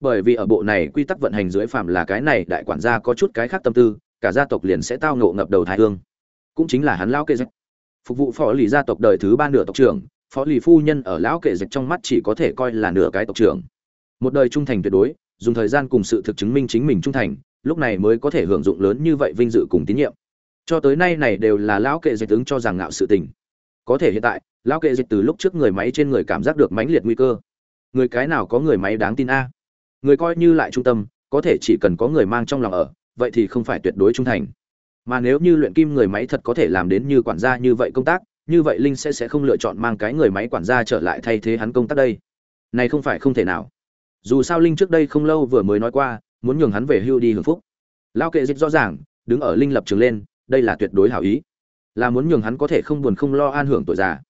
bởi vì ở bộ này quy tắc vận hành dưới phạm là cái này, đại quản gia có chút cái khác tâm tư, cả gia tộc liền sẽ tao ngộ ngập đầu thái hương. Cũng chính là hắn lão kệ dịch. Phục vụ phó lì gia tộc đời thứ ba nửa tộc trưởng, phó lì phu nhân ở lão kệ dịch trong mắt chỉ có thể coi là nửa cái tộc trưởng. Một đời trung thành tuyệt đối, dùng thời gian cùng sự thực chứng minh chính mình trung thành, lúc này mới có thể hưởng dụng lớn như vậy vinh dự cùng tín nhiệm. Cho tới nay này đều là lão kệ dịch ứng cho rằng ngạo sự tình. Có thể hiện tại, lão kệ dịch từ lúc trước người máy trên người cảm giác được mãnh liệt nguy cơ. Người cái nào có người máy đáng tin a? Người coi như lại trung tâm, có thể chỉ cần có người mang trong lòng ở, vậy thì không phải tuyệt đối trung thành. Mà nếu như luyện kim người máy thật có thể làm đến như quản gia như vậy công tác, như vậy linh sẽ sẽ không lựa chọn mang cái người máy quản gia trở lại thay thế hắn công tác đây. Này không phải không thể nào. Dù sao linh trước đây không lâu vừa mới nói qua, muốn nhường hắn về hưu đi hưởng phúc. Lao kệ dịch rõ ràng, đứng ở linh lập trường lên, đây là tuyệt đối hảo ý. Là muốn nhường hắn có thể không buồn không lo an hưởng tuổi già.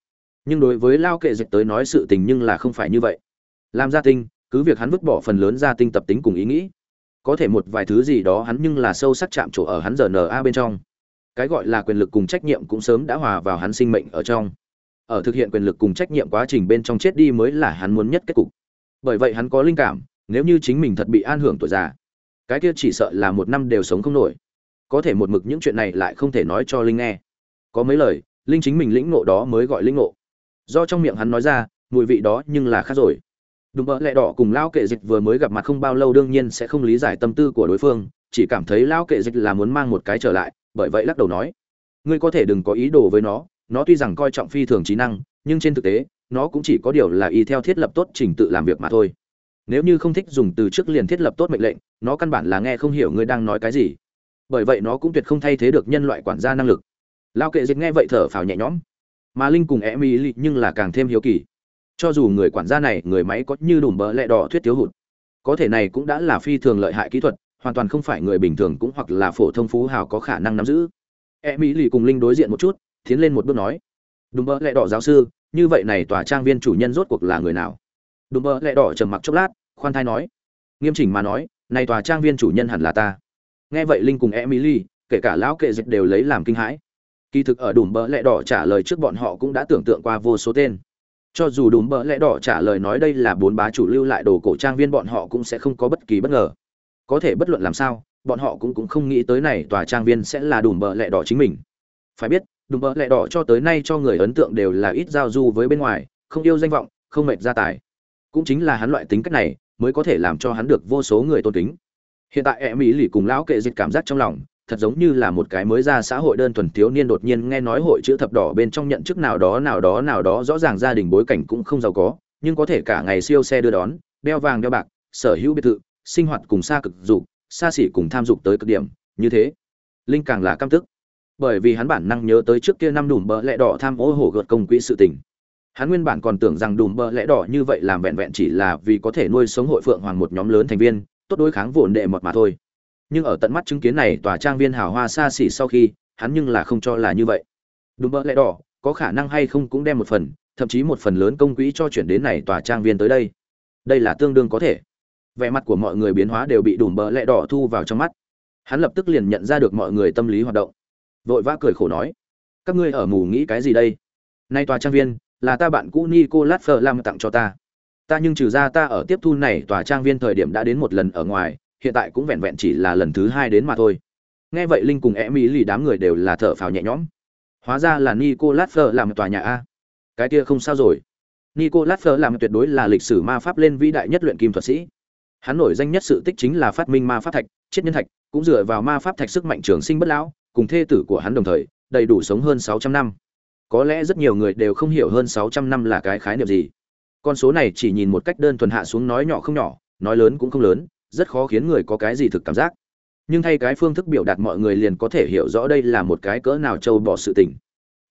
Nhưng đối với lao kệ dịch tới nói sự tình nhưng là không phải như vậy. Làm gia tinh cứ việc hắn vứt bỏ phần lớn gia tinh tập tính cùng ý nghĩ, có thể một vài thứ gì đó hắn nhưng là sâu sắc chạm chỗ ở hắn giờ na bên trong. Cái gọi là quyền lực cùng trách nhiệm cũng sớm đã hòa vào hắn sinh mệnh ở trong. Ở thực hiện quyền lực cùng trách nhiệm quá trình bên trong chết đi mới là hắn muốn nhất kết cục. Bởi vậy hắn có linh cảm, nếu như chính mình thật bị an hưởng tuổi già, cái kia chỉ sợ là một năm đều sống không nổi. Có thể một mực những chuyện này lại không thể nói cho linh nghe. Có mấy lời, linh chính mình lĩnh ngộ đó mới gọi lĩnh ngộ. Do trong miệng hắn nói ra, mùi vị đó nhưng là khác rồi. Đúng bỡ lẹ đỏ cùng lão kệ dịch vừa mới gặp mặt không bao lâu đương nhiên sẽ không lý giải tâm tư của đối phương, chỉ cảm thấy lão kệ dịch là muốn mang một cái trở lại, bởi vậy lắc đầu nói: "Ngươi có thể đừng có ý đồ với nó, nó tuy rằng coi trọng phi thường trí năng, nhưng trên thực tế, nó cũng chỉ có điều là y theo thiết lập tốt trình tự làm việc mà thôi. Nếu như không thích dùng từ trước liền thiết lập tốt mệnh lệnh, nó căn bản là nghe không hiểu ngươi đang nói cái gì. Bởi vậy nó cũng tuyệt không thay thế được nhân loại quản gia năng lực." Lão kệ dịch nghe vậy thở phào nhẹ nhõm. Mà Linh cùng Emily nhưng là càng thêm hiếu kỳ cho dù người quản gia này, người máy có như đùm bỡ lẹ đỏ thuyết thiếu hụt, có thể này cũng đã là phi thường lợi hại kỹ thuật, hoàn toàn không phải người bình thường cũng hoặc là phổ thông phú hào có khả năng nắm giữ. E mỹ lì cùng linh đối diện một chút, tiến lên một bước nói, đùm bỡ lẹ đỏ giáo sư, như vậy này tòa trang viên chủ nhân rốt cuộc là người nào? Đùm bỡ lẹ đỏ trầm mặc chốc lát, khoan thai nói, nghiêm chỉnh mà nói, này tòa trang viên chủ nhân hẳn là ta. Nghe vậy linh cùng e mỹ lì, kể cả lão kệ dịch đều lấy làm kinh hãi. Kỳ thực ở đùm bỡ lẹ đỏ trả lời trước bọn họ cũng đã tưởng tượng qua vô số tên cho dù đùm bỡ lẽ đỏ trả lời nói đây là bốn bá chủ lưu lại đồ cổ trang viên, bọn họ cũng sẽ không có bất kỳ bất ngờ. Có thể bất luận làm sao, bọn họ cũng cũng không nghĩ tới này tòa trang viên sẽ là đùm bợ lẽ đỏ chính mình. Phải biết, đùm bợ lẽ đỏ cho tới nay cho người ấn tượng đều là ít giao du với bên ngoài, không yêu danh vọng, không mệt gia tài. Cũng chính là hắn loại tính cách này, mới có thể làm cho hắn được vô số người tôn kính. Hiện tại e mỹ lì cùng lão kệ dịch cảm giác trong lòng thật giống như là một cái mới ra xã hội đơn thuần thiếu niên đột nhiên nghe nói hội chữ thập đỏ bên trong nhận chức nào đó nào đó nào đó, rõ ràng gia đình bối cảnh cũng không giàu có, nhưng có thể cả ngày siêu xe đưa đón, đeo vàng, đeo bạc, sở hữu biệt thự, sinh hoạt cùng xa cực dục, xa xỉ cùng tham dục tới cực điểm, như thế. Linh càng là căm tức. Bởi vì hắn bản năng nhớ tới trước kia năm đùm bợ lẽ đỏ tham ô hổ gợt công quỹ sự tình. Hắn nguyên bản còn tưởng rằng đùm bợ lẽ đỏ như vậy làm vẹn vẹn chỉ là vì có thể nuôi sống hội phượng hoàng một nhóm lớn thành viên, tốt đối kháng vụn đệ mọt mà thôi nhưng ở tận mắt chứng kiến này tòa trang viên hào hoa xa xỉ sau khi, hắn nhưng là không cho là như vậy. Đúng bỡ lẽ đỏ, có khả năng hay không cũng đem một phần, thậm chí một phần lớn công quỹ cho chuyển đến này tòa trang viên tới đây. Đây là tương đương có thể. Vẻ mặt của mọi người biến hóa đều bị đùm bỡ lẽ đỏ thu vào trong mắt. Hắn lập tức liền nhận ra được mọi người tâm lý hoạt động. Vội vã cười khổ nói, các ngươi ở mù nghĩ cái gì đây? Nay tòa trang viên, là ta bạn cũ nico lát phờ làm tặng cho ta. Ta nhưng trừ ra ta ở tiếp thu này tòa trang viên thời điểm đã đến một lần ở ngoài hiện tại cũng vẹn vẹn chỉ là lần thứ hai đến mà thôi. Nghe vậy linh cùng e mỹ lì đám người đều là thở phào nhẹ nhõm. Hóa ra là nicolas fleur làm tòa nhà a. Cái kia không sao rồi. Nicolas fleur làm tuyệt đối là lịch sử ma pháp lên vĩ đại nhất luyện kim thuật sĩ. Hắn nổi danh nhất sự tích chính là phát minh ma pháp thạch chiết nhân thạch, cũng dựa vào ma pháp thạch sức mạnh trường sinh bất lão, cùng thê tử của hắn đồng thời, đầy đủ sống hơn 600 năm. Có lẽ rất nhiều người đều không hiểu hơn 600 năm là cái khái niệm gì. Con số này chỉ nhìn một cách đơn thuần hạ xuống nói nhỏ không nhỏ, nói lớn cũng không lớn rất khó khiến người có cái gì thực cảm giác. Nhưng thay cái phương thức biểu đạt mọi người liền có thể hiểu rõ đây là một cái cỡ nào trâu bỏ sự tình.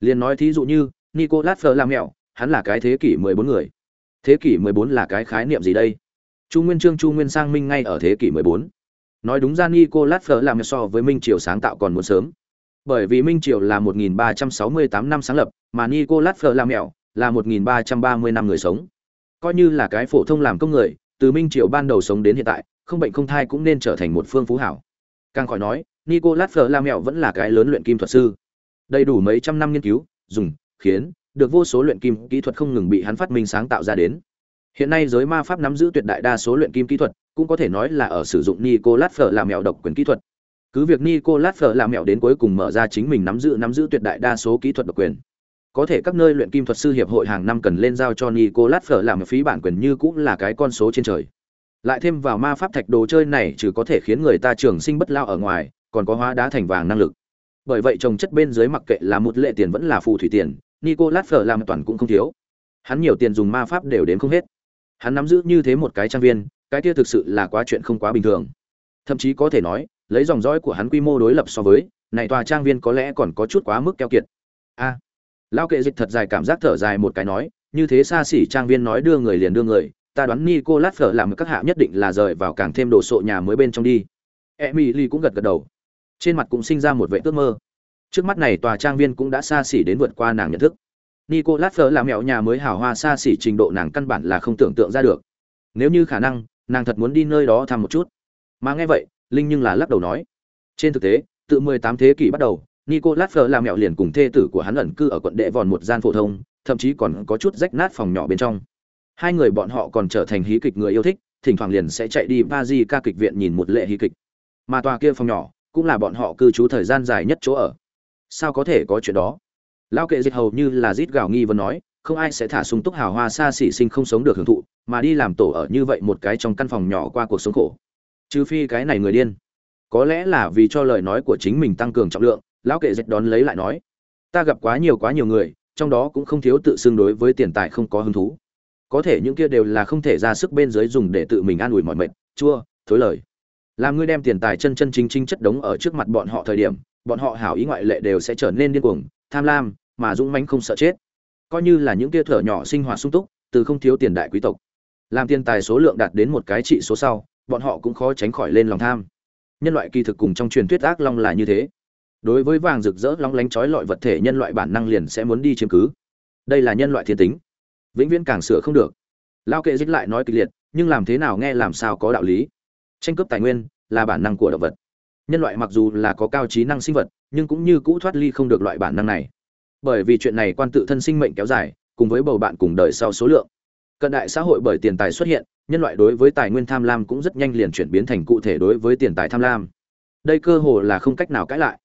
Liền nói thí dụ như, nicolas fleur làm mẹo hắn là cái thế kỷ 14 người. Thế kỷ 14 là cái khái niệm gì đây? Chu nguyên trương, chu nguyên sang minh ngay ở thế kỷ 14. nói đúng ra nicolas fleur làm so với minh triều sáng tạo còn muốn sớm. Bởi vì minh triều là 1368 năm sáng lập, mà nicolas fleur làm mẹo là 1330 năm người sống. Coi như là cái phổ thông làm công người, từ minh triều ban đầu sống đến hiện tại không bệnh không thai cũng nên trở thành một phương phú hảo. Càng khỏi nói, nicolas flamel vẫn là cái lớn luyện kim thuật sư. Đầy đủ mấy trăm năm nghiên cứu, dùng, khiến, được vô số luyện kim kỹ thuật không ngừng bị hắn phát minh sáng tạo ra đến. Hiện nay giới ma pháp nắm giữ tuyệt đại đa số luyện kim kỹ thuật, cũng có thể nói là ở sử dụng nicolas phở làm mẹo độc quyền kỹ thuật. Cứ việc nicolas phở làm mẹo đến cuối cùng mở ra chính mình nắm giữ nắm giữ tuyệt đại đa số kỹ thuật độc quyền. Có thể các nơi luyện kim thuật sư hiệp hội hàng năm cần lên giao cho nicolas phở làm phí bản quyền như cũng là cái con số trên trời lại thêm vào ma pháp thạch đồ chơi này trừ có thể khiến người ta trường sinh bất lao ở ngoài còn có hóa đá thành vàng năng lực. Bởi vậy trồng chất bên dưới mặc kệ là một lệ tiền vẫn là phù thủy tiền nicolas phở làm toàn cũng không thiếu. Hắn nhiều tiền dùng ma pháp đều đến không hết. Hắn nắm giữ như thế một cái trang viên cái kia thực sự là quá chuyện không quá bình thường. Thậm chí có thể nói lấy dòng dõi của hắn quy mô đối lập so với này tòa trang viên có lẽ còn có chút quá mức keo kiệt. A. À, lao kệ dịch thật dài cảm giác thở dài một cái nói như thế xa xỉ trang viên nói đưa người liền đưa người ta đoán Nicolas Fleur làm các hạ nhất định là rời vào càng thêm đồ sộ nhà mới bên trong đi. Emily cũng gật gật đầu. Trên mặt cũng sinh ra một vẻ tước mơ. Trước mắt này tòa trang viên cũng đã xa xỉ đến vượt qua nàng nhận thức. Nicolas Fleur làm mẹo nhà mới hào hoa xa xỉ trình độ nàng căn bản là không tưởng tượng ra được. Nếu như khả năng, nàng thật muốn đi nơi đó thăm một chút. Mà nghe vậy, Linh nhưng là lắc đầu nói. Trên thực tế, từ 18 thế kỷ bắt đầu, Nicolas Fleur làm mẹo liền cùng thê tử của hắn ẩn cư ở quận đệ vòn một gian phổ thông, thậm chí còn có chút rách nát phòng nhỏ bên trong hai người bọn họ còn trở thành hí kịch người yêu thích, thỉnh thoảng liền sẽ chạy đi ba di ca kịch viện nhìn một lệ hí kịch. Mà tòa kia phòng nhỏ cũng là bọn họ cư trú thời gian dài nhất chỗ ở. Sao có thể có chuyện đó? Lão kệ dịch hầu như là rít gào nghi vấn nói, không ai sẽ thả sung túc hào hoa xa xỉ sinh không sống được hưởng thụ, mà đi làm tổ ở như vậy một cái trong căn phòng nhỏ qua cuộc sống khổ. Trừ phi cái này người điên. Có lẽ là vì cho lời nói của chính mình tăng cường trọng lượng, lão kệ dịch đón lấy lại nói, ta gặp quá nhiều quá nhiều người, trong đó cũng không thiếu tự xưng đối với tiền tài không có hứng thú có thể những kia đều là không thể ra sức bên dưới dùng để tự mình an ủi mọi mệnh. Chua, thối lời. Làm ngươi đem tiền tài chân chân chính chính chất đống ở trước mặt bọn họ thời điểm, bọn họ hảo ý ngoại lệ đều sẽ trở nên điên cuồng, tham lam, mà dũng mãnh không sợ chết. Coi như là những kia thở nhỏ sinh hoạt sung túc, từ không thiếu tiền đại quý tộc. Làm tiền tài số lượng đạt đến một cái trị số sau, bọn họ cũng khó tránh khỏi lên lòng tham. Nhân loại kỳ thực cùng trong truyền thuyết ác long là như thế. Đối với vàng rực rỡ long lánh chói lọi vật thể nhân loại bản năng liền sẽ muốn đi chiếm cứ. Đây là nhân loại thiên tính vĩnh viễn càng sửa không được. Lao kệ dích lại nói kịch liệt, nhưng làm thế nào nghe làm sao có đạo lý. Tranh cướp tài nguyên là bản năng của động vật. Nhân loại mặc dù là có cao trí năng sinh vật, nhưng cũng như cũ thoát ly không được loại bản năng này. Bởi vì chuyện này quan tự thân sinh mệnh kéo dài, cùng với bầu bạn cùng đời sau số lượng. Cận đại xã hội bởi tiền tài xuất hiện, nhân loại đối với tài nguyên tham lam cũng rất nhanh liền chuyển biến thành cụ thể đối với tiền tài tham lam. Đây cơ hồ là không cách nào cãi lại.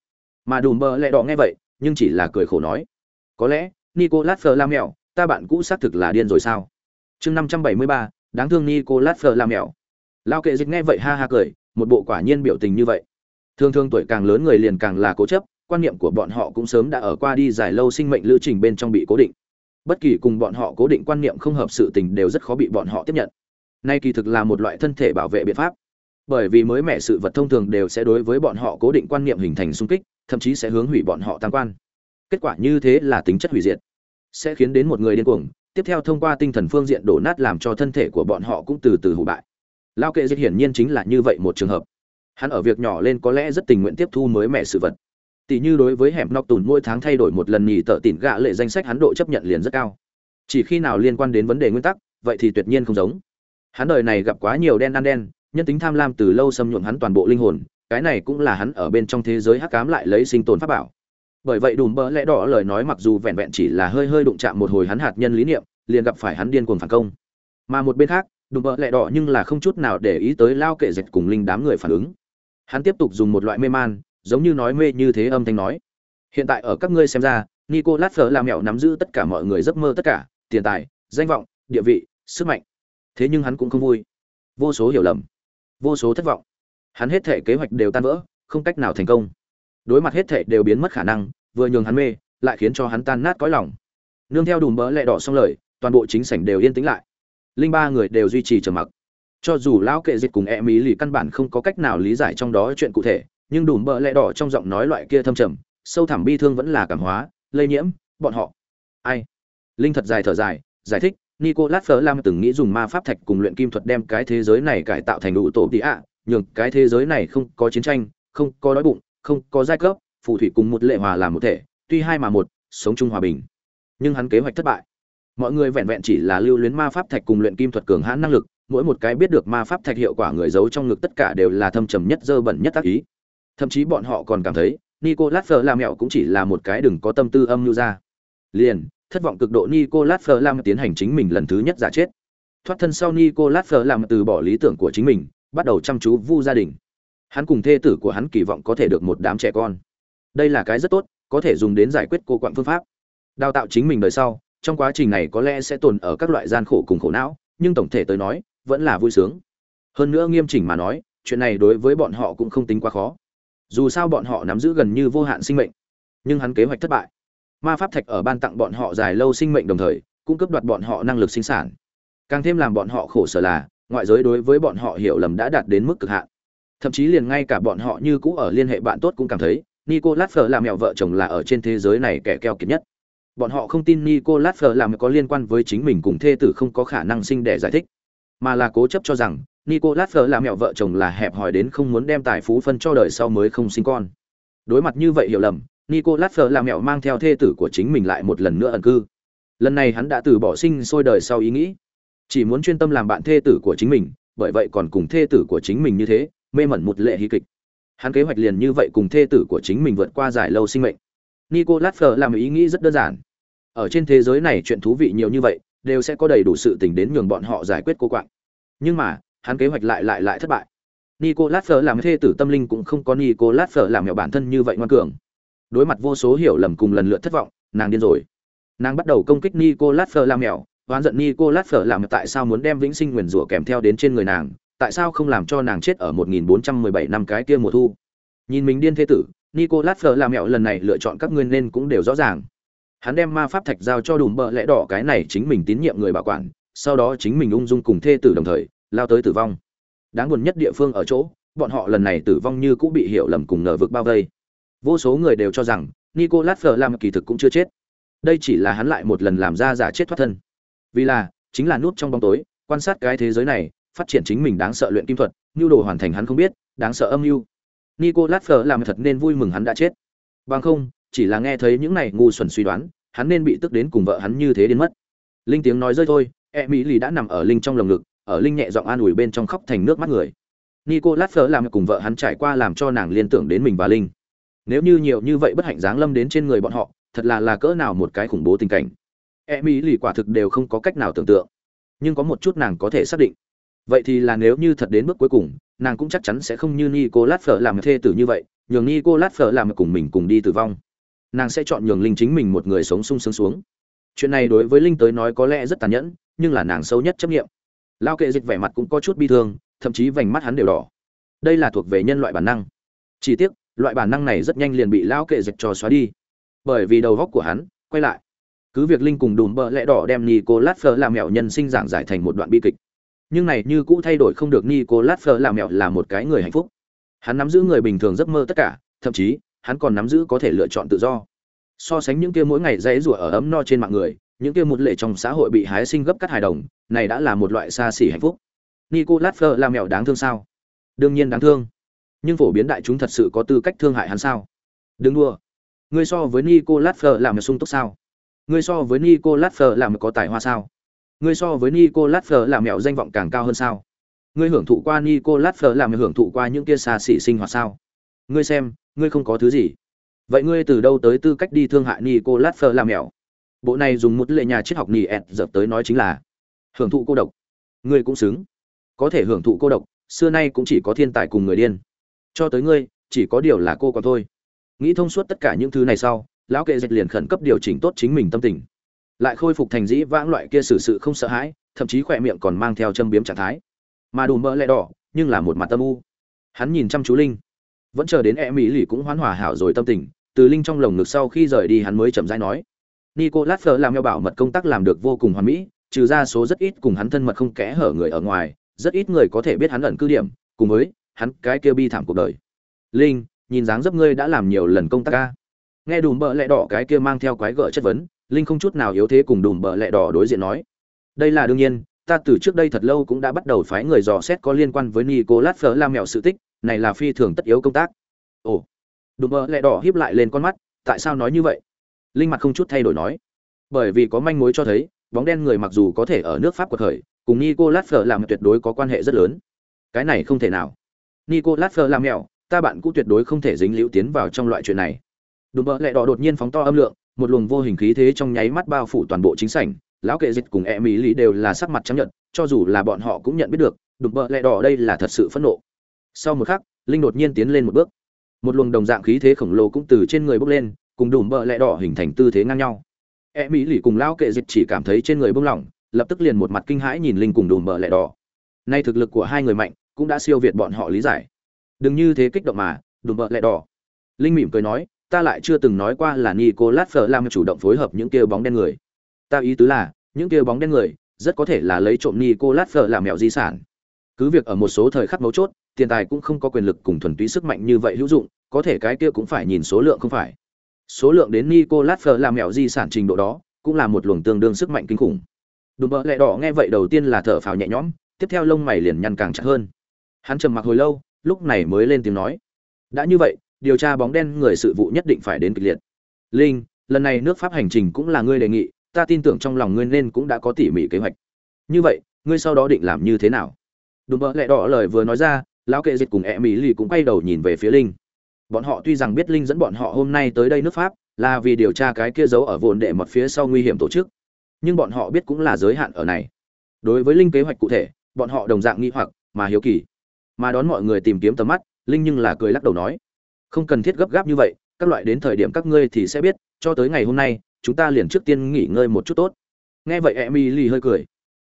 Mà đùm bơ lẹ đỏ nghe vậy, nhưng chỉ là cười khổ nói. Có lẽ nicolas phờ lam mèo ta bạn cũ xác thực là điên rồi sao? Chương năm trăm bảy mươi ba, đáng thương nicolas phờ làm mèo lao kệ dịch nghe vậy ha ha cười, một bộ quả nhiên biểu tình như vậy. Thường thường tuổi càng lớn người liền càng là cố chấp, quan niệm của bọn họ cũng sớm đã ở qua đi dài lâu sinh mệnh lưu trình bên trong bị cố định. Bất kỳ cùng bọn họ cố định quan niệm không hợp sự tình đều rất khó bị bọn họ tiếp nhận. Nay kỳ thực là một loại thân thể bảo vệ biện pháp. Bởi vì mới mẻ sự vật thông thường đều sẽ đối với bọn họ cố định quan niệm hình thành xung kích, thậm chí sẽ hướng hủy bọn họ tam quan. Kết quả như thế là tính chất hủy diệt sẽ khiến đến một người điên cuồng. Tiếp theo thông qua tinh thần phương diện đổ nát làm cho thân thể của bọn họ cũng từ từ hủ bại. Lao kệ dịch hiển nhiên chính là như vậy một trường hợp. Hắn ở việc nhỏ lên có lẽ rất tình nguyện tiếp thu mới mẻ sự vật. Tỷ như đối với hẻm nóc tùn mỗi tháng thay đổi một lần nhì tợ tỉn gạ lệ danh sách hắn độ chấp nhận liền rất cao. Chỉ khi nào liên quan đến vấn đề nguyên tắc, vậy thì tuyệt nhiên không giống. Hắn đời này gặp quá nhiều đen ăn đen, nhân tính tham lam từ lâu xâm nhuộm hắn toàn bộ linh hồn, cái này cũng là hắn ở bên trong thế giới hắc cám lại lấy sinh tồn pháp bảo bởi vậy đùm bỡ lẽ đỏ lời nói mặc dù vẹn vẹn chỉ là hơi hơi đụng chạm một hồi hắn hạt nhân lý niệm, liền gặp phải hắn điên cuồng phản công. Mà một bên khác, đùm bỡ lẽ đỏ nhưng là không chút nào để ý tới lao kệ dịch cùng linh đám người phản ứng. Hắn tiếp tục dùng một loại mê man, giống như nói mê như thế âm thanh nói. Hiện tại ở các ngươi xem ra, nicolas phở là mẹo nắm giữ tất cả mọi người giấc mơ tất cả, tiền tài, danh vọng, địa vị, sức mạnh. Thế nhưng hắn cũng không vui. Vô số hiểu lầm, vô số thất vọng. Hắn hết thể kế hoạch đều tan vỡ, không cách nào thành công đối mặt hết thệ đều biến mất khả năng, vừa nhường hắn mê, lại khiến cho hắn tan nát cõi lòng. Nương theo đùm bỡ lẹ đỏ xong lời, toàn bộ chính sảnh đều yên tĩnh lại. Linh ba người đều duy trì trầm mặc. Cho dù lão kệ dịch cùng e mỹ lì căn bản không có cách nào lý giải trong đó chuyện cụ thể, nhưng đùm bỡ lẹ đỏ trong giọng nói loại kia thâm trầm, sâu thẳm bi thương vẫn là cảm hóa, lây nhiễm, bọn họ. Ai? Linh thật dài thở dài, giải thích, nicolas phở lam từng nghĩ dùng ma pháp thạch cùng luyện kim thuật đem cái thế giới này cải tạo thành đủ tổ tị ạ, nhường cái thế giới này không có chiến tranh, không có đói bụng không có giai cấp, phù thủy cùng một lệ hòa làm một thể, tuy hai mà một, sống chung hòa bình. Nhưng hắn kế hoạch thất bại. Mọi người vẹn vẹn chỉ là lưu luyến ma pháp thạch cùng luyện kim thuật cường hãn năng lực, mỗi một cái biết được ma pháp thạch hiệu quả người giấu trong ngực tất cả đều là thâm trầm nhất, dơ bẩn nhất tác ý. Thậm chí bọn họ còn cảm thấy, nicolas phở làm mẹo cũng chỉ là một cái đừng có tâm tư âm mưu ra. Liền, thất vọng cực độ nicolas phở làm tiến hành chính mình lần thứ nhất giả chết. Thoát thân sau nicolas phở làm từ bỏ lý tưởng của chính mình, bắt đầu chăm chú vu gia đình hắn cùng thê tử của hắn kỳ vọng có thể được một đám trẻ con. Đây là cái rất tốt, có thể dùng đến giải quyết cô quặng phương pháp. Đào tạo chính mình đời sau, trong quá trình này có lẽ sẽ tồn ở các loại gian khổ cùng khổ não, nhưng tổng thể tới nói, vẫn là vui sướng. Hơn nữa nghiêm chỉnh mà nói, chuyện này đối với bọn họ cũng không tính quá khó. Dù sao bọn họ nắm giữ gần như vô hạn sinh mệnh, nhưng hắn kế hoạch thất bại. Ma pháp thạch ở ban tặng bọn họ dài lâu sinh mệnh đồng thời, cũng cấp đoạt bọn họ năng lực sinh sản. Càng thêm làm bọn họ khổ sở là, ngoại giới đối với bọn họ hiểu lầm đã đạt đến mức cực hạn thậm chí liền ngay cả bọn họ như cũ ở liên hệ bạn tốt cũng cảm thấy, nicolas phở là mẹo vợ chồng là ở trên thế giới này kẻ keo kiệt nhất. Bọn họ không tin nicolas phở làm có liên quan với chính mình cùng thê tử không có khả năng sinh để giải thích. Mà là cố chấp cho rằng, nicolas phở là mẹo vợ chồng là hẹp hòi đến không muốn đem tài phú phân cho đời sau mới không sinh con. Đối mặt như vậy hiểu lầm, nicolas phở là mẹo mang theo thê tử của chính mình lại một lần nữa ẩn cư. Lần này hắn đã từ bỏ sinh sôi đời sau ý nghĩ. Chỉ muốn chuyên tâm làm bạn thê tử của chính mình, bởi vậy còn cùng thê tử của chính mình như thế mê mẩn một lệ hí kịch. Hắn kế hoạch liền như vậy cùng thê tử của chính mình vượt qua dài lâu sinh mệnh. Nicolas phở làm ý nghĩ rất đơn giản. Ở trên thế giới này chuyện thú vị nhiều như vậy, đều sẽ có đầy đủ sự tình đến nhường bọn họ giải quyết cô quạng. Nhưng mà, hắn kế hoạch lại lại lại thất bại. Nicolas phở làm thê tử tâm linh cũng không có nicolas phở làm mẹo bản thân như vậy ngoan cường. Đối mặt vô số hiểu lầm cùng lần lượt thất vọng, nàng điên rồi. Nàng bắt đầu công kích nicolas phở làm mẹo, oán giận nicolas Fleur làm tại sao muốn đem vĩnh sinh nguyền rủa kèm theo đến trên người nàng tại sao không làm cho nàng chết ở 1417 năm cái kia mùa thu? Nhìn mình điên thế tử, nicolas phở làm mẹo lần này lựa chọn các ngươi nên cũng đều rõ ràng. Hắn đem ma pháp thạch giao cho đùm bợ lẽ đỏ cái này chính mình tín nhiệm người bảo quản, sau đó chính mình ung dung cùng thê tử đồng thời, lao tới tử vong. Đáng buồn nhất địa phương ở chỗ, bọn họ lần này tử vong như cũng bị hiểu lầm cùng ngờ vực bao vây. Vô số người đều cho rằng, nicolas phở làm kỳ thực cũng chưa chết. Đây chỉ là hắn lại một lần làm ra giả chết thoát thân. Vì là, chính là nút trong bóng tối, quan sát cái thế giới này phát triển chính mình đáng sợ luyện kim thuật nhu đồ hoàn thành hắn không biết, đáng sợ âm mưu. Nicolas Fleur làm thật nên vui mừng hắn đã chết. Bằng không, chỉ là nghe thấy những này ngu xuẩn suy đoán, hắn nên bị tức đến cùng vợ hắn như thế đến mất. Linh tiếng nói rơi thôi e mỹ lì đã nằm ở linh trong lồng ngực, ở linh nhẹ giọng an ủi bên trong khóc thành nước mắt người. Nicolas Fleur làm cùng vợ hắn trải qua làm cho nàng liên tưởng đến mình và linh. Nếu như nhiều như vậy bất hạnh giáng lâm đến trên người bọn họ, thật là là cỡ nào một cái khủng bố tình cảnh. E mỹ lì quả thực đều không có cách nào tưởng tượng, nhưng có một chút nàng có thể xác định vậy thì là nếu như thật đến bước cuối cùng, nàng cũng chắc chắn sẽ không như nicolas phở làm thê tử như vậy, nhường nicolas phở làm cùng mình cùng đi tử vong. Nàng sẽ chọn nhường linh chính mình một người sống sung sướng xuống. Chuyện này đối với linh tới nói có lẽ rất tàn nhẫn, nhưng là nàng sâu nhất chấp nghiệm lao kệ dịch vẻ mặt cũng có chút bi thương, thậm chí vành mắt hắn đều đỏ. Đây là thuộc về nhân loại bản năng. Chỉ tiếc, loại bản năng này rất nhanh liền bị lao kệ dịch cho xóa đi. Bởi vì đầu góc của hắn quay lại. Cứ việc linh cùng đùm bợ lẽ đỏ đem nicolas phở làm mẹo nhân sinh giảng giải thành một đoạn bi kịch nhưng này như cũ thay đổi không được nicolas phở làm mẹo là một cái người hạnh phúc. Hắn nắm giữ người bình thường giấc mơ tất cả, thậm chí, hắn còn nắm giữ có thể lựa chọn tự do. So sánh những kia mỗi ngày dãy rủa ở ấm no trên mạng người, những kia một lệ trong xã hội bị hái sinh gấp cắt hài đồng, này đã là một loại xa xỉ hạnh phúc. Nicolas phở làm mẹo đáng thương sao? Đương nhiên đáng thương. Nhưng phổ biến đại chúng thật sự có tư cách thương hại hắn sao? Đừng đua ngươi so với nicolas phở làm sung túc sao? Ngươi so với nicolas phở làm có tài hoa sao? Ngươi so với nicolas Fleur làm mẹo danh vọng càng cao hơn sao? Ngươi hưởng thụ qua nicolas Fleur làm hưởng thụ qua những kia xa xỉ sinh hoạt sao? Ngươi xem, ngươi không có thứ gì. Vậy ngươi từ đâu tới tư cách đi thương hại nicolas Fleur làm mẹo? Bộ này dùng một lệ nhà triết học nỉ ẹt dập tới nói chính là hưởng thụ cô độc. Ngươi cũng xứng. Có thể hưởng thụ cô độc, xưa nay cũng chỉ có thiên tài cùng người điên. Cho tới ngươi, chỉ có điều là cô còn thôi. Nghĩ thông suốt tất cả những thứ này sau, lão kệ dịch liền khẩn cấp điều chỉnh tốt chính mình tâm tình lại khôi phục thành dĩ vãng loại kia xử sự không sợ hãi, thậm chí khỏe miệng còn mang theo châm biếm trạng thái. Mà đùm mỡ lẹ đỏ, nhưng là một mặt tâm u. Hắn nhìn chăm chú linh. Vẫn chờ đến e mỹ lì cũng hoán hòa hảo rồi tâm tình, từ linh trong lồng ngực sau khi rời đi hắn mới chậm rãi nói. Nicolas phở làm theo bảo mật công tác làm được vô cùng hoàn mỹ, trừ ra số rất ít cùng hắn thân mật không kẽ hở người ở ngoài, rất ít người có thể biết hắn ẩn cư điểm, cùng với hắn cái kia bi thảm cuộc đời. Linh, nhìn dáng dấp ngươi đã làm nhiều lần công tác ca. Nghe đùm bợ lẹ đỏ cái kia mang theo quái gở chất vấn linh không chút nào yếu thế cùng đùm bợ lẹ đỏ đối diện nói. Đây là đương nhiên, ta từ trước đây thật lâu cũng đã bắt đầu phái người dò xét có liên quan với nicolas phở la mèo sự tích, này là phi thường tất yếu công tác. Ồ, đùm bợ lẹ đỏ hiếp lại lên con mắt, tại sao nói như vậy? Linh mặt không chút thay đổi nói. Bởi vì có manh mối cho thấy, bóng đen người mặc dù có thể ở nước pháp quật khởi, cùng nicolas phở làm tuyệt đối có quan hệ rất lớn. Cái này không thể nào. Nicolas phở làm mèo ta bạn cũng tuyệt đối không thể dính liễu tiến vào trong loại chuyện này. Đùm bợ lẹ đỏ đột nhiên phóng to âm lượng một luồng vô hình khí thế trong nháy mắt bao phủ toàn bộ chính sảnh, lão kệ dịch cùng e mỹ lý đều là sắc mặt chấp nhận cho dù là bọn họ cũng nhận biết được đùm bợ lẹ đỏ đây là thật sự phẫn nộ. Sau một khắc, linh đột nhiên tiến lên một bước. Một luồng đồng dạng khí thế khổng lồ cũng từ trên người bốc lên, cùng đùm bợ lẹ đỏ hình thành tư thế ngang nhau. E mỹ lì cùng lão kệ dịch chỉ cảm thấy trên người bông lỏng, lập tức liền một mặt kinh hãi nhìn linh cùng đùm bợ lẹ đỏ. Nay thực lực của hai người mạnh, cũng đã siêu việt bọn họ lý giải. Đừng như thế kích động mà, đùm bợ lẹ đỏ. Linh mỉm cười nói ta lại chưa từng nói qua là nicolas Flam làm chủ động phối hợp những kia bóng đen người. Ta ý tứ là những kia bóng đen người rất có thể là lấy trộm nicolas Flam làm mẹo di sản. Cứ việc ở một số thời khắc mấu chốt tiền tài cũng không có quyền lực cùng thuần túy sức mạnh như vậy hữu dụng có thể cái kia cũng phải nhìn số lượng không phải. Số lượng đến nicolas Flam làm mẹo di sản trình độ đó cũng là một luồng tương đương sức mạnh kinh khủng. Đúng vậy, lẹ đỏ nghe vậy đầu tiên là thở phào nhẹ nhõm tiếp theo lông mày liền nhăn càng chặt hơn. Hắn trầm mặc hồi lâu lúc này mới lên tiếng nói đã như vậy điều tra bóng đen người sự vụ nhất định phải đến kịch liệt. Linh, lần này nước pháp hành trình cũng là ngươi đề nghị, ta tin tưởng trong lòng ngươi nên cũng đã có tỉ mỉ kế hoạch. Như vậy, ngươi sau đó định làm như thế nào? Đùm vậy lẹ đỏ lời vừa nói ra, lão kệ dịch cùng e mỹ lì cũng quay đầu nhìn về phía linh. Bọn họ tuy rằng biết linh dẫn bọn họ hôm nay tới đây nước pháp, là vì điều tra cái kia giấu ở vồn đệ mật phía sau nguy hiểm tổ chức, nhưng bọn họ biết cũng là giới hạn ở này. Đối với linh kế hoạch cụ thể, bọn họ đồng dạng nghi hoặc, mà hiếu kỳ. Mà đón mọi người tìm kiếm tầm mắt, linh nhưng là cười lắc đầu nói không cần thiết gấp gáp như vậy, các loại đến thời điểm các ngươi thì sẽ biết, cho tới ngày hôm nay, chúng ta liền trước tiên nghỉ ngơi một chút tốt. Nghe vậy emily hơi cười.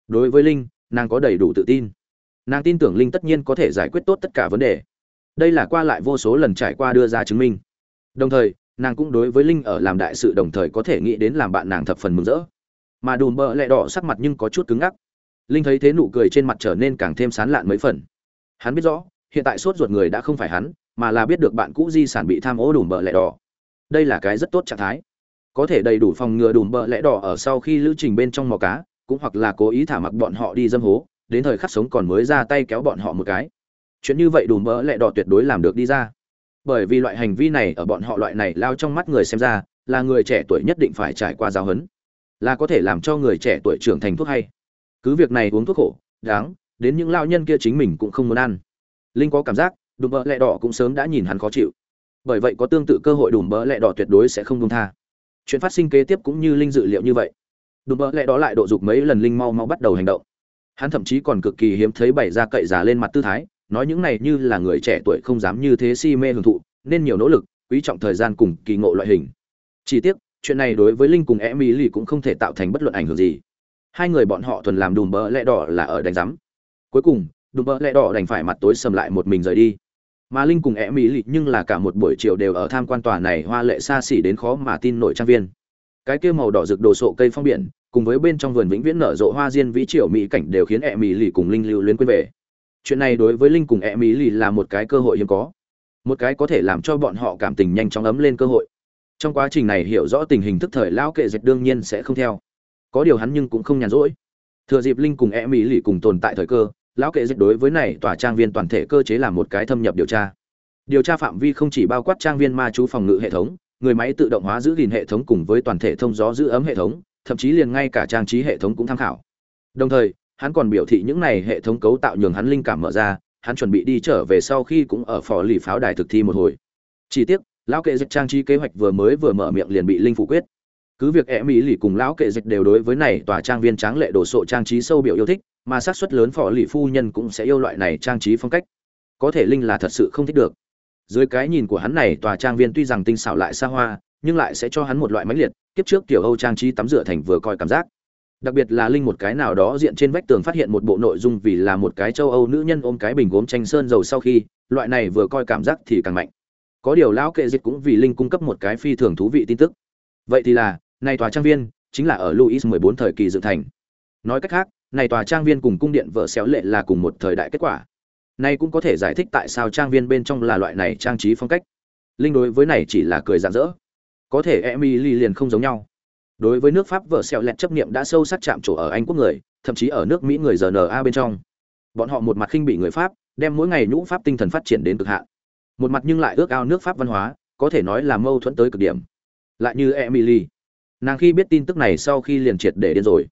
Đối với linh, nàng có đầy đủ tự tin. Nàng tin tưởng linh tất nhiên có thể giải quyết tốt tất cả vấn đề. Đây là qua lại vô số lần trải qua đưa ra chứng minh. Đồng thời, nàng cũng đối với linh ở làm đại sự đồng thời có thể nghĩ đến làm bạn nàng thập phần mừng rỡ. Mà đùm bợ lẹ đỏ sắc mặt nhưng có chút cứng ngắc. Linh thấy thế nụ cười trên mặt trở nên càng thêm sán lạn mấy phần. Hắn biết rõ, hiện tại sốt ruột người đã không phải hắn mà là biết được bạn cũ di sản bị tham ô đùm bợ lẹ đỏ. Đây là cái rất tốt trạng thái. Có thể đầy đủ phòng ngừa đùm bợ lẽ đỏ ở sau khi lưu trình bên trong mò cá, cũng hoặc là cố ý thả mặc bọn họ đi dâm hố, đến thời khắc sống còn mới ra tay kéo bọn họ một cái. Chuyện như vậy đùm bợ lẽ đỏ tuyệt đối làm được đi ra. Bởi vì loại hành vi này ở bọn họ loại này lao trong mắt người xem ra, là người trẻ tuổi nhất định phải trải qua giáo huấn. Là có thể làm cho người trẻ tuổi trưởng thành thuốc hay. Cứ việc này uống thuốc khổ, đáng, đến những lao nhân kia chính mình cũng không muốn ăn. Linh có cảm giác đùm bỡ lẹ đỏ cũng sớm đã nhìn hắn khó chịu. Bởi vậy có tương tự cơ hội đùm bỡ lẹ đỏ tuyệt đối sẽ không công tha. Chuyện phát sinh kế tiếp cũng như linh dự liệu như vậy. Đùm bỡ lẹ đó lại độ dục mấy lần linh mau mau bắt đầu hành động. Hắn thậm chí còn cực kỳ hiếm thấy bày ra cậy giả lên mặt tư thái, nói những này như là người trẻ tuổi không dám như thế si mê hưởng thụ, nên nhiều nỗ lực, quý trọng thời gian cùng kỳ ngộ loại hình. Chỉ tiếc, chuyện này đối với linh cùng e mỹ lì cũng không thể tạo thành bất luận ảnh hưởng gì. Hai người bọn họ thuần làm đùm bỡ lẹ đỏ là ở đánh giám. Cuối cùng, đùm bỡ lẹ đỏ đành phải mặt tối sầm lại một mình rời đi mà linh cùng e mỹ lì nhưng là cả một buổi chiều đều ở tham quan tòa này hoa lệ xa xỉ đến khó mà tin nổi trang viên. Cái kia màu đỏ rực đồ sộ cây phong biển, cùng với bên trong vườn vĩnh viễn nở rộ hoa diên vĩ triều mỹ cảnh đều khiến e mỹ lì cùng linh lưu luyến quên về. Chuyện này đối với linh cùng e mỹ lì là một cái cơ hội hiếm có. Một cái có thể làm cho bọn họ cảm tình nhanh chóng ấm lên cơ hội. Trong quá trình này hiểu rõ tình hình thức thời lão kệ dệt đương nhiên sẽ không theo. Có điều hắn nhưng cũng không nhàn rỗi. Thừa dịp linh cùng e mỹ lì cùng tồn tại thời cơ lão kệ dịch đối với này tòa trang viên toàn thể cơ chế là một cái thâm nhập điều tra. Điều tra phạm vi không chỉ bao quát trang viên ma chú phòng ngự hệ thống, người máy tự động hóa giữ gìn hệ thống cùng với toàn thể thông gió giữ ấm hệ thống, thậm chí liền ngay cả trang trí hệ thống cũng tham khảo. Đồng thời, hắn còn biểu thị những này hệ thống cấu tạo nhường hắn linh cảm mở ra, hắn chuẩn bị đi trở về sau khi cũng ở phò lì pháo đài thực thi một hồi. Chi tiết lão kệ dịch trang trí kế hoạch vừa mới vừa mở miệng liền bị linh phủ quyết. Cứ việc e mỹ lì cùng lão kệ dịch đều đối với này tòa trang viên tráng lệ đồ sộ trang trí sâu biểu yêu thích mà xác suất lớn phò lì phu nhân cũng sẽ yêu loại này trang trí phong cách. Có thể linh là thật sự không thích được. Dưới cái nhìn của hắn này tòa trang viên tuy rằng tinh xảo lại xa hoa nhưng lại sẽ cho hắn một loại mãnh liệt kiếp trước tiểu âu trang trí tắm rửa thành vừa coi cảm giác. Đặc biệt là linh một cái nào đó diện trên vách tường phát hiện một bộ nội dung vì là một cái châu âu nữ nhân ôm cái bình gốm tranh sơn dầu sau khi loại này vừa coi cảm giác thì càng mạnh. Có điều lão kệ dịch cũng vì linh cung cấp một cái phi thường thú vị tin tức. Vậy thì là này tòa trang viên chính là ở Louis 14 thời kỳ dựng thành. Nói cách khác, này tòa trang viên cùng cung điện vợ xéo lệ là cùng một thời đại kết quả. nay cũng có thể giải thích tại sao trang viên bên trong là loại này trang trí phong cách. Linh đối với này chỉ là cười rạng rỡ. Có thể Emily liền không giống nhau. Đối với nước Pháp vợ xẹo lẹt chấp niệm đã sâu sắc chạm trổ ở Anh quốc người, thậm chí ở nước Mỹ người rna bên trong. Bọn họ một mặt khinh bị người Pháp, đem mỗi ngày nhũ Pháp tinh thần phát triển đến cực hạn. Một mặt nhưng lại ước ao nước Pháp văn hóa, có thể nói là mâu thuẫn tới cực điểm. Lại như Emily, nàng khi biết tin tức này sau khi liền triệt để điên rồi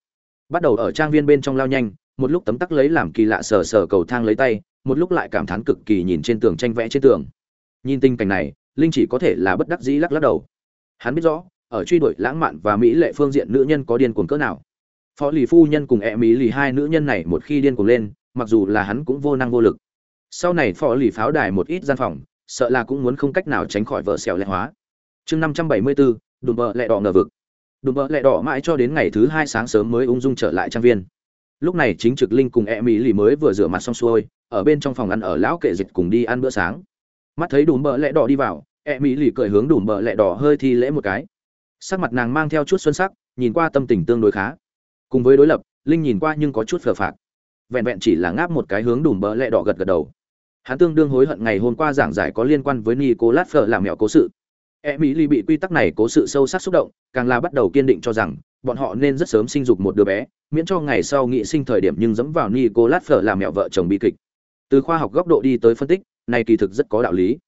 bắt đầu ở trang viên bên trong lao nhanh, một lúc tấm tắc lấy làm kỳ lạ sờ sờ cầu thang lấy tay, một lúc lại cảm thán cực kỳ nhìn trên tường tranh vẽ trên tường. Nhìn tình cảnh này, linh chỉ có thể là bất đắc dĩ lắc lắc đầu. Hắn biết rõ, ở truy đuổi lãng mạn và mỹ lệ phương diện nữ nhân có điên cuồng cỡ nào. Phó lì phu nhân cùng e mỹ lì hai nữ nhân này một khi điên cuồng lên, mặc dù là hắn cũng vô năng vô lực. Sau này phó lì pháo đài một ít gian phòng, sợ là cũng muốn không cách nào tránh khỏi vợ xẻo lẹ hóa. Chương năm trăm bảy mươi bốn đùm bợ lẹ đỏ ngờ vực đùm bỡ lẹ đỏ mãi cho đến ngày thứ hai sáng sớm mới ung dung trở lại trang viên. Lúc này chính trực linh cùng e mỹ lì mới vừa rửa mặt xong xuôi ở bên trong phòng ăn ở lão kệ dịch cùng đi ăn bữa sáng. Mắt thấy đùm bỡ lẹ đỏ đi vào e mỹ lì cười hướng đùm bỡ lẹ đỏ hơi thi lễ một cái. Sắc mặt nàng mang theo chút xuân sắc nhìn qua tâm tình tương đối khá. Cùng với đối lập linh nhìn qua nhưng có chút phờ phạt, vẹn vẹn chỉ là ngáp một cái hướng đùm bỡ lẹ đỏ gật gật đầu. Hắn tương đương hối hận ngày hôm qua giảng giải có liên quan với nicolas phở làm mẹo cố sự e mỹ lì bị quy tắc này cố sự sâu sắc xúc động, càng là bắt đầu kiên định cho rằng, bọn họ nên rất sớm sinh dục một đứa bé, miễn cho ngày sau nghị sinh thời điểm nhưng dẫm vào nicolas phở làm mẹo vợ chồng bi kịch. Từ khoa học góc độ đi tới phân tích, này kỳ thực rất có đạo lý.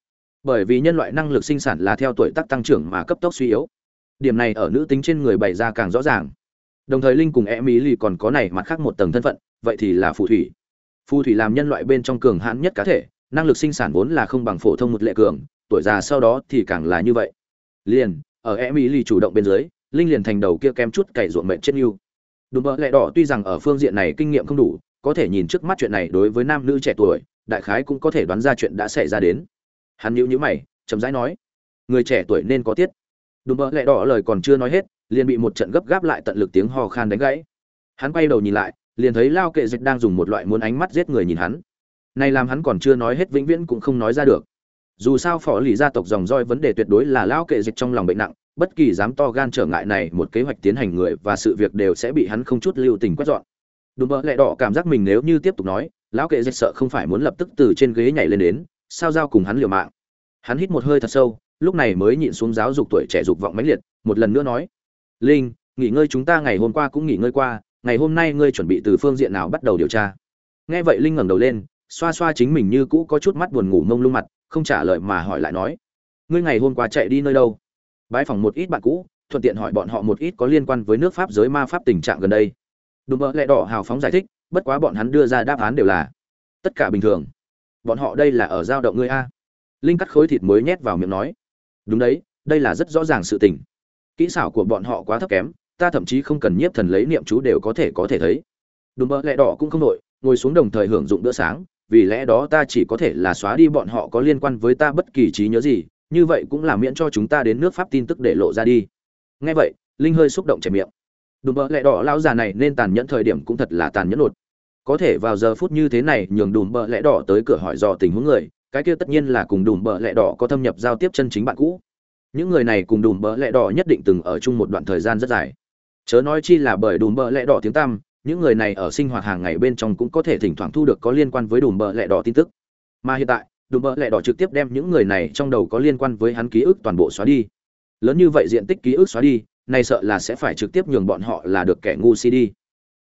Bởi vì nhân loại năng lực sinh sản là theo tuổi tác tăng trưởng mà cấp tốc suy yếu. Điểm này ở nữ tính trên người bày ra càng rõ ràng. Đồng thời linh cùng e mỹ lì còn có này mặt khác một tầng thân phận, vậy thì là phù thủy. Phù thủy làm nhân loại bên trong cường hãn nhất cá thể, năng lực sinh sản vốn là không bằng phổ thông một lệ cường tuổi già sau đó thì càng là như vậy. Liền, ở e mỹ lì chủ động bên dưới, linh liền thành đầu kia kem chút cày ruộng mệnh chết yêu đùm bợ lẹ đỏ tuy rằng ở phương diện này kinh nghiệm không đủ, có thể nhìn trước mắt chuyện này đối với nam nữ trẻ tuổi, đại khái cũng có thể đoán ra chuyện đã xảy ra đến. Hắn nhíu nhíu mày, chậm rãi nói, người trẻ tuổi nên có tiết. Đùm bợ lẹ đỏ lời còn chưa nói hết, liền bị một trận gấp gáp lại tận lực tiếng hò khan đánh gãy. Hắn quay đầu nhìn lại, liền thấy lao kệ dịch đang dùng một loại muốn ánh mắt giết người nhìn hắn. Này làm hắn còn chưa nói hết vĩnh viễn cũng không nói ra được dù sao phỏ lì gia tộc dòng roi vấn đề tuyệt đối là lao kệ dịch trong lòng bệnh nặng, bất kỳ dám to gan trở ngại này một kế hoạch tiến hành người và sự việc đều sẽ bị hắn không chút lưu tình quét dọn. Đùm bợ lẹ đỏ cảm giác mình nếu như tiếp tục nói, lão kệ dịch sợ không phải muốn lập tức từ trên ghế nhảy lên đến, sao giao cùng hắn liều mạng. Hắn hít một hơi thật sâu, lúc này mới nhịn xuống giáo dục tuổi trẻ dục vọng mãnh liệt, một lần nữa nói, linh, nghỉ ngơi chúng ta ngày hôm qua cũng nghỉ ngơi qua, ngày hôm nay ngươi chuẩn bị từ phương diện nào bắt đầu điều tra? Nghe vậy linh ngẩng đầu lên, xoa xoa chính mình như cũ có chút mắt buồn ngủ mông lung mặt không trả lời mà hỏi lại nói, ngươi ngày hôm qua chạy đi nơi đâu? Bái phỏng một ít bạn cũ, thuận tiện hỏi bọn họ một ít có liên quan với nước pháp giới ma pháp tình trạng gần đây. Đùm bợ lẹ đỏ hào phóng giải thích, bất quá bọn hắn đưa ra đáp án đều là tất cả bình thường. Bọn họ đây là ở giao động ngươi a. Linh cắt khối thịt mới nhét vào miệng nói, đúng đấy, đây là rất rõ ràng sự tình. Kỹ xảo của bọn họ quá thấp kém, ta thậm chí không cần nhiếp thần lấy niệm chú đều có thể có thể thấy. Đùm bợ lẹ đỏ cũng không nội ngồi xuống đồng thời hưởng dụng bữa sáng vì lẽ đó ta chỉ có thể là xóa đi bọn họ có liên quan với ta bất kỳ trí nhớ gì, như vậy cũng là miễn cho chúng ta đến nước pháp tin tức để lộ ra đi. Nghe vậy, linh hơi xúc động chảy miệng. Đùm bợ lẹ đỏ lão già này nên tàn nhẫn thời điểm cũng thật là tàn nhẫn đột có thể vào giờ phút như thế này nhường đùm bợ lẹ đỏ tới cửa hỏi dò tình huống người, cái kia tất nhiên là cùng đùm bợ lẹ đỏ có thâm nhập giao tiếp chân chính bạn cũ. Những người này cùng đùm bợ lẹ đỏ nhất định từng ở chung một đoạn thời gian rất dài. Chớ nói chi là bởi đùm bợ lẹ đỏ tiếng tăm những người này ở sinh hoạt hàng ngày bên trong cũng có thể thỉnh thoảng thu được có liên quan với đùm bợ lẹ đỏ tin tức. Mà hiện tại, đùm bợ lẹ đỏ trực tiếp đem những người này trong đầu có liên quan với hắn ký ức toàn bộ xóa đi. Lớn như vậy diện tích ký ức xóa đi, này sợ là sẽ phải trực tiếp nhường bọn họ là được kẻ ngu si đi.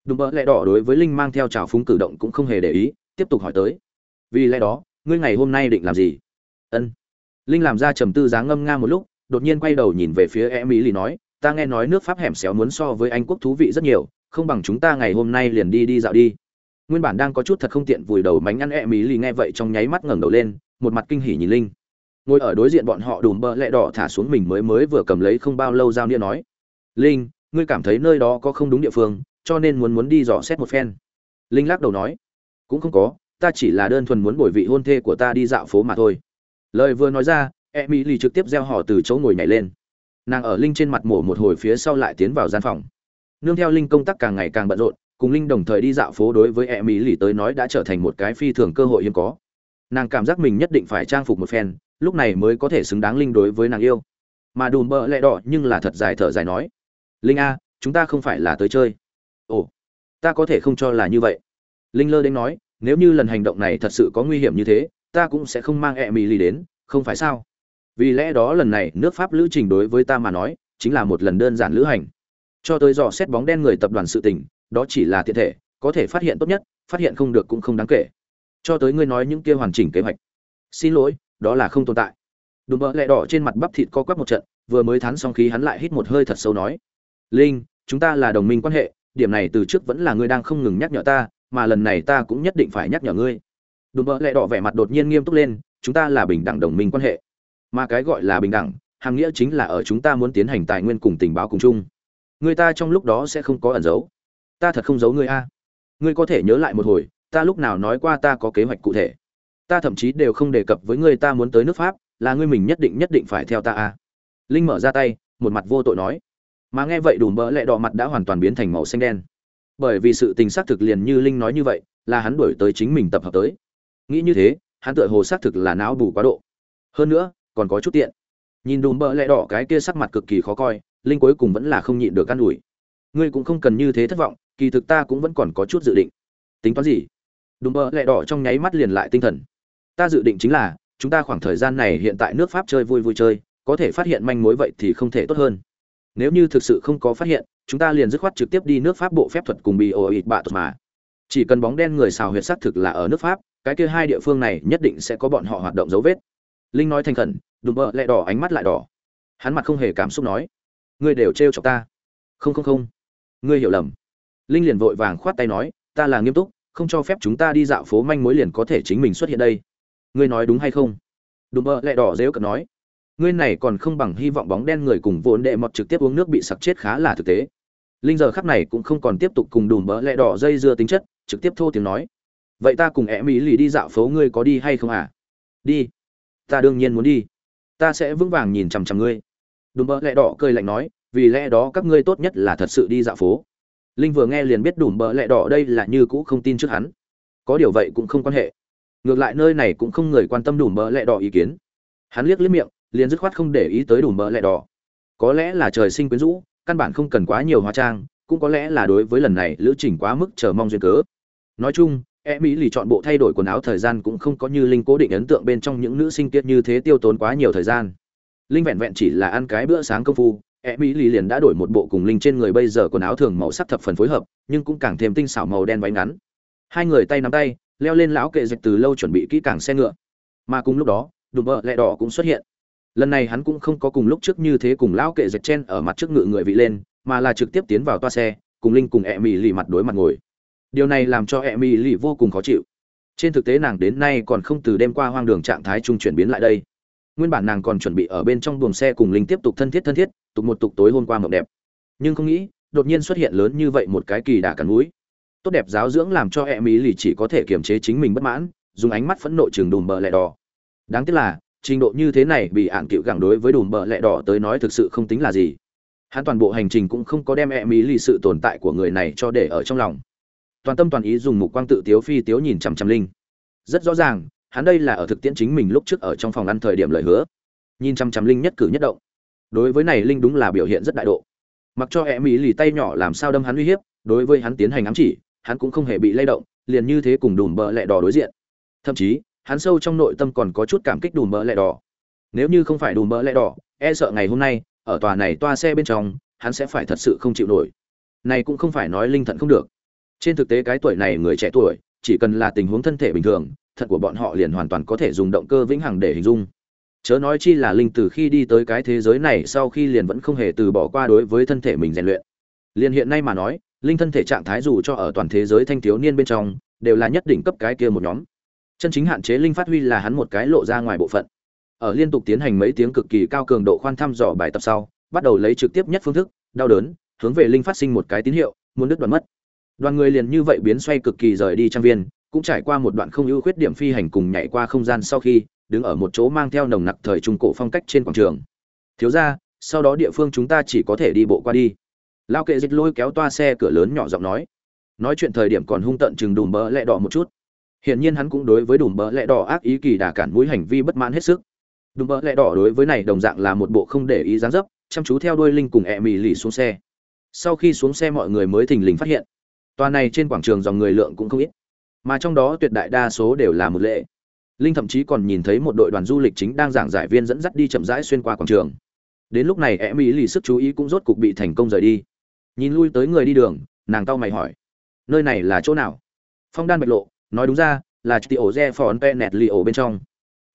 Đùm bợ lẹ đỏ đối với linh mang theo trào phúng cử động cũng không hề để ý, tiếp tục hỏi tới. Vì lẽ đó, ngươi ngày hôm nay định làm gì? Ân. Linh làm ra trầm tư dáng ngâm nga một lúc, đột nhiên quay đầu nhìn về phía e mỹ lì nói ta nghe nói nước pháp hẻm xéo muốn so với anh quốc thú vị rất nhiều, không bằng chúng ta ngày hôm nay liền đi đi dạo đi. Nguyên bản đang có chút thật không tiện vùi đầu mánh ăn e mỹ lì nghe vậy trong nháy mắt ngẩng đầu lên, một mặt kinh hỉ nhìn linh. Ngồi ở đối diện bọn họ đùm bơ lẹ đỏ thả xuống mình mới mới vừa cầm lấy không bao lâu giao nia nói, linh, ngươi cảm thấy nơi đó có không đúng địa phương, cho nên muốn muốn đi dò xét một phen. Linh lắc đầu nói, cũng không có, ta chỉ là đơn thuần muốn bồi vị hôn thê của ta đi dạo phố mà thôi. Lời vừa nói ra e mỹ lì trực tiếp gieo họ từ chỗ ngồi nhảy lên nàng ở linh trên mặt mổ một hồi phía sau lại tiến vào gian phòng. Nương theo linh công tác càng ngày càng bận rộn, cùng linh đồng thời đi dạo phố đối với e mỹ lì tới nói đã trở thành một cái phi thường cơ hội hiếm có. Nàng cảm giác mình nhất định phải trang phục một phen, lúc này mới có thể xứng đáng linh đối với nàng yêu. Mà đùm bợ lẹ đỏ nhưng là thật dài thở dài nói, linh a, chúng ta không phải là tới chơi. Ồ, ta có thể không cho là như vậy. Linh lơ đến nói, nếu như lần hành động này thật sự có nguy hiểm như thế, ta cũng sẽ không mang e mỹ lì đến, không phải sao? Vì lẽ đó lần này nước pháp lữ trình đối với ta mà nói, chính là một lần đơn giản lữ hành. Cho tới dò xét bóng đen người tập đoàn sự tình, đó chỉ là thiện thể, có thể phát hiện tốt nhất, phát hiện không được cũng không đáng kể. Cho tới ngươi nói những kia hoàn chỉnh kế hoạch. Xin lỗi, đó là không tồn tại. Đùm bợ lẹ đỏ trên mặt bắp thịt co quắp một trận, vừa mới thắn xong khí hắn lại hít một hơi thật sâu nói. Linh, chúng ta là đồng minh quan hệ, điểm này từ trước vẫn là ngươi đang không ngừng nhắc nhở ta, mà lần này ta cũng nhất định phải nhắc nhở ngươi. Đùm bợ lẹ đỏ vẻ mặt đột nhiên nghiêm túc lên, chúng ta là bình đẳng đồng minh quan hệ mà cái gọi là bình đẳng hàng nghĩa chính là ở chúng ta muốn tiến hành tài nguyên cùng tình báo cùng chung. Người ta trong lúc đó sẽ không có ẩn giấu ta thật không giấu ngươi a. Ngươi có thể nhớ lại một hồi, ta lúc nào nói qua ta có kế hoạch cụ thể. Ta thậm chí đều không đề cập với ngươi ta muốn tới nước pháp, là ngươi mình nhất định nhất định phải theo ta a. Linh mở ra tay, một mặt vô tội nói. Mà nghe vậy đùm bỡ lẹ đỏ mặt đã hoàn toàn biến thành màu xanh đen. Bởi vì sự tình xác thực liền như linh nói như vậy, là hắn đổi tới chính mình tập hợp tới. Nghĩ như thế, hắn tựa hồ xác thực là não bù quá độ. Hơn nữa còn có chút tiện. Nhìn đùm bợ lẹ đỏ cái kia sắc mặt cực kỳ khó coi, linh cuối cùng vẫn là không nhịn được căn ủi. Ngươi cũng không cần như thế thất vọng, kỳ thực ta cũng vẫn còn có chút dự định. Tính toán gì? Đùm bợ lẹ đỏ trong nháy mắt liền lại tinh thần. Ta dự định chính là, chúng ta khoảng thời gian này hiện tại nước pháp chơi vui vui chơi, có thể phát hiện manh mối vậy thì không thể tốt hơn. Nếu như thực sự không có phát hiện, chúng ta liền dứt khoát trực tiếp đi nước pháp bộ phép thuật cùng bị ồ ịt bạ thuật mà. Chỉ cần bóng đen người xào huyệt xác thực là ở nước pháp, cái kia hai địa phương này nhất định sẽ có bọn họ hoạt động dấu vết linh nói thành khẩn, đùm bợ lẹ đỏ, ánh mắt lại đỏ. Hắn mặt không hề cảm xúc nói, ngươi đều trêu chọc ta. Không không không. Ngươi hiểu lầm. Linh liền vội vàng khoát tay nói, ta là nghiêm túc, không cho phép chúng ta đi dạo phố manh mối liền có thể chính mình xuất hiện đây. Ngươi nói đúng hay không? Đùm bợ lẹ đỏ dếu cận nói, ngươi này còn không bằng hy vọng bóng đen người cùng vốn đệ mọt trực tiếp uống nước bị sặc chết khá là thực tế. Linh giờ khắc này cũng không còn tiếp tục cùng đùm bỡ lẹ đỏ dây dưa tính chất, trực tiếp thô tiếng nói, vậy ta cùng em mỹ lì đi dạo phố ngươi có đi hay không à? Đi ta đương nhiên muốn đi. Ta sẽ vững vàng nhìn chằm chằm ngươi. Đùm bợ lẹ đỏ cười lạnh nói, vì lẽ đó các ngươi tốt nhất là thật sự đi dạo phố. Linh vừa nghe liền biết đùm bợ lẹ đỏ đây là như cũ không tin trước hắn. Có điều vậy cũng không quan hệ. Ngược lại nơi này cũng không người quan tâm đùm bợ lẹ đỏ ý kiến. Hắn liếc liếc miệng, liền dứt khoát không để ý tới đùm bợ lẹ đỏ. Có lẽ là trời sinh quyến rũ, căn bản không cần quá nhiều hóa trang, cũng có lẽ là đối với lần này lữ trình quá mức chờ mong duyên cớ. Nói chung e mỹ lì chọn bộ thay đổi quần áo thời gian cũng không có như linh cố định ấn tượng bên trong những nữ sinh tiết như thế tiêu tốn quá nhiều thời gian. Linh vẹn vẹn chỉ là ăn cái bữa sáng công phu e mỹ lì liền đã đổi một bộ cùng linh trên người bây giờ quần áo thường màu sắc thập phần phối hợp, nhưng cũng càng thêm tinh xảo màu đen váy ngắn. Hai người tay nắm tay, leo lên lão kệ dịch từ lâu chuẩn bị kỹ càng xe ngựa. Mà cùng lúc đó, đùm bợ lẹ đỏ cũng xuất hiện. Lần này hắn cũng không có cùng lúc trước như thế cùng lão kệ dịch chen ở mặt trước ngựa người vị lên, mà là trực tiếp tiến vào toa xe, cùng linh cùng e mỹ lì mặt đối mặt ngồi điều này làm cho e mỹ lì vô cùng khó chịu. Trên thực tế nàng đến nay còn không từ đêm qua hoang đường trạng thái trung chuyển biến lại đây. Nguyên bản nàng còn chuẩn bị ở bên trong buồng xe cùng linh tiếp tục thân thiết thân thiết, tục một tục tối hôm qua mộng đẹp. Nhưng không nghĩ, đột nhiên xuất hiện lớn như vậy một cái kỳ đà cắn mũi. Tốt đẹp giáo dưỡng làm cho e mỹ lì chỉ có thể kiềm chế chính mình bất mãn, dùng ánh mắt phẫn nộ trường đùm bờ lẹ đỏ. Đáng tiếc là, trình độ như thế này bị ạn cựu gẳng đối với đùm bờ lẹ đỏ tới nói thực sự không tính là gì. Hắn toàn bộ hành trình cũng không có đem e mỹ lì sự tồn tại của người này cho để ở trong lòng toàn tâm toàn ý dùng mục quang tự tiếu phi tiếu nhìn chằm chằm linh. Rất rõ ràng, hắn đây là ở thực tiễn chính mình lúc trước ở trong phòng ăn thời điểm lời hứa. Nhìn chằm chằm linh nhất cử nhất động. Đối với này linh đúng là biểu hiện rất đại độ. Mặc cho e mỹ lì tay nhỏ làm sao đâm hắn uy hiếp, đối với hắn tiến hành ám chỉ, hắn cũng không hề bị lay động, liền như thế cùng đùm bợ lẹ đỏ đối diện. Thậm chí, hắn sâu trong nội tâm còn có chút cảm kích đùm bợ lẹ đỏ. Nếu như không phải đùm bợ lẹ đỏ e sợ ngày hôm nay, ở tòa này toa xe bên trong, hắn sẽ phải thật sự không chịu nổi. Này cũng không phải nói linh thận không được trên thực tế cái tuổi này người trẻ tuổi, chỉ cần là tình huống thân thể bình thường, thận của bọn họ liền hoàn toàn có thể dùng động cơ vĩnh hằng để hình dung. Chớ nói chi là linh từ khi đi tới cái thế giới này sau khi liền vẫn không hề từ bỏ qua đối với thân thể mình rèn luyện. Liền hiện nay mà nói, linh thân thể trạng thái dù cho ở toàn thế giới thanh thiếu niên bên trong, đều là nhất đỉnh cấp cái kia một nhóm. Chân chính hạn chế linh phát huy là hắn một cái lộ ra ngoài bộ phận. Ở liên tục tiến hành mấy tiếng cực kỳ cao cường độ khoan thăm dò bài tập sau, bắt đầu lấy trực tiếp nhất phương thức, đau đớn, hướng về linh phát sinh một cái tín hiệu, muốn đứt đoạn mất đoàn người liền như vậy biến xoay cực kỳ rời đi trang viên, cũng trải qua một đoạn không ưu khuyết điểm phi hành cùng nhảy qua không gian sau khi, đứng ở một chỗ mang theo nồng nặc thời trung cổ phong cách trên quảng trường. Thiếu ra sau đó địa phương chúng ta chỉ có thể đi bộ qua đi. Lao kệ dịch lôi kéo toa xe cửa lớn nhỏ giọng nói. Nói chuyện thời điểm còn hung tận chừng đùm bỡ lẹ đỏ một chút. Hiển nhiên hắn cũng đối với đùm bỡ lẹ đỏ ác ý kỳ đà cản mũi hành vi bất mãn hết sức. Đùm bỡ lẹ đỏ đối với này đồng dạng là một bộ không để ý dáng dấp, chăm chú theo đuôi linh cùng ẹ mì lì xuống xe. Sau khi xuống xe mọi người mới thình lình phát hiện Toàn này trên quảng trường dòng người lượng cũng không ít, mà trong đó tuyệt đại đa số đều là một lệ. Linh thậm chí còn nhìn thấy một đội đoàn du lịch chính đang giảng giải viên dẫn dắt đi chậm rãi xuyên qua quảng trường. Đến lúc này em lì sức chú ý cũng rốt cục bị thành công rời đi. Nhìn lui tới người đi đường, nàng tao mày hỏi, nơi này là chỗ nào? Phong đan bạch lộ, nói đúng ra, là chị ổ re phòn pe nẹt lì ổ bên trong.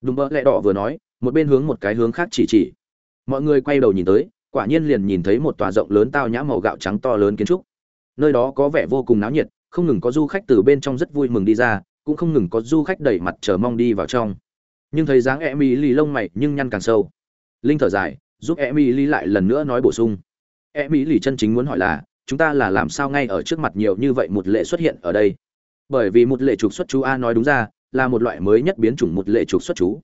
Đúng bỡ lẹ đỏ vừa nói, một bên hướng một cái hướng khác chỉ chỉ. Mọi người quay đầu nhìn tới, quả nhiên liền nhìn thấy một tòa rộng lớn tao nhã màu gạo trắng to lớn kiến trúc nơi đó có vẻ vô cùng náo nhiệt, không ngừng có du khách từ bên trong rất vui mừng đi ra, cũng không ngừng có du khách đẩy mặt chờ mong đi vào trong. Nhưng thấy dáng e mỹ lì lông mày nhưng nhăn càng sâu. Linh thở dài, giúp e mỹ lì lại lần nữa nói bổ sung. E mỹ lì chân chính muốn hỏi là, chúng ta là làm sao ngay ở trước mặt nhiều như vậy một lệ xuất hiện ở đây? Bởi vì một lệ trục xuất chú a nói đúng ra, là một loại mới nhất biến chủng một lệ trục xuất chú.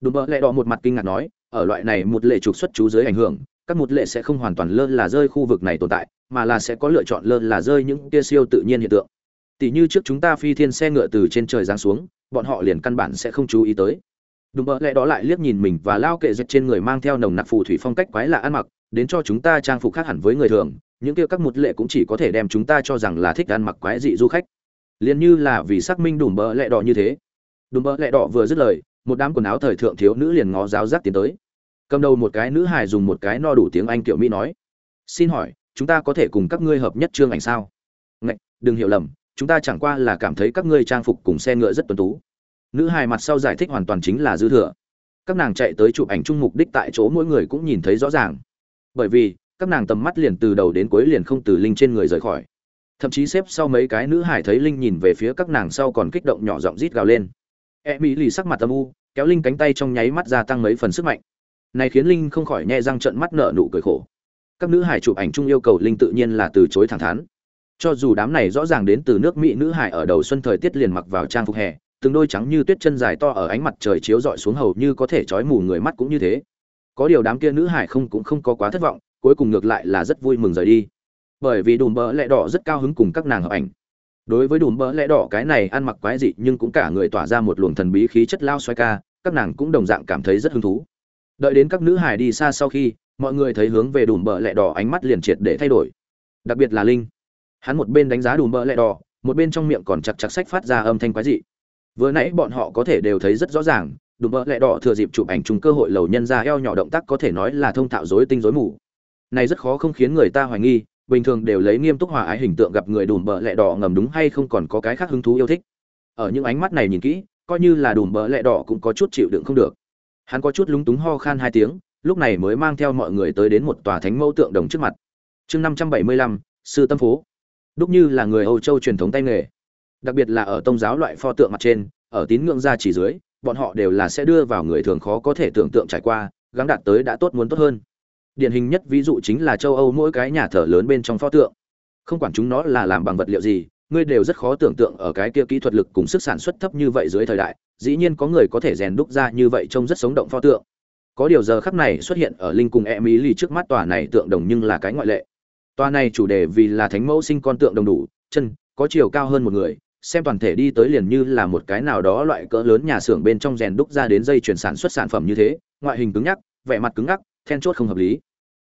Đùm bợ lẹ đỏ một mặt kinh ngạc nói, ở loại này một lệ trục xuất chú dưới ảnh hưởng các một lệ sẽ không hoàn toàn lơ là rơi khu vực này tồn tại, mà là sẽ có lựa chọn lơ là rơi những kia siêu tự nhiên hiện tượng. Tỷ như trước chúng ta phi thiên xe ngựa từ trên trời giáng xuống, bọn họ liền căn bản sẽ không chú ý tới. Đùm bợ lẹ đó lại liếc nhìn mình và lao kệ giật trên người mang theo nồng nặc phù thủy phong cách quái lạ ăn mặc, đến cho chúng ta trang phục khác hẳn với người thường, những kia các một lệ cũng chỉ có thể đem chúng ta cho rằng là thích ăn mặc quái dị du khách. Liền như là vì xác minh đùm bợ lẹ đỏ như thế. Đùm bợ lẹ đỏ vừa dứt lời, một đám quần áo thời thượng thiếu nữ liền ngó giáo giác tiến tới cầm đầu một cái nữ hài dùng một cái no đủ tiếng anh kiểu mỹ nói, xin hỏi, chúng ta có thể cùng các ngươi hợp nhất chương ảnh sao? Ngạch, đừng hiểu lầm, chúng ta chẳng qua là cảm thấy các ngươi trang phục cùng xe ngựa rất tuấn tú. Nữ hài mặt sau giải thích hoàn toàn chính là dư thừa. Các nàng chạy tới chụp ảnh chung mục đích tại chỗ mỗi người cũng nhìn thấy rõ ràng. Bởi vì, các nàng tầm mắt liền từ đầu đến cuối liền không từ linh trên người rời khỏi. Thậm chí xếp sau mấy cái nữ hải thấy linh nhìn về phía các nàng sau còn kích động nhỏ giọng rít gào lên. E mỹ lì sắc mặt âm u, kéo linh cánh tay trong nháy mắt gia tăng mấy phần sức mạnh này khiến linh không khỏi nhẹ răng trợn mắt nở nụ cười khổ. Các nữ hải chụp ảnh chung yêu cầu linh tự nhiên là từ chối thẳng thắn. Cho dù đám này rõ ràng đến từ nước mỹ nữ hải ở đầu xuân thời tiết liền mặc vào trang phục hè, từng đôi trắng như tuyết chân dài to ở ánh mặt trời chiếu rọi xuống hầu như có thể trói mù người mắt cũng như thế. Có điều đám kia nữ hải không cũng không có quá thất vọng, cuối cùng ngược lại là rất vui mừng rời đi. Bởi vì đùm bỡ lẽ đỏ rất cao hứng cùng các nàng hợp ảnh. Đối với đùm bỡ lẽ đỏ cái này ăn mặc quái dị nhưng cũng cả người tỏa ra một luồng thần bí khí chất lao xoay ca, các nàng cũng đồng dạng cảm thấy rất hứng thú đợi đến các nữ hải đi xa sau khi, mọi người thấy hướng về đùm bỡ lẹ đỏ ánh mắt liền triệt để thay đổi. Đặc biệt là linh. Hắn một bên đánh giá đùm bỡ lẹ đỏ, một bên trong miệng còn chặt chặt sách phát ra âm thanh quái dị. Vừa nãy bọn họ có thể đều thấy rất rõ ràng, đùm bỡ lẹ đỏ thừa dịp chụp ảnh chung cơ hội lầu nhân ra eo nhỏ động tác có thể nói là thông thạo dối tinh dối mù. Này rất khó không khiến người ta hoài nghi, bình thường đều lấy nghiêm túc hòa ái hình tượng gặp người đùm bỡ lẹ đỏ ngầm đúng hay không còn có cái khác hứng thú yêu thích. Ở những ánh mắt này nhìn kỹ, coi như là đùm bỡ lẹ đỏ cũng có chút chịu đựng không được hắn có chút lúng túng ho khan hai tiếng, lúc này mới mang theo mọi người tới đến một tòa thánh mẫu tượng đồng trước mặt. Chương năm trăm bảy mươi lăm, sư tâm phố. Đúc như là người âu châu truyền thống tay nghề. Đặc biệt là ở tông giáo loại pho tượng mặt trên, ở tín ngưỡng gia chỉ dưới, bọn họ đều là sẽ đưa vào người thường khó có thể tưởng tượng trải qua, gắng đạt tới đã tốt muốn tốt hơn. Điển hình nhất ví dụ chính là châu âu mỗi cái nhà thờ lớn bên trong pho tượng. Không quản chúng nó là làm bằng vật liệu gì, ngươi đều rất khó tưởng tượng ở cái kia kỹ thuật lực cùng sức sản xuất thấp như vậy dưới thời đại dĩ nhiên có người có thể rèn đúc ra như vậy trông rất sống động pho tượng. Có điều giờ khắc này xuất hiện ở linh cùng e mỹ lì trước mắt tòa này tượng đồng nhưng là cái ngoại lệ. Tòa này chủ đề vì là thánh mẫu sinh con tượng đồng đủ, chân, có chiều cao hơn một người, xem toàn thể đi tới liền như là một cái nào đó loại cỡ lớn nhà xưởng bên trong rèn đúc ra đến dây chuyển sản xuất sản phẩm như thế, ngoại hình cứng nhắc, vẻ mặt cứng ngắc, then chốt không hợp lý.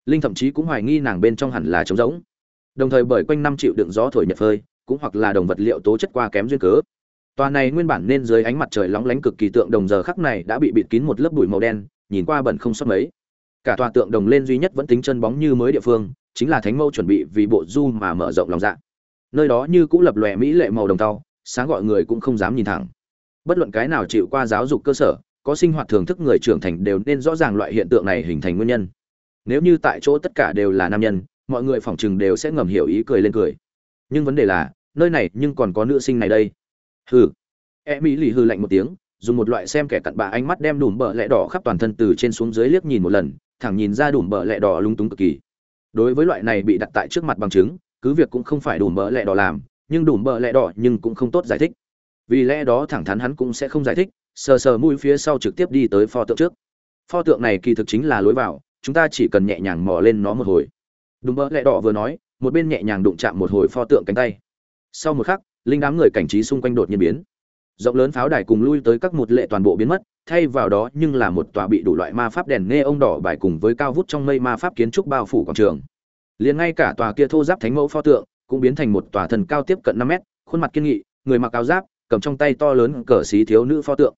Linh thậm chí cũng hoài nghi nàng bên trong hẳn là trống rỗng. Đồng thời bởi quanh năm triệu đựng gió thổi nhật phơi, cũng hoặc là đồng vật liệu tố chất qua kém duyên cớ tòa này nguyên bản nên dưới ánh mặt trời lóng lánh cực kỳ tượng đồng giờ khắc này đã bị bịt kín một lớp bụi màu đen, nhìn qua bẩn không sót mấy. Cả tòa tượng đồng lên duy nhất vẫn tính chân bóng như mới địa phương, chính là thánh mâu chuẩn bị vì bộ du mà mở rộng lòng dạ. Nơi đó như cũng lập lòe mỹ lệ màu đồng tàu sáng gọi người cũng không dám nhìn thẳng. Bất luận cái nào chịu qua giáo dục cơ sở, có sinh hoạt thưởng thức người trưởng thành đều nên rõ ràng loại hiện tượng này hình thành nguyên nhân. Nếu như tại chỗ tất cả đều là nam nhân, mọi người phỏng chừng đều sẽ ngầm hiểu ý cười lên cười. Nhưng vấn đề là, nơi này nhưng còn có nữ sinh này đây hừ. E mỹ lì hư lạnh một tiếng, dùng một loại xem kẻ cặn bạ ánh mắt đem đùm bờ lẹ đỏ khắp toàn thân từ trên xuống dưới liếc nhìn một lần, thẳng nhìn ra đùm bờ lẹ đỏ lung túng cực kỳ. Đối với loại này bị đặt tại trước mặt bằng chứng, cứ việc cũng không phải đùm bờ lẹ đỏ làm, nhưng đùm bờ lẹ đỏ nhưng cũng không tốt giải thích. Vì lẽ đó thẳng thắn hắn cũng sẽ không giải thích, sờ sờ mũi phía sau trực tiếp đi tới pho tượng trước. Pho tượng này kỳ thực chính là lối vào, chúng ta chỉ cần nhẹ nhàng mò lên nó một hồi. Đùm bờ lẹ đỏ vừa nói, một bên nhẹ nhàng đụng chạm một hồi pho tượng cánh tay. Sau một khắc linh đám người cảnh trí xung quanh đột nhiên biến. Rộng lớn pháo đài cùng lui tới các một lệ toàn bộ biến mất, thay vào đó nhưng là một tòa bị đủ loại ma pháp đèn nghe ông đỏ bài cùng với cao vút trong mây ma pháp kiến trúc bao phủ quảng trường. Liền ngay cả tòa kia thô giáp thánh mẫu pho tượng cũng biến thành một tòa thần cao tiếp cận năm mét, khuôn mặt kiên nghị, người mặc áo giáp, cầm trong tay to lớn cờ xí thiếu nữ pho tượng.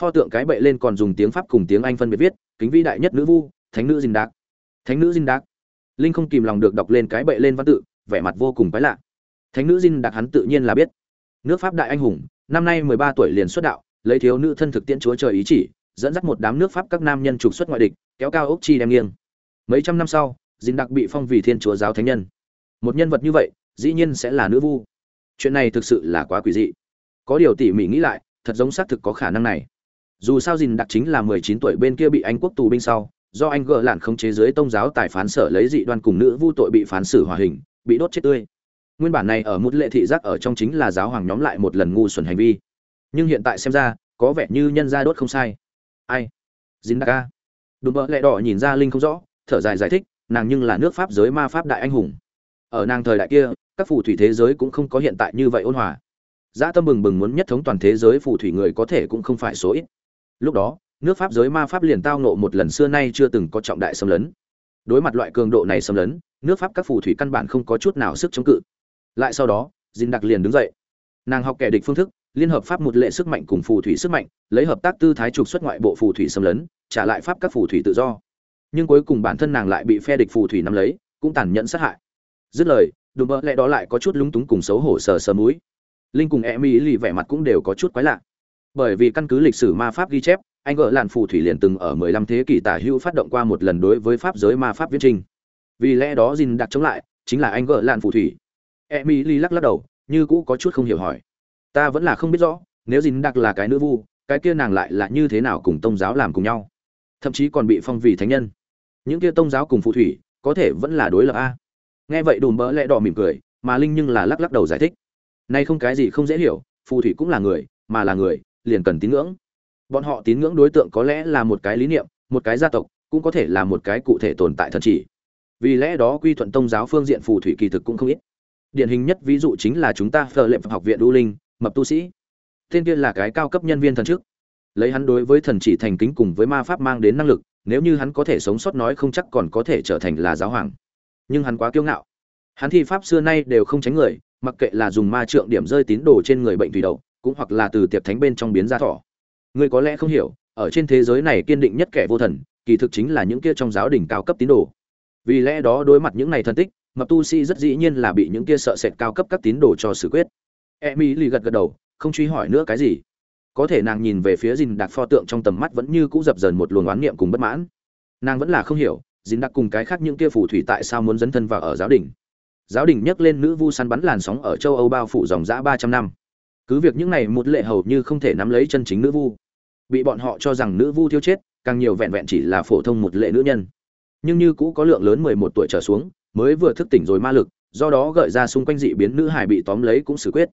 Pho tượng cái bệ lên còn dùng tiếng pháp cùng tiếng anh phân biệt viết, kính vĩ đại nhất nữ vu, thánh nữ dinh đạc. Thánh nữ dinh đạc. Linh không kìm lòng được đọc lên cái bệ lên văn tự, vẻ mặt vô cùng quái lạ thánh nữ dinh đặc hắn tự nhiên là biết. Nước pháp đại anh hùng, năm nay mười ba tuổi liền xuất đạo, lấy thiếu nữ thân thực tiễn chúa trời ý chỉ, dẫn dắt một đám nước pháp các nam nhân trục xuất ngoại địch, kéo cao ốc chi đem nghiêng. Mấy trăm năm sau dinh đặc bị phong vì thiên chúa giáo thánh nhân. Một nhân vật như vậy, dĩ nhiên sẽ là nữ vu. Chuyện này thực sự là quá quỷ dị. Có điều tỉ mỉ nghĩ lại, thật giống xác thực có khả năng này. Dù sao dìn đặc chính là mười chín tuổi bên kia bị anh quốc tù binh sau, do anh gỡ lạn không chế giới tông giáo tài phán sở lấy dị đoan cùng nữ vu tội bị phán xử hòa hình, bị đốt chết tươi nguyên bản này ở một lệ thị giác ở trong chính là giáo hoàng nhóm lại một lần ngu xuẩn hành vi. Nhưng hiện tại xem ra, có vẻ như nhân ra đốt không sai. Ai? Dính đa ca đùm bỡ lẹ đỏ nhìn ra linh không rõ, thở dài giải thích, nàng nhưng là nước pháp giới ma pháp đại anh hùng. Ở nàng thời đại kia, các phù thủy thế giới cũng không có hiện tại như vậy ôn hòa. Dã tâm bừng bừng muốn nhất thống toàn thế giới phù thủy người có thể cũng không phải số ít. Lúc đó, nước pháp giới ma pháp liền tao nộ một lần xưa nay chưa từng có trọng đại xâm lấn. Đối mặt loại cường độ này xâm lấn, nước pháp các phù thủy căn bản không có chút nào sức chống cự lại sau đó, dinh đặc liền đứng dậy. Nàng học kẻ địch phương thức, liên hợp pháp một lệ sức mạnh cùng phù thủy sức mạnh, lấy hợp tác tư thái trục xuất ngoại bộ phù thủy xâm lấn, trả lại pháp các phù thủy tự do. Nhưng cuối cùng bản thân nàng lại bị phe địch phù thủy nắm lấy, cũng tàn nhẫn sát hại. Dứt lời, đùm bỡ lẽ đó lại có chút lúng túng cùng xấu hổ sờ sờ mũi. Linh cùng e mỹ lì vẻ mặt cũng đều có chút quái lạ. Bởi vì căn cứ lịch sử ma pháp ghi chép, anh gỡ làn phù thủy liền từng ở 15 thế kỷ tả hữu phát động qua một lần đối với pháp giới ma pháp viễn trinh vì lẽ đó dìn đặt chống lại, chính là anh gỡ làn phù thủy e lắc lắc đầu, như cũ có chút không hiểu hỏi. Ta vẫn là không biết rõ, nếu dìn đặc là cái nữ vu, cái kia nàng lại là như thế nào cùng tông giáo làm cùng nhau? Thậm chí còn bị phong vì thánh nhân. Những kia tông giáo cùng phù thủy, có thể vẫn là đối lập a. Nghe vậy đùm bỡ lẽ đỏ mỉm cười, mà linh nhưng là lắc lắc đầu giải thích. Nay không cái gì không dễ hiểu, phù thủy cũng là người, mà là người, liền cần tín ngưỡng. Bọn họ tín ngưỡng đối tượng có lẽ là một cái lý niệm, một cái gia tộc, cũng có thể là một cái cụ thể tồn tại thần chỉ. Vì lẽ đó quy thuận tông giáo phương diện phù thủy kỳ thực cũng không ít điển hình nhất ví dụ chính là chúng ta phờ lệm học viện đu linh, mập tu sĩ. Tên kia là cái cao cấp nhân viên thần chức. Lấy hắn đối với thần chỉ thành kính cùng với ma pháp mang đến năng lực, nếu như hắn có thể sống sót nói không chắc còn có thể trở thành là giáo hoàng. Nhưng hắn quá kiêu ngạo. Hắn thi pháp xưa nay đều không tránh người, mặc kệ là dùng ma trượng điểm rơi tín đồ trên người bệnh thủy đậu, cũng hoặc là từ tiệp thánh bên trong biến ra thỏ. Người có lẽ không hiểu, ở trên thế giới này kiên định nhất kẻ vô thần, kỳ thực chính là những kia trong giáo đình cao cấp tín đồ. Vì lẽ đó đối mặt những này thân tích mập tu sĩ rất dĩ nhiên là bị những kia sợ sệt cao cấp các tín đồ cho xử quyết. Emily gật gật đầu, không truy hỏi nữa cái gì. Có thể nàng nhìn về phía dìn đặc pho tượng trong tầm mắt vẫn như cũ dập dần một luồng oán niệm cùng bất mãn. Nàng vẫn là không hiểu dìn đặc cùng cái khác những kia phù thủy tại sao muốn dấn thân vào ở giáo đình. Giáo đình nhắc lên nữ vu săn bắn làn sóng ở châu âu bao phủ dòng dã ba trăm năm. Cứ việc những này một lệ hầu như không thể nắm lấy chân chính nữ vu, bị bọn họ cho rằng nữ vu thiêu chết, càng nhiều vẹn vẹn chỉ là phổ thông một lệ nữ nhân. Nhưng như cũ có lượng lớn mười một tuổi trở xuống mới vừa thức tỉnh rồi ma lực, do đó gợi ra xung quanh dị biến nữ hải bị tóm lấy cũng xử quyết.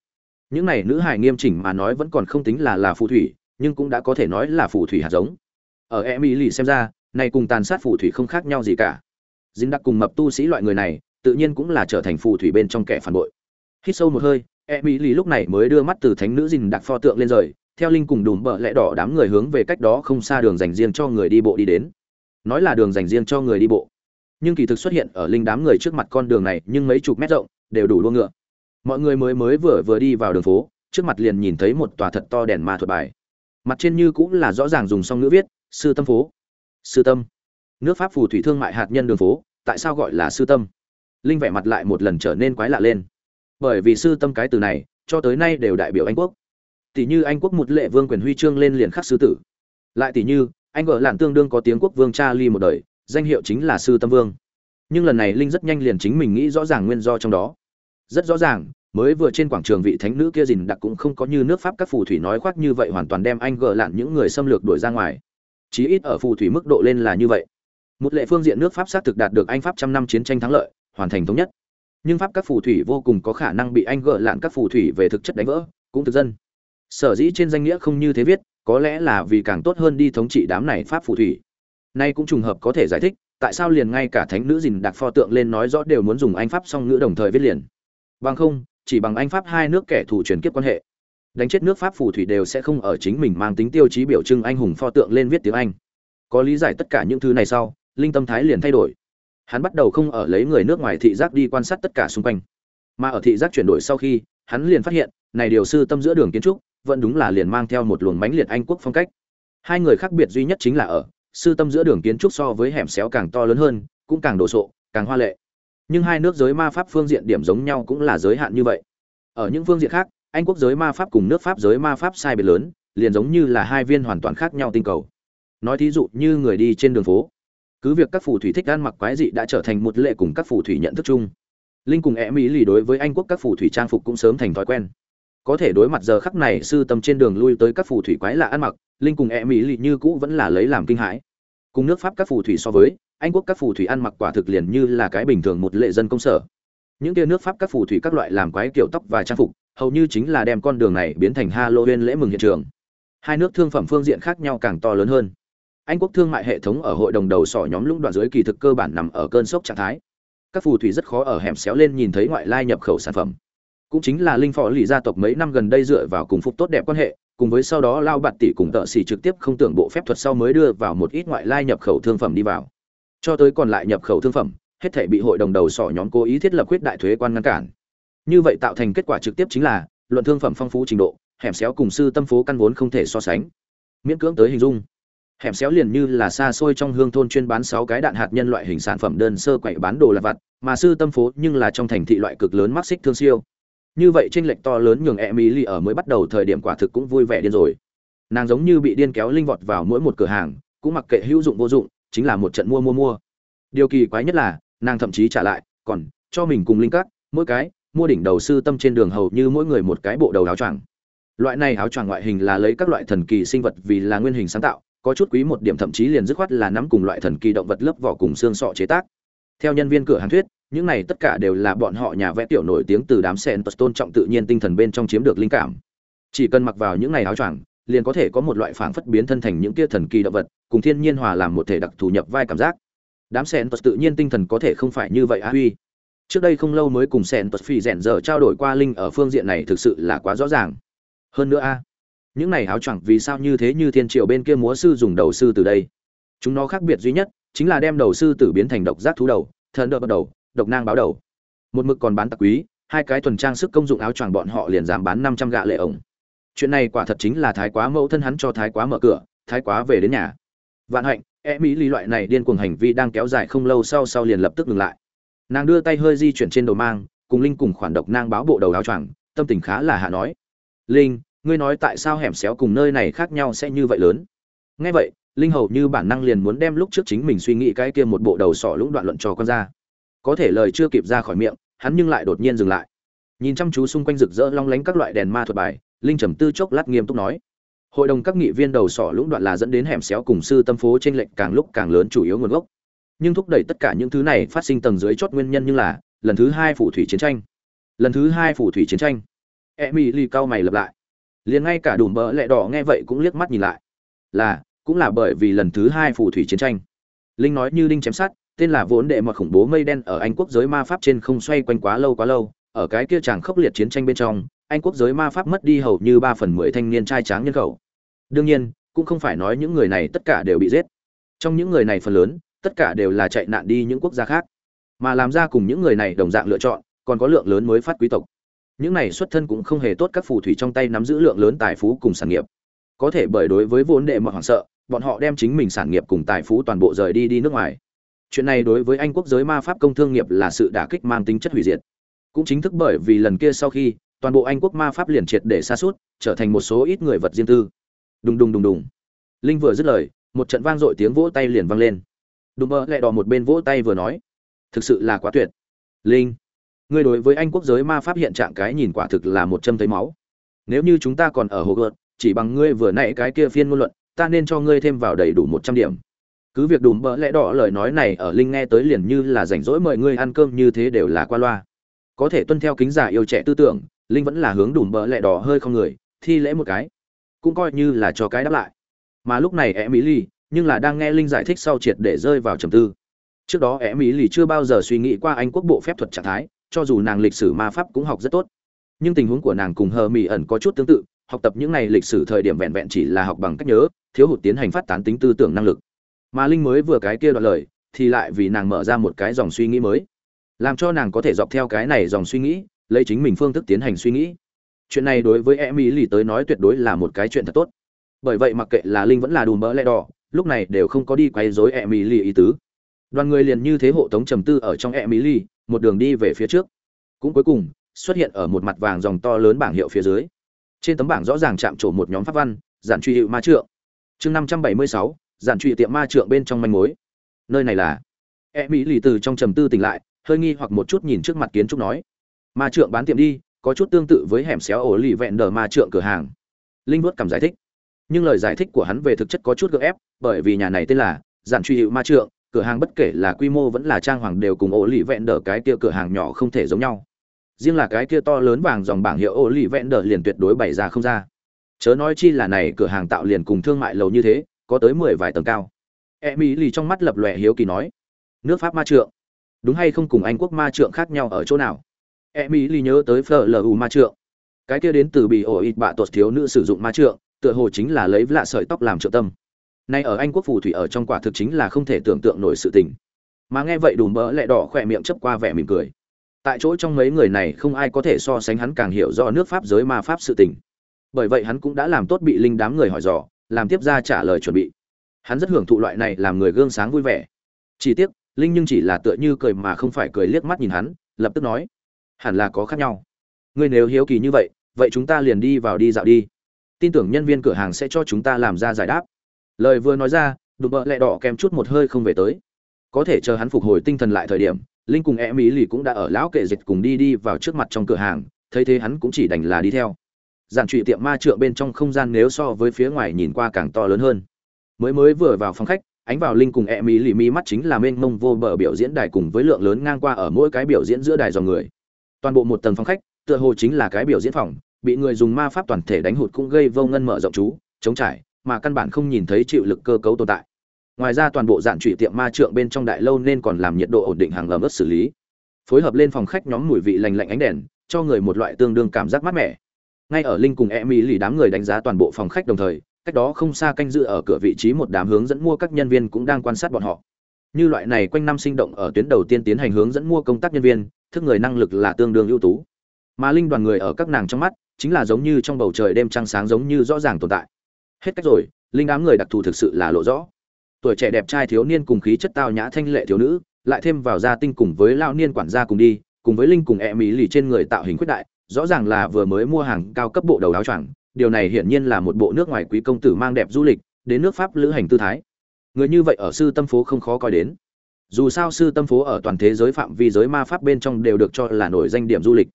Những này nữ hải nghiêm chỉnh mà nói vẫn còn không tính là là phù thủy, nhưng cũng đã có thể nói là phù thủy hạt giống. Ở emily xem ra, này cùng tàn sát phù thủy không khác nhau gì cả. Dính đặc cùng mập tu sĩ loại người này, tự nhiên cũng là trở thành phù thủy bên trong kẻ phản bội. Hít sâu một hơi, emily lúc này mới đưa mắt từ thánh nữ dình đặc pho tượng lên rời, theo linh cùng đùm bợ lẽ đỏ đám người hướng về cách đó không xa đường dành riêng cho người đi bộ đi đến. Nói là đường dành riêng cho người đi bộ nhưng kỳ thực xuất hiện ở linh đám người trước mặt con đường này nhưng mấy chục mét rộng, đều đủ đua ngựa. Mọi người mới mới vừa vừa đi vào đường phố, trước mặt liền nhìn thấy một tòa thật to đèn ma thuật bài. Mặt trên như cũng là rõ ràng dùng song ngữ viết, sư tâm phố. Sư tâm. Nước pháp phù thủy thương mại hạt nhân đường phố, tại sao gọi là sư tâm? Linh vẻ mặt lại một lần trở nên quái lạ lên. Bởi vì sư tâm cái từ này, cho tới nay đều đại biểu anh quốc. Tỷ như anh quốc một lệ vương quyền huy chương lên liền khắc sư tử. Lại tỷ như, anh vợ lạn tương đương có tiếng quốc vương cha ly một đời danh hiệu chính là sư tâm vương. Nhưng lần này linh rất nhanh liền chính mình nghĩ rõ ràng nguyên do trong đó. Rất rõ ràng, mới vừa trên quảng trường vị thánh nữ kia dình đặc cũng không có như nước pháp các phù thủy nói khoác như vậy hoàn toàn đem anh gờ lạn những người xâm lược đuổi ra ngoài. Chí ít ở phù thủy mức độ lên là như vậy. Một lệ phương diện nước pháp xác thực đạt được anh pháp trăm năm chiến tranh thắng lợi, hoàn thành thống nhất. Nhưng pháp các phù thủy vô cùng có khả năng bị anh gờ lạn các phù thủy về thực chất đánh vỡ, cũng thực dân. Sở dĩ trên danh nghĩa không như thế viết, có lẽ là vì càng tốt hơn đi thống trị đám này pháp phù thủy nay cũng trùng hợp có thể giải thích, tại sao liền ngay cả thánh nữ dìn đặc pho tượng lên nói rõ đều muốn dùng anh pháp song ngữ đồng thời viết liền. Bằng không, chỉ bằng anh pháp hai nước kẻ thù truyền kiếp quan hệ. Đánh chết nước pháp phù thủy đều sẽ không ở chính mình mang tính tiêu chí biểu trưng anh hùng pho tượng lên viết tiếng anh. Có lý giải tất cả những thứ này sau, linh tâm thái liền thay đổi. Hắn bắt đầu không ở lấy người nước ngoài thị giác đi quan sát tất cả xung quanh. Mà ở thị giác chuyển đổi sau khi, hắn liền phát hiện, này điều sư tâm giữa đường kiến trúc, vẫn đúng là liền mang theo một luồng mãnh liệt anh quốc phong cách. Hai người khác biệt duy nhất chính là ở sư tâm giữa đường kiến trúc so với hẻm xéo càng to lớn hơn, cũng càng đồ sộ, càng hoa lệ. Nhưng hai nước giới ma pháp phương diện điểm giống nhau cũng là giới hạn như vậy. Ở những phương diện khác, anh quốc giới ma pháp cùng nước pháp giới ma pháp sai biệt lớn, liền giống như là hai viên hoàn toàn khác nhau tinh cầu. Nói thí dụ như người đi trên đường phố, cứ việc các phù thủy thích ăn mặc quái dị đã trở thành một lệ cùng các phù thủy nhận thức chung. Linh cùng e mỹ lì đối với anh quốc các phù thủy trang phục cũng sớm thành thói quen có thể đối mặt giờ khắc này sư tâm trên đường lui tới các phù thủy quái lạ ăn mặc, linh cùng e mỹ lì như cũ vẫn là lấy làm kinh hãi. Cùng nước pháp các phù thủy so với, anh quốc các phù thủy ăn mặc quả thực liền như là cái bình thường một lệ dân công sở. Những kia nước pháp các phù thủy các loại làm quái kiểu tóc và trang phục, hầu như chính là đem con đường này biến thành halloween lễ mừng hiện trường. Hai nước thương phẩm phương diện khác nhau càng to lớn hơn. Anh quốc thương mại hệ thống ở hội đồng đầu sỏ nhóm lũng đoạn dưới kỳ thực cơ bản nằm ở cơn sốc trạng thái. Các phù thủy rất khó ở hẻm xéo lên nhìn thấy ngoại lai nhập khẩu sản phẩm cũng chính là linh phò lì gia tộc mấy năm gần đây dựa vào cùng phục tốt đẹp quan hệ, cùng với sau đó lao bạt tỷ cùng tợ xỉ trực tiếp không tưởng bộ phép thuật sau mới đưa vào một ít ngoại lai nhập khẩu thương phẩm đi vào. Cho tới còn lại nhập khẩu thương phẩm, hết thể bị hội đồng đầu sỏ nhóm cố ý thiết lập quyết đại thuế quan ngăn cản. Như vậy tạo thành kết quả trực tiếp chính là, luận thương phẩm phong phú trình độ, hẻm xéo cùng sư tâm phố căn vốn không thể so sánh. Miễn cưỡng tới hình dung, hẻm xéo liền như là xa xôi trong hương thôn chuyên bán sáu cái đạn hạt nhân loại hình sản phẩm đơn sơ quậy bán đồ lặt vặt, mà sư tâm phố nhưng là trong thành thị loại cực lớn mắc xích thương siêu như vậy tranh lệch to lớn nhường Emily ở mới bắt đầu thời điểm quả thực cũng vui vẻ điên rồi. Nàng giống như bị điên kéo linh vọt vào mỗi một cửa hàng, cũng mặc kệ hữu dụng vô dụng, chính là một trận mua mua mua. Điều kỳ quái nhất là, nàng thậm chí trả lại, còn cho mình cùng linh cắt mỗi cái, mua đỉnh đầu sư tâm trên đường hầu như mỗi người một cái bộ đầu áo choàng. Loại này áo choàng ngoại hình là lấy các loại thần kỳ sinh vật vì là nguyên hình sáng tạo, có chút quý một điểm thậm chí liền dứt khoát là nắm cùng loại thần kỳ động vật lớp vỏ cùng xương sọ chế tác. Theo nhân viên cửa hàng thuyết những này tất cả đều là bọn họ nhà vẽ tiểu nổi tiếng từ đám sen tôn trọng tự nhiên tinh thần bên trong chiếm được linh cảm. Chỉ cần mặc vào những này áo choàng, liền có thể có một loại phảng phất biến thân thành những kia thần kỳ động vật, cùng thiên nhiên hòa làm một thể đặc thù nhập vai cảm giác. Đám sen tự nhiên tinh thần có thể không phải như vậy á huy. Trước đây không lâu mới cùng sen phi rèn giờ trao đổi qua linh ở phương diện này thực sự là quá rõ ràng. Hơn nữa a những này áo choàng vì sao như thế như thiên triều bên kia múa sư dùng đầu sư từ đây? Chúng nó khác biệt duy nhất chính là đem đầu sư tử biến thành độc giác thú đầu, thần đỡ bắt đầu độc nang báo đầu. Một mực còn bán tạc quý, hai cái thuần trang sức công dụng áo choàng bọn họ liền dám bán năm trăm gạ lệ ổng. Chuyện này quả thật chính là thái quá mẫu thân hắn cho thái quá mở cửa, thái quá về đến nhà. Vạn hạnh e mỹ lý loại này điên cuồng hành vi đang kéo dài không lâu sau sau liền lập tức ngừng lại. Nàng đưa tay hơi di chuyển trên đầu mang, cùng linh cùng khoản độc nang báo bộ đầu áo choàng, tâm tình khá là hạ nói. Linh, ngươi nói tại sao hẻm xéo cùng nơi này khác nhau sẽ như vậy lớn? Nghe vậy, linh hầu như bản năng liền muốn đem lúc trước chính mình suy nghĩ cái kia một bộ đầu sỏ lũng đoạn luận trò con ra có thể lời chưa kịp ra khỏi miệng, hắn nhưng lại đột nhiên dừng lại. Nhìn chăm chú xung quanh rực rỡ long lánh các loại đèn ma thuật bài, linh trầm tư chốc lát nghiêm túc nói. Hội đồng các nghị viên đầu sỏ lũng đoạn là dẫn đến hẻm xéo cùng sư tâm phố trên lệch càng lúc càng lớn chủ yếu nguồn gốc. Nhưng thúc đẩy tất cả những thứ này phát sinh tầng dưới chót nguyên nhân như là, lần thứ hai phủ thủy chiến tranh. Lần thứ hai phủ thủy chiến tranh. E mi ly cao mày lập lại. Liền ngay cả đùm bỡ lẹ đỏ nghe vậy cũng liếc mắt nhìn lại. Là, cũng là bởi vì lần thứ hai phủ thủy chiến tranh. Linh nói như đinh chém sát tên là vốn đệ mọt khủng bố mây đen ở anh quốc giới ma pháp trên không xoay quanh quá lâu quá lâu, ở cái kia chàng khốc liệt chiến tranh bên trong, anh quốc giới ma pháp mất đi hầu như ba phần mười thanh niên trai tráng nhân khẩu. Đương nhiên, cũng không phải nói những người này tất cả đều bị giết. Trong những người này phần lớn, tất cả đều là chạy nạn đi những quốc gia khác. Mà làm ra cùng những người này đồng dạng lựa chọn, còn có lượng lớn mới phát quý tộc. Những này xuất thân cũng không hề tốt các phù thủy trong tay nắm giữ lượng lớn tài phú cùng sản nghiệp. Có thể bởi đối với vốn đệ mọi hoảng sợ, bọn họ đem chính mình sản nghiệp cùng tài phú toàn bộ rời đi đi nước ngoài chuyện này đối với anh quốc giới ma pháp công thương nghiệp là sự đả kích mang tính chất hủy diệt. Cũng chính thức bởi vì lần kia sau khi, toàn bộ anh quốc ma pháp liền triệt để xa suốt trở thành một số ít người vật riêng tư. Đùng đùng đùng đùng. Linh vừa dứt lời, một trận vang dội tiếng vỗ tay liền vang lên. Đùm bơ lại đỏ một bên vỗ tay vừa nói, thực sự là quá tuyệt. Linh, ngươi đối với anh quốc giới ma pháp hiện trạng cái nhìn quả thực là một châm thấy máu. Nếu như chúng ta còn ở hồ gợt, chỉ bằng ngươi vừa nãy cái kia phiên ngôn luận, ta nên cho ngươi thêm vào đầy đủ một trăm điểm cứ việc đùm bỡ lẽ đỏ lời nói này ở linh nghe tới liền như là rảnh rỗi mời ngươi ăn cơm như thế đều là qua loa. Có thể tuân theo kính giả yêu trẻ tư tưởng, linh vẫn là hướng đùm bỡ lẽ đỏ hơi không người, thi lễ một cái. Cũng coi như là cho cái đáp lại. Mà lúc này e mỹ ly nhưng là đang nghe linh giải thích sau triệt để rơi vào trầm tư. Trước đó e mỹ ly chưa bao giờ suy nghĩ qua anh quốc bộ phép thuật trạng thái, cho dù nàng lịch sử ma pháp cũng học rất tốt. Nhưng tình huống của nàng cùng hờ mỹ ẩn có chút tương tự, học tập những ngày lịch sử thời điểm vẹn vẹn chỉ là học bằng cách nhớ, thiếu hụt tiến hành phát tán tính tư tưởng năng lực mà linh mới vừa cái kia đoạn lời, thì lại vì nàng mở ra một cái dòng suy nghĩ mới. Làm cho nàng có thể dọc theo cái này dòng suy nghĩ, lấy chính mình phương thức tiến hành suy nghĩ. Chuyện này đối với em ý lì tới nói tuyệt đối là một cái chuyện thật tốt. Bởi vậy mặc kệ là linh vẫn là đùm mỡ lẽ đỏ, lúc này đều không có đi quay dối em ý lì ý tứ. Đoàn người liền như thế hộ tống trầm tư ở trong em ý lì một đường đi về phía trước. Cũng cuối cùng, xuất hiện ở một mặt vàng dòng to lớn bảng hiệu phía dưới. Trên tấm bảng rõ ràng chạm trổ một nhóm pháp văn, giản truy hiệu ma trượng. Chương năm trăm bảy mươi sáu giản trụy tiệm ma trượng bên trong manh mối. Nơi này là? E mỹ lì từ trong trầm tư tỉnh lại, hơi nghi hoặc một chút nhìn trước mặt kiến trúc nói. Ma trượng bán tiệm đi, có chút tương tự với hẻm xéo ổ lì vẹn đờ ma trượng cửa hàng. Linh vuốt cảm giải thích. Nhưng lời giải thích của hắn về thực chất có chút gượng ép, bởi vì nhà này tên là giản truy hiệu ma trượng, cửa hàng bất kể là quy mô vẫn là trang hoàng đều cùng ổ lì vẹn đờ cái kia cửa hàng nhỏ không thể giống nhau. Riêng là cái kia to lớn vàng dòng bảng hiệu ổ lì vẹn đờ liền tuyệt đối bày ra không ra. Chớ nói chi là này cửa hàng tạo liền cùng thương mại lầu như thế có tới mười vài tầng cao. E mỹ lì trong mắt lập lòe hiếu kỳ nói, nước pháp ma trượng, đúng hay không cùng anh quốc ma trượng khác nhau ở chỗ nào? E mỹ lì nhớ tới phở lu ma trượng. Cái kia đến từ bị ổ ít bạ tuột thiếu nữ sử dụng ma trượng, tựa hồ chính là lấy lạ sợi tóc làm trợ tâm. Nay ở anh quốc phù thủy ở trong quả thực chính là không thể tưởng tượng nổi sự tình. Mà nghe vậy đùm bỡ lẹ đỏ khỏe miệng chấp qua vẻ mỉm cười. Tại chỗ trong mấy người này không ai có thể so sánh hắn càng hiểu rõ nước pháp giới ma pháp sự tình. Bởi vậy hắn cũng đã làm tốt bị linh đám người hỏi dò làm tiếp ra trả lời chuẩn bị. Hắn rất hưởng thụ loại này làm người gương sáng vui vẻ. Chỉ tiếc, linh nhưng chỉ là tựa như cười mà không phải cười liếc mắt nhìn hắn, lập tức nói, hẳn là có khác nhau. Ngươi nếu hiếu kỳ như vậy vậy chúng ta liền đi vào đi dạo đi. Tin tưởng nhân viên cửa hàng sẽ cho chúng ta làm ra giải đáp. Lời vừa nói ra, đùm bợ lẹ đỏ kèm chút một hơi không về tới. Có thể chờ hắn phục hồi tinh thần lại thời điểm, linh cùng e mỹ lì cũng đã ở lão kệ dịch cùng đi đi vào trước mặt trong cửa hàng, thấy thế hắn cũng chỉ đành là đi theo giản trụy tiệm ma trượng bên trong không gian nếu so với phía ngoài nhìn qua càng to lớn hơn. Mới mới vừa vào phòng khách, ánh vào linh cùng e mỹ lì mi mắt chính là mênh mông vô bờ biểu diễn đài cùng với lượng lớn ngang qua ở mỗi cái biểu diễn giữa đài dòng người. Toàn bộ một tầng phòng khách, tựa hồ chính là cái biểu diễn phòng, bị người dùng ma pháp toàn thể đánh hụt cũng gây vô ngân mở rộng chú, chống trải, mà căn bản không nhìn thấy chịu lực cơ cấu tồn tại. Ngoài ra toàn bộ dạn trụy tiệm ma trượng bên trong đại lâu nên còn làm nhiệt độ ổn định hàng ẩm ớt xử lý. Phối hợp lên phòng khách nhóm mùi vị lành lạnh ánh đèn, cho người một loại tương đương cảm giác mát mẻ ngay ở linh cùng e mỹ lì đám người đánh giá toàn bộ phòng khách đồng thời, cách đó không xa canh dự ở cửa vị trí một đám hướng dẫn mua các nhân viên cũng đang quan sát bọn họ. Như loại này quanh năm sinh động ở tuyến đầu tiên tiến hành hướng dẫn mua công tác nhân viên, thức người năng lực là tương đương ưu tú. Mà linh đoàn người ở các nàng trong mắt, chính là giống như trong bầu trời đêm trăng sáng giống như rõ ràng tồn tại. Hết cách rồi, linh đám người đặc thù thực sự là lộ rõ. Tuổi trẻ đẹp trai thiếu niên cùng khí chất tao nhã thanh lệ thiếu nữ, lại thêm vào gia tinh cùng với lao niên quản gia cùng đi, cùng với linh cùng e mỹ lì trên người tạo hình khuyết đại rõ ràng là vừa mới mua hàng cao cấp bộ đầu áo choàng, điều này hiển nhiên là một bộ nước ngoài quý công tử mang đẹp du lịch, đến nước pháp lữ hành tư thái. Người như vậy ở sư tâm phố không khó coi đến. Dù sao sư tâm phố ở toàn thế giới phạm vi giới ma pháp bên trong đều được cho là nổi danh điểm du lịch.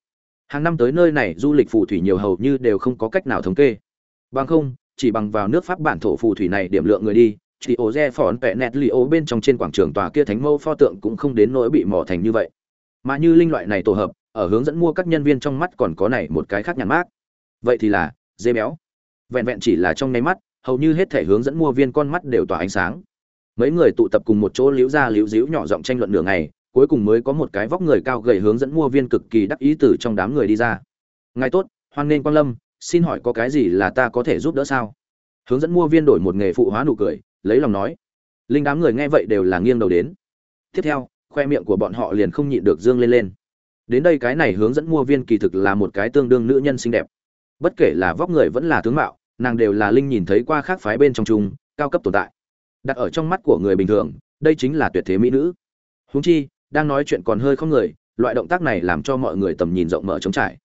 Hàng năm tới nơi này du lịch phù thủy nhiều hầu như đều không có cách nào thống kê. Bằng không, chỉ bằng vào nước pháp bản thổ phù thủy này điểm lượng người đi chỉ ổ re phỏn vẹ nẹt li ố bên trong trên quảng trường tòa kia thánh mâu pho tượng cũng không đến nỗi bị mỏ thành như vậy. Mà như linh loại này tổ hợp ở hướng dẫn mua các nhân viên trong mắt còn có này một cái khác nhàn mát vậy thì là, dê béo. Vẹn vẹn chỉ là trong nháy mắt, hầu như hết thể hướng dẫn mua viên con mắt đều tỏa ánh sáng. Mấy người tụ tập cùng một chỗ liễu ra liễu díu nhỏ giọng tranh luận nửa ngày, cuối cùng mới có một cái vóc người cao gầy hướng dẫn mua viên cực kỳ đắc ý từ trong đám người đi ra. Ngài tốt, hoan nghênh quan lâm, xin hỏi có cái gì là ta có thể giúp đỡ sao? Hướng dẫn mua viên đổi một nghề phụ hóa nụ cười, lấy lòng nói. Linh đám người nghe vậy đều là nghiêng đầu đến. Tiếp theo, khoe miệng của bọn họ liền không nhịn được dương lên lên đến đây cái này hướng dẫn mua viên kỳ thực là một cái tương đương nữ nhân xinh đẹp. Bất kể là vóc người vẫn là tướng mạo, nàng đều là linh nhìn thấy qua khác phái bên trong chung cao cấp tồn tại. Đặt ở trong mắt của người bình thường, đây chính là tuyệt thế mỹ nữ. Huống chi, đang nói chuyện còn hơi không người, loại động tác này làm cho mọi người tầm nhìn rộng mở trống trải.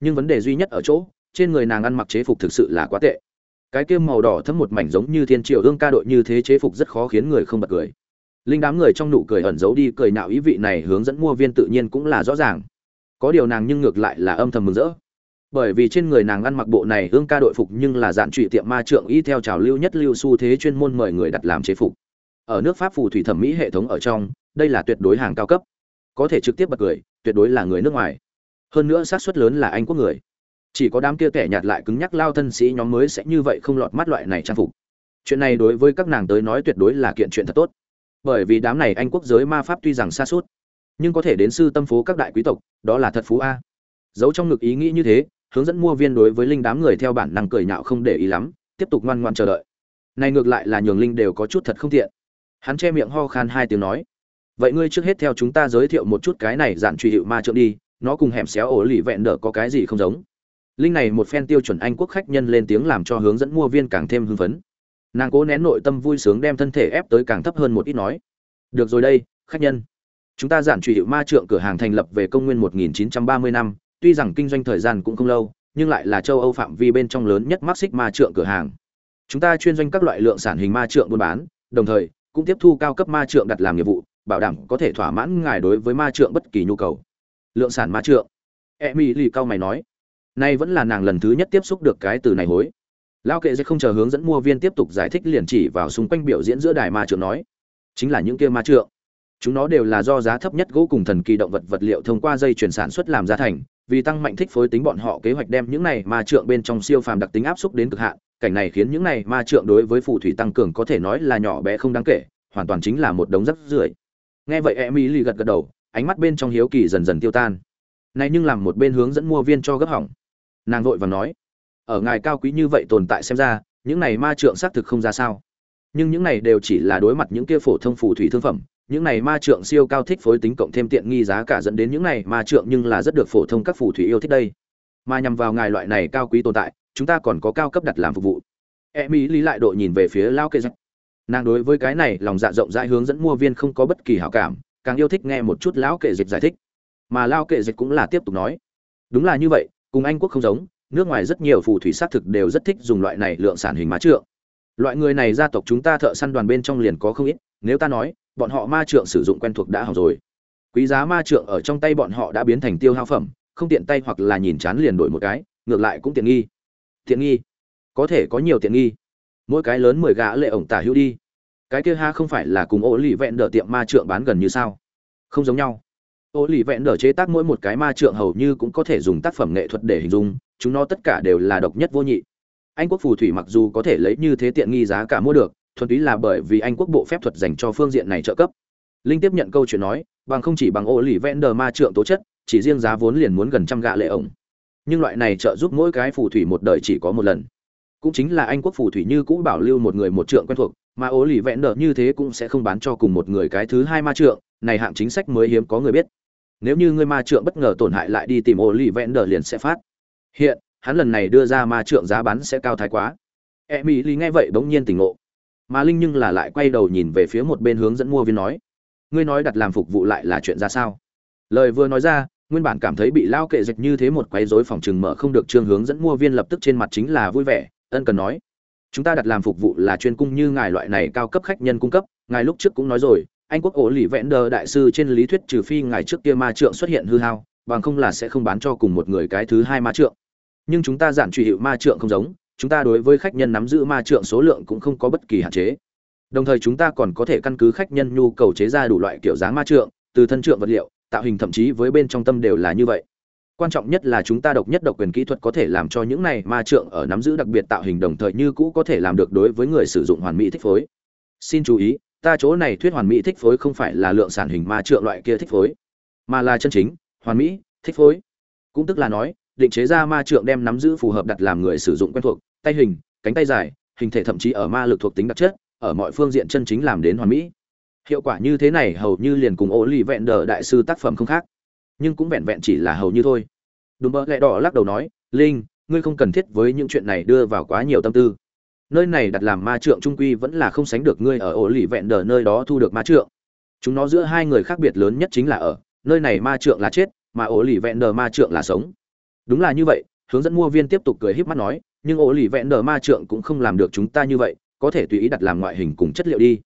Nhưng vấn đề duy nhất ở chỗ, trên người nàng ăn mặc chế phục thực sự là quá tệ. Cái kia màu đỏ thấm một mảnh giống như thiên triều ương ca đội như thế chế phục rất khó khiến người không bật cười linh đám người trong nụ cười ẩn giấu đi cười nạo ý vị này hướng dẫn mua viên tự nhiên cũng là rõ ràng. Có điều nàng nhưng ngược lại là âm thầm mừng rỡ. Bởi vì trên người nàng ăn mặc bộ này ương ca đội phục nhưng là dạn trụy tiệm ma trượng y theo trào lưu nhất lưu xu thế chuyên môn mời người đặt làm chế phục. Ở nước pháp phù thủy thẩm mỹ hệ thống ở trong, đây là tuyệt đối hàng cao cấp. Có thể trực tiếp bật cười, tuyệt đối là người nước ngoài. Hơn nữa xác suất lớn là anh quốc người. Chỉ có đám kia kẻ nhạt lại cứng nhắc lao thân sĩ nhóm mới sẽ như vậy không lọt mắt loại này trang phục. Chuyện này đối với các nàng tới nói tuyệt đối là kiện chuyện thật tốt bởi vì đám này anh quốc giới ma pháp tuy rằng xa suốt, nhưng có thể đến sư tâm phố các đại quý tộc, đó là thật phú a. Giấu trong ngực ý nghĩ như thế, hướng dẫn mua viên đối với linh đám người theo bản năng cười nhạo không để ý lắm, tiếp tục ngoan ngoan chờ đợi. Này ngược lại là nhường linh đều có chút thật không tiện. Hắn che miệng ho khan hai tiếng nói, vậy ngươi trước hết theo chúng ta giới thiệu một chút cái này giản truy hiệu ma trượng đi, nó cùng hẻm xéo ổ lì vẹn đỡ có cái gì không giống. Linh này một phen tiêu chuẩn anh quốc khách nhân lên tiếng làm cho hướng dẫn mua viên càng thêm hưng phấn nàng cố nén nội tâm vui sướng đem thân thể ép tới càng thấp hơn một ít nói. Được rồi đây, khách nhân. Chúng ta giản truy hiệu ma trượng cửa hàng thành lập về công nguyên 1930 năm, tuy rằng kinh doanh thời gian cũng không lâu, nhưng lại là châu âu phạm vi bên trong lớn nhất mắc xích ma trượng cửa hàng. Chúng ta chuyên doanh các loại lượng sản hình ma trượng buôn bán, đồng thời, cũng tiếp thu cao cấp ma trượng đặt làm nghiệp vụ, bảo đảm có thể thỏa mãn ngài đối với ma trượng bất kỳ nhu cầu. Lượng sản ma trượng. E mỹ lì cao mày nói. Nay vẫn là nàng lần thứ nhất tiếp xúc được cái từ này hối lao kệ sẽ không chờ hướng dẫn mua viên tiếp tục giải thích liền chỉ vào xung quanh biểu diễn giữa đài ma trượng nói, chính là những kia ma trượng chúng nó đều là do giá thấp nhất gỗ cùng thần kỳ động vật vật liệu thông qua dây chuyển sản xuất làm ra thành, vì tăng mạnh thích phối tính bọn họ kế hoạch đem những này ma trượng bên trong siêu phàm đặc tính áp xúc đến cực hạn, cảnh này khiến những này ma trượng đối với phù thủy tăng cường có thể nói là nhỏ bé không đáng kể, hoàn toàn chính là một đống rắc rưởi. Nghe vậy em lì gật gật đầu, ánh mắt bên trong hiếu kỳ dần dần tiêu tan. Này nhưng làm một bên hướng dẫn mua viên cho gấp hỏng. Nàng vội và nói ở ngài cao quý như vậy tồn tại xem ra, những này ma trượng xác thực không ra sao. Nhưng những này đều chỉ là đối mặt những kia phổ thông phù thủy thương phẩm, những này ma trượng siêu cao thích phối tính cộng thêm tiện nghi giá cả dẫn đến những này ma trượng nhưng là rất được phổ thông các phù thủy yêu thích đây. Mà nhằm vào ngài loại này cao quý tồn tại, chúng ta còn có cao cấp đặt làm phục vụ. E mỹ lý lại độ nhìn về phía lao kê giặc nàng đối với cái này lòng dạ rộng rãi hướng dẫn mua viên không có bất kỳ hảo cảm, càng yêu thích nghe một chút lão kệ dịch giải thích. Mà lao kệ dịch cũng là tiếp tục nói. Đúng là như vậy, cùng anh quốc không giống nước ngoài rất nhiều phù thủy xác thực đều rất thích dùng loại này lượng sản hình má trượng. Loại người này gia tộc chúng ta thợ săn đoàn bên trong liền có không ít, nếu ta nói, bọn họ ma trượng sử dụng quen thuộc đã hỏng rồi. Quý giá ma trượng ở trong tay bọn họ đã biến thành tiêu hao phẩm, không tiện tay hoặc là nhìn chán liền đổi một cái, ngược lại cũng tiện nghi. Tiện nghi? Có thể có nhiều tiện nghi. Mỗi cái lớn mười gã lệ ổng tả hữu đi. Cái kia ha không phải là cùng ô lì vẹn đỡ tiệm ma trượng bán gần như sao? Không giống nhau. Ô lì vẹn đỡ chế tác mỗi một cái ma trượng hầu như cũng có thể dùng tác phẩm nghệ thuật để hình dung chúng nó tất cả đều là độc nhất vô nhị. Anh quốc phù thủy mặc dù có thể lấy như thế tiện nghi giá cả mua được, thuần túy là bởi vì anh quốc bộ phép thuật dành cho phương diện này trợ cấp. Linh tiếp nhận câu chuyện nói, bằng không chỉ bằng ô lì vẹn đờ ma trượng tố chất, chỉ riêng giá vốn liền muốn gần trăm gạ lệ ổng. Nhưng loại này trợ giúp mỗi cái phù thủy một đời chỉ có một lần. Cũng chính là anh quốc phù thủy như cũ bảo lưu một người một trượng quen thuộc, mà ố lì vẹn đờ như thế cũng sẽ không bán cho cùng một người cái thứ hai ma trượng, này hạng chính sách mới hiếm có người biết. Nếu như người ma trượng bất ngờ tổn hại lại đi tìm ố lì vẹn đờ liền sẽ phát hiện, hắn lần này đưa ra ma trượng giá bán sẽ cao thái quá. E mỹ lý nghe vậy bỗng nhiên tỉnh ngộ. Mà linh nhưng là lại quay đầu nhìn về phía một bên hướng dẫn mua viên nói, ngươi nói đặt làm phục vụ lại là chuyện ra sao? Lời vừa nói ra, nguyên bản cảm thấy bị lao kệ dịch như thế một quấy rối phòng trừng mở không được trương hướng dẫn mua viên lập tức trên mặt chính là vui vẻ, ân cần nói, chúng ta đặt làm phục vụ là chuyên cung như ngài loại này cao cấp khách nhân cung cấp, ngài lúc trước cũng nói rồi, anh quốc ổ lì vẽn đờ đại sư trên lý thuyết trừ phi ngài trước kia ma trượng xuất hiện hư hao, bằng không là sẽ không bán cho cùng một người cái thứ hai ma trượng nhưng chúng ta giản truy hiệu ma trượng không giống, chúng ta đối với khách nhân nắm giữ ma trượng số lượng cũng không có bất kỳ hạn chế. Đồng thời chúng ta còn có thể căn cứ khách nhân nhu cầu chế ra đủ loại kiểu dáng ma trượng, từ thân trượng vật liệu, tạo hình thậm chí với bên trong tâm đều là như vậy. Quan trọng nhất là chúng ta độc nhất độc quyền kỹ thuật có thể làm cho những này ma trượng ở nắm giữ đặc biệt tạo hình đồng thời như cũ có thể làm được đối với người sử dụng hoàn mỹ thích phối. Xin chú ý, ta chỗ này thuyết hoàn mỹ thích phối không phải là lượng sản hình ma trượng loại kia thích phối, mà là chân chính, hoàn mỹ, thích phối. Cũng tức là nói định chế ra ma trượng đem nắm giữ phù hợp đặt làm người sử dụng quen thuộc, tay hình, cánh tay dài, hình thể thậm chí ở ma lực thuộc tính đặc chất, ở mọi phương diện chân chính làm đến hoàn mỹ. Hiệu quả như thế này hầu như liền cùng ô lì vẹn đờ đại sư tác phẩm không khác, nhưng cũng vẹn vẹn chỉ là hầu như thôi. Đúng bơ lẹ đỏ lắc đầu nói, linh, ngươi không cần thiết với những chuyện này đưa vào quá nhiều tâm tư. Nơi này đặt làm ma trượng trung quy vẫn là không sánh được ngươi ở ổ lì vẹn đờ nơi đó thu được ma trượng. Chúng nó giữa hai người khác biệt lớn nhất chính là ở, nơi này ma trượng là chết, mà ổ lì vẹn đờ ma trượng là sống đúng là như vậy, hướng dẫn mua viên tiếp tục cười híp mắt nói, nhưng ổ lì vẹn đờ ma trượng cũng không làm được chúng ta như vậy, có thể tùy ý đặt làm ngoại hình cùng chất liệu đi.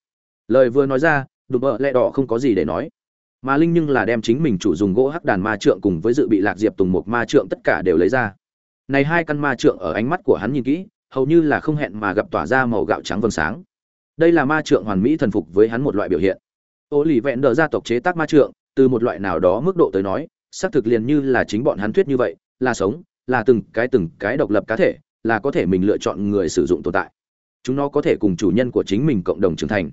Lời vừa nói ra, đùm bợ lẹ đỏ không có gì để nói. Mà linh nhưng là đem chính mình chủ dùng gỗ hắc đàn ma trượng cùng với dự bị lạc diệp tùng một ma trượng tất cả đều lấy ra. Này hai căn ma trượng ở ánh mắt của hắn nhìn kỹ, hầu như là không hẹn mà gặp tỏa ra màu gạo trắng vầng sáng. Đây là ma trượng hoàn mỹ thần phục với hắn một loại biểu hiện. Ô lì vẹn Đờ gia tộc chế tác ma trượng, từ một loại nào đó mức độ tới nói, xác thực liền như là chính bọn hắn thuyết như vậy là sống, là từng cái từng cái độc lập cá thể, là có thể mình lựa chọn người sử dụng tồn tại. Chúng nó có thể cùng chủ nhân của chính mình cộng đồng trưởng thành.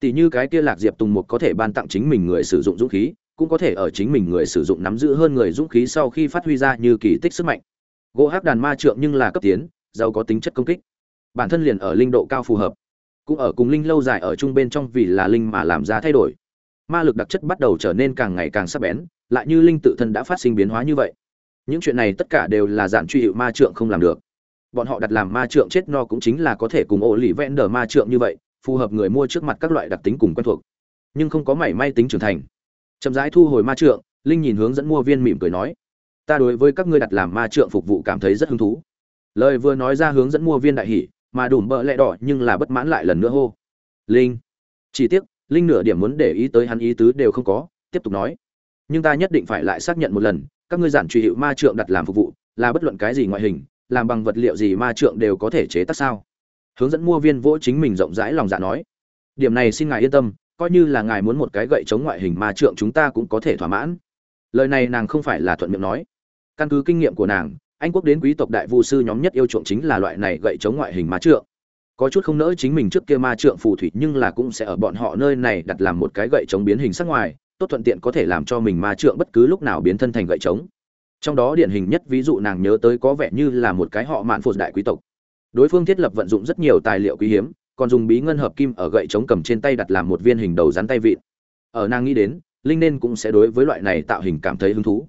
Tỷ như cái kia lạc diệp tùng một có thể ban tặng chính mình người sử dụng dũng khí, cũng có thể ở chính mình người sử dụng nắm giữ hơn người dũng khí sau khi phát huy ra như kỳ tích sức mạnh. Gỗ hát đàn ma trượng nhưng là cấp tiến, giàu có tính chất công kích. Bản thân liền ở linh độ cao phù hợp, cũng ở cùng linh lâu dài ở chung bên trong vì là linh mà làm ra thay đổi. Ma lực đặc chất bắt đầu trở nên càng ngày càng sắc bén, lại như linh tự thân đã phát sinh biến hóa như vậy những chuyện này tất cả đều là dạng truy hiệu ma trượng không làm được. Bọn họ đặt làm ma trượng chết no cũng chính là có thể cùng ổ lì vẽn đờ ma trượng như vậy, phù hợp người mua trước mặt các loại đặc tính cùng quen thuộc. Nhưng không có mảy may tính trưởng thành. Chậm rãi thu hồi ma trượng, linh nhìn hướng dẫn mua viên mỉm cười nói, ta đối với các ngươi đặt làm ma trượng phục vụ cảm thấy rất hứng thú. Lời vừa nói ra hướng dẫn mua viên đại hỉ, mà đùm bợ lẹ đỏ nhưng là bất mãn lại lần nữa hô, linh. Chỉ tiếc, linh nửa điểm muốn để ý tới hắn ý tứ đều không có, tiếp tục nói, nhưng ta nhất định phải lại xác nhận một lần các ngươi giản truy hiệu ma trượng đặt làm phục vụ, là bất luận cái gì ngoại hình, làm bằng vật liệu gì ma trượng đều có thể chế tác sao? Hướng dẫn mua viên vỗ chính mình rộng rãi lòng dạ nói. Điểm này xin ngài yên tâm, coi như là ngài muốn một cái gậy chống ngoại hình ma trượng chúng ta cũng có thể thỏa mãn. Lời này nàng không phải là thuận miệng nói. Căn cứ kinh nghiệm của nàng, anh quốc đến quý tộc đại vu sư nhóm nhất yêu chuộng chính là loại này gậy chống ngoại hình ma trượng. Có chút không nỡ chính mình trước kia ma trượng phù thủy nhưng là cũng sẽ ở bọn họ nơi này đặt làm một cái gậy chống biến hình sắc ngoài tốt thuận tiện có thể làm cho mình ma trượng bất cứ lúc nào biến thân thành gậy chống trong đó điển hình nhất ví dụ nàng nhớ tới có vẻ như là một cái họ mạn phụt đại quý tộc. Đối phương thiết lập vận dụng rất nhiều tài liệu quý hiếm, còn dùng bí ngân hợp kim ở gậy chống cầm trên tay đặt làm một viên hình đầu rắn tay vịn. Ở nàng nghĩ đến, linh nên cũng sẽ đối với loại này tạo hình cảm thấy hứng thú.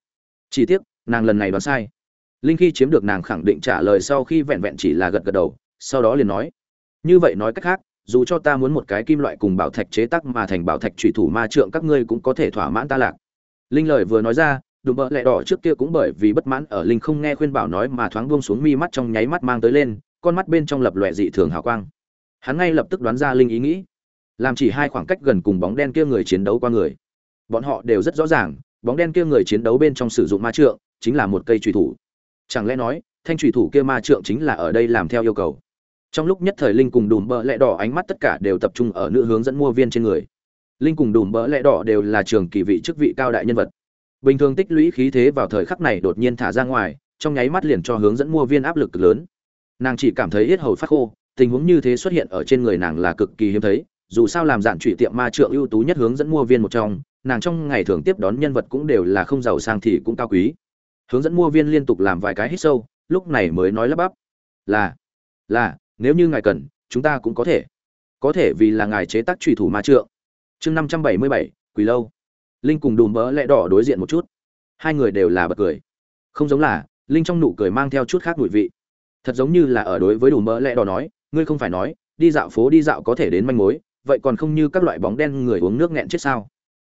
Chỉ tiếc, nàng lần này đoán sai. Linh khi chiếm được nàng khẳng định trả lời sau khi vẹn vẹn chỉ là gật gật đầu, sau đó liền nói, như vậy nói cách khác dù cho ta muốn một cái kim loại cùng bảo thạch chế tác mà thành bảo thạch trùy thủ ma trượng, các ngươi cũng có thể thỏa mãn ta lạc. Linh lời vừa nói ra, đùm bợ lẹ đỏ trước kia cũng bởi vì bất mãn ở linh không nghe khuyên bảo nói mà thoáng buông xuống mi mắt trong nháy mắt mang tới lên, con mắt bên trong lập lòe dị thường hào quang. Hắn ngay lập tức đoán ra linh ý nghĩ, làm chỉ hai khoảng cách gần cùng bóng đen kia người chiến đấu qua người. Bọn họ đều rất rõ ràng, bóng đen kia người chiến đấu bên trong sử dụng ma trượng chính là một cây trùy thủ. Chẳng lẽ nói, thanh trùy thủ kia ma trượng chính là ở đây làm theo yêu cầu? Trong lúc nhất thời linh cùng đùm bợ lẹ đỏ ánh mắt tất cả đều tập trung ở nữ hướng dẫn mua viên trên người. Linh cùng đùm bợ lẹ đỏ đều là trường kỳ vị chức vị cao đại nhân vật. Bình thường tích lũy khí thế vào thời khắc này đột nhiên thả ra ngoài, trong nháy mắt liền cho hướng dẫn mua viên áp lực cực lớn. Nàng chỉ cảm thấy yết hầu phát khô, tình huống như thế xuất hiện ở trên người nàng là cực kỳ hiếm thấy, dù sao làm dạn trụy tiệm ma trượng ưu tú nhất hướng dẫn mua viên một trong, nàng trong ngày thường tiếp đón nhân vật cũng đều là không giàu sang thì cũng cao quý. Hướng dẫn mua viên liên tục làm vài cái hít sâu, lúc này mới nói lắp bắp, là là nếu như ngài cần, chúng ta cũng có thể. Có thể vì là ngài chế tác trùy thủ ma trượng. Chương năm trăm bảy mươi bảy, quỳ lâu. Linh cùng đùm bỡ lẽ đỏ đối diện một chút. Hai người đều là bật cười. Không giống là, linh trong nụ cười mang theo chút khác mùi vị. Thật giống như là ở đối với đùm bỡ lẽ đỏ nói, ngươi không phải nói, đi dạo phố đi dạo có thể đến manh mối, vậy còn không như các loại bóng đen người uống nước nghẹn chết sao?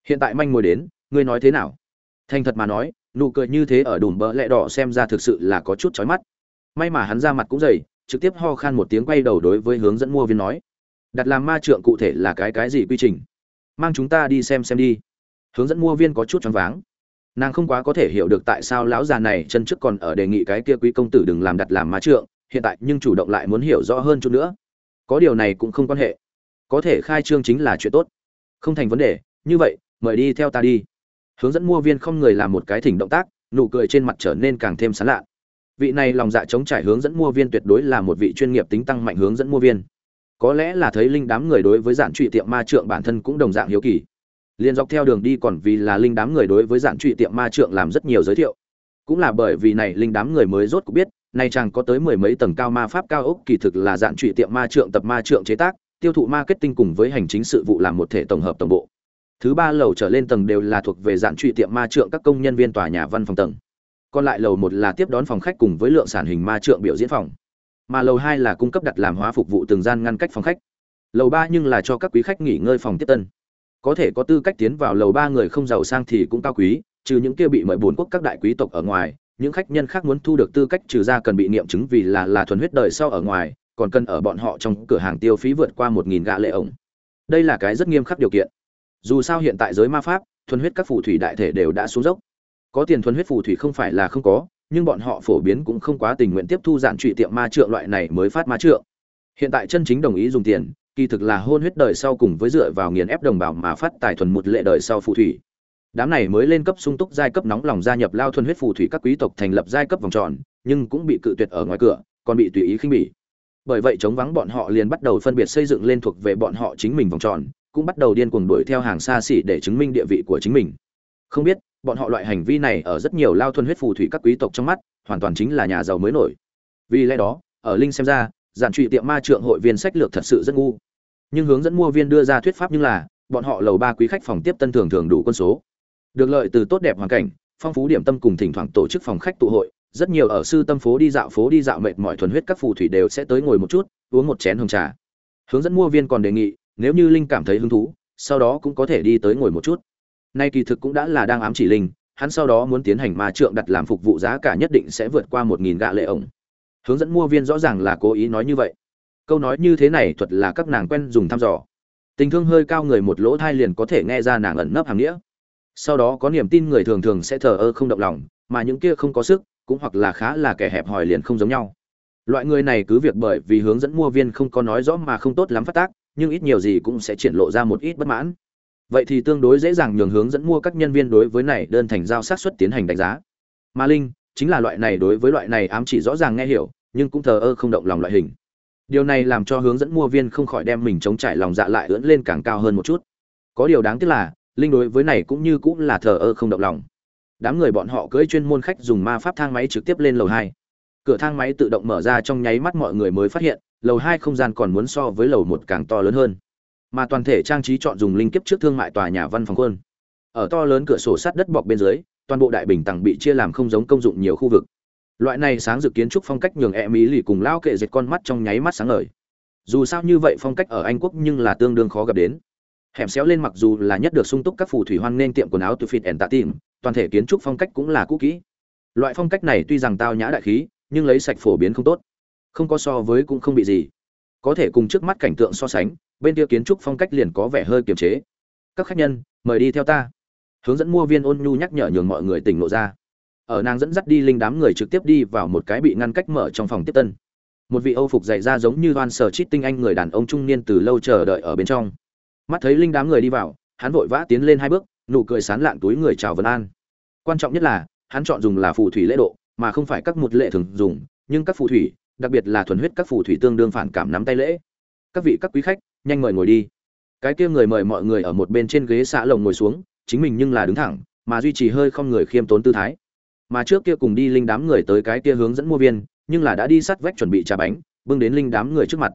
Hiện tại manh mối đến, ngươi nói thế nào? Thành thật mà nói, nụ cười như thế ở đùm bỡ lẽ đỏ xem ra thực sự là có chút chói mắt. May mà hắn ra mặt cũng dày trực tiếp ho khan một tiếng quay đầu đối với hướng dẫn mua viên nói. Đặt làm ma trượng cụ thể là cái cái gì quy trình? Mang chúng ta đi xem xem đi. Hướng dẫn mua viên có chút choáng váng. Nàng không quá có thể hiểu được tại sao lão già này chân trước còn ở đề nghị cái kia quý công tử đừng làm đặt làm ma trượng, hiện tại nhưng chủ động lại muốn hiểu rõ hơn chút nữa. Có điều này cũng không quan hệ. Có thể khai trương chính là chuyện tốt. Không thành vấn đề, như vậy, mời đi theo ta đi. Hướng dẫn mua viên không người làm một cái thỉnh động tác, nụ cười trên mặt trở nên càng thêm sán lạ vị này lòng dạ chống trải hướng dẫn mua viên tuyệt đối là một vị chuyên nghiệp tính tăng mạnh hướng dẫn mua viên. Có lẽ là thấy linh đám người đối với giản trụy tiệm ma trượng bản thân cũng đồng dạng hiếu kỳ. Liền dọc theo đường đi còn vì là linh đám người đối với giản trụy tiệm ma trượng làm rất nhiều giới thiệu. Cũng là bởi vì này linh đám người mới rốt cũng biết, nay chàng có tới mười mấy tầng cao ma pháp cao ốc kỳ thực là giản trụy tiệm ma trượng tập ma trượng chế tác, tiêu thụ marketing cùng với hành chính sự vụ làm một thể tổng hợp tổng bộ. Thứ ba lầu trở lên tầng đều là thuộc về giản trụy tiệm ma trượng các công nhân viên tòa nhà văn phòng tầng còn lại lầu một là tiếp đón phòng khách cùng với lượng sản hình ma trượng biểu diễn phòng. Mà lầu hai là cung cấp đặt làm hóa phục vụ từng gian ngăn cách phòng khách. Lầu ba nhưng là cho các quý khách nghỉ ngơi phòng tiếp tân. Có thể có tư cách tiến vào lầu ba người không giàu sang thì cũng cao quý, trừ những kia bị mời buồn quốc các đại quý tộc ở ngoài, những khách nhân khác muốn thu được tư cách trừ ra cần bị nghiệm chứng vì là là thuần huyết đời sau ở ngoài, còn cần ở bọn họ trong cửa hàng tiêu phí vượt qua một nghìn gạ lệ ổng. Đây là cái rất nghiêm khắc điều kiện. Dù sao hiện tại giới ma pháp, thuần huyết các phù thủy đại thể đều đã xuống dốc có tiền thuần huyết phù thủy không phải là không có, nhưng bọn họ phổ biến cũng không quá tình nguyện tiếp thu giản trụy tiệm ma trượng loại này mới phát ma trượng. Hiện tại chân chính đồng ý dùng tiền, kỳ thực là hôn huyết đời sau cùng với dựa vào nghiền ép đồng bào mà phát tài thuần một lệ đời sau phù thủy. Đám này mới lên cấp sung túc giai cấp nóng lòng gia nhập lao thuần huyết phù thủy các quý tộc thành lập giai cấp vòng tròn, nhưng cũng bị cự tuyệt ở ngoài cửa, còn bị tùy ý khinh bỉ. Bởi vậy chống vắng bọn họ liền bắt đầu phân biệt xây dựng lên thuộc về bọn họ chính mình vòng tròn, cũng bắt đầu điên cuồng đuổi theo hàng xa xỉ để chứng minh địa vị của chính mình. Không biết bọn họ loại hành vi này ở rất nhiều lao thuần huyết phù thủy các quý tộc trong mắt, hoàn toàn chính là nhà giàu mới nổi. Vì lẽ đó, ở linh xem ra, giản trụy tiệm ma trượng hội viên sách lược thật sự rất ngu. Nhưng hướng dẫn mua viên đưa ra thuyết pháp như là, bọn họ lầu ba quý khách phòng tiếp tân thường thường đủ quân số. Được lợi từ tốt đẹp hoàn cảnh, phong phú điểm tâm cùng thỉnh thoảng tổ chức phòng khách tụ hội, rất nhiều ở sư tâm phố đi dạo phố đi dạo mệt mỏi thuần huyết các phù thủy đều sẽ tới ngồi một chút, uống một chén hồng trà. Hướng dẫn mua viên còn đề nghị, nếu như linh cảm thấy hứng thú, sau đó cũng có thể đi tới ngồi một chút nay kỳ thực cũng đã là đang ám chỉ linh, hắn sau đó muốn tiến hành ma trượng đặt làm phục vụ giá cả nhất định sẽ vượt qua một nghìn gạ lệ ổng. Hướng dẫn mua viên rõ ràng là cố ý nói như vậy. Câu nói như thế này thuật là các nàng quen dùng thăm dò. Tình thương hơi cao người một lỗ thai liền có thể nghe ra nàng ẩn nấp hàng nghĩa. Sau đó có niềm tin người thường thường sẽ thờ ơ không động lòng, mà những kia không có sức, cũng hoặc là khá là kẻ hẹp hòi liền không giống nhau. Loại người này cứ việc bởi vì hướng dẫn mua viên không có nói rõ mà không tốt lắm phát tác, nhưng ít nhiều gì cũng sẽ triển lộ ra một ít bất mãn vậy thì tương đối dễ dàng nhường hướng dẫn mua các nhân viên đối với này đơn thành giao sát xuất tiến hành đánh giá. Ma linh, chính là loại này đối với loại này ám chỉ rõ ràng nghe hiểu, nhưng cũng thờ ơ không động lòng loại hình. Điều này làm cho hướng dẫn mua viên không khỏi đem mình chống trải lòng dạ lại ưỡn lên càng cao hơn một chút. Có điều đáng tiếc là, linh đối với này cũng như cũng là thờ ơ không động lòng. Đám người bọn họ cưỡi chuyên môn khách dùng ma pháp thang máy trực tiếp lên lầu hai. Cửa thang máy tự động mở ra trong nháy mắt mọi người mới phát hiện, lầu hai không gian còn muốn so với lầu một càng to lớn hơn mà toàn thể trang trí chọn dùng linh kiếp trước thương mại tòa nhà văn phòng quân ở to lớn cửa sổ sắt đất bọc bên dưới, toàn bộ đại bình tầng bị chia làm không giống công dụng nhiều khu vực. Loại này sáng dự kiến trúc phong cách nhường e mỹ lì cùng lao kệ dệt con mắt trong nháy mắt sáng ngời. Dù sao như vậy phong cách ở anh quốc nhưng là tương đương khó gặp đến. Hẻm xéo lên mặc dù là nhất được sung túc các phù thủy hoan nên tiệm quần áo từ fit and tạ tìm, toàn thể kiến trúc phong cách cũng là cũ kỹ. Loại phong cách này tuy rằng tao nhã đại khí, nhưng lấy sạch phổ biến không tốt. Không có so với cũng không bị gì. Có thể cùng trước mắt cảnh tượng so sánh bên kia kiến trúc phong cách liền có vẻ hơi kiềm chế. Các khách nhân, mời đi theo ta. Hướng dẫn mua viên ôn nhu nhắc nhở nhường mọi người tỉnh lộ ra. Ở nàng dẫn dắt đi linh đám người trực tiếp đi vào một cái bị ngăn cách mở trong phòng tiếp tân. Một vị âu phục dày ra giống như đoan sở chít tinh anh người đàn ông trung niên từ lâu chờ đợi ở bên trong. Mắt thấy linh đám người đi vào, hắn vội vã tiến lên hai bước, nụ cười sán lạn túi người chào vân an. Quan trọng nhất là, hắn chọn dùng là phù thủy lễ độ, mà không phải các một lệ thường dùng, nhưng các phù thủy, đặc biệt là thuần huyết các phù thủy tương đương phản cảm nắm tay lễ các vị các quý khách, nhanh mời ngồi đi. Cái kia người mời mọi người ở một bên trên ghế xạ lồng ngồi xuống, chính mình nhưng là đứng thẳng, mà duy trì hơi không người khiêm tốn tư thái. Mà trước kia cùng đi linh đám người tới cái kia hướng dẫn mua viên, nhưng là đã đi sát vách chuẩn bị trà bánh, bưng đến linh đám người trước mặt.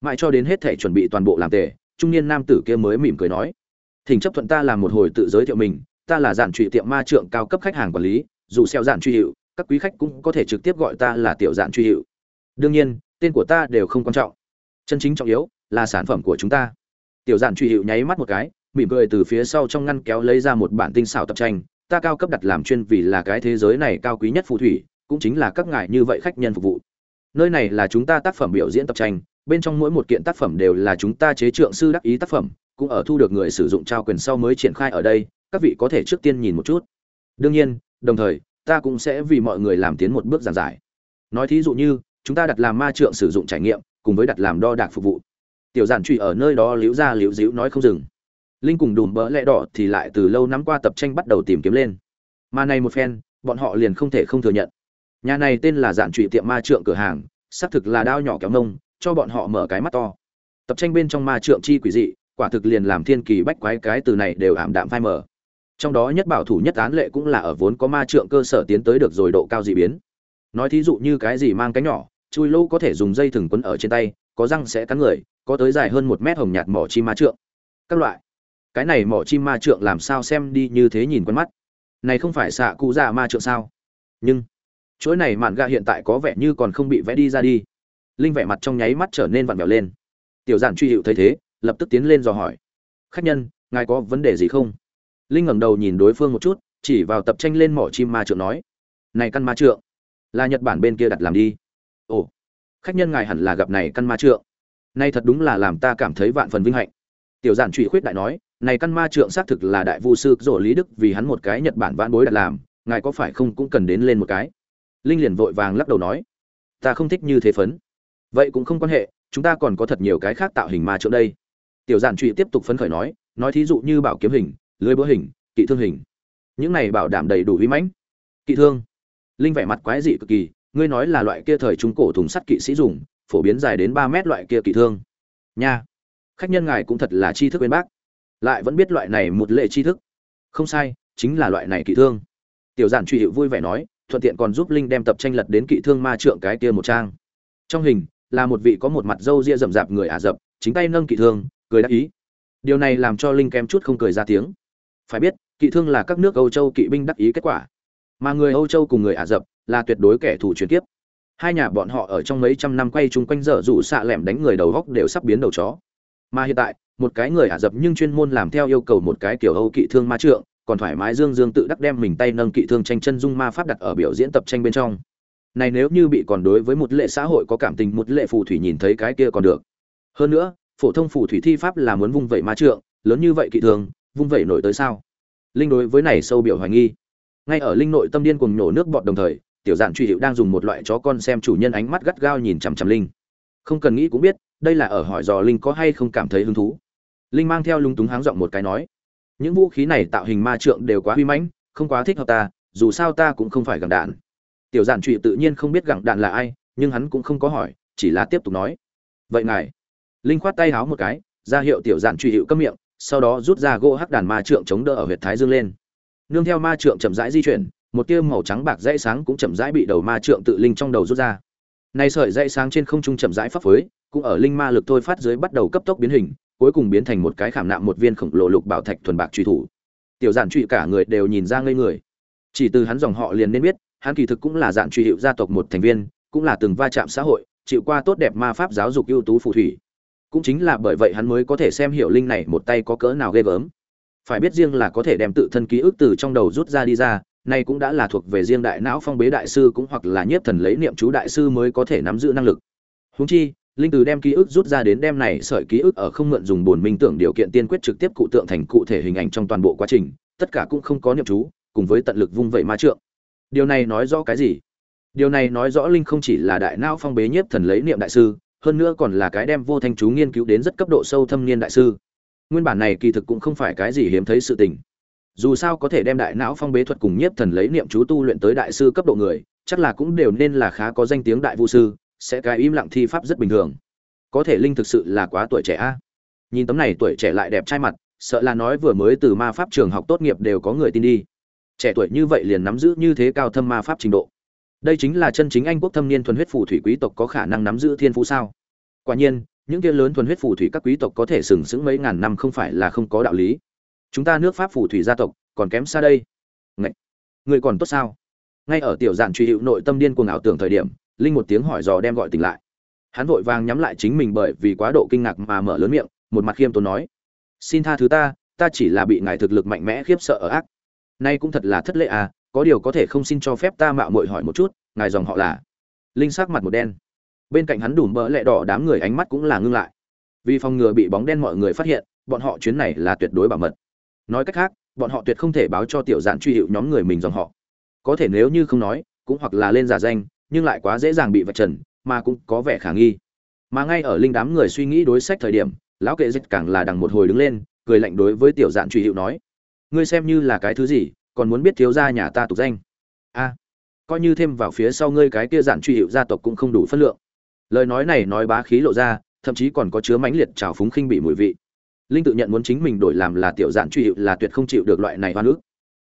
Mãi cho đến hết thể chuẩn bị toàn bộ làm tề, trung niên nam tử kia mới mỉm cười nói, thỉnh chấp thuận ta làm một hồi tự giới thiệu mình, ta là giản trụy tiệm ma trượng cao cấp khách hàng quản lý, dù xeo giản truy hiệu các quý khách cũng có thể trực tiếp gọi ta là tiểu giản truy hiệu đương nhiên, tên của ta đều không quan trọng chân chính trọng yếu là sản phẩm của chúng ta. Tiểu giản truy hiệu nháy mắt một cái, mỉm cười từ phía sau trong ngăn kéo lấy ra một bản tinh xảo tập tranh. Ta cao cấp đặt làm chuyên vì là cái thế giới này cao quý nhất phù thủy, cũng chính là các ngài như vậy khách nhân phục vụ. Nơi này là chúng ta tác phẩm biểu diễn tập tranh, bên trong mỗi một kiện tác phẩm đều là chúng ta chế trượng sư đắc ý tác phẩm, cũng ở thu được người sử dụng trao quyền sau mới triển khai ở đây, các vị có thể trước tiên nhìn một chút. Đương nhiên, đồng thời, ta cũng sẽ vì mọi người làm tiến một bước giảng giải. Nói thí dụ như, chúng ta đặt làm ma trượng sử dụng trải nghiệm cùng với đặt làm đo đạc phục vụ. Tiểu giản truy ở nơi đó liễu ra liễu díu nói không dừng. Linh cùng đùm bỡ lẽ đỏ thì lại từ lâu năm qua tập tranh bắt đầu tìm kiếm lên. Mà này một phen, bọn họ liền không thể không thừa nhận. Nhà này tên là giản trụy tiệm ma trượng cửa hàng, xác thực là đao nhỏ kéo mông, cho bọn họ mở cái mắt to. Tập tranh bên trong ma trượng chi quỷ dị, quả thực liền làm thiên kỳ bách quái cái từ này đều ảm đạm phai mở trong đó nhất bảo thủ nhất án lệ cũng là ở vốn có ma trượng cơ sở tiến tới được rồi độ cao dị biến. Nói thí dụ như cái gì mang cái nhỏ chui lỗ có thể dùng dây thừng quấn ở trên tay, có răng sẽ cắn người, có tới dài hơn một mét hồng nhạt mỏ chim ma trượng. Các loại. Cái này mỏ chim ma trượng làm sao xem đi như thế nhìn quen mắt. Này không phải xạ cụ già ma trượng sao? Nhưng, chuỗi này mạn gạ hiện tại có vẻ như còn không bị vẽ đi ra đi. Linh vẻ mặt trong nháy mắt trở nên vặn vẹo lên. Tiểu giản truy hiệu thấy thế, lập tức tiến lên dò hỏi. Khách nhân, ngài có vấn đề gì không? Linh ngẩng đầu nhìn đối phương một chút, chỉ vào tập tranh lên mỏ chim ma trượng nói. Này căn ma trượng, là nhật bản bên kia đặt làm đi ồ, khách nhân ngài hẳn là gặp này căn ma trượng. Nay thật đúng là làm ta cảm thấy vạn phần vinh hạnh. Tiểu giản trụy khuyết đại nói, này căn ma trượng xác thực là đại vu sư rổ lý đức vì hắn một cái nhật bản vãn bối đặt làm, ngài có phải không cũng cần đến lên một cái? Linh liền vội vàng lắc đầu nói, ta không thích như thế phấn. Vậy cũng không quan hệ, chúng ta còn có thật nhiều cái khác tạo hình ma trượng đây. Tiểu giản trụy tiếp tục phấn khởi nói nói thí dụ như bảo kiếm hình, lưới búa hình, kỵ thương hình. Những này bảo đảm đầy đủ uy mãnh. Kỵ thương. Linh vẻ mặt quái dị cực kỳ ngươi nói là loại kia thời trung cổ thùng sắt kỵ sĩ dùng, phổ biến dài đến ba mét loại kia kỵ thương. Nha. Khách nhân ngài cũng thật là tri thức bên bác. Lại vẫn biết loại này một lệ tri thức. Không sai, chính là loại này kỵ thương. Tiểu giản truy hiệu vui vẻ nói, thuận tiện còn giúp linh đem tập tranh lật đến kỵ thương ma trượng cái kia một trang. Trong hình, là một vị có một mặt râu ria rậm rạp người ả rập, chính tay nâng kỵ thương, cười đáp ý. Điều này làm cho linh kém chút không cười ra tiếng. Phải biết, kỵ thương là các nước âu châu kỵ binh đắc ý kết quả. Mà người âu châu cùng người ả rập là tuyệt đối kẻ thù truyền kiếp. Hai nhà bọn họ ở trong mấy trăm năm quay chung quanh dở dụ xạ lẻm đánh người đầu góc đều sắp biến đầu chó. Mà hiện tại, một cái người ả rập nhưng chuyên môn làm theo yêu cầu một cái kiểu âu kỵ thương ma trượng, còn thoải mái dương dương tự đắc đem mình tay nâng kỵ thương tranh chân dung ma pháp đặt ở biểu diễn tập tranh bên trong. Này nếu như bị còn đối với một lệ xã hội có cảm tình một lệ phù thủy nhìn thấy cái kia còn được. Hơn nữa, phổ thông phù thủy thi pháp là muốn vung vẩy ma trượng, lớn như vậy kỵ thương, vung vẩy nổi tới sao? Linh đối với này sâu biểu hoài nghi. Ngay ở linh nội tâm điên cùng nhổ nước bọt đồng thời tiểu dạng truy hiệu đang dùng một loại chó con xem chủ nhân ánh mắt gắt gao nhìn chằm chằm linh. Không cần nghĩ cũng biết, đây là ở hỏi dò linh có hay không cảm thấy hứng thú. Linh mang theo lung túng háng giọng một cái nói, những vũ khí này tạo hình ma trượng đều quá huy mãnh, không quá thích hợp ta, dù sao ta cũng không phải gặng đạn. Tiểu giản trụy tự nhiên không biết gặng đạn là ai, nhưng hắn cũng không có hỏi, chỉ là tiếp tục nói, vậy ngài. Linh khoát tay háo một cái, ra hiệu tiểu giản truy hiệu cấm miệng, sau đó rút ra gỗ hắc đàn ma trượng chống đỡ ở huyệt thái dương lên. Nương theo ma trượng chậm rãi di chuyển một tia màu trắng bạc dãy sáng cũng chậm rãi bị đầu ma trượng tự linh trong đầu rút ra. Nay sợi dãy sáng trên không trung chậm rãi phấp phới, cũng ở linh ma lực thôi phát dưới bắt đầu cấp tốc biến hình, cuối cùng biến thành một cái khảm nạm một viên khổng lồ lục bảo thạch thuần bạc truy thủ. Tiểu giản truy cả người đều nhìn ra ngây người. Chỉ từ hắn dòng họ liền nên biết, hắn kỳ thực cũng là dạng truy hiệu gia tộc một thành viên, cũng là từng va chạm xã hội, chịu qua tốt đẹp ma pháp giáo dục ưu tú phù thủy. Cũng chính là bởi vậy hắn mới có thể xem hiểu linh này một tay có cỡ nào ghê gớm. Phải biết riêng là có thể đem tự thân ký ức từ trong đầu rút ra đi ra nay cũng đã là thuộc về riêng đại não phong bế đại sư cũng hoặc là nhiếp thần lấy niệm chú đại sư mới có thể nắm giữ năng lực. Húng chi, linh từ đem ký ức rút ra đến đem này sợi ký ức ở không mượn dùng bổn minh tưởng điều kiện tiên quyết trực tiếp cụ tượng thành cụ thể hình ảnh trong toàn bộ quá trình, tất cả cũng không có niệm chú, cùng với tận lực vung vẩy ma trượng. Điều này nói rõ cái gì? Điều này nói rõ linh không chỉ là đại não phong bế nhiếp thần lấy niệm đại sư, hơn nữa còn là cái đem vô thanh chú nghiên cứu đến rất cấp độ sâu thâm niên đại sư. Nguyên bản này kỳ thực cũng không phải cái gì hiếm thấy sự tình dù sao có thể đem đại não phong bế thuật cùng nhiếp thần lấy niệm chú tu luyện tới đại sư cấp độ người, chắc là cũng đều nên là khá có danh tiếng đại vũ sư, sẽ cái im lặng thi pháp rất bình thường. Có thể linh thực sự là quá tuổi trẻ a. Nhìn tấm này tuổi trẻ lại đẹp trai mặt, sợ là nói vừa mới từ ma pháp trường học tốt nghiệp đều có người tin đi. Trẻ tuổi như vậy liền nắm giữ như thế cao thâm ma pháp trình độ. Đây chính là chân chính anh quốc thâm niên thuần huyết phù thủy quý tộc có khả năng nắm giữ thiên phú sao? Quả nhiên, những kia lớn thuần huyết phù thủy các quý tộc có thể sừng sững mấy ngàn năm không phải là không có đạo lý chúng ta nước pháp phù thủy gia tộc, còn kém xa đây. Ngậy! người còn tốt sao? Ngay ở tiểu giản truy hữu nội tâm điên cuồng ảo tưởng thời điểm, linh một tiếng hỏi dò đem gọi tỉnh lại. Hắn vội vàng nhắm lại chính mình bởi vì quá độ kinh ngạc mà mở lớn miệng, một mặt khiêm tốn nói. Xin tha thứ ta ta chỉ là bị ngài thực lực mạnh mẽ khiếp sợ ở ác. Nay cũng thật là thất lễ à có điều có thể không xin cho phép ta mạo muội hỏi một chút, ngài dòng họ là? Linh sắc mặt một đen. Bên cạnh hắn đủ bỡ lẹ đỏ đám người ánh mắt cũng là ngưng lại. Vì phòng ngừa bị bóng đen mọi người phát hiện, bọn họ chuyến này là tuyệt đối bảo mật nói cách khác, bọn họ tuyệt không thể báo cho tiểu giản truy hiệu nhóm người mình dòng họ. Có thể nếu như không nói, cũng hoặc là lên giả danh, nhưng lại quá dễ dàng bị vạch trần, mà cũng có vẻ khả nghi. Mà ngay ở linh đám người suy nghĩ đối sách thời điểm, lão kệ dịch càng là đằng một hồi đứng lên, cười lạnh đối với tiểu giản truy hiệu nói, ngươi xem như là cái thứ gì, còn muốn biết thiếu gia nhà ta tục danh? A, coi như thêm vào phía sau ngươi cái kia giản truy hiệu gia tộc cũng không đủ phân lượng. Lời nói này nói bá khí lộ ra, thậm chí còn có chứa mãnh liệt trào phúng khinh bị mùi vị linh tự nhận muốn chính mình đổi làm là tiểu dạn truy hiệu là tuyệt không chịu được loại này hoa nước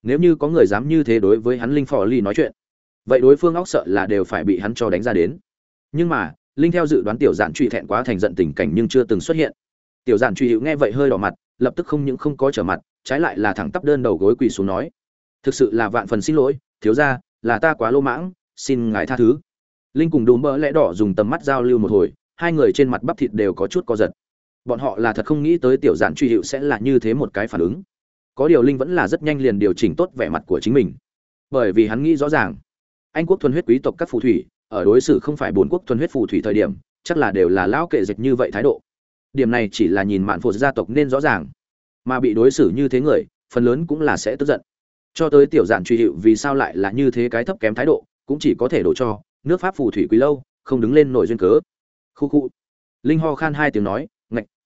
nếu như có người dám như thế đối với hắn linh phò ly nói chuyện, vậy đối phương óc sợ là đều phải bị hắn cho đánh ra đến. Nhưng mà, linh theo dự đoán tiểu dạn truy thẹn quá thành giận tình cảnh nhưng chưa từng xuất hiện. Tiểu dạn truy hiệu nghe vậy hơi đỏ mặt, lập tức không những không có trở mặt, trái lại là thẳng tắp đơn đầu gối quỳ xuống nói, thực sự là vạn phần xin lỗi, thiếu ra là ta quá lô mãng, xin ngài tha thứ. Linh cùng đùm bỡ lẽ đỏ dùng tầm mắt giao lưu một hồi, hai người trên mặt bắp thịt đều có chút co giật bọn họ là thật không nghĩ tới tiểu giản truy hiệu sẽ là như thế một cái phản ứng. Có điều linh vẫn là rất nhanh liền điều chỉnh tốt vẻ mặt của chính mình. Bởi vì hắn nghĩ rõ ràng, anh quốc thuần huyết quý tộc các phù thủy, ở đối xử không phải bốn quốc thuần huyết phù thủy thời điểm, chắc là đều là lão kệ dịch như vậy thái độ. Điểm này chỉ là nhìn mạn phụ gia tộc nên rõ ràng. Mà bị đối xử như thế người, phần lớn cũng là sẽ tức giận. Cho tới tiểu giản truy hiệu vì sao lại là như thế cái thấp kém thái độ, cũng chỉ có thể đổ cho, nước pháp phù thủy quý lâu, không đứng lên nổi duyên cớ. Khu khu. Linh ho khan hai tiếng nói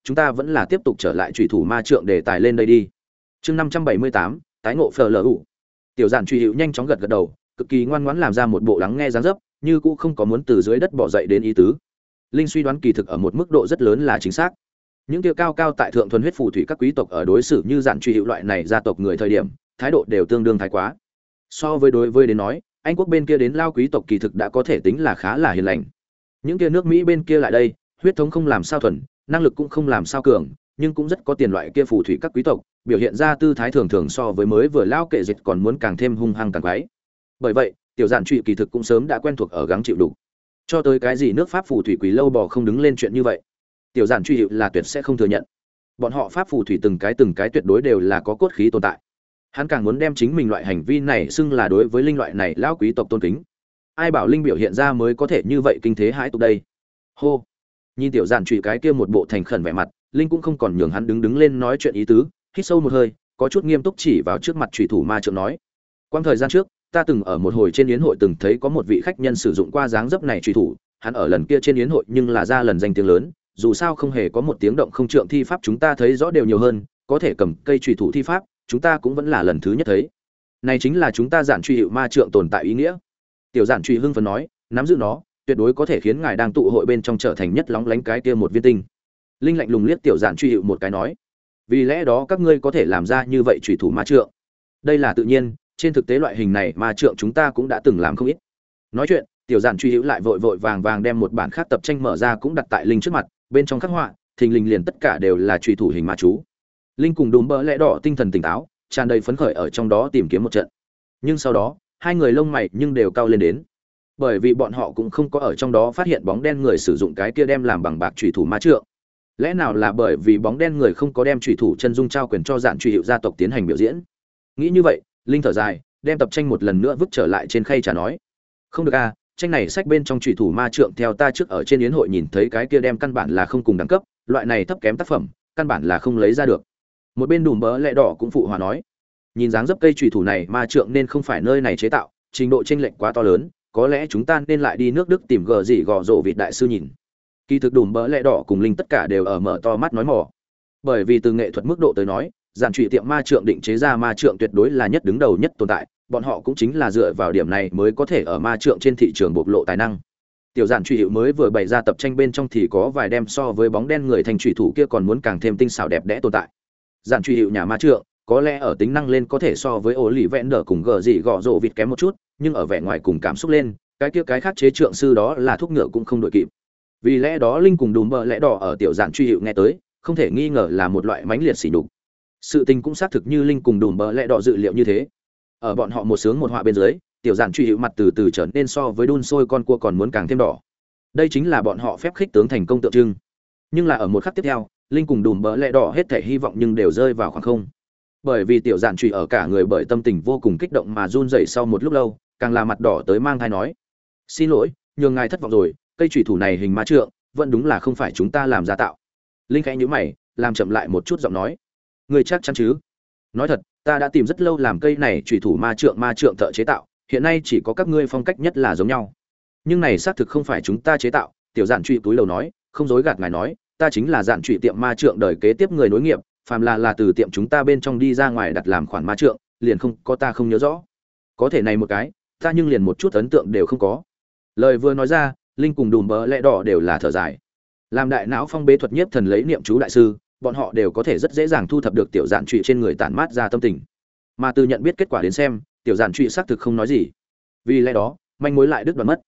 chúng ta vẫn là tiếp tục trở lại trùy thủ ma trượng để tài lên đây đi. Chương năm trăm bảy mươi tám, tái ngộ phờ lờ ủ. Tiểu giản truy hữu nhanh chóng gật gật đầu, cực kỳ ngoan ngoãn làm ra một bộ lắng nghe dáng dấp, như cũ không có muốn từ dưới đất bỏ dậy đến ý tứ. Linh suy đoán kỳ thực ở một mức độ rất lớn là chính xác. Những tiêu cao cao tại thượng thuần huyết phù thủy các quý tộc ở đối xử như giản truy hữu loại này gia tộc người thời điểm, thái độ đều tương đương thái quá. So với đối với đến nói, anh quốc bên kia đến lao quý tộc kỳ thực đã có thể tính là khá là hiền lành. Những kia nước mỹ bên kia lại đây, huyết thống không làm sao thuần năng lực cũng không làm sao cường, nhưng cũng rất có tiền loại kia phù thủy các quý tộc, biểu hiện ra tư thái thường thường so với mới vừa lao kệ dịch còn muốn càng thêm hung hăng càng quái. Bởi vậy, tiểu giản trụy kỳ thực cũng sớm đã quen thuộc ở gắng chịu đủ. Cho tới cái gì nước pháp phù thủy quý lâu bò không đứng lên chuyện như vậy, tiểu giản truy hiệu là tuyệt sẽ không thừa nhận. Bọn họ pháp phù thủy từng cái từng cái tuyệt đối đều là có cốt khí tồn tại. Hắn càng muốn đem chính mình loại hành vi này xưng là đối với linh loại này lão quý tộc tôn kính. Ai bảo linh biểu hiện ra mới có thể như vậy kinh thế hãi tục đây? Hô nhìn tiểu giản trụy cái kia một bộ thành khẩn vẻ mặt, linh cũng không còn nhường hắn đứng đứng lên nói chuyện ý tứ, hít sâu một hơi, có chút nghiêm túc chỉ vào trước mặt trụy thủ ma trượng nói, quang thời gian trước, ta từng ở một hồi trên yến hội từng thấy có một vị khách nhân sử dụng qua dáng dấp này trụy thủ, hắn ở lần kia trên yến hội nhưng là ra lần danh tiếng lớn, dù sao không hề có một tiếng động không trượng thi pháp chúng ta thấy rõ đều nhiều hơn, có thể cầm cây trùy thủ thi pháp, chúng ta cũng vẫn là lần thứ nhất thấy. Này chính là chúng ta giản truy hiệu ma trượng tồn tại ý nghĩa. Tiểu giản truy hưng phấn nói, nắm giữ nó tuyệt đối có thể khiến ngài đang tụ hội bên trong trở thành nhất lóng lánh cái kia một viên tinh. Linh lạnh lùng liếc tiểu giản truy hiệu một cái nói, vì lẽ đó các ngươi có thể làm ra như vậy trùy thủ ma trượng. Đây là tự nhiên, trên thực tế loại hình này ma trượng chúng ta cũng đã từng làm không ít. Nói chuyện, tiểu giản truy hữu lại vội vội vàng vàng đem một bản khác tập tranh mở ra cũng đặt tại linh trước mặt, bên trong khắc họa, thình lình liền tất cả đều là truy thủ hình ma chú. Linh cùng đùm bỡ lẽ đỏ tinh thần tỉnh táo, tràn đầy phấn khởi ở trong đó tìm kiếm một trận. Nhưng sau đó, hai người lông mày nhưng đều cao lên đến bởi vì bọn họ cũng không có ở trong đó phát hiện bóng đen người sử dụng cái kia đem làm bằng bạc trùy thủ ma trượng. Lẽ nào là bởi vì bóng đen người không có đem trùy thủ chân dung trao quyền cho dạn trùy hiệu gia tộc tiến hành biểu diễn? Nghĩ như vậy, linh thở dài, đem tập tranh một lần nữa vứt trở lại trên khay trà nói, không được a tranh này sách bên trong trùy thủ ma trượng theo ta trước ở trên yến hội nhìn thấy cái kia đem căn bản là không cùng đẳng cấp, loại này thấp kém tác phẩm, căn bản là không lấy ra được. Một bên đùm bỡ lẹ đỏ cũng phụ hòa nói, nhìn dáng dấp cây trùy thủ này ma trượng nên không phải nơi này chế tạo, trình độ chênh lệch quá to lớn có lẽ chúng ta nên lại đi nước đức tìm gờ gì gò rộ vịt đại sư nhìn. Kỳ thực đùm bỡ lẽ đỏ cùng linh tất cả đều ở mở to mắt nói mỏ bởi vì từ nghệ thuật mức độ tới nói, giàn trụy tiệm ma trượng định chế ra ma trượng tuyệt đối là nhất đứng đầu nhất tồn tại, bọn họ cũng chính là dựa vào điểm này mới có thể ở ma trượng trên thị trường bộc lộ tài năng. Tiểu giản truy hiệu mới vừa bày ra tập tranh bên trong thì có vài đem so với bóng đen người thành trụy thủ kia còn muốn càng thêm tinh xảo đẹp đẽ tồn tại. Giản truy hiệu nhà ma trượng, có lẽ ở tính năng lên có thể so với ổ lì vẹn đỡ cùng gờ gì gọ rộ vịt kém một chút nhưng ở vẻ ngoài cùng cảm xúc lên, cái kia cái khác chế trượng sư đó là thuốc ngựa cũng không đội kịp. Vì lẽ đó linh cùng đùm bợ lẽ đỏ ở tiểu giản truy hiệu nghe tới, không thể nghi ngờ là một loại mãnh liệt xỉ đục sự tình cũng xác thực như linh cùng đùm bợ lẽ đỏ dự liệu như thế. Ở bọn họ một sướng một họa bên dưới, tiểu giản truy hiệu mặt từ từ trở nên so với đun sôi con cua còn muốn càng thêm đỏ. Đây chính là bọn họ phép khích tướng thành công tượng trưng. Nhưng là ở một khắc tiếp theo, linh cùng đùm bỡ lẽ đỏ hết thể hy vọng nhưng đều rơi vào khoảng không. Bởi vì tiểu giản truy ở cả người bởi tâm tình vô cùng kích động mà run rẩy sau một lúc lâu càng là mặt đỏ tới mang thai nói. Xin lỗi, nhường ngài thất vọng rồi, cây thủy thủ này hình ma trượng, vẫn đúng là không phải chúng ta làm ra tạo. Linh khẽ nhíu mày, làm chậm lại một chút giọng nói. Người chắc chắn chứ? Nói thật, ta đã tìm rất lâu làm cây này thủy thủ ma trượng ma trượng thợ chế tạo, hiện nay chỉ có các ngươi phong cách nhất là giống nhau. Nhưng này xác thực không phải chúng ta chế tạo, tiểu giản truy túi đầu nói, không dối gạt ngài nói, ta chính là giản truy tiệm ma trượng đời kế tiếp người nối nghiệp, phàm là là từ tiệm chúng ta bên trong đi ra ngoài đặt làm khoản ma trượng, liền không có ta không nhớ rõ. Có thể này một cái ta nhưng liền một chút ấn tượng đều không có. Lời vừa nói ra, linh cùng đùm bỡ lẽ đỏ đều là thở dài. Làm đại não phong bế thuật nhiếp thần lấy niệm chú đại sư, bọn họ đều có thể rất dễ dàng thu thập được tiểu giản trụy trên người tản mát ra tâm tình. Mà từ nhận biết kết quả đến xem, tiểu giản trụy xác thực không nói gì. Vì lẽ đó, manh mối lại đứt đoạn mất.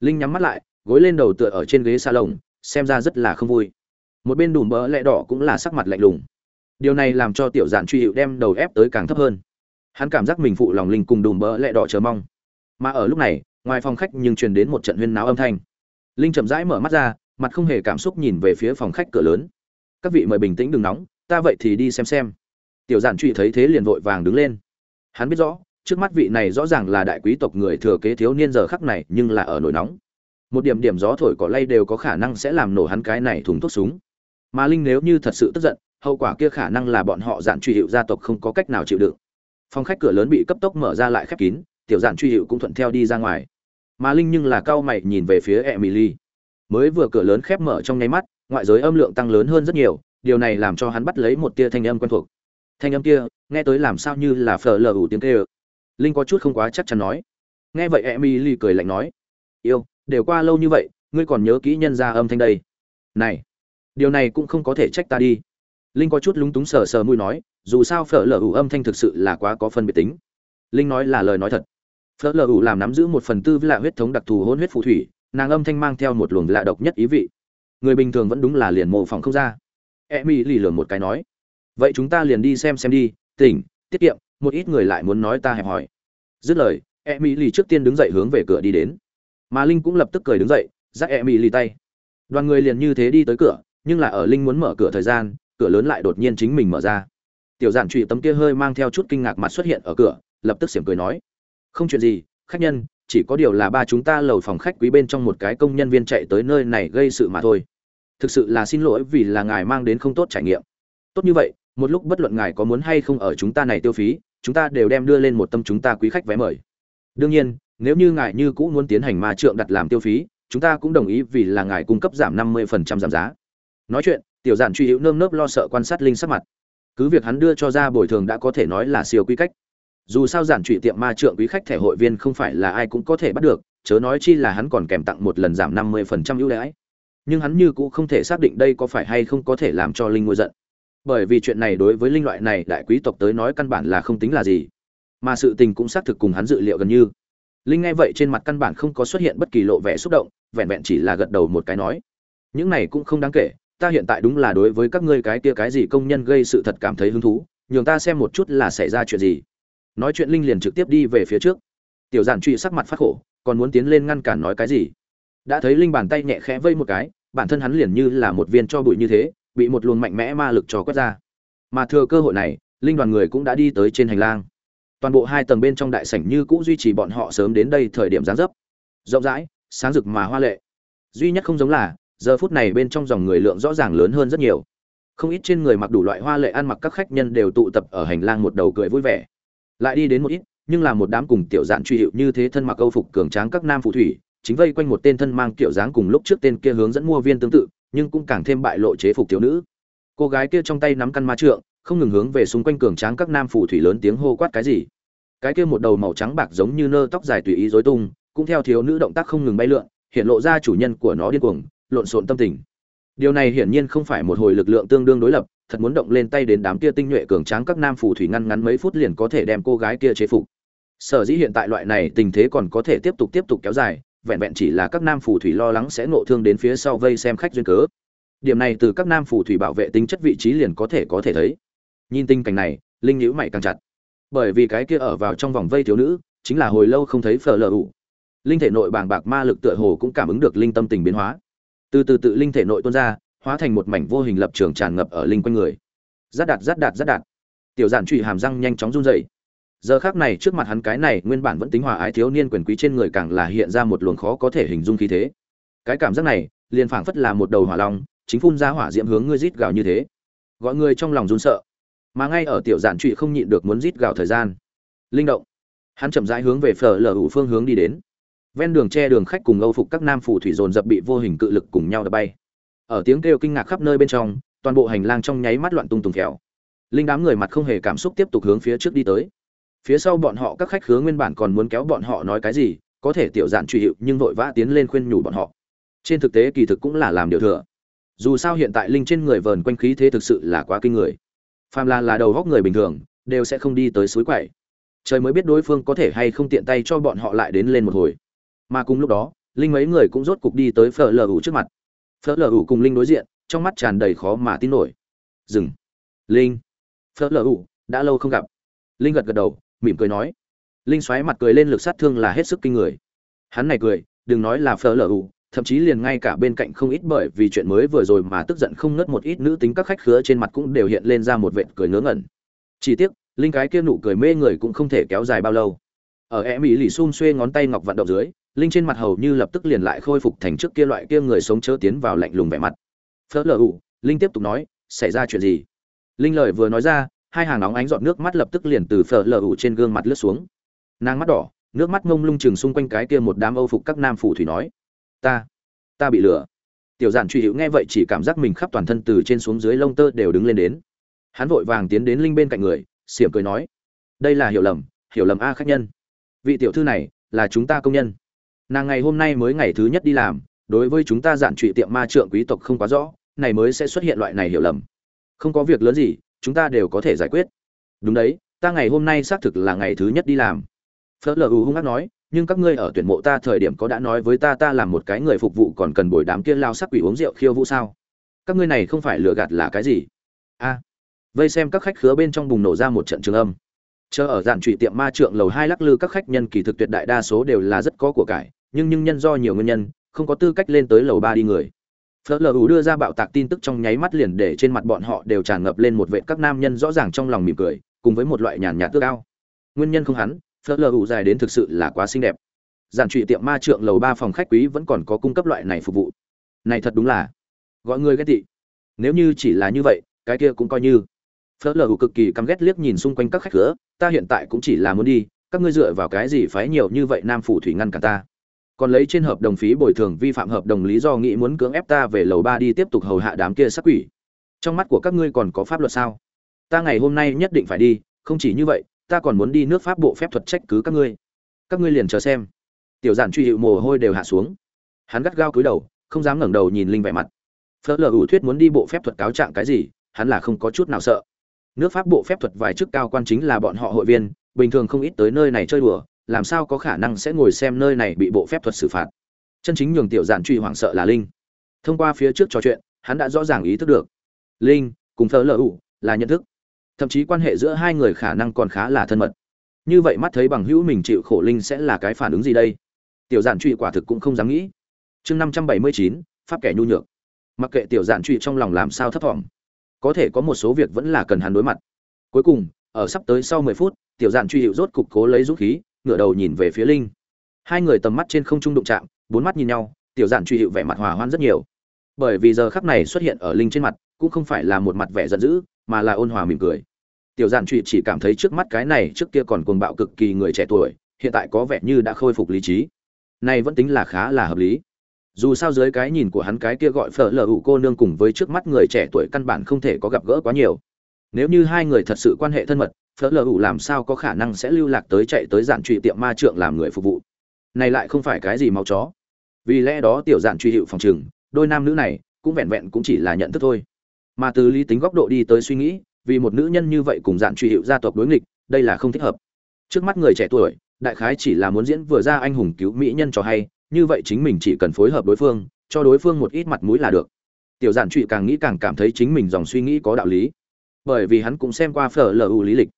Linh nhắm mắt lại, gối lên đầu tựa ở trên ghế salon, xem ra rất là không vui. Một bên đùm bỡ lẽ đỏ cũng là sắc mặt lạnh lùng. Điều này làm cho tiểu giản truy hiệu đem đầu ép tới càng thấp hơn. Hắn cảm giác mình phụ lòng linh cùng đùm bỡ lẽ đỏ chờ mong mà ở lúc này, ngoài phòng khách nhưng truyền đến một trận huyên náo âm thanh. Linh chậm rãi mở mắt ra, mặt không hề cảm xúc nhìn về phía phòng khách cửa lớn. Các vị mời bình tĩnh đừng nóng, ta vậy thì đi xem xem. Tiểu giản truy thấy thế liền vội vàng đứng lên. Hắn biết rõ, trước mắt vị này rõ ràng là đại quý tộc người thừa kế thiếu niên giờ khắc này, nhưng là ở nổi nóng. Một điểm điểm gió thổi cỏ lay đều có khả năng sẽ làm nổ hắn cái này thùng thuốc súng. Mà linh nếu như thật sự tức giận, hậu quả kia khả năng là bọn họ giản truy hiệu gia tộc không có cách nào chịu đựng. Phòng khách cửa lớn bị cấp tốc mở ra lại khép kín tiểu giản truy hiệu cũng thuận theo đi ra ngoài. Mà linh nhưng là cao mày nhìn về phía emily. Mới vừa cửa lớn khép mở trong nháy mắt, ngoại giới âm lượng tăng lớn hơn rất nhiều, điều này làm cho hắn bắt lấy một tia thanh âm quen thuộc. Thanh âm kia, nghe tới làm sao như là phở lờ ủ tiếng kêu linh có chút không quá chắc chắn nói. Nghe vậy emily cười lạnh nói, yêu, đều qua lâu như vậy, ngươi còn nhớ kỹ nhân ra âm thanh đây? Này, điều này cũng không có thể trách ta đi. Linh có chút lúng túng sờ sờ mũi nói, dù sao phở lờ ủ âm thanh thực sự là quá có phân biệt tính. Linh nói là lời nói thật phở lờ ủ làm nắm giữ một phần tư với lạ huyết thống đặc thù hôn huyết phù thủy, nàng âm thanh mang theo một luồng lạ độc nhất ý vị. Người bình thường vẫn đúng là liền mô phỏng không ra. E lì lường một cái nói, vậy chúng ta liền đi xem xem đi, tỉnh, tiết kiệm, một ít người lại muốn nói ta hẹp hỏi dứt lời e lì trước tiên đứng dậy hướng về cửa đi đến. Mà linh cũng lập tức cười đứng dậy, dắt e lì tay. Đoàn người liền như thế đi tới cửa, nhưng là ở linh muốn mở cửa thời gian, cửa lớn lại đột nhiên chính mình mở ra. Tiểu giản trụy tấm kia hơi mang theo chút kinh ngạc mặt xuất hiện ở cửa, lập tức xiểm cười nói không chuyện gì, khách nhân, chỉ có điều là ba chúng ta lầu phòng khách quý bên trong một cái công nhân viên chạy tới nơi này gây sự mà thôi. Thực sự là xin lỗi vì là ngài mang đến không tốt trải nghiệm. Tốt như vậy, một lúc bất luận ngài có muốn hay không ở chúng ta này tiêu phí, chúng ta đều đem đưa lên một tâm chúng ta quý khách vé mời. Đương nhiên, nếu như ngài như cũ muốn tiến hành ma trượng đặt làm tiêu phí, chúng ta cũng đồng ý vì là ngài cung cấp giảm năm mươi phần trăm giảm giá. Nói chuyện, tiểu giản truy hữu nơm nớp lo sợ quan sát linh sắc mặt. Cứ việc hắn đưa cho ra bồi thường đã có thể nói là siêu quy cách dù sao giản trụy tiệm ma trượng quý khách thẻ hội viên không phải là ai cũng có thể bắt được, chớ nói chi là hắn còn kèm tặng một lần giảm năm mươi phần trăm ưu đãi. Nhưng hắn như cũng không thể xác định đây có phải hay không có thể làm cho linh ngôi giận. Bởi vì chuyện này đối với linh loại này đại quý tộc tới nói căn bản là không tính là gì. Mà sự tình cũng xác thực cùng hắn dự liệu gần như. Linh nghe vậy trên mặt căn bản không có xuất hiện bất kỳ lộ vẻ xúc động, vẹn vẹn chỉ là gật đầu một cái nói. Những này cũng không đáng kể, ta hiện tại đúng là đối với các ngươi cái kia cái gì công nhân gây sự thật cảm thấy hứng thú, nhường ta xem một chút là xảy ra chuyện gì nói chuyện linh liền trực tiếp đi về phía trước. Tiểu giản truy sắc mặt phát khổ, còn muốn tiến lên ngăn cản nói cái gì? Đã thấy linh bàn tay nhẹ khẽ vây một cái, bản thân hắn liền như là một viên cho bụi như thế, bị một luồng mạnh mẽ ma lực cho quét ra. Mà thừa cơ hội này, linh đoàn người cũng đã đi tới trên hành lang. Toàn bộ hai tầng bên trong đại sảnh như cũ duy trì bọn họ sớm đến đây thời điểm gián dấp. Rộng rãi, sáng rực mà hoa lệ. Duy nhất không giống là, giờ phút này bên trong dòng người lượng rõ ràng lớn hơn rất nhiều. Không ít trên người mặc đủ loại hoa lệ ăn mặc các khách nhân đều tụ tập ở hành lang một đầu cười vui vẻ lại đi đến một ít, nhưng là một đám cùng tiểu dạn truy hiệu như thế thân mặc âu phục cường tráng các nam phù thủy, chính vây quanh một tên thân mang kiểu dáng cùng lúc trước tên kia hướng dẫn mua viên tương tự, nhưng cũng càng thêm bại lộ chế phục thiếu nữ. Cô gái kia trong tay nắm căn ma trượng, không ngừng hướng về xung quanh cường tráng các nam phù thủy lớn tiếng hô quát cái gì. Cái kia một đầu màu trắng bạc giống như nơ tóc dài tùy ý rối tung, cũng theo thiếu nữ động tác không ngừng bay lượn, hiện lộ ra chủ nhân của nó điên cuồng, lộn xộn tâm tình. Điều này hiển nhiên không phải một hồi lực lượng tương đương đối lập thật muốn động lên tay đến đám kia tinh nhuệ cường tráng các nam phù thủy ngăn ngắn mấy phút liền có thể đem cô gái kia chế phục. Sở dĩ hiện tại loại này tình thế còn có thể tiếp tục tiếp tục kéo dài, vẹn vẹn chỉ là các nam phù thủy lo lắng sẽ ngộ thương đến phía sau vây xem khách duyên cớ. Điểm này từ các nam phù thủy bảo vệ tính chất vị trí liền có thể có thể thấy. Nhìn tình cảnh này, linh nhíu mày càng chặt. Bởi vì cái kia ở vào trong vòng vây thiếu nữ, chính là hồi lâu không thấy phở lở ủ. Linh thể nội bàng bạc ma lực tựa hồ cũng cảm ứng được linh tâm tình biến hóa. Từ từ tự linh thể nội tuôn ra hóa thành một mảnh vô hình lập trường tràn ngập ở linh quanh người. Rát đạt rát đạt rát đạt. Tiểu giản trụy hàm răng nhanh chóng run rẩy. Giờ khác này trước mặt hắn cái này nguyên bản vẫn tính hòa ái thiếu niên quyền quý trên người càng là hiện ra một luồng khó có thể hình dung khí thế. Cái cảm giác này, liền phảng phất là một đầu hỏa long, chính phun ra hỏa diễm hướng ngươi rít gào như thế. Gọi người trong lòng run sợ. Mà ngay ở tiểu giản trụy không nhịn được muốn rít gào thời gian. Linh động. Hắn chậm rãi hướng về phở lở ủ phương hướng đi đến. Ven đường che đường khách cùng âu phục các nam phủ thủy dồn dập bị vô hình cự lực cùng nhau đập bay ở tiếng kêu kinh ngạc khắp nơi bên trong, toàn bộ hành lang trong nháy mắt loạn tung tùng kẹo linh đám người mặt không hề cảm xúc tiếp tục hướng phía trước đi tới. Phía sau bọn họ, các khách khứa nguyên bản còn muốn kéo bọn họ nói cái gì, có thể tiểu dạn truy hiệu nhưng vội vã tiến lên khuyên nhủ bọn họ. Trên thực tế kỳ thực cũng là làm điều thừa. Dù sao hiện tại linh trên người vờn quanh khí thế thực sự là quá kinh người. Phàm là là đầu góc người bình thường, đều sẽ không đi tới suối quậy. Trời mới biết đối phương có thể hay không tiện tay cho bọn họ lại đến lên một hồi. Mà cùng lúc đó, linh mấy người cũng rốt cục đi tới phở lờ ủ trước mặt phở lờ ủ cùng linh đối diện, trong mắt tràn đầy khó mà tin nổi. Dừng. Linh. Phở lờ ủ, đã lâu không gặp. Linh gật gật đầu, mỉm cười nói. Linh xoáy mặt cười lên lực sát thương là hết sức kinh người. Hắn này cười, đừng nói là phở lờ ủ, thậm chí liền ngay cả bên cạnh không ít bởi vì chuyện mới vừa rồi mà tức giận không ngớt một ít nữ tính các khách khứa trên mặt cũng đều hiện lên ra một vệt cười ngớ ngẩn. Chỉ tiếc, linh cái kia nụ cười mê người cũng không thể kéo dài bao lâu. Ở e mỹ lì xun xuê ngón tay ngọc vận động dưới linh trên mặt hầu như lập tức liền lại khôi phục thành trước kia loại kia người sống chớ tiến vào lạnh lùng vẻ mặt. Phớt lờ ủ, linh tiếp tục nói, xảy ra chuyện gì? Linh lời vừa nói ra, hai hàng nóng ánh giọt nước mắt lập tức liền từ phở lờ ủ trên gương mặt lướt xuống. Nàng mắt đỏ, nước mắt ngông lung chừng xung quanh cái kia một đám âu phục các nam phủ thủy nói, ta ta bị lừa. Tiểu giản truy hữu nghe vậy chỉ cảm giác mình khắp toàn thân từ trên xuống dưới lông tơ đều đứng lên đến. Hắn vội vàng tiến đến linh bên cạnh người, xiểm cười nói, đây là hiểu lầm hiểu lầm a khách nhân. Vị tiểu thư này là chúng ta công nhân nàng ngày hôm nay mới ngày thứ nhất đi làm, đối với chúng ta giản trụy tiệm ma trượng quý tộc không quá rõ, này mới sẽ xuất hiện loại này hiểu lầm. Không có việc lớn gì, chúng ta đều có thể giải quyết. Đúng đấy, ta ngày hôm nay xác thực là ngày thứ nhất đi làm. Phớt lờ u hung hát nói, nhưng các ngươi ở tuyển mộ ta thời điểm có đã nói với ta ta làm một cái người phục vụ còn cần bồi đám kia lao sắc quỷ uống rượu khiêu vũ sao? Các ngươi này không phải lừa gạt là cái gì? A. Vây xem các khách khứa bên trong bùng nổ ra một trận trường âm. Chờ ở dàn trụy tiệm ma trượng lầu hai lắc lư các khách nhân kỳ thực tuyệt đại đa số đều là rất có của cải nhưng nhưng nhân do nhiều nguyên nhân, không có tư cách lên tới lầu ba đi người. Phớt lờ ủ đưa ra bạo tạc tin tức trong nháy mắt liền để trên mặt bọn họ đều tràn ngập lên một vệ các nam nhân rõ ràng trong lòng mỉm cười, cùng với một loại nhàn nhạt tước cao nguyên nhân không hắn, phớt lờ ủ dài đến thực sự là quá xinh đẹp. Giản trụy tiệm ma trượng lầu ba phòng khách quý vẫn còn có cung cấp loại này phục vụ. Này thật đúng là gọi người ghét tị. Nếu như chỉ là như vậy, cái kia cũng coi như. Phớt lờ ủ cực kỳ căm ghét liếc nhìn xung quanh các khách cửa, ta hiện tại cũng chỉ là muốn đi, các ngươi dựa vào cái gì phái nhiều như vậy nam phủ thủy ngăn cả ta? Còn lấy trên hợp đồng phí bồi thường vi phạm hợp đồng lý do nghĩ muốn cưỡng ép ta về lầu ba đi tiếp tục hầu hạ đám kia sắc quỷ. Trong mắt của các ngươi còn có pháp luật sao? Ta ngày hôm nay nhất định phải đi, không chỉ như vậy, ta còn muốn đi nước pháp bộ phép thuật trách cứ các ngươi. Các ngươi liền chờ xem. Tiểu giản truy hiệu mồ hôi đều hạ xuống. Hắn gắt gao cúi đầu, không dám ngẩng đầu nhìn linh vẻ mặt. Phớt lờ ủ thuyết muốn đi bộ phép thuật cáo trạng cái gì, hắn là không có chút nào sợ. Nước pháp bộ phép thuật vài chức cao quan chính là bọn họ hội viên, bình thường không ít tới nơi này chơi đùa làm sao có khả năng sẽ ngồi xem nơi này bị bộ phép thuật xử phạt? Chân chính nhường tiểu giản truy hoảng sợ là linh. Thông qua phía trước trò chuyện, hắn đã rõ ràng ý thức được. Linh, cùng thờ lờ ủ, là nhận thức. Thậm chí quan hệ giữa hai người khả năng còn khá là thân mật. Như vậy mắt thấy bằng hữu mình chịu khổ linh sẽ là cái phản ứng gì đây? Tiểu giản truy quả thực cũng không dám nghĩ. Chương năm trăm bảy mươi chín, pháp kẻ nhu nhược. Mặc kệ tiểu giản truy trong lòng làm sao thấp thỏm, có thể có một số việc vẫn là cần hắn đối mặt. Cuối cùng, ở sắp tới sau mười phút, tiểu giản truy hiệu rốt cục cố lấy dũng khí ngửa đầu nhìn về phía linh. Hai người tầm mắt trên không trung đụng chạm, bốn mắt nhìn nhau, tiểu giản truy hiệu vẻ mặt hòa hoan rất nhiều. Bởi vì giờ khắc này xuất hiện ở linh trên mặt, cũng không phải là một mặt vẻ giận dữ, mà là ôn hòa mỉm cười. Tiểu giản truy chỉ cảm thấy trước mắt cái này, trước kia còn cuồng bạo cực kỳ người trẻ tuổi, hiện tại có vẻ như đã khôi phục lý trí. Này vẫn tính là khá là hợp lý. Dù sao dưới cái nhìn của hắn cái kia gọi phở lờ ủ cô nương cùng với trước mắt người trẻ tuổi căn bản không thể có gặp gỡ quá nhiều. Nếu như hai người thật sự quan hệ thân mật phở lờ ủ làm sao có khả năng sẽ lưu lạc tới chạy tới dạn trụy tiệm ma trượng làm người phục vụ? Này lại không phải cái gì máu chó. Vì lẽ đó tiểu dạn truy hiệu phòng trừng, đôi nam nữ này cũng vẹn vẹn cũng chỉ là nhận thức thôi. Mà từ lý tính góc độ đi tới suy nghĩ, vì một nữ nhân như vậy cùng dạn truy hiệu gia tộc đối nghịch, đây là không thích hợp. Trước mắt người trẻ tuổi, đại khái chỉ là muốn diễn vừa ra anh hùng cứu mỹ nhân cho hay, như vậy chính mình chỉ cần phối hợp đối phương, cho đối phương một ít mặt mũi là được. Tiểu giản trụy càng nghĩ càng cảm thấy chính mình dòng suy nghĩ có đạo lý. Bởi vì hắn cũng xem qua phở lu lý lịch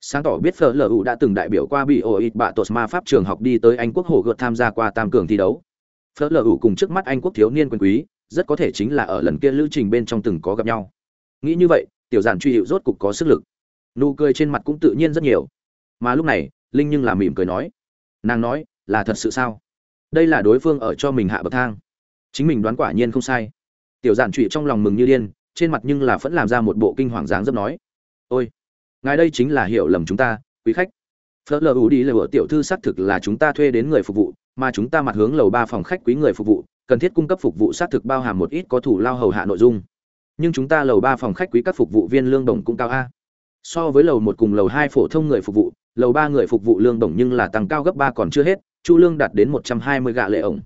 sáng tỏ biết phở lu đã từng đại biểu qua bị ổ ít bạ tột ma pháp trường học đi tới anh quốc hồ gợt tham gia qua tam cường thi đấu. Phở lu cùng trước mắt anh quốc thiếu niên quân quý, rất có thể chính là ở lần kia lưu trình bên trong từng có gặp nhau. Nghĩ như vậy, tiểu giản truy hiệu rốt cục có sức lực. Nụ cười trên mặt cũng tự nhiên rất nhiều. Mà lúc này, linh nhưng là mỉm cười nói, nàng nói, là thật sự sao? Đây là đối phương ở cho mình hạ bậc thang. Chính mình đoán quả nhiên không sai. Tiểu giản trụy trong lòng mừng như điên, trên mặt nhưng là vẫn làm ra một bộ kinh hoàng dáng dấp nói, ôi ngài đây chính là hiểu lầm chúng ta, quý khách. Phớt lờ ủ đi lờ tiểu thư xác thực là chúng ta thuê đến người phục vụ, mà chúng ta mặt hướng lầu ba phòng khách quý người phục vụ, cần thiết cung cấp phục vụ xác thực bao hàm một ít có thủ lao hầu hạ nội dung. Nhưng chúng ta lầu ba phòng khách quý các phục vụ viên lương đồng cũng cao a. So với lầu một cùng lầu hai phổ thông người phục vụ, lầu ba người phục vụ lương đồng nhưng là tăng cao gấp ba còn chưa hết, chu lương đạt đến một trăm hai mươi gạ lệ ổng.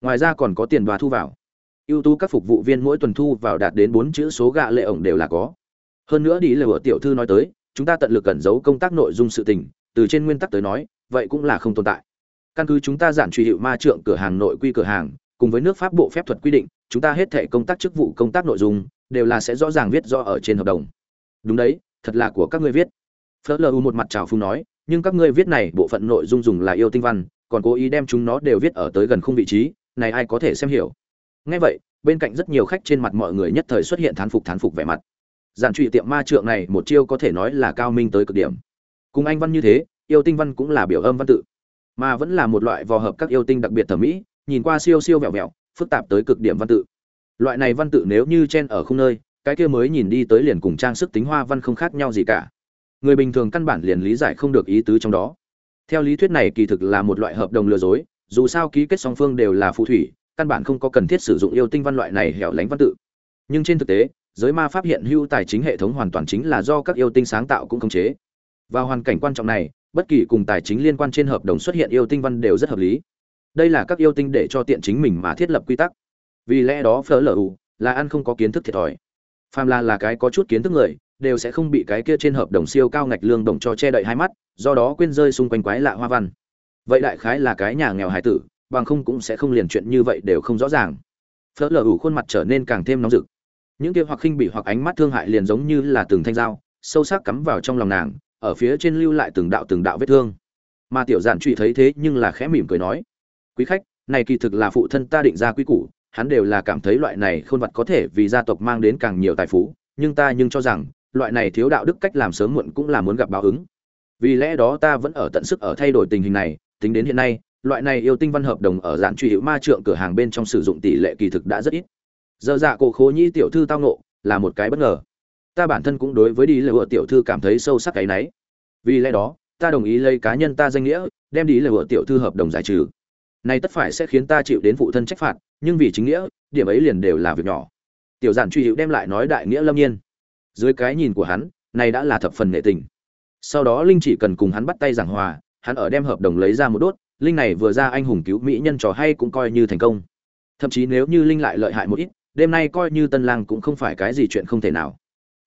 Ngoài ra còn có tiền đoà thu vào. Ưu tú các phục vụ viên mỗi tuần thu vào đạt đến bốn chữ số gạ lệ ổng đều là có. Hơn nữa đi lời tiểu thư nói tới chúng ta tận lực cẩn giấu công tác nội dung sự tình, từ trên nguyên tắc tới nói, vậy cũng là không tồn tại. Căn cứ chúng ta giản truy hiệu ma trượng cửa hàng nội quy cửa hàng, cùng với nước pháp bộ phép thuật quy định, chúng ta hết thể công tác chức vụ công tác nội dung, đều là sẽ rõ ràng viết rõ ở trên hợp đồng. Đúng đấy, thật là của các ngươi viết. Phớt lờ một mặt trào phung nói, nhưng các ngươi viết này bộ phận nội dung dùng là yêu tinh văn, còn cố ý đem chúng nó đều viết ở tới gần khung vị trí, này ai có thể xem hiểu? Ngay vậy, bên cạnh rất nhiều khách trên mặt mọi người nhất thời xuất hiện thán phục thán phục vẻ mặt giản trụy tiệm ma trượng này một chiêu có thể nói là cao minh tới cực điểm. Cùng anh văn như thế, yêu tinh văn cũng là biểu âm văn tự, mà vẫn là một loại vò hợp các yêu tinh đặc biệt thẩm mỹ, nhìn qua siêu siêu vẹo vẹo, phức tạp tới cực điểm văn tự. Loại này văn tự nếu như chen ở không nơi, cái kia mới nhìn đi tới liền cùng trang sức tính hoa văn không khác nhau gì cả. Người bình thường căn bản liền lý giải không được ý tứ trong đó. Theo lý thuyết này kỳ thực là một loại hợp đồng lừa dối, dù sao ký kết song phương đều là phù thủy, căn bản không có cần thiết sử dụng yêu tinh văn loại này hẻo lánh văn tự. Nhưng trên thực tế giới ma pháp hiện hữu tài chính hệ thống hoàn toàn chính là do các yêu tinh sáng tạo cũng khống chế. Và hoàn cảnh quan trọng này, bất kỳ cùng tài chính liên quan trên hợp đồng xuất hiện yêu tinh văn đều rất hợp lý. Đây là các yêu tinh để cho tiện chính mình mà thiết lập quy tắc. Vì lẽ đó, phở lờ là ăn không có kiến thức thiệt thòi. Phàm là là cái có chút kiến thức người, đều sẽ không bị cái kia trên hợp đồng siêu cao ngạch lương đồng cho che đậy hai mắt, do đó quên rơi xung quanh quái lạ hoa văn. Vậy đại khái là cái nhà nghèo hải tử, bằng không cũng sẽ không liền chuyện như vậy đều không rõ ràng. Phở lở ủ khuôn mặt trở nên càng thêm nóng rực những kia hoặc khinh bỉ hoặc ánh mắt thương hại liền giống như là từng thanh dao, sâu sắc cắm vào trong lòng nàng, ở phía trên lưu lại từng đạo từng đạo vết thương. Mà tiểu giản trụy thấy thế nhưng là khẽ mỉm cười nói, quý khách, này kỳ thực là phụ thân ta định ra quý củ, hắn đều là cảm thấy loại này khôn vật có thể vì gia tộc mang đến càng nhiều tài phú, nhưng ta nhưng cho rằng, loại này thiếu đạo đức cách làm sớm muộn cũng là muốn gặp báo ứng. Vì lẽ đó ta vẫn ở tận sức ở thay đổi tình hình này, tính đến hiện nay, loại này yêu tinh văn hợp đồng ở dạng truy hữu ma trượng cửa hàng bên trong sử dụng tỷ lệ kỳ thực đã rất ít giờ dạ cổ khố nhĩ tiểu thư tao nộ là một cái bất ngờ. Ta bản thân cũng đối với đi lừa tiểu thư cảm thấy sâu sắc cái nấy vì lẽ đó, ta đồng ý lấy cá nhân ta danh nghĩa, đem đi lừa tiểu thư hợp đồng giải trừ. Này tất phải sẽ khiến ta chịu đến phụ thân trách phạt, nhưng vì chính nghĩa, điểm ấy liền đều là việc nhỏ. Tiểu giản truy hữu đem lại nói đại nghĩa lâm nhiên. Dưới cái nhìn của hắn, này đã là thập phần nghệ tình. Sau đó linh chỉ cần cùng hắn bắt tay giảng hòa, hắn ở đem hợp đồng lấy ra một đốt, linh này vừa ra anh hùng cứu mỹ nhân trò hay cũng coi như thành công. Thậm chí nếu như linh lại lợi hại một ít đêm nay coi như tân lang cũng không phải cái gì chuyện không thể nào.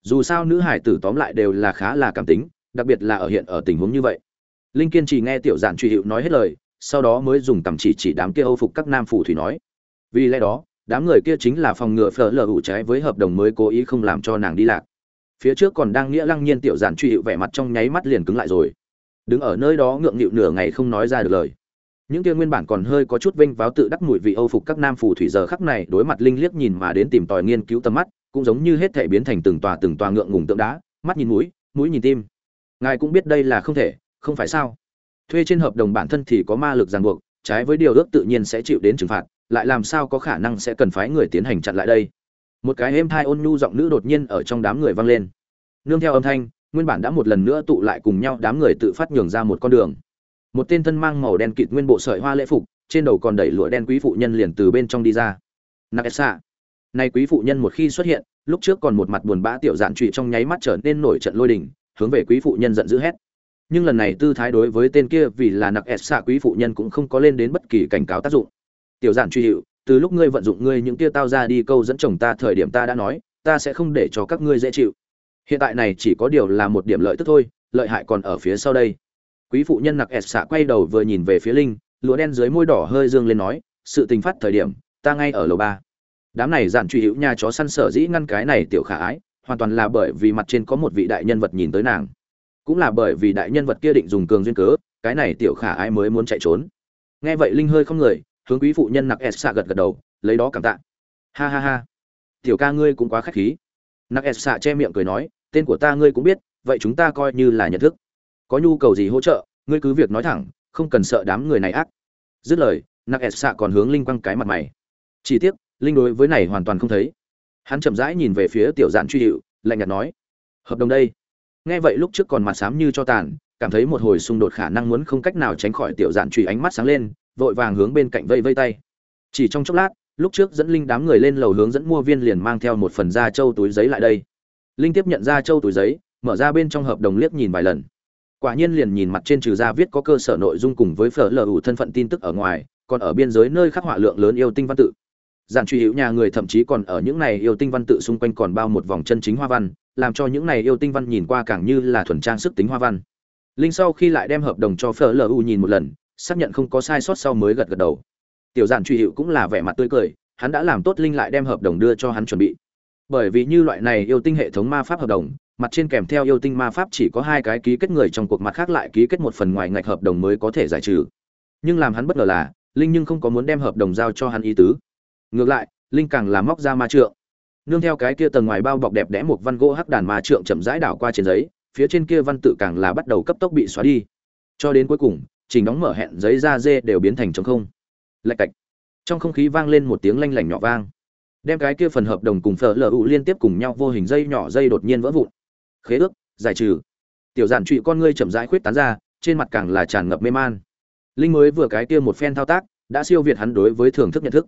Dù sao nữ hải tử tóm lại đều là khá là cảm tính, đặc biệt là ở hiện ở tình huống như vậy. Linh kiên trì nghe tiểu giản truy hiệu nói hết lời, sau đó mới dùng tầm chỉ chỉ đám kia âu phục các nam phù thủy nói. Vì lẽ đó, đám người kia chính là phòng ngừa phở lờ ủ trái với hợp đồng mới cố ý không làm cho nàng đi lạc. Phía trước còn đang nghĩa lăng nhiên tiểu giản truy hiệu vẻ mặt trong nháy mắt liền cứng lại rồi. Đứng ở nơi đó ngượng nghịu nửa ngày không nói ra được lời những kia nguyên bản còn hơi có chút vinh váo tự đắc mùi vị âu phục các nam phù thủy giờ khắc này đối mặt linh liếc nhìn mà đến tìm tòi nghiên cứu tầm mắt, cũng giống như hết thể biến thành từng tòa từng tòa ngượng ngùng tượng đá, mắt nhìn mũi mũi nhìn tim. Ngài cũng biết đây là không thể, không phải sao? Thuê trên hợp đồng bản thân thì có ma lực ràng buộc, trái với điều ước tự nhiên sẽ chịu đến trừng phạt, lại làm sao có khả năng sẽ cần phái người tiến hành chặn lại đây? Một cái êm thai ôn nhu giọng nữ đột nhiên ở trong đám người vang lên. Nương theo âm thanh, nguyên bản đã một lần nữa tụ lại cùng nhau đám người tự phát nhường ra một con đường một tên thân mang màu đen kịt nguyên bộ sợi hoa lễ phục, trên đầu còn đẩy lụa đen quý phụ nhân liền từ bên trong đi ra. Nakesa nay quý phụ nhân một khi xuất hiện, lúc trước còn một mặt buồn bã tiểu dạn trụy trong nháy mắt trở nên nổi trận lôi đình, hướng về quý phụ nhân giận dữ hét. Nhưng lần này tư thái đối với tên kia vì là nặc ẹt xạ quý phụ nhân cũng không có lên đến bất kỳ cảnh cáo tác dụng. Tiểu dạn truy hiệu từ lúc ngươi vận dụng ngươi những kia tao ra đi câu dẫn chồng ta thời điểm ta đã nói, ta sẽ không để cho các ngươi dễ chịu. Hiện tại này chỉ có điều là một điểm lợi tức thôi, lợi hại còn ở phía sau đây quý phụ nhân nặc ẹt xạ quay đầu vừa nhìn về phía linh lúa đen dưới môi đỏ hơi dương lên nói, sự tình phát thời điểm, ta ngay ở lầu ba. Đám này giản truy hữu nha chó săn sở dĩ ngăn cái này tiểu khả ái, hoàn toàn là bởi vì mặt trên có một vị đại nhân vật nhìn tới nàng. Cũng là bởi vì đại nhân vật kia định dùng cường duyên cớ, cái này tiểu khả ái mới muốn chạy trốn. Nghe vậy linh hơi không người, hướng quý phụ nhân nặc s xạ gật gật đầu, lấy đó cảm tạ. Ha ha ha, tiểu ca ngươi cũng quá khách khí. Nặc s xạ che miệng cười nói, tên của ta ngươi cũng biết, vậy chúng ta coi như là nhận thức có nhu cầu gì hỗ trợ, ngươi cứ việc nói thẳng, không cần sợ đám người này ác. Dứt lời, nặc ẹt xạ còn hướng linh quăng cái mặt mày. Chỉ tiếc, linh đối với này hoàn toàn không thấy. Hắn chậm rãi nhìn về phía tiểu dạn truy hiệu lạnh nhạt nói, hợp đồng đây. Nghe vậy lúc trước còn mặt xám như cho tàn, cảm thấy một hồi xung đột khả năng muốn không cách nào tránh khỏi tiểu dạn truy ánh mắt sáng lên, vội vàng hướng bên cạnh vây vây tay. Chỉ trong chốc lát, lúc trước dẫn linh đám người lên lầu hướng dẫn mua viên liền mang theo một phần da trâu túi giấy lại đây. Linh tiếp nhận da trâu túi giấy, mở ra bên trong hợp đồng liếc nhìn vài lần quả nhiên liền nhìn mặt trên trừ ra viết có cơ sở nội dung cùng với phở lờ ủ thân phận tin tức ở ngoài, còn ở biên giới nơi khắc họa lượng lớn yêu tinh văn tự. Giản truy hữu nhà người thậm chí còn ở những này yêu tinh văn tự xung quanh còn bao một vòng chân chính hoa văn, làm cho những này yêu tinh văn nhìn qua càng như là thuần trang sức tính hoa văn. Linh sau khi lại đem hợp đồng cho phở lu nhìn một lần, xác nhận không có sai sót sau mới gật gật đầu. Tiểu giản truy hữu cũng là vẻ mặt tươi cười, hắn đã làm tốt linh lại đem hợp đồng đưa cho hắn chuẩn bị bởi vì như loại này yêu tinh hệ thống ma pháp hợp đồng, mặt trên kèm theo yêu tinh ma pháp chỉ có hai cái ký kết người trong cuộc mặt khác lại ký kết một phần ngoài ngạch hợp đồng mới có thể giải trừ. Nhưng làm hắn bất ngờ là, linh nhưng không có muốn đem hợp đồng giao cho hắn ý tứ. Ngược lại, linh càng làm móc ra ma trượng. Nương theo cái kia tầng ngoài bao bọc đẹp đẽ một văn gỗ hắc đàn ma trượng chậm rãi đảo qua trên giấy, phía trên kia văn tự càng là bắt đầu cấp tốc bị xóa đi. Cho đến cuối cùng trình đóng mở hẹn giấy da dê đều biến thành trống không. Lạch cạch. Trong không khí vang lên một tiếng lanh lảnh nhỏ vang đem cái kia phần hợp đồng cùng phở lờ ụ liên tiếp cùng nhau vô hình dây nhỏ dây đột nhiên vỡ vụn. Khế ước, giải trừ. Tiểu giản trụy con ngươi chậm rãi khuyết tán ra, trên mặt càng là tràn ngập mê man. Linh mới vừa cái kia một phen thao tác, đã siêu việt hắn đối với thưởng thức nhận thức.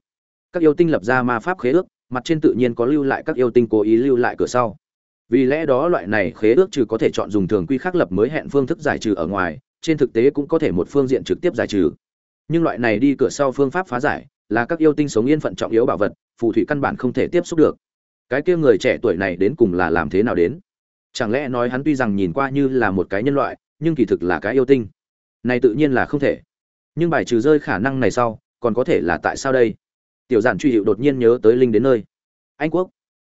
Các yêu tinh lập ra ma pháp khế ước, mặt trên tự nhiên có lưu lại các yêu tinh cố ý lưu lại cửa sau. Vì lẽ đó loại này khế ước trừ có thể chọn dùng thường quy khác lập mới hẹn phương thức giải trừ ở ngoài, trên thực tế cũng có thể một phương diện trực tiếp giải trừ. Nhưng loại này đi cửa sau phương pháp phá giải, là các yêu tinh sống yên phận trọng yếu bảo vật phù thủy căn bản không thể tiếp xúc được. Cái kia người trẻ tuổi này đến cùng là làm thế nào đến? Chẳng lẽ nói hắn tuy rằng nhìn qua như là một cái nhân loại, nhưng kỳ thực là cái yêu tinh. Này tự nhiên là không thể. Nhưng bài trừ rơi khả năng này sau, còn có thể là tại sao đây? Tiểu giản truy hiệu đột nhiên nhớ tới linh đến nơi. Anh quốc.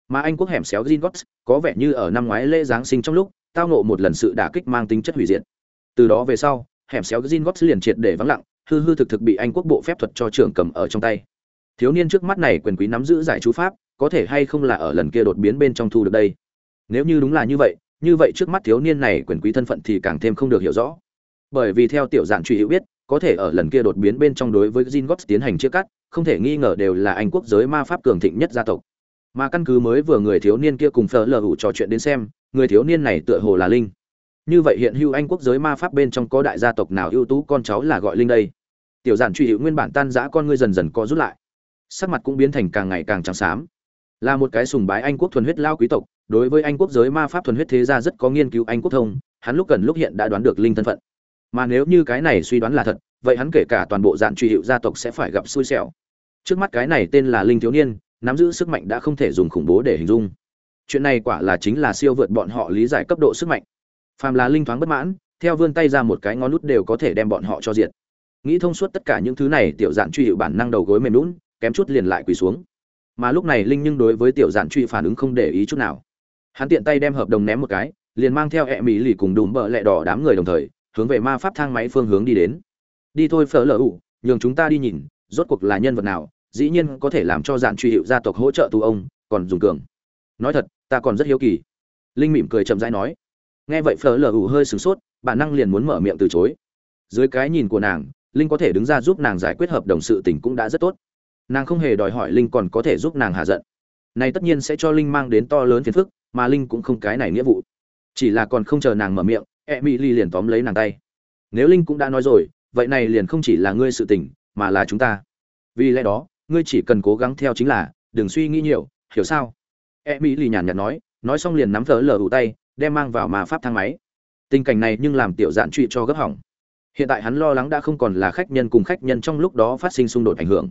Mà anh quốc hẻm xéo Gringotts có vẻ như ở năm ngoái lễ giáng sinh trong lúc, tao nộ một lần sự đả kích mang tính chất hủy diệt. Từ đó về sau, hẻm xéo Gringotts liền triệt để vắng lặng, hư hư thực thực bị anh quốc bộ phép thuật cho trưởng cầm ở trong tay thiếu niên trước mắt này quyền quý nắm giữ giải chú pháp, có thể hay không là ở lần kia đột biến bên trong thu được đây? Nếu như đúng là như vậy như vậy trước mắt thiếu niên này quyền quý thân phận thì càng thêm không được hiểu rõ. Bởi vì theo tiểu dạng truy hữu biết, có thể ở lần kia đột biến bên trong đối với Gringotts tiến hành chia cắt, không thể nghi ngờ đều là anh quốc giới ma pháp cường thịnh nhất gia tộc. Mà căn cứ mới vừa người thiếu niên kia cùng phở lờ hủ trò chuyện đến xem, người thiếu niên này tựa hồ là linh. Như vậy hiện hữu anh quốc giới ma pháp bên trong có đại gia tộc nào ưu tú con cháu là gọi linh đây? Tiểu giản truy hữu nguyên bản tan giã con ngươi dần dần co rút lại sắc mặt cũng biến thành càng ngày càng trắng xám. Là một cái sùng bái anh quốc thuần huyết lao quý tộc, đối với anh quốc giới ma pháp thuần huyết thế gia rất có nghiên cứu anh quốc thông, hắn lúc cần lúc hiện đã đoán được linh thân phận. Mà nếu như cái này suy đoán là thật, vậy hắn kể cả toàn bộ dạng truy hiệu gia tộc sẽ phải gặp xui xẻo. Trước mắt cái này tên là linh thiếu niên, nắm giữ sức mạnh đã không thể dùng khủng bố để hình dung. Chuyện này quả là chính là siêu vượt bọn họ lý giải cấp độ sức mạnh. Phàm là linh thoáng bất mãn, theo vươn tay ra một cái ngón nút đều có thể đem bọn họ cho diệt. Nghĩ thông suốt tất cả những thứ này, tiểu dạng truy hiệu bản năng đầu gối mềm lún kém chút liền lại quỳ xuống. Mà lúc này linh nhưng đối với tiểu giản truy phản ứng không để ý chút nào. Hắn tiện tay đem hợp đồng ném một cái, liền mang theo e mỹ lì cùng đùm bợ lẹ đỏ đám người đồng thời, hướng về ma pháp thang máy phương hướng đi đến. Đi thôi, phở lờ ủ, nhường chúng ta đi nhìn, rốt cuộc là nhân vật nào, dĩ nhiên có thể làm cho giản truy hiệu gia tộc hỗ trợ tu ông, còn dùng cường. Nói thật, ta còn rất hiếu kỳ. Linh mỉm cười chậm rãi nói. Nghe vậy phở lờ ủ hơi sửng sốt, bản năng liền muốn mở miệng từ chối. Dưới cái nhìn của nàng, linh có thể đứng ra giúp nàng giải quyết hợp đồng sự tình cũng đã rất tốt nàng không hề đòi hỏi linh còn có thể giúp nàng hạ giận. Này tất nhiên sẽ cho linh mang đến to lớn phiền phức, mà linh cũng không cái này nghĩa vụ. Chỉ là còn không chờ nàng mở miệng e mỹ ly liền tóm lấy nàng tay. Nếu linh cũng đã nói rồi, vậy này liền không chỉ là ngươi sự tình, mà là chúng ta. Vì lẽ đó, ngươi chỉ cần cố gắng theo chính là, đừng suy nghĩ nhiều, hiểu sao? E mỹ lì nhàn nhạt nói nói xong liền nắm thở lờ ủ tay, đem mang vào mà pháp thang máy. Tình cảnh này nhưng làm tiểu dạn trụy cho gấp hỏng. Hiện tại hắn lo lắng đã không còn là khách nhân cùng khách nhân trong lúc đó phát sinh xung đột ảnh hưởng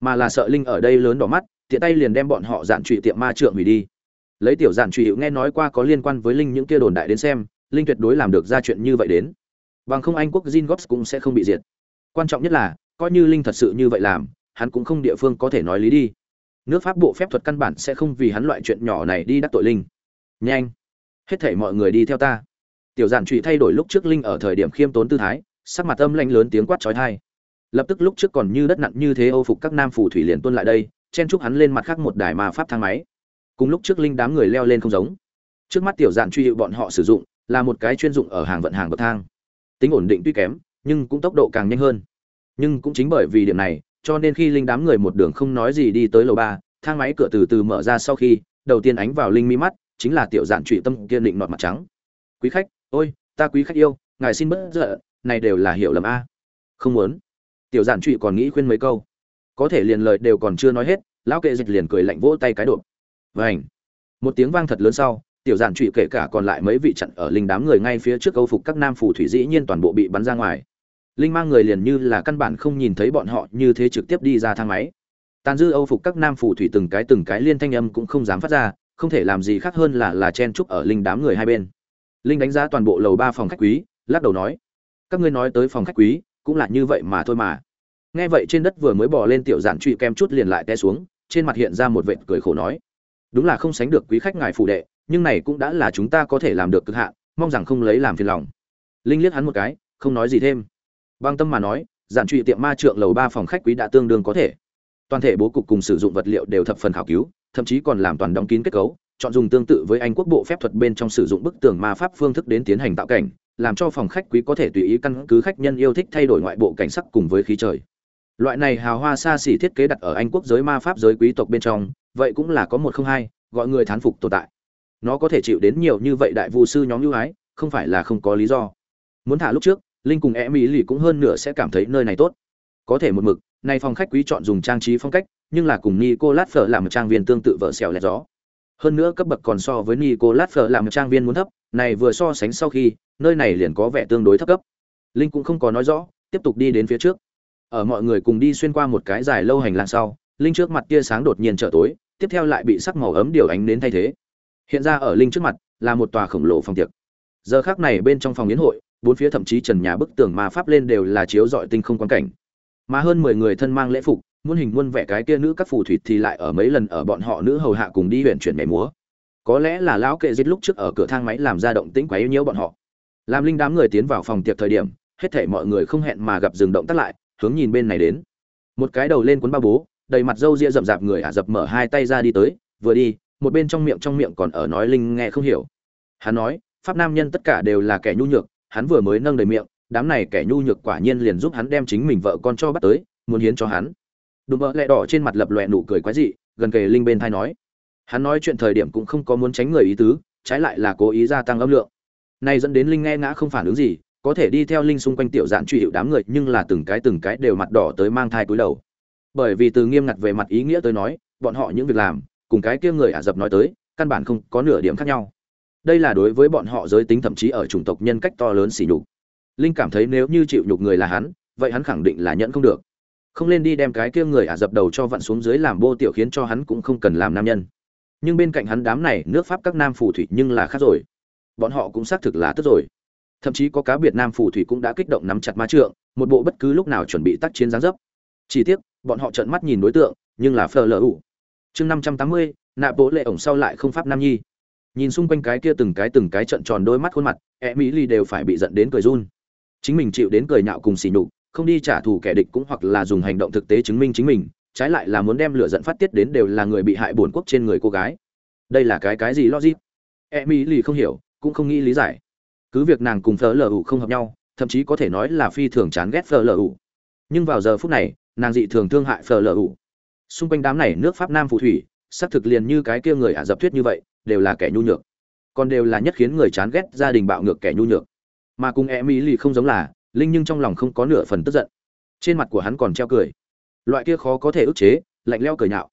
mà là sợ linh ở đây lớn đỏ mắt, tiện tay liền đem bọn họ dạn trụy tiệm ma trượng hủy đi. Lấy tiểu dạn trụy hữu nghe nói qua có liên quan với linh những kia đồn đại đến xem, linh tuyệt đối làm được ra chuyện như vậy đến. Bằng không anh quốc Jin Gops cũng sẽ không bị diệt. Quan trọng nhất là, coi như linh thật sự như vậy làm, hắn cũng không địa phương có thể nói lý đi. Nước pháp bộ phép thuật căn bản sẽ không vì hắn loại chuyện nhỏ này đi đắc tội linh. Nhanh. Hết thảy mọi người đi theo ta. Tiểu giản trụy thay đổi lúc trước linh ở thời điểm khiêm tốn tư thái, sắc mặt âm lanh lớn tiếng quát chói tai lập tức lúc trước còn như đất nặng như thế âu phục các nam phù thủy liền tuôn lại đây, chen chúc hắn lên mặt khác một đài ma pháp thang máy. Cùng lúc trước linh đám người leo lên không giống. Trước mắt tiểu dạn truy hiệu bọn họ sử dụng, là một cái chuyên dụng ở hàng vận hàng bậc thang. Tính ổn định tuy kém, nhưng cũng tốc độ càng nhanh hơn. Nhưng cũng chính bởi vì điểm này, cho nên khi linh đám người một đường không nói gì đi tới lầu ba, thang máy cửa từ từ mở ra sau khi, đầu tiên ánh vào linh mi mắt, chính là tiểu dạn trụy tâm kiên định nọt mặt trắng. Quý khách, ôi, ta quý khách yêu, ngài xin bớt giận, này đều là hiểu lầm a. Không muốn tiểu giản trụy còn nghĩ khuyên mấy câu. Có thể liền lời đều còn chưa nói hết, lão kệ dịch liền cười lạnh vỗ tay cái đột. Vảnh một tiếng vang thật lớn sau, tiểu giản trụy kể cả còn lại mấy vị chặn ở linh đám người ngay phía trước câu phục các nam phù thủy dĩ nhiên toàn bộ bị bắn ra ngoài. Linh mang người liền như là căn bản không nhìn thấy bọn họ, như thế trực tiếp đi ra thang máy. Tàn dư âu phục các nam phù thủy từng cái từng cái liên thanh âm cũng không dám phát ra, không thể làm gì khác hơn là là chen chúc ở linh đám người hai bên. Linh đánh giá toàn bộ lầu ba phòng khách quý, lắc đầu nói, các ngươi nói tới phòng khách quý cũng là như vậy mà thôi mà. Nghe vậy trên đất vừa mới bỏ lên tiểu giản trụy kem chút liền lại té xuống, trên mặt hiện ra một vệt cười khổ nói. Đúng là không sánh được quý khách ngài phụ đệ, nhưng này cũng đã là chúng ta có thể làm được cực hạn, mong rằng không lấy làm phiền lòng. Linh liếc hắn một cái, không nói gì thêm. Băng tâm mà nói, giản trụy tiệm ma trượng lầu ba phòng khách quý đã tương đương có thể. Toàn thể bố cục cùng sử dụng vật liệu đều thập phần khảo cứu, thậm chí còn làm toàn đóng kín kết cấu, chọn dùng tương tự với anh quốc bộ phép thuật bên trong sử dụng bức tường ma pháp phương thức đến tiến hành tạo cảnh làm cho phòng khách quý có thể tùy ý căn cứ khách nhân yêu thích thay đổi ngoại bộ cảnh sắc cùng với khí trời. Loại này hào hoa xa xỉ thiết kế đặt ở anh quốc giới ma pháp giới quý tộc bên trong, vậy cũng là có một không hai, gọi người thán phục tồn tại. Nó có thể chịu đến nhiều như vậy đại vu sư nhóm ưu ái, không phải là không có lý do. Muốn thả lúc trước, linh cùng e lì cũng hơn nửa sẽ cảm thấy nơi này tốt. Có thể một mực nay phòng khách quý chọn dùng trang trí phong cách, nhưng là cùng nicolas phở làm một trang viên tương tự vợ xèo lẻ gió. Hơn nữa cấp bậc còn so với nicolas phở làm một trang viên muốn thấp, này vừa so sánh sau khi nơi này liền có vẻ tương đối thấp cấp. Linh cũng không có nói rõ, tiếp tục đi đến phía trước. Ở mọi người cùng đi xuyên qua một cái dài lâu hành lang sau, linh trước mặt tia sáng đột nhiên trở tối, tiếp theo lại bị sắc màu ấm điều ánh đến thay thế. Hiện ra ở linh trước mặt, là một tòa khổng lồ phòng tiệc. Giờ khác này bên trong phòng yến hội, bốn phía thậm chí trần nhà bức tường mà pháp lên đều là chiếu dọi tinh không quan cảnh. Mà hơn mười người thân mang lễ phục, muôn hình muôn vẻ cái kia nữ các phù thủy thì lại ở mấy lần ở bọn họ nữ hầu hạ cùng đi huyện chuyển mẻ múa. Có lẽ là lão kệ giết lúc trước ở cửa thang máy làm ra động tĩnh quá yêu nhiễu bọn họ làm linh đám người tiến vào phòng tiệc thời điểm, hết thảy mọi người không hẹn mà gặp dừng động tác lại, hướng nhìn bên này đến. Một cái đầu lên cuốn ba bố, đầy mặt râu ria rậm rạp người ả dập mở hai tay ra đi tới, vừa đi, một bên trong miệng trong miệng còn ở nói linh nghe không hiểu. Hắn nói, pháp nam nhân tất cả đều là kẻ nhu nhược, hắn vừa mới nâng đầy miệng, đám này kẻ nhu nhược quả nhiên liền giúp hắn đem chính mình vợ con cho bắt tới, muốn hiến cho hắn. Đùm bợ lẹ đỏ trên mặt lập lòe nụ cười quái dị, gần kề linh bên thai nói. Hắn nói chuyện thời điểm cũng không có muốn tránh người ý tứ, trái lại là cố ý gia tăng âm lượng này dẫn đến linh nghe ngã không phản ứng gì, có thể đi theo linh xung quanh tiểu dạn truy hiệu đám người, nhưng là từng cái từng cái đều mặt đỏ tới mang thai cúi đầu. Bởi vì từ nghiêm ngặt về mặt ý nghĩa tới nói, bọn họ những việc làm, cùng cái kia người ả rập nói tới, căn bản không có nửa điểm khác nhau. Đây là đối với bọn họ giới tính thậm chí ở chủng tộc nhân cách to lớn xỉ nhục. Linh cảm thấy nếu như chịu nhục người là hắn, vậy hắn khẳng định là nhẫn không được. Không lên đi đem cái kia người ả dập đầu cho vặn xuống dưới làm bô tiểu khiến cho hắn cũng không cần làm nam nhân. Nhưng bên cạnh hắn đám này, nước pháp các nam phù thủy nhưng là khác rồi bọn họ cũng xác thực là tức rồi. Thậm chí có cá biệt nam phù thủy cũng đã kích động nắm chặt ma trượng, một bộ bất cứ lúc nào chuẩn bị tác chiến giáng dấp. Chỉ tiếc, bọn họ trợn mắt nhìn đối tượng, nhưng là phờ lờ ủ chương năm trăm tám mươi nạ bố lệ ổng sau lại không pháp nam nhi. Nhìn xung quanh cái kia từng cái từng cái trận tròn đôi mắt khuôn mặt e mỹ ly đều phải bị giận đến cười run. Chính mình chịu đến cười nhạo cùng xỉ nhục, không đi trả thù kẻ địch cũng hoặc là dùng hành động thực tế chứng minh chính mình, trái lại là muốn đem lửa giận phát tiết đến đều là người bị hại bổn quốc trên người cô gái. Đây là cái cái gì logic? E mỹ ly không hiểu cũng không nghĩ lý giải. Cứ việc nàng cùng phở lờ ủ không hợp nhau, thậm chí có thể nói là phi thường chán ghét phở lờ ủ. Nhưng vào giờ phút này, nàng dị thường thương hại phở lờ ủ. Xung quanh đám này nước pháp nam phù thủy, xác thực liền như cái kia người ả dập thuyết như vậy, đều là kẻ nhu nhược. Còn đều là nhất khiến người chán ghét gia đình bạo ngược kẻ nhu nhược. Mà cùng e mỹ lì không giống là, linh nhưng trong lòng không có nửa phần tức giận. Trên mặt của hắn còn treo cười. Loại kia khó có thể ức chế, lạnh leo cười nhạo.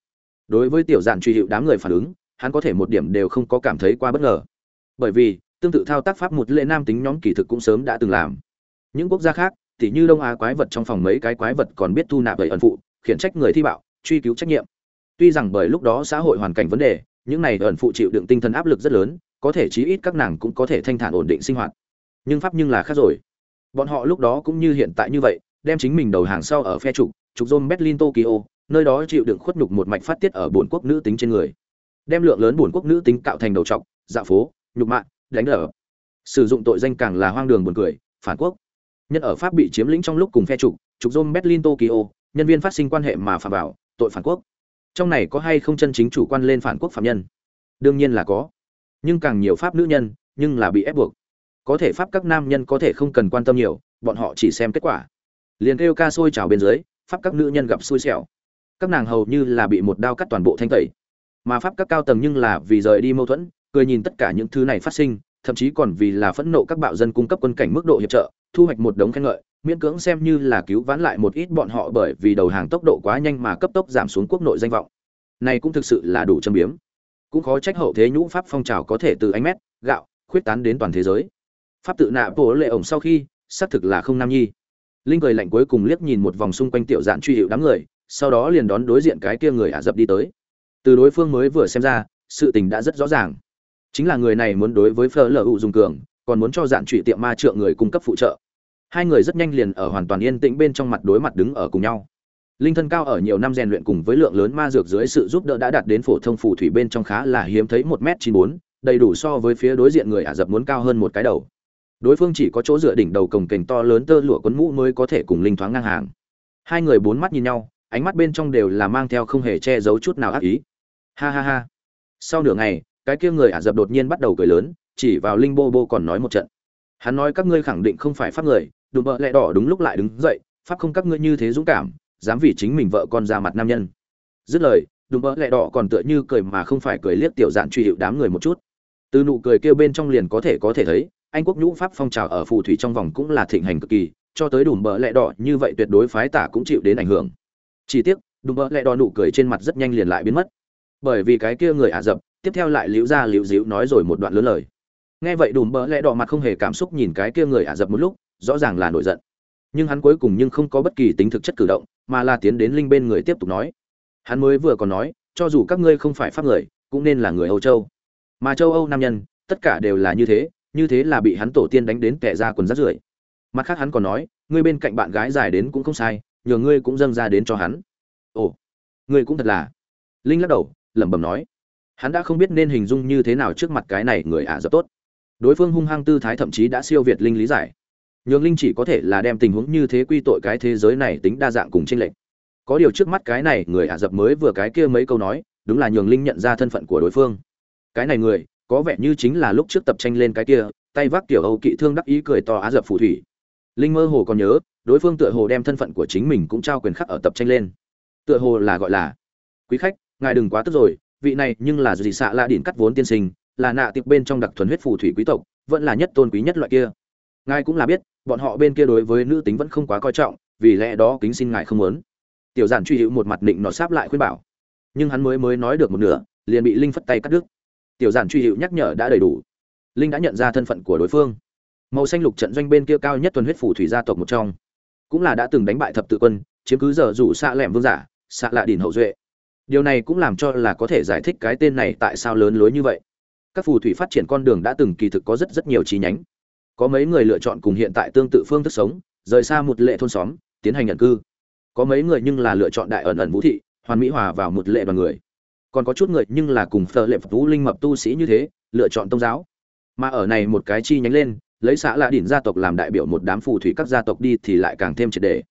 Đối với tiểu giản truy hiệu đám người phản ứng, hắn có thể một điểm đều không có cảm thấy qua bất ngờ. Bởi vì tương tự thao tác pháp một lệ nam tính nhóm kỳ thực cũng sớm đã từng làm. Những quốc gia khác thì như đông á quái vật trong phòng mấy cái quái vật còn biết thu nạp bởi ẩn phụ, khiển trách người thi bạo, truy cứu trách nhiệm. Tuy rằng bởi lúc đó xã hội hoàn cảnh vấn đề, những này ẩn phụ chịu đựng tinh thần áp lực rất lớn, có thể chí ít các nàng cũng có thể thanh thản ổn định sinh hoạt. Nhưng pháp nhưng là khác rồi. Bọn họ lúc đó cũng như hiện tại như vậy, đem chính mình đầu hàng sau ở phe trục trục dôm berlin, tokyo, nơi đó chịu đựng khuất nhục một mạch phát tiết ở bổn quốc nữ tính trên người. Đem lượng lớn bổn quốc nữ tính cạo thành đầu trọc dạ phố, nhục mạng đánh đỡ sử dụng tội danh càng là hoang đường buồn cười, phản quốc. Nhân ở pháp bị chiếm lĩnh trong lúc cùng phe trục trục dôm berlin, tokyo, nhân viên phát sinh quan hệ mà phạm vào, tội phản quốc. Trong này có hay không chân chính chủ quan lên phản quốc phạm nhân? Đương nhiên là có. Nhưng càng nhiều pháp nữ nhân, nhưng là bị ép buộc. Có thể pháp các nam nhân có thể không cần quan tâm nhiều, bọn họ chỉ xem kết quả. Liền kêu ca sôi trào bên dưới, pháp các nữ nhân gặp xui xẻo. Các nàng hầu như là bị một đao cắt toàn bộ thanh tẩy. Mà pháp các cao tầng nhưng là vì rời đi mâu thuẫn cười nhìn tất cả những thứ này phát sinh, thậm chí còn vì là phẫn nộ các bạo dân cung cấp quân cảnh mức độ hiệp trợ, thu hoạch một đống khen ngợi, miễn cưỡng xem như là cứu vãn lại một ít bọn họ bởi vì đầu hàng tốc độ quá nhanh mà cấp tốc giảm xuống quốc nội danh vọng. Này cũng thực sự là đủ châm biếm. Cũng khó trách hậu thế nhũ pháp phong trào có thể từ ánh mét gạo, khuyết tán đến toàn thế giới. Pháp tự nạ bổ lệ ổng sau khi, xác thực là không nam nhi. Linh cười lạnh cuối cùng liếc nhìn một vòng xung quanh tiểu dạn truy hiệu đám người, sau đó liền đón đối diện cái kia người ả dập đi tới. Từ đối phương mới vừa xem ra, sự tình đã rất rõ ràng chính là người này muốn đối với phở lờ ụ dùng cường, còn muốn cho dạn trụy tiệm ma trượng người cung cấp phụ trợ. Hai người rất nhanh liền ở hoàn toàn yên tĩnh bên trong mặt đối mặt đứng ở cùng nhau. Linh thân cao ở nhiều năm rèn luyện cùng với lượng lớn ma dược dưới sự giúp đỡ đã đạt đến phổ thông phù thủy bên trong khá là hiếm thấy một m chín bốn, đầy đủ so với phía đối diện người ả rập muốn cao hơn một cái đầu. Đối phương chỉ có chỗ dựa đỉnh đầu cồng kềnh to lớn tơ lụa quấn mũ mới có thể cùng linh thoáng ngang hàng. Hai người bốn mắt nhìn nhau, ánh mắt bên trong đều là mang theo không hề che giấu chút nào ác ý. Ha ha ha. Sau nửa ngày cái kia người ả rập đột nhiên bắt đầu cười lớn, chỉ vào linh bô bô còn nói một trận. Hắn nói, các ngươi khẳng định không phải pháp người, đùm bợ lẹ đỏ đúng lúc lại đứng dậy, pháp không các ngươi như thế dũng cảm, dám vì chính mình vợ con ra mặt nam nhân. Dứt lời, đùm bợ lẹ đỏ còn tựa như cười mà không phải cười liếc tiểu dạn truy hiệu đám người một chút. Từ nụ cười kêu bên trong liền có thể có thể thấy, anh quốc nhũ pháp phong trào ở phù thủy trong vòng cũng là thịnh hành cực kỳ, cho tới đùm bợ lẹ đỏ như vậy tuyệt đối phái tả cũng chịu đến ảnh hưởng. Chỉ tiếc, đùm bợ lẹ đỏ nụ cười trên mặt rất nhanh liền lại biến mất. Bởi vì cái kia người ả rập tiếp theo lại liễu ra liễu díu nói rồi một đoạn lớn lời. Nghe vậy đùm bỡ lẽ đỏ mặt không hề cảm xúc nhìn cái kia người ả rập một lúc, rõ ràng là nổi giận. Nhưng hắn cuối cùng nhưng không có bất kỳ tính thực chất cử động, mà là tiến đến linh bên người tiếp tục nói. Hắn mới vừa còn nói, cho dù các ngươi không phải pháp người, cũng nên là người âu châu. Mà châu âu nam nhân, tất cả đều là như thế như thế là bị hắn tổ tiên đánh đến tẻ ra quần rắt rưởi. Mặt khác hắn còn nói, ngươi bên cạnh bạn gái dài đến cũng không sai, nhờ ngươi cũng dâng ra đến cho hắn. Ồ, ngươi cũng thật là. Linh lắc đầu, lẩm bẩm nói hắn đã không biết nên hình dung như thế nào trước mặt cái này người ả rập tốt. Đối phương hung hăng tư thái thậm chí đã siêu việt linh lý giải. Nhường linh chỉ có thể là đem tình huống như thế quy tội cái thế giới này tính đa dạng cùng tranh lệch. Có điều trước mắt cái này người ả dập mới vừa cái kia mấy câu nói, đúng là nhường linh nhận ra thân phận của đối phương. Cái này người, có vẻ như chính là lúc trước tập tranh lên cái kia, tay vác tiểu âu kỵ thương đắc ý cười to á dập phù thủy. Linh mơ hồ còn nhớ, đối phương tựa hồ đem thân phận của chính mình cũng trao quyền khắc ở tập tranh lên. Tựa hồ là gọi là, quý khách, ngài đừng quá tức rồi vị này nhưng là gì xạ la đỉnh cắt vốn tiên sinh, là nạ tiệp bên trong đặc thuần huyết phù thủy quý tộc, vẫn là nhất tôn quý nhất loại kia. Ngài cũng là biết, bọn họ bên kia đối với nữ tính vẫn không quá coi trọng, vì lẽ đó kính xin ngài không muốn. Tiểu giản truy hữu một mặt định nó sáp lại khuyên bảo. Nhưng hắn mới mới nói được một nửa, liền bị linh phất tay cắt đứt. Tiểu giản truy hữu nhắc nhở đã đầy đủ. Linh đã nhận ra thân phận của đối phương. Màu xanh lục trận doanh bên kia cao nhất tuần huyết phủ thủy gia tộc một trong. Cũng là đã từng đánh bại thập tự quân, chiếm cứ giờ rủ xạ lẻm vương giả, xạ lạ đỉnh hậu duệ điều này cũng làm cho là có thể giải thích cái tên này tại sao lớn lối như vậy. Các phù thủy phát triển con đường đã từng kỳ thực có rất rất nhiều chi nhánh. Có mấy người lựa chọn cùng hiện tại tương tự phương thức sống, rời xa một lệ thôn xóm, tiến hành nhận cư. Có mấy người nhưng là lựa chọn đại ẩn ẩn vũ thị, hoàn mỹ hòa vào một lệ đoàn người. Còn có chút người nhưng là cùng phờ lệ phú linh mập tu sĩ như thế, lựa chọn tôn giáo. Mà ở này một cái chi nhánh lên, lấy xã lạ đỉnh gia tộc làm đại biểu một đám phù thủy các gia tộc đi thì lại càng thêm triệt đề.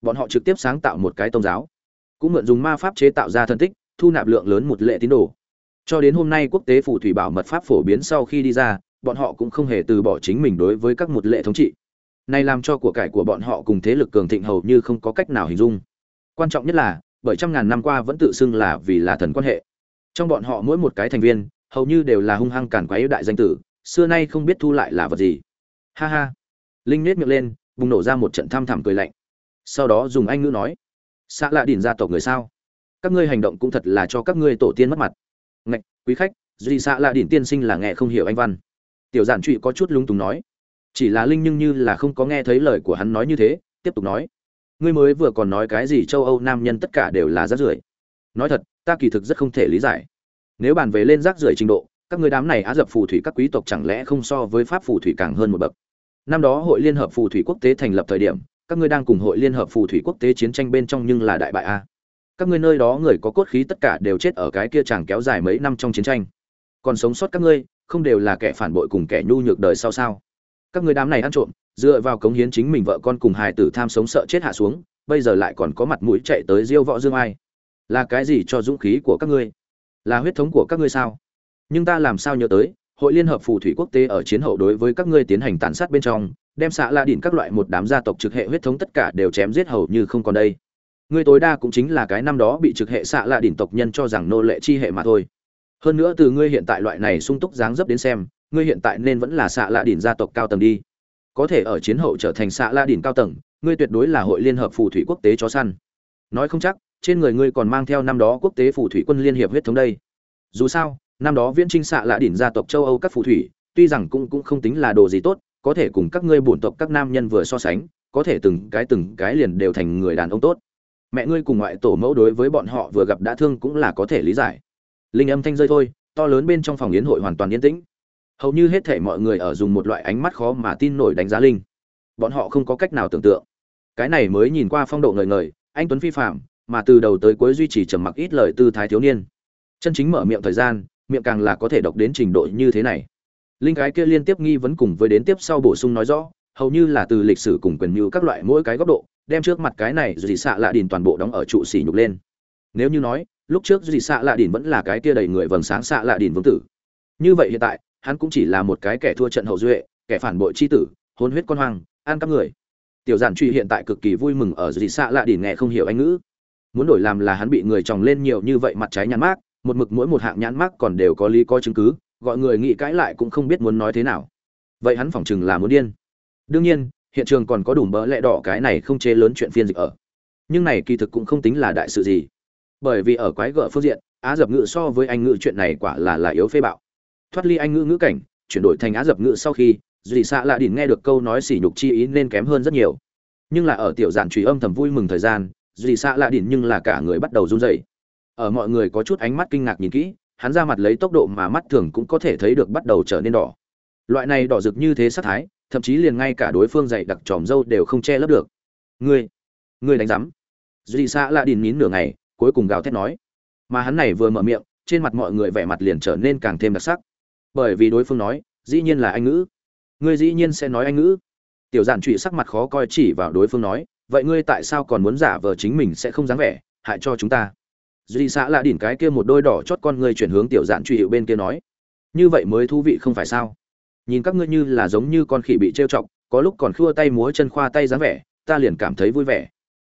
Bọn họ trực tiếp sáng tạo một cái tôn giáo cũng mượn dùng ma pháp chế tạo ra thân tích, thu nạp lượng lớn một lệ tín đồ. Cho đến hôm nay quốc tế phù thủy bảo mật pháp phổ biến sau khi đi ra, bọn họ cũng không hề từ bỏ chính mình đối với các một lệ thống trị. Này làm cho của cải của bọn họ cùng thế lực cường thịnh hầu như không có cách nào hình dung. Quan trọng nhất là, bởi trăm ngàn năm qua vẫn tự xưng là vì là thần quan hệ. Trong bọn họ mỗi một cái thành viên, hầu như đều là hung hăng cản quái đại danh tử, xưa nay không biết thu lại là vật gì. Ha ha. Linh nết miệng lên, bùng nổ ra một trận tham thảm cười lạnh. Sau đó dùng anh ngữ nói xã lạ đỉn gia tộc người sao? Các ngươi hành động cũng thật là cho các ngươi tổ tiên mất mặt. Ngạch, quý khách duy xã lạ đỉn tiên sinh là nghe không hiểu anh văn. Tiểu giản trụy có chút lung túng nói. Chỉ là linh nhưng như là không có nghe thấy lời của hắn nói như thế, tiếp tục nói. Ngươi mới vừa còn nói cái gì châu âu nam nhân tất cả đều là rác rưởi. Nói thật, ta kỳ thực rất không thể lý giải. Nếu bàn về lên rác rưởi trình độ, các ngươi đám này á dập phù thủy các quý tộc chẳng lẽ không so với pháp phù thủy càng hơn một bậc? Năm đó hội liên hợp phù thủy quốc tế thành lập thời điểm các ngươi đang cùng hội liên hợp phù thủy quốc tế chiến tranh bên trong nhưng là đại bại a các ngươi nơi đó người có cốt khí tất cả đều chết ở cái kia chàng kéo dài mấy năm trong chiến tranh. Còn sống sót các ngươi, không đều là kẻ phản bội cùng kẻ nhu nhược đời sau sao? Các ngươi đám này ăn trộm, dựa vào cống hiến chính mình vợ con cùng hài tử tham sống sợ chết hạ xuống, bây giờ lại còn có mặt mũi chạy tới diêu võ dương ai? Là cái gì cho dũng khí của các ngươi? Là huyết thống của các ngươi sao? Nhưng ta làm sao nhớ tới, hội liên hợp phù thủy quốc tế ở chiến hậu đối với các ngươi tiến hành tàn sát bên trong đem xạ la đỉn các loại một đám gia tộc trực hệ huyết thống tất cả đều chém giết hầu như không còn đây. Ngươi tối đa cũng chính là cái năm đó bị trực hệ xạ la đỉn tộc nhân cho rằng nô lệ chi hệ mà thôi. Hơn nữa từ ngươi hiện tại loại này sung túc dáng dấp đến xem, ngươi hiện tại nên vẫn là xạ la đỉnh gia tộc cao tầng đi. Có thể ở chiến hậu trở thành xạ la đỉnh cao tầng, ngươi tuyệt đối là hội liên hợp phù thủy quốc tế chó săn. Nói không chắc, trên người ngươi còn mang theo năm đó quốc tế phù thủy quân liên hiệp huyết thống đây. Dù sao, năm đó viễn trinh xạ la đỉnh gia tộc châu âu các phù thủy, tuy rằng cũng cũng không tính là đồ gì tốt có thể cùng các ngươi bổn tộc các nam nhân vừa so sánh, có thể từng cái từng cái liền đều thành người đàn ông tốt. Mẹ ngươi cùng ngoại tổ mẫu đối với bọn họ vừa gặp đã thương cũng là có thể lý giải. Linh âm thanh rơi thôi, to lớn bên trong phòng yến hội hoàn toàn yên tĩnh. Hầu như hết thể mọi người ở dùng một loại ánh mắt khó mà tin nổi đánh giá linh. Bọn họ không có cách nào tưởng tượng. Cái này mới nhìn qua phong độ ngời ngời, anh tuấn phi phạm mà từ đầu tới cuối duy trì trầm mặc ít lời tư thái thiếu niên. Chân chính mở miệng thời gian, miệng càng là có thể đọc đến trình độ như thế này linh cái kia liên tiếp nghi vấn cùng với đến tiếp sau bổ sung nói rõ, hầu như là từ lịch sử cùng quyền mưu các loại mỗi cái góc độ, đem trước mặt cái này dì xạ lạ đìn toàn bộ đóng ở trụ xỉ nhục lên. Nếu như nói, lúc trước dì xạ lạ đìn vẫn là cái kia đầy người vầng sáng xạ lạ đìn vương tử. Như vậy hiện tại, hắn cũng chỉ là một cái kẻ thua trận hậu duệ, kẻ phản bội chi tử, hôn huyết con hoang an các người. Tiểu giản truy hiện tại cực kỳ vui mừng ở dì xạ lạ đỉn nghe không hiểu anh ngữ. Muốn đổi làm là hắn bị người chồng lên nhiều như vậy mặt trái nhãn mát một mực mỗi một hạng nhãn mát còn đều có lý có chứng cứ gọi người nghĩ cãi lại cũng không biết muốn nói thế nào. Vậy hắn phỏng chừng là muốn điên. Đương nhiên, hiện trường còn có đủ mỡ lẽ đỏ cái này không chế lớn chuyện phiên dịch ở. Nhưng này kỳ thực cũng không tính là đại sự gì. Bởi vì ở quái gở phương diện, á dập ngữ so với anh ngữ chuyện này quả là là yếu phê bạo. Thoát ly anh ngữ ngữ cảnh, chuyển đổi thành á dập ngữ sau khi, dì xạ lạ đỉn nghe được câu nói sỉ nhục chi ý nên kém hơn rất nhiều. Nhưng là ở tiểu giản trùy âm thầm vui mừng thời gian, dì xạ lạ đỉn nhưng là cả người bắt đầu run rẩy. Ở mọi người có chút ánh mắt kinh ngạc nhìn kỹ hắn ra mặt lấy tốc độ mà mắt thường cũng có thể thấy được bắt đầu trở nên đỏ. Loại này đỏ rực như thế sát thái, thậm chí liền ngay cả đối phương dày đặc tròm dâu đều không che lấp được. Ngươi ngươi đánh giám. Dì xa lạ đỉn nín nửa ngày, cuối cùng gào thét nói. Mà hắn này vừa mở miệng, trên mặt mọi người vẻ mặt liền trở nên càng thêm đặc sắc. Bởi vì đối phương nói, dĩ nhiên là anh ngữ. Ngươi dĩ nhiên sẽ nói anh ngữ. Tiểu giản trụy sắc mặt khó coi chỉ vào đối phương nói, vậy ngươi tại sao còn muốn giả vờ chính mình sẽ không dáng vẻ, hại cho chúng ta? Dì xã lạ Đỉnh cái kia một đôi đỏ chót con người chuyển hướng tiểu Dạn trụy hiệu bên kia nói, như vậy mới thú vị không phải sao? Nhìn các ngươi như là giống như con khỉ bị trêu chọc, có lúc còn khua tay múa chân khoa tay dáng vẻ, ta liền cảm thấy vui vẻ.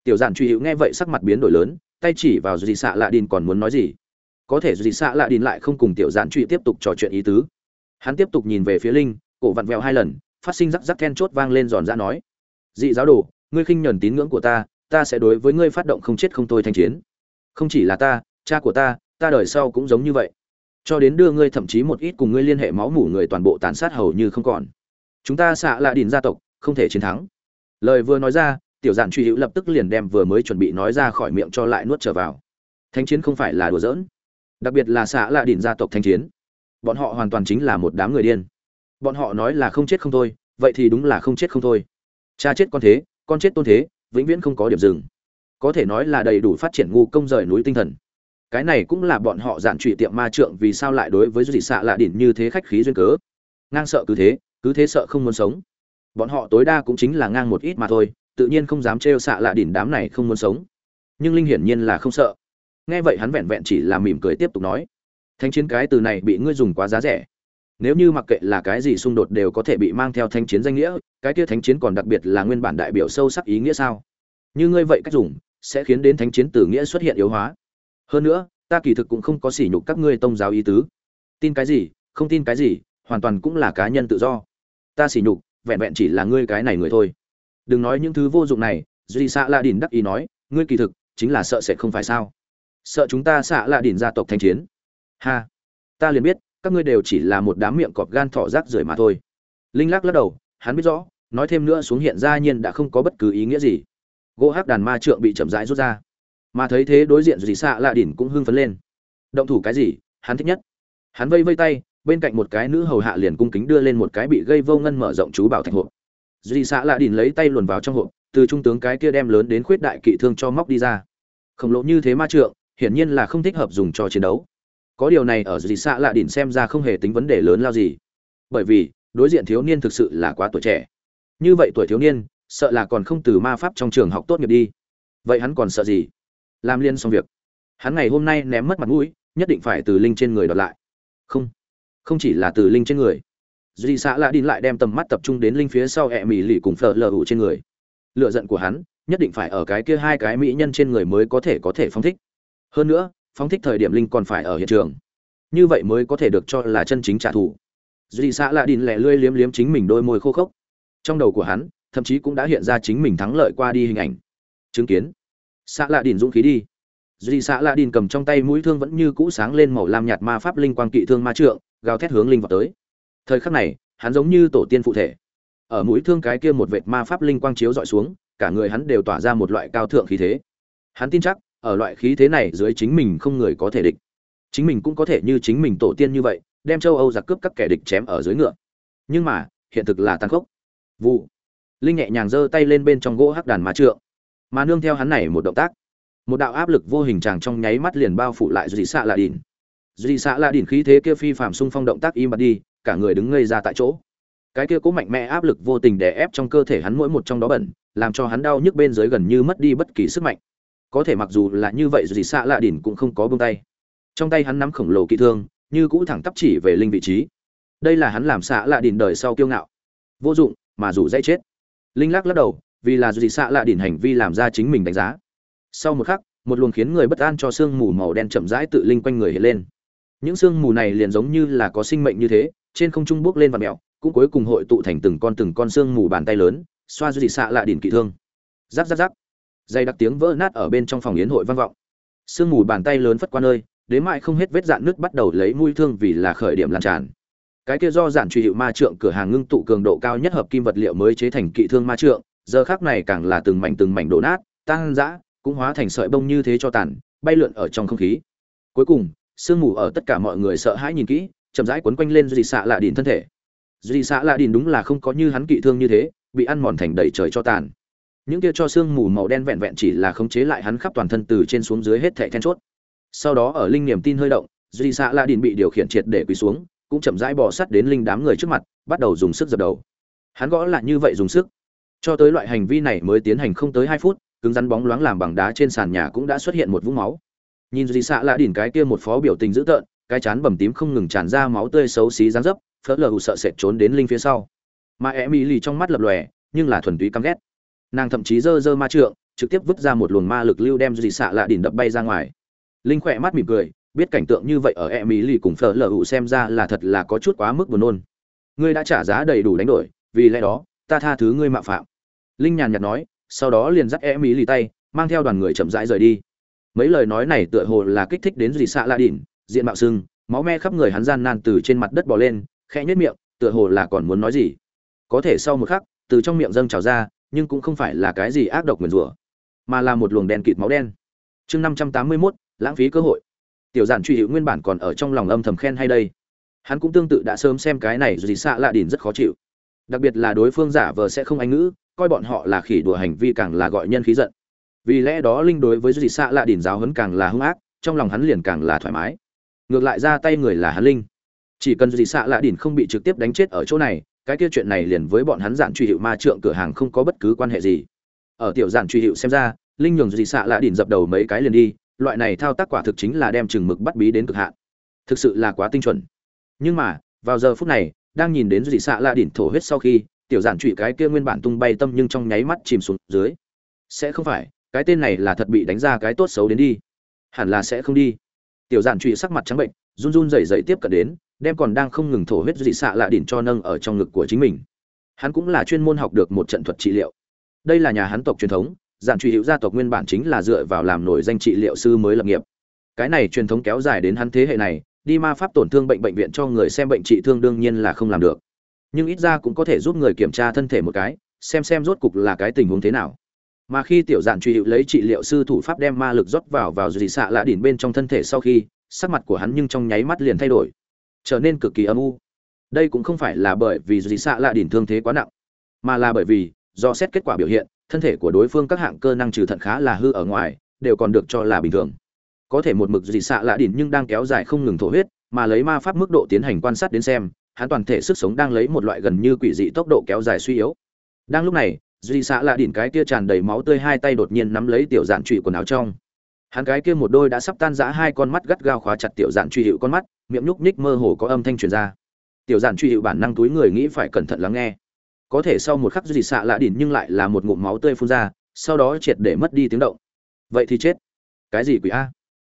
Tiểu Dạn truy hữu nghe vậy sắc mặt biến đổi lớn, tay chỉ vào dì xạ lạ đìn còn muốn nói gì? Có thể dì xạ lạ đìn lại không cùng tiểu Dạn truy tiếp tục trò chuyện ý tứ. Hắn tiếp tục nhìn về phía linh, cổ vặn vẹo hai lần, phát sinh rắc rắc then chốt vang lên giòn ra nói, dị giáo đồ, ngươi khinh nhẫn tín ngưỡng của ta ta sẽ đối với ngươi phát động không chết không thôi thanh chiến không chỉ là ta, cha của ta ta đời sau cũng giống như vậy. Cho đến đưa ngươi thậm chí một ít cùng ngươi liên hệ máu mủ người toàn bộ tàn sát hầu như không còn. Chúng ta xạ lạ đìn gia tộc, không thể chiến thắng. Lời vừa nói ra, tiểu giản truy hữu lập tức liền đem vừa mới chuẩn bị nói ra khỏi miệng cho lại nuốt trở vào. Thánh chiến không phải là đùa giỡn. Đặc biệt là xạ lạ đìn gia tộc thánh chiến. Bọn họ hoàn toàn chính là một đám người điên. Bọn họ nói là không chết không thôi, vậy thì đúng là không chết không thôi. Cha chết con thế, con chết tôn thế, vĩnh viễn không có điểm dừng có thể nói là đầy đủ phát triển ngu công rời núi tinh thần. Cái này cũng là bọn họ giản trụy tiệm ma trượng vì sao lại đối với dị xạ lạ đỉnh như thế khách khí duyên cớ. Ngang sợ cứ thế cứ thế sợ không muốn sống. Bọn họ tối đa cũng chính là ngang một ít mà thôi, tự nhiên không dám trêu xạ lạ đỉnh đám này không muốn sống. Nhưng linh hiển nhiên là không sợ. Nghe vậy hắn vẹn vẹn chỉ là mỉm cười tiếp tục nói. Thanh chiến cái từ này bị ngươi dùng quá giá rẻ. Nếu như mặc kệ là cái gì xung đột đều có thể bị mang theo thanh chiến danh nghĩa, cái kia thánh chiến còn đặc biệt là nguyên bản đại biểu sâu sắc ý nghĩa sao? Như ngươi vậy cách dùng sẽ khiến đến thánh chiến Tử nghĩa xuất hiện yếu hóa. Hơn nữa, ta kỳ thực cũng không có sỉ nhục các ngươi tông giáo ý tứ. Tin cái gì, không tin cái gì, hoàn toàn cũng là cá nhân tự do. Ta sỉ nhục, vẹn vẹn chỉ là ngươi cái này người thôi. Đừng nói những thứ vô dụng này, duy xạ la đỉnh đắc ý nói, ngươi kỳ thực, chính là sợ sẽ không phải sao. Sợ chúng ta xạ la đỉnh gia tộc thanh chiến. Ha. Ta liền biết, các ngươi đều chỉ là một đám miệng cọp gan thỏ rác rưởi mà thôi. Linh lắc lắc đầu, hắn biết rõ, nói thêm nữa xuống hiện ra nhiên đã không có bất cứ ý nghĩa gì gỗ hắc đàn ma trượng bị chậm rãi rút ra. Mà thấy thế đối diện dì xạ lạ đỉnh cũng hưng phấn lên. Động thủ cái gì? Hắn thích nhất. Hắn vây vây tay, bên cạnh một cái nữ hầu hạ liền cung kính đưa lên một cái bị gây vô ngân mở rộng chú bảo thạch hộp. Dì xạ lạ đỉnh lấy tay luồn vào trong hộp, từ trung tướng cái kia đem lớn đến khuyết đại kỵ thương cho móc đi ra. Khổng lồ như thế ma trượng, hiển nhiên là không thích hợp dùng cho chiến đấu. Có điều này ở dì xạ lạ đỉnh xem ra không hề tính vấn đề lớn lao gì. Bởi vì, đối diện thiếu niên thực sự là quá tuổi trẻ. Như vậy tuổi thiếu niên sợ là còn không từ ma pháp trong trường học tốt nghiệp đi. Vậy hắn còn sợ gì? Làm liên xong việc. Hắn ngày hôm nay ném mất mặt mũi, nhất định phải từ linh trên người đọt lại. Không. Không chỉ là từ linh trên người. Duy xã lạ đi lại đem tầm mắt tập trung đến linh phía sau ẹ mỹ lì cùng phở lờ hủ trên người. Lựa giận của hắn, nhất định phải ở cái kia hai cái mỹ nhân trên người mới có thể có thể phóng thích. Hơn nữa, phóng thích thời điểm linh còn phải ở hiện trường. Như vậy mới có thể được cho là chân chính trả thù. Duy xã lạ đi lẹ lươi liếm liếm chính mình đôi môi khô khốc. Trong đầu của hắn thậm chí cũng đã hiện ra chính mình thắng lợi qua đi hình ảnh. Chứng kiến. Xạ lạ Đỉnh dũng khí đi. Duy xạ lạ Đỉnh cầm trong tay mũi thương vẫn như cũ sáng lên màu lam nhạt ma pháp linh quang kỵ thương ma trượng, gào thét hướng linh vào tới. Thời khắc này, hắn giống như tổ tiên phụ thể. Ở mũi thương cái kia một vệt ma pháp linh quang chiếu dọi xuống, cả người hắn đều tỏa ra một loại cao thượng khí thế. Hắn tin chắc, ở loại khí thế này dưới chính mình không người có thể địch. Chính mình cũng có thể như chính mình tổ tiên như vậy, đem châu âu giặc cướp các kẻ địch chém ở dưới ngựa. Nhưng mà, hiện thực là tàn khốc. Vụ linh nhẹ nhàng giơ tay lên bên trong gỗ hắc đàn ma trượng. Mà nương theo hắn này một động tác, một đạo áp lực vô hình tràng trong nháy mắt liền bao phủ lại dì xạ lạ đỉn dì xạ lạ đỉn khí thế kia phi phạm xung phong động tác im bặt đi, cả người đứng ngây ra tại chỗ. Cái kia cố mạnh mẽ áp lực vô tình đè ép trong cơ thể hắn mỗi một trong đó bẩn, làm cho hắn đau nhức bên dưới gần như mất đi bất kỳ sức mạnh. Có thể mặc dù là như vậy dì xạ lạ đỉn cũng không có buông tay. Trong tay hắn nắm khổng lồ kỹ thương, như cũ thẳng tắp chỉ về linh vị trí. Đây là hắn làm xạ lạ đỉn đời sau kiêu ngạo. Vô dụng, mà dù dây chết linh lắc lắc đầu, vì là dị xạ lạ đỉnh hành vi làm ra chính mình đánh giá. Sau một khắc, một luồng khiến người bất an cho sương mù màu đen chậm rãi tự linh quanh người hiện lên. Những sương mù này liền giống như là có sinh mệnh như thế, trên không trung bước lên và mẹo, cũng cuối cùng hội tụ thành từng con từng con sương mù bàn tay lớn, xoa dị xạ lạ đỉnh kỵ thương. Giáp giáp giáp. Dây đặc tiếng vỡ nát ở bên trong phòng yến hội vang vọng. Sương mù bàn tay lớn phất qua nơi, đến mãi không hết vết dạn nước bắt đầu lấy mũi thương vì là khởi điểm lan tràn cái kia do giản truy hiệu ma trượng cửa hàng ngưng tụ cường độ cao nhất hợp kim vật liệu mới chế thành kỵ thương ma trượng, giờ khác này càng là từng mảnh từng mảnh đổ nát, tan rã, cũng hóa thành sợi bông như thế cho tàn, bay lượn ở trong không khí. Cuối cùng, sương mù ở tất cả mọi người sợ hãi nhìn kỹ, chậm rãi quấn quanh lên duy xạ lạ đìn thân thể. Duy xạ lạ đìn đúng là không có như hắn kỵ thương như thế, bị ăn mòn thành đầy trời cho tàn. Những kia cho sương mù màu đen vẹn vẹn chỉ là khống chế lại hắn khắp toàn thân từ trên xuống dưới hết thảy then chốt. Sau đó ở linh niềm tin hơi động, duy xạ lạ đìn bị điều khiển triệt để quỳ xuống cũng chậm rãi bò sắt đến linh đám người trước mặt, bắt đầu dùng sức dập đầu. Hắn gõ lại như vậy dùng sức, cho tới loại hành vi này mới tiến hành không tới hai phút, cứng rắn bóng loáng làm bằng đá trên sàn nhà cũng đã xuất hiện một vũng máu. Nhìn dì xạ lạ đỉn cái kia một phó biểu tình dữ tợn, cái chán bầm tím không ngừng tràn ra máu tươi xấu xí dáng dấp, phớt lờ hụ sợ sệt trốn đến linh phía sau. Mà e mỹ lì trong mắt lập lòe, nhưng là thuần túy căm ghét. Nàng thậm chí giơ giơ ma trượng, trực tiếp vứt ra một luồng ma lực lưu đem dì xạ lạ đỉn đập bay ra ngoài. Linh khỏe mắt mỉm cười biết cảnh tượng như vậy ở e mỹ lì cùng phở lờ hụ xem ra là thật là có chút quá mức buồn nôn. Ngươi đã trả giá đầy đủ đánh đổi, vì lẽ đó, ta tha thứ ngươi mạo phạm. Linh nhàn nhạt nói, sau đó liền dắt e mỹ lì tay, mang theo đoàn người chậm rãi rời đi. Mấy lời nói này tựa hồ là kích thích đến dì xạ la đỉn, diện mạo sưng, máu me khắp người hắn gian nan từ trên mặt đất bò lên, khẽ nhếch miệng, tựa hồ là còn muốn nói gì. Có thể sau một khắc, từ trong miệng dâng trào ra, nhưng cũng không phải là cái gì ác độc nguyền rủa, mà là một luồng đen kịt máu đen. Chương năm trăm tám mươi mốt, lãng phí cơ hội tiểu giản truy hữu nguyên bản còn ở trong lòng âm thầm khen hay đây. Hắn cũng tương tự đã sớm xem cái này gì xạ lạ đỉn rất khó chịu. Đặc biệt là đối phương giả vờ sẽ không anh ngữ, coi bọn họ là khỉ đùa hành vi càng là gọi nhân khí giận. Vì lẽ đó linh đối với gì xạ lạ đỉn giáo hấn càng là hung ác, trong lòng hắn liền càng là thoải mái. Ngược lại ra tay người là hắn linh. Chỉ cần gì xạ lạ đỉn không bị trực tiếp đánh chết ở chỗ này, cái kia chuyện này liền với bọn hắn giản truy hiệu ma trượng cửa hàng không có bất cứ quan hệ gì. Ở tiểu giản truy hiệu xem ra, linh nhường gì xạ lạ đỉn dập đầu mấy cái liền đi loại này thao tác quả thực chính là đem chừng mực bắt bí đến cực hạn. Thực sự là quá tinh chuẩn. Nhưng mà, vào giờ phút này, đang nhìn đến dị xạ lạ đỉnh thổ huyết sau khi, tiểu giản trụy cái kia nguyên bản tung bay tâm nhưng trong nháy mắt chìm xuống dưới. Sẽ không phải, cái tên này là thật bị đánh ra cái tốt xấu đến đi. Hẳn là sẽ không đi. Tiểu giản trụy sắc mặt trắng bệnh, run run rẩy rẩy tiếp cận đến, đem còn đang không ngừng thổ huyết dị xạ lạ đỉnh cho nâng ở trong ngực của chính mình. Hắn cũng là chuyên môn học được một trận thuật trị liệu. Đây là nhà hắn tộc truyền thống giản truy hữu gia tộc nguyên bản chính là dựa vào làm nổi danh trị liệu sư mới lập nghiệp. Cái này truyền thống kéo dài đến hắn thế hệ này, đi ma pháp tổn thương bệnh bệnh viện cho người xem bệnh trị thương đương nhiên là không làm được. Nhưng ít ra cũng có thể giúp người kiểm tra thân thể một cái, xem xem rốt cục là cái tình huống thế nào. Mà khi tiểu giản truy hữu lấy trị liệu sư thủ pháp đem ma lực rót vào vào dì xạ lạ đỉn bên trong thân thể sau khi, sắc mặt của hắn nhưng trong nháy mắt liền thay đổi, trở nên cực kỳ âm u. Đây cũng không phải là bởi vì dì xạ lạ đỉn thương thế quá nặng, mà là bởi vì, do xét kết quả biểu hiện thân thể của đối phương các hạng cơ năng trừ thận khá là hư ở ngoài, đều còn được cho là bình thường. Có thể một mực dị xạ lạ đỉn nhưng đang kéo dài không ngừng thổ huyết, mà lấy ma pháp mức độ tiến hành quan sát đến xem, hắn toàn thể sức sống đang lấy một loại gần như quỷ dị tốc độ kéo dài suy yếu. Đang lúc này dị xạ lạ đỉn cái kia tràn đầy máu tươi hai tay đột nhiên nắm lấy tiểu dạn trụy quần áo trong. Hắn cái kia một đôi đã sắp tan rã hai con mắt gắt gao khóa chặt tiểu dạn truy hiệu con mắt, miệng nhúc nhích mơ hồ có âm thanh truyền ra. Tiểu dạn truy hiệu bản năng túi người nghĩ phải cẩn thận lắng nghe có thể sau một khắc dị xạ lạ đỉn nhưng lại là một ngụm máu tươi phun ra, sau đó triệt để mất đi tiếng động. Vậy thì chết. Cái gì quỷ a?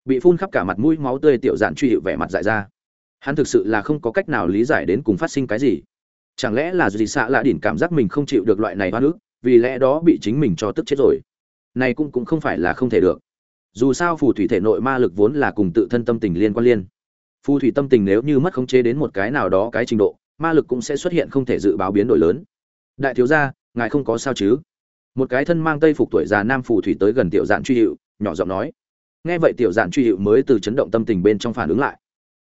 Bị phun khắp cả mặt mũi máu tươi tiểu dạn truy hiệu vẻ mặt dại ra. Hắn thực sự là không có cách nào lý giải đến cùng phát sinh cái gì. Chẳng lẽ là dị xạ lạ đỉn cảm giác mình không chịu được loại này hoa nước vì lẽ đó bị chính mình cho tức chết rồi. Này cũng cũng không phải là không thể được. Dù sao phù thủy thể nội ma lực vốn là cùng tự thân tâm tình liên quan liên. Phù thủy tâm tình nếu như mất khống chế đến một cái nào đó cái trình độ, ma lực cũng sẽ xuất hiện không thể dự báo biến đổi lớn đại thiếu gia, ngài không có sao chứ? Một cái thân mang tây phục tuổi già nam phù thủy tới gần tiểu dạn truy hiệu nhỏ giọng nói. Nghe vậy tiểu dạn truy hiệu mới từ chấn động tâm tình bên trong phản ứng lại.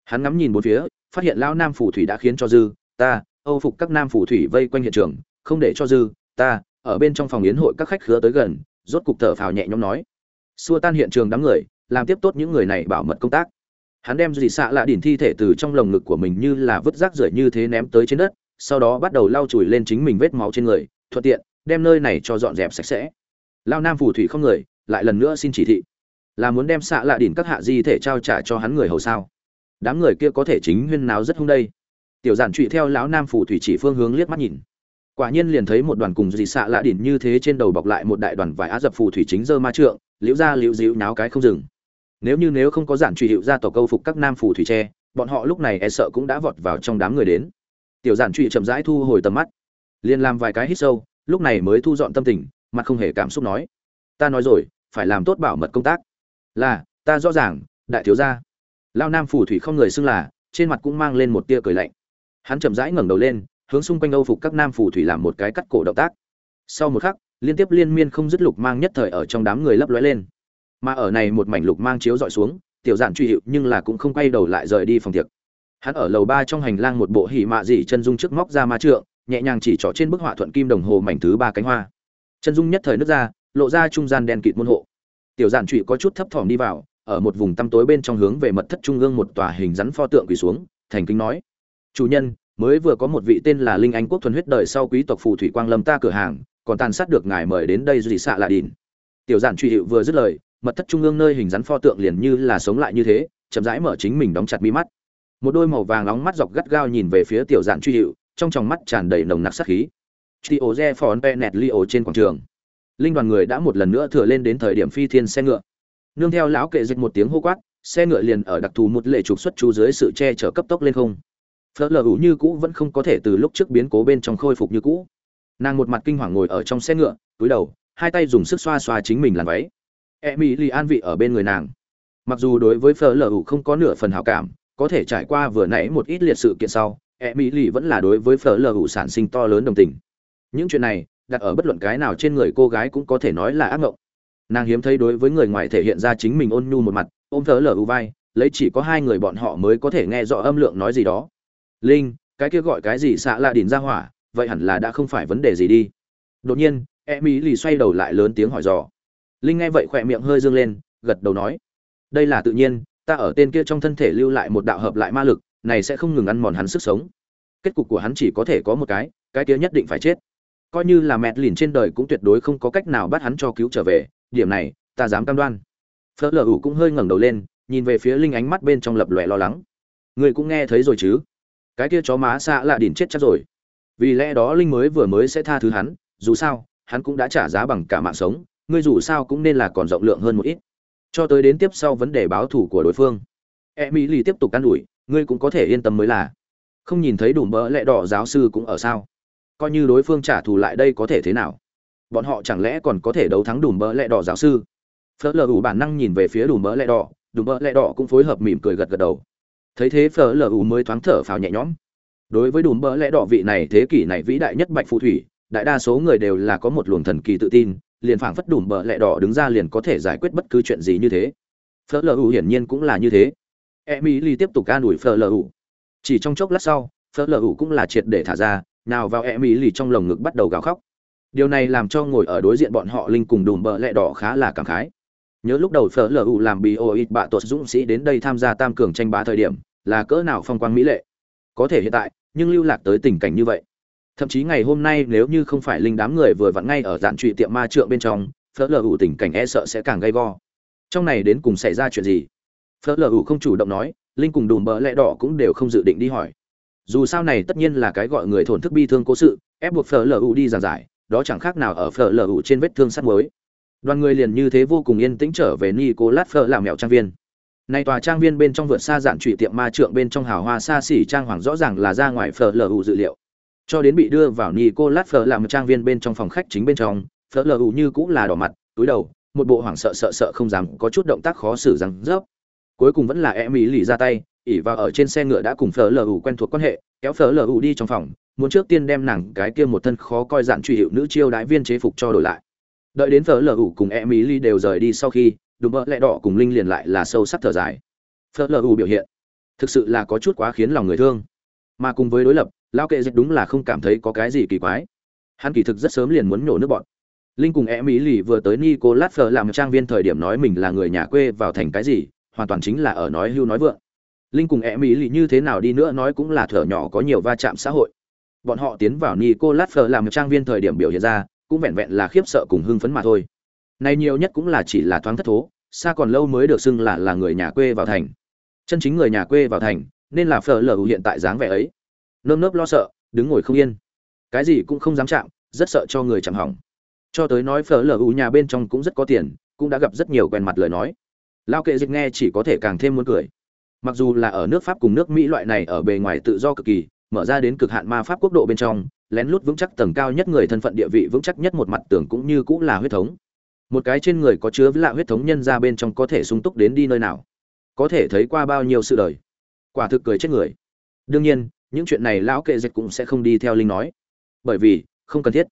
Hắn ngắm nhìn bốn phía, phát hiện lão nam phù thủy đã khiến cho dư, ta, âu phục các nam phù thủy vây quanh hiện trường, không để cho dư, ta, ở bên trong phòng yến hội các khách khứa tới gần, rốt cục thở phào nhẹ nhõm nói. Xua tan hiện trường đám người, làm tiếp tốt những người này bảo mật công tác. Hắn đem dị xạ lạ đỉnh thi thể từ trong lồng ngực của mình như là vứt rác rưởi như thế ném tới trên đất sau đó bắt đầu lau chùi lên chính mình vết máu trên người, thuận tiện, đem nơi này cho dọn dẹp sạch sẽ. Lao nam phù thủy không người, lại lần nữa xin chỉ thị. Là muốn đem xạ lạ đỉn các hạ di thể trao trả cho hắn người hầu sao? Đám người kia có thể chính huyên náo rất hung đây. Tiểu giản trụy theo lão nam phù thủy chỉ phương hướng liếc mắt nhìn. Quả nhiên liền thấy một đoàn cùng gì xạ lạ đỉn như thế trên đầu bọc lại một đại đoàn vải á dập phù thủy chính dơ ma trượng, liễu ra liễu dịu náo cái không dừng. Nếu như nếu không có giản trụy hiệu ra tổ câu phục các nam phù thủy tre bọn họ lúc này e sợ cũng đã vọt vào trong đám người đến tiểu giản trụy chậm rãi thu hồi tầm mắt, liền làm vài cái hít sâu, lúc này mới thu dọn tâm tình, mặt không hề cảm xúc nói, ta nói rồi, phải làm tốt bảo mật công tác. Là, ta rõ ràng, đại thiếu gia. Lao nam phù thủy không người xưng là, trên mặt cũng mang lên một tia cười lạnh. Hắn chậm rãi ngẩng đầu lên, hướng xung quanh âu phục các nam phù thủy làm một cái cắt cổ động tác. Sau một khắc, liên tiếp liên miên không dứt lục mang nhất thời ở trong đám người lấp lóe lên. Mà ở này một mảnh lục mang chiếu dọi xuống, tiểu giản truy hiệu nhưng là cũng không quay đầu lại rời đi phòng tiệc hắn ở lầu ba trong hành lang một bộ hỉ mạ dị chân dung trước móc ra ma trượng, nhẹ nhàng chỉ trỏ trên bức họa thuận kim đồng hồ mảnh thứ ba cánh hoa. Chân dung nhất thời nước ra, lộ ra trung gian đen kịt môn hộ. Tiểu giản trụy có chút thấp thỏm đi vào, ở một vùng tăm tối bên trong hướng về mật thất trung ương một tòa hình rắn pho tượng quỳ xuống, thành kính nói, chủ nhân, mới vừa có một vị tên là linh anh quốc thuần huyết đời sau quý tộc phù thủy quang lâm ta cửa hàng, còn tàn sát được ngài mời đến đây dị xạ lạ đìn. Tiểu giản truy hiệu vừa dứt lời, mật thất trung ương nơi hình rắn pho tượng liền như là sống lại như thế, chậm rãi mở chính mình đóng chặt mi mắt một đôi màu vàng nóng mắt dọc gắt gao nhìn về phía tiểu giản truy hiệu trong tròng mắt tràn đầy nồng nặc sát khí. Chi ổ re phòn pe nẹt li ổ trên quảng trường. Linh đoàn người đã một lần nữa thừa lên đến thời điểm phi thiên xe ngựa. Nương theo lão kệ dịch một tiếng hô quát, xe ngựa liền ở đặc thù một lệ trục xuất chú dưới sự che chở cấp tốc lên không. Phớt lờ hữu như cũ vẫn không có thể từ lúc trước biến cố bên trong khôi phục như cũ. Nàng một mặt kinh hoàng ngồi ở trong xe ngựa, túi đầu, hai tay dùng sức xoa xoa chính mình làm váy. E mỹ lì an vị ở bên người nàng. Mặc dù đối với phở lờ hữu không có nửa phần hảo cảm có thể trải qua vừa nãy một ít liệt sự kiện sau e mỹ lì vẫn là đối với phở lờ hủ sản sinh to lớn đồng tình. Những chuyện này, đặt ở bất luận cái nào trên người cô gái cũng có thể nói là ác mộng. Nàng hiếm thấy đối với người ngoài thể hiện ra chính mình ôn nhu một mặt, ôm phở lờ hủ vai, lấy chỉ có hai người bọn họ mới có thể nghe rõ âm lượng nói gì đó. Linh, cái kia gọi cái gì xạ lạ đỉn ra hỏa, vậy hẳn là đã không phải vấn đề gì đi. Đột nhiên e mỹ lì xoay đầu lại lớn tiếng hỏi dò. Linh nghe vậy khỏe miệng hơi dương lên, gật đầu nói. Đây là tự nhiên ta ở tên kia trong thân thể lưu lại một đạo hợp lại ma lực, này sẽ không ngừng ăn mòn hắn sức sống. Kết cục của hắn chỉ có thể có một cái cái kia nhất định phải chết. Coi như là mẹt lìn trên đời cũng tuyệt đối không có cách nào bắt hắn cho cứu trở về, điểm này, ta dám cam đoan. Phớt lờ ủ cũng hơi ngẩng đầu lên, nhìn về phía linh ánh mắt bên trong lập lòe lo lắng. Người cũng nghe thấy rồi chứ? Cái kia chó má xạ lạ đỉn chết chắc rồi. Vì lẽ đó linh mới vừa mới sẽ tha thứ hắn, dù sao, hắn cũng đã trả giá bằng cả mạng sống, ngươi dù sao cũng nên là còn rộng lượng hơn một ít cho tới đến tiếp sau vấn đề báo thủ của đối phương. E mỹ lì tiếp tục can ủi, ngươi cũng có thể yên tâm mới là. Không nhìn thấy đủ mỡ lẹ đỏ giáo sư cũng ở sao? Coi như đối phương trả thù lại đây có thể thế nào? Bọn họ chẳng lẽ còn có thể đấu thắng đủ mỡ lẹ đỏ giáo sư? Phớt lờ ủ bản năng nhìn về phía đủ mỡ lẹ đỏ, đủ mỡ lẹ đỏ cũng phối hợp mỉm cười gật gật đầu. Thấy thế phở lờ ủ mới thoáng thở phào nhẹ nhõm. Đối với đủ mỡ lẹ đỏ vị này, thế kỷ này vĩ đại nhất bạch phù thủy, đại đa số người đều là có một luồng thần kỳ tự tin liền phảng phất đủ bờ lẹ đỏ đứng ra liền có thể giải quyết bất cứ chuyện gì như thế. Phở lờ ủ hiển nhiên cũng là như thế. Emily tiếp tục can đuổi phở lờ ủ. Chỉ trong chốc lát sau, phở lờ ủ cũng là triệt để thả ra, nào vào e mỹ lì trong lồng ngực bắt đầu gào khóc. Điều này làm cho ngồi ở đối diện bọn họ linh cùng đùm bờ lẹ đỏ khá là cảm khái. Nhớ lúc đầu phở lờ ủ làm bị ô ít bạ tuột dũng sĩ đến đây tham gia tam cường tranh bá thời điểm, là cỡ nào phong quang mỹ lệ. Có thể hiện tại, nhưng lưu lạc tới tình cảnh như vậy thậm chí ngày hôm nay nếu như không phải linh đám người vừa vặn ngay ở dạn trụy tiệm ma trượng bên trong, phở lờ ủ tình cảnh e sợ sẽ càng gay go. Trong này đến cùng xảy ra chuyện gì? Phở lờ ủ không chủ động nói, linh cùng đùm bỡ lẽ đỏ cũng đều không dự định đi hỏi. Dù sao này tất nhiên là cái gọi người thổn thức bi thương cố sự, ép buộc phở lu đi giảng giải, đó chẳng khác nào ở phở lu trên vết thương sắt mới đoàn người liền như thế vô cùng yên tĩnh trở về ni cô lát phở làm mẹo trang viên. Nay tòa trang viên bên trong vượt xa giản trụy tiệm ma trượng bên trong hào hoa xa xỉ trang hoàng rõ ràng là ra ngoài phở lu dự liệu cho đến bị đưa vào nicolas phở làm trang viên bên trong phòng khách chính bên trong phở như cũng là đỏ mặt, túi đầu, một bộ hoảng sợ sợ sợ không dám, có chút động tác khó xử rằng rớp. Cuối cùng vẫn là Emmy lì ra tay, ỉ vào ở trên xe ngựa đã cùng phở quen thuộc quan hệ, kéo phở đi trong phòng, muốn trước tiên đem nàng cái kia một thân khó coi dạn truy hiệu nữ chiêu đãi viên chế phục cho đổi lại. Đợi đến phở cùng Emmy lì đều rời đi sau khi, đùm bỡ lẹ đỏ cùng linh liền lại là sâu sắc thở dài. Phở biểu hiện, thực sự là có chút quá khiến lòng người thương. Mà cùng với đối lập lao kệ dịch đúng là không cảm thấy có cái gì kỳ quái. Hắn kỳ thực rất sớm liền muốn nhổ nước bọn. Linh cùng e mỹ lì vừa tới nicolas phờ làm trang viên thời điểm nói mình là người nhà quê vào thành cái gì, hoàn toàn chính là ở nói hưu nói vượng. Linh cùng e mỹ lì như thế nào đi nữa nói cũng là thở nhỏ có nhiều va chạm xã hội. Bọn họ tiến vào nicolas phờ làm trang viên thời điểm biểu hiện ra, cũng vẹn vẹn là khiếp sợ cùng hưng phấn mà thôi. Này nhiều nhất cũng là chỉ là thoáng thất thố, xa còn lâu mới được xưng là là người nhà quê vào thành. Chân chính người nhà quê vào thành, nên là phờ lờ hiện tại dáng vẻ ấy nơm nớp lo sợ, đứng ngồi không yên. Cái gì cũng không dám chạm, rất sợ cho người chạm hỏng. Cho tới nói phở lờ nhà bên trong cũng rất có tiền, cũng đã gặp rất nhiều quen mặt lời nói. Lao kệ dịch nghe chỉ có thể càng thêm muốn cười. Mặc dù là ở nước pháp cùng nước mỹ loại này ở bề ngoài tự do cực kỳ, mở ra đến cực hạn ma pháp quốc độ bên trong, lén lút vững chắc tầng cao nhất người thân phận địa vị, vững chắc nhất một mặt tưởng cũng như cũng là huyết thống. Một cái trên người có chứa với lạ huyết thống nhân ra bên trong có thể sung túc đến đi nơi nào? Có thể thấy qua bao nhiêu sự đời? Quả thực cười chết người. Đương nhiên những chuyện này lão kệ dịch cũng sẽ không đi theo linh nói. Bởi vì, không cần thiết.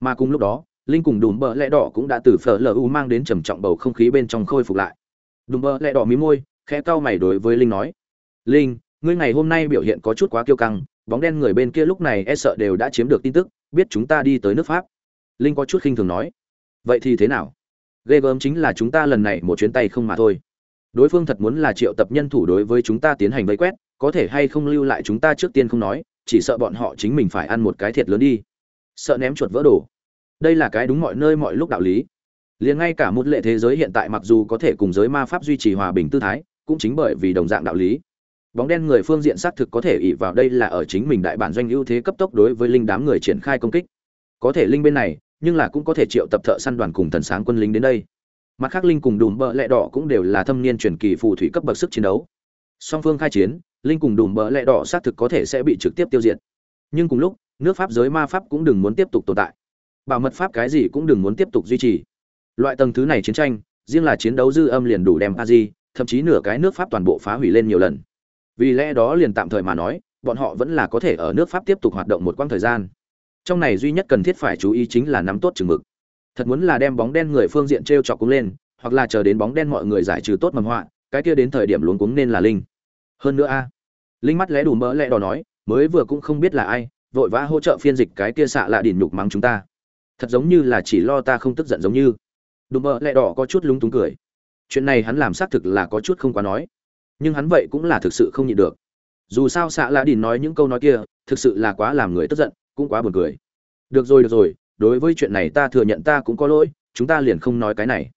Mà cùng lúc đó, linh cùng đùm bờ lẽ đỏ cũng đã từ phở lu mang đến trầm trọng bầu không khí bên trong khôi phục lại. Đùm bờ lẽ đỏ mí môi, khẽ cau mày đối với linh nói. Linh, ngươi ngày hôm nay biểu hiện có chút quá kiêu căng, bóng đen người bên kia lúc này e sợ đều đã chiếm được tin tức, biết chúng ta đi tới nước pháp. Linh có chút khinh thường nói. Vậy thì thế nào? Ghê gớm chính là chúng ta lần này một chuyến tay không mà thôi. Đối phương thật muốn là triệu tập nhân thủ đối với chúng ta tiến hành vây quét có thể hay không lưu lại chúng ta trước tiên không nói, chỉ sợ bọn họ chính mình phải ăn một cái thiệt lớn đi. Sợ ném chuột vỡ đồ. Đây là cái đúng mọi nơi mọi lúc đạo lý. Liền ngay cả một lệ thế giới hiện tại mặc dù có thể cùng giới ma pháp duy trì hòa bình tư thái, cũng chính bởi vì đồng dạng đạo lý. Bóng đen người phương diện xác thực có thể ỉ vào đây là ở chính mình đại bản doanh ưu thế cấp tốc đối với linh đám người triển khai công kích. Có thể linh bên này, nhưng là cũng có thể triệu tập thợ săn đoàn cùng thần sáng quân lính đến đây. Mặt khác linh cùng đùm bợ lẹ đỏ cũng đều là thâm niên truyền kỳ phù thủy cấp bậc sức chiến đấu. Song phương khai chiến linh cùng đùm bợ lẹ đỏ xác thực có thể sẽ bị trực tiếp tiêu diệt. Nhưng cùng lúc, nước pháp giới ma pháp cũng đừng muốn tiếp tục tồn tại. Bảo mật pháp cái gì cũng đừng muốn tiếp tục duy trì. Loại tầng thứ này chiến tranh, riêng là chiến đấu dư âm liền đủ đem a di thậm chí nửa cái nước pháp toàn bộ phá hủy lên nhiều lần. Vì lẽ đó liền tạm thời mà nói, bọn họ vẫn là có thể ở nước pháp tiếp tục hoạt động một quãng thời gian. Trong này duy nhất cần thiết phải chú ý chính là nắm tốt chừng mực. Thật muốn là đem bóng đen người phương diện t r e o chọc cũng lên, hoặc là chờ đến bóng đen mọi người giải trừ tốt mầm họa, cái kia đến thời điểm luống cuống nên là linh. Hơn nữa a linh mắt lẽ đủ mỡ lẽ đỏ nói, mới vừa cũng không biết là ai, vội vã hỗ trợ phiên dịch cái kia xạ lạ đỉn nhục mắng chúng ta. Thật giống như là chỉ lo ta không tức giận giống như. Đùm mỡ lẽ đỏ có chút lúng túng cười. Chuyện này hắn làm xác thực là có chút không quá nói. Nhưng hắn vậy cũng là thực sự không nhịn được. Dù sao xạ lạ đỉn nói những câu nói kia, thực sự là quá làm người tức giận, cũng quá buồn cười. Được rồi được rồi, đối với chuyện này ta thừa nhận ta cũng có lỗi, chúng ta liền không nói cái này.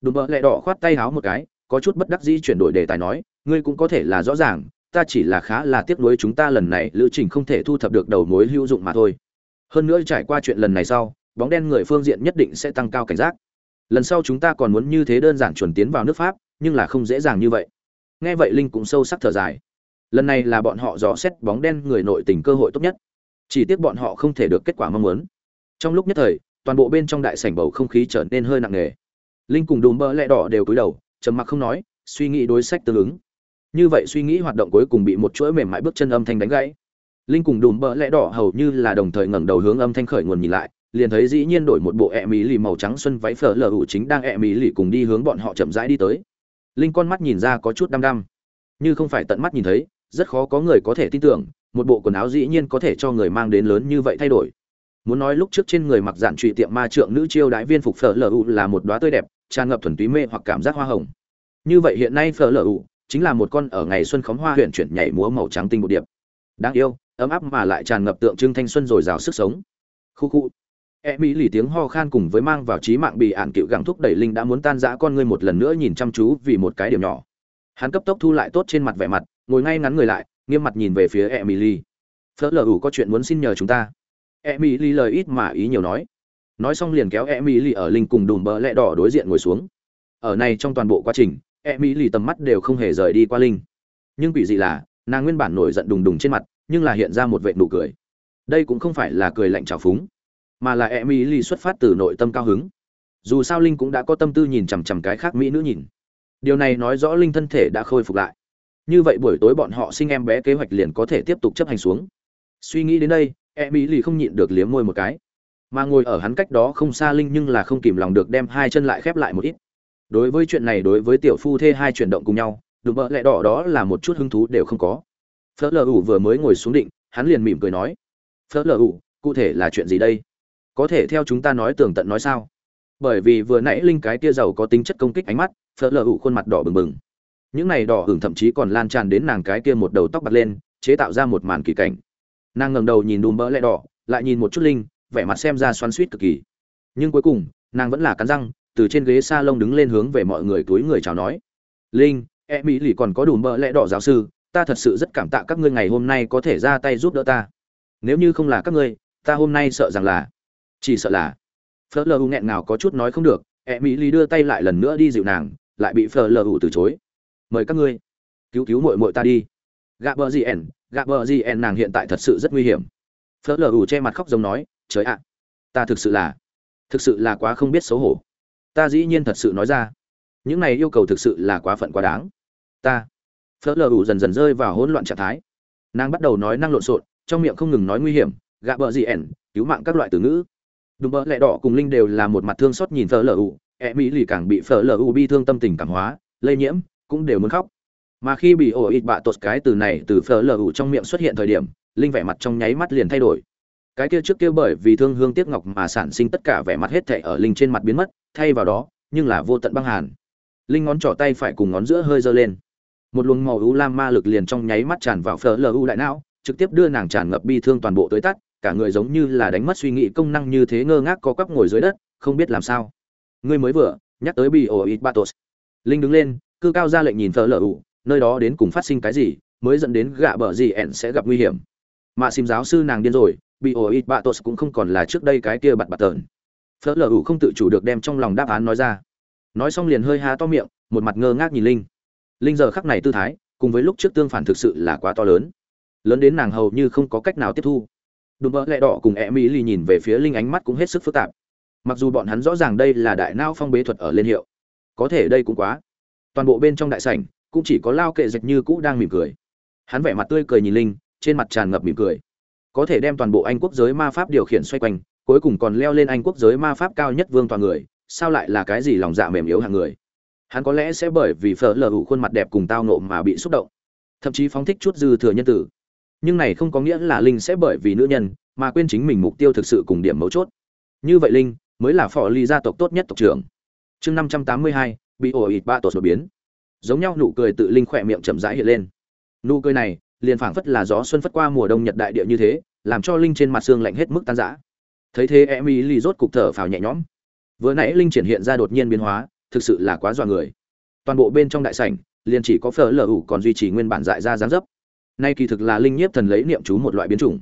Đùm bợ lẹ đỏ khoát tay háo một cái, có chút bất đắc dĩ chuyển đổi đề tài nói, ngươi cũng có thể là rõ ràng ta chỉ là khá là tiếc nuối chúng ta lần này lữ trình không thể thu thập được đầu mối hữu dụng mà thôi. Hơn nữa trải qua chuyện lần này sau, bóng đen người phương diện nhất định sẽ tăng cao cảnh giác. Lần sau chúng ta còn muốn như thế đơn giản chuẩn tiến vào nước pháp, nhưng là không dễ dàng như vậy. Nghe vậy linh cũng sâu sắc thở dài. Lần này là bọn họ dò xét bóng đen người nội tình cơ hội tốt nhất. Chỉ tiếc bọn họ không thể được kết quả mong muốn. Trong lúc nhất thời, toàn bộ bên trong đại sảnh bầu không khí trở nên hơi nặng nề. Linh cùng đùm bơ lẹ đỏ đều cúi đầu, trầm mặc không nói, suy nghĩ đối sách tương ứng như vậy suy nghĩ hoạt động cuối cùng bị một chuỗi mềm mại bước chân âm thanh đánh gãy. Linh cùng đùm bỡ lẽ đỏ hầu như là đồng thời ngẩng đầu hướng âm thanh khởi nguồn nhìn lại, liền thấy dĩ nhiên đổi một bộ ẹ mỹ lì màu trắng xuân váy phở lờ hủ chính đang ẹ mỹ lì cùng đi hướng bọn họ chậm rãi đi tới. Linh con mắt nhìn ra có chút đăm đăm. Như không phải tận mắt nhìn thấy, rất khó có người có thể tin tưởng, một bộ quần áo dĩ nhiên có thể cho người mang đến lớn như vậy thay đổi. Muốn nói lúc trước trên người mặc giản trụy tiệm ma trượng nữ chiêu đại viên phục phở lu là một đóa tươi đẹp, tràn ngập thuần túy mê hoặc cảm giác hoa hồng. Như vậy hiện nay phở lu chính là một con ở ngày xuân khóm hoa huyện chuyển nhảy múa màu trắng tinh bột điệp đáng yêu ấm áp mà lại tràn ngập tượng trưng thanh xuân dồi rào sức sống khu khu e mỹ lì tiếng ho khan cùng với mang vào trí mạng bị ạn cựu gắng thúc đẩy linh đã muốn tan rã con ngươi một lần nữa nhìn chăm chú vì một cái điểm nhỏ hắn cấp tốc thu lại tốt trên mặt vẻ mặt ngồi ngay ngắn người lại nghiêm mặt nhìn về phía Emily. Phớt lờ ủ có chuyện muốn xin nhờ chúng ta. Emily lời ít mà ý nhiều nói. Nói xong liền kéo Emily ở linh cùng đùm bờ lẹ đỏ đối diện ngồi xuống. Ở này trong toàn bộ quá trình, E mỹ lì tầm mắt đều không hề rời đi qua linh. Nhưng quỷ dị là, nàng nguyên bản nổi giận đùng đùng trên mặt, nhưng là hiện ra một vệt nụ cười. Đây cũng không phải là cười lạnh trào phúng, mà là e mỹ lì xuất phát từ nội tâm cao hứng. Dù sao linh cũng đã có tâm tư nhìn chằm chằm cái khác mỹ nữ nhìn. Điều này nói rõ linh thân thể đã khôi phục lại như vậy buổi tối bọn họ sinh em bé kế hoạch liền có thể tiếp tục chấp hành xuống suy nghĩ đến đây e mỹ lì không nhịn được liếm môi một cái mà ngồi ở hắn cách đó không xa linh nhưng là không kìm lòng được đem hai chân lại khép lại một ít đối với chuyện này đối với tiểu phu thê hai chuyển động cùng nhau, đùm bợ lẹ đỏ đó là một chút hứng thú đều không có. Phớt lờ ủ vừa mới ngồi xuống định, hắn liền mỉm cười nói, phớt lờ ủ, cụ thể là chuyện gì đây? Có thể theo chúng ta nói tường tận nói sao? Bởi vì vừa nãy linh cái kia giàu có tính chất công kích ánh mắt, phớt lờ ủ khuôn mặt đỏ bừng bừng. Những này đỏ hưởng thậm chí còn lan tràn đến nàng cái kia một đầu tóc bật lên, chế tạo ra một màn kỳ cảnh. Nàng ngẩng đầu nhìn đùm bỡ lẹ đỏ, lại nhìn một chút linh, vẻ mặt xem ra xoắn suýt cực kỳ. Nhưng cuối cùng, nàng vẫn là cắn răng từ trên ghế s a lông đứng lên hướng về mọi người túi người chào nói. Linh e mỹ lì còn có đủ mỡ lẹ đỏ giáo sư, ta thật sự rất cảm tạ các ngươi ngày hôm nay có thể ra tay giúp đỡ ta. Nếu như không là các ngươi, ta hôm nay sợ rằng là, chỉ sợ là. Phớt lờ hữu nghẹn nào có chút nói không được e mỹ lì đưa tay lại lần nữa đi dịu nàng, lại bị phớt lờ hữu từ chối. Mời các ngươi, cứu cứu muội muội ta đi. Gạ bờ gì ẻn, gạ bờ gì ẻn nàng hiện tại thật sự rất nguy hiểm. Phớt lờ ủ che mặt khóc giống nói, trời ạ, ta thực sự là, thực sự là quá không biết xấu hổ ta dĩ nhiên thật sự nói ra. Những này yêu cầu thực sự là quá phận quá đáng. Ta, phớt lờ ủ dần dần rơi vào hỗn loạn trạng thái. Nàng bắt đầu nói năng lộn xộn, trong miệng không ngừng nói nguy hiểm, gạ bờ gì ẻn, cứu mạng các loại từ ngữ. Đùm bờ lẹ đỏ cùng linh đều là một mặt thương xót nhìn phở lờ ủ e mỹ lì càng bị phở lờ ủ bi thương tâm tình cảm hóa, lây nhiễm, cũng đều muốn khóc. Mà khi bị ổ ít bạ tột cái từ này từ phở lờ ủ trong miệng xuất hiện thời điểm, linh vẻ mặt trong nháy mắt liền thay đổi cái kia trước kia bởi vì thương hương tiếc ngọc mà sản sinh tất cả vẻ mặt hết thảy ở linh trên mặt biến mất, thay vào đó, nhưng là vô tận băng hàn. Linh ngón trỏ tay phải cùng ngón giữa hơi giơ lên. Một luồng màu u lam ma lực liền trong nháy mắt tràn vào phở lờ đại não, trực tiếp đưa nàng tràn ngập bi thương toàn bộ tới tắt, cả người giống như là đánh mất suy nghĩ công năng như thế ngơ ngác có quắp ngồi dưới đất, không biết làm sao. Ngươi mới vừa, nhắc tới bị ổ ít batos linh đứng lên, cư cao ra lệnh nhìn phở lờ nơi đó đến cùng phát sinh cái gì, mới dẫn đến gạ bờ gì ẻn sẽ gặp nguy hiểm. Mạ xìm giáo sư nàng điên rồi bị ổ ít bạ tos cũng không còn là trước đây cái kia bặt bặt tợn. Phở lờ ủ không tự chủ được đem trong lòng đáp án nói ra. Nói xong liền hơi há to miệng, một mặt ngơ ngác nhìn linh. Linh giờ khắc này tư thái, cùng với lúc trước tương phản thực sự là quá to lớn. Lớn đến nàng hầu như không có cách nào tiếp thu. Đùm bỡ lẹ đỏ cùng e mỹ lì nhìn về phía linh ánh mắt cũng hết sức phức tạp. Mặc dù bọn hắn rõ ràng đây là đại não phong bế thuật ở liên hiệu, có thể đây cũng quá. Toàn bộ bên trong đại sảnh cũng chỉ có lao kệ dịch như cũ đang mỉm cười. Hắn vẻ mặt tươi cười nhìn linh, trên mặt tràn ngập mỉm cười có thể đem toàn bộ anh quốc giới ma pháp điều khiển xoay quanh, cuối cùng còn leo lên anh quốc giới ma pháp cao nhất vương toàn người, sao lại là cái gì lòng dạ mềm yếu hàng người? Hắn có lẽ sẽ bởi vì phở lờ hủ khuôn mặt đẹp cùng tao nộ mà bị xúc động, thậm chí phóng thích chút dư thừa nhân tử. Nhưng này không có nghĩa là linh sẽ bởi vì nữ nhân mà quên chính mình mục tiêu thực sự cùng điểm mấu chốt. Như vậy linh mới là phò ly gia tộc tốt nhất tộc trưởng. Chương năm trăm tám mươi hai, bị ổ ịt ba tổ đột biến. Giống nhau nụ cười tự linh khỏe miệng chậm rãi hiện lên. Nụ cười này liền phảng phất là gió xuân phất qua mùa đông nhật đại địa như thế, làm cho linh trên mặt xương lạnh hết mức tan rã. Thấy thế, em y lì rốt cục thở phào nhẹ nhõm. Vừa nãy linh triển hiện ra đột nhiên biến hóa, thực sự là quá dọa người. Toàn bộ bên trong đại sảnh, liền chỉ có phở lửu ủ còn duy trì nguyên bản dại ra dáng dấp. Nay kỳ thực là linh nhiếp thần lấy niệm chú một loại biến chủng.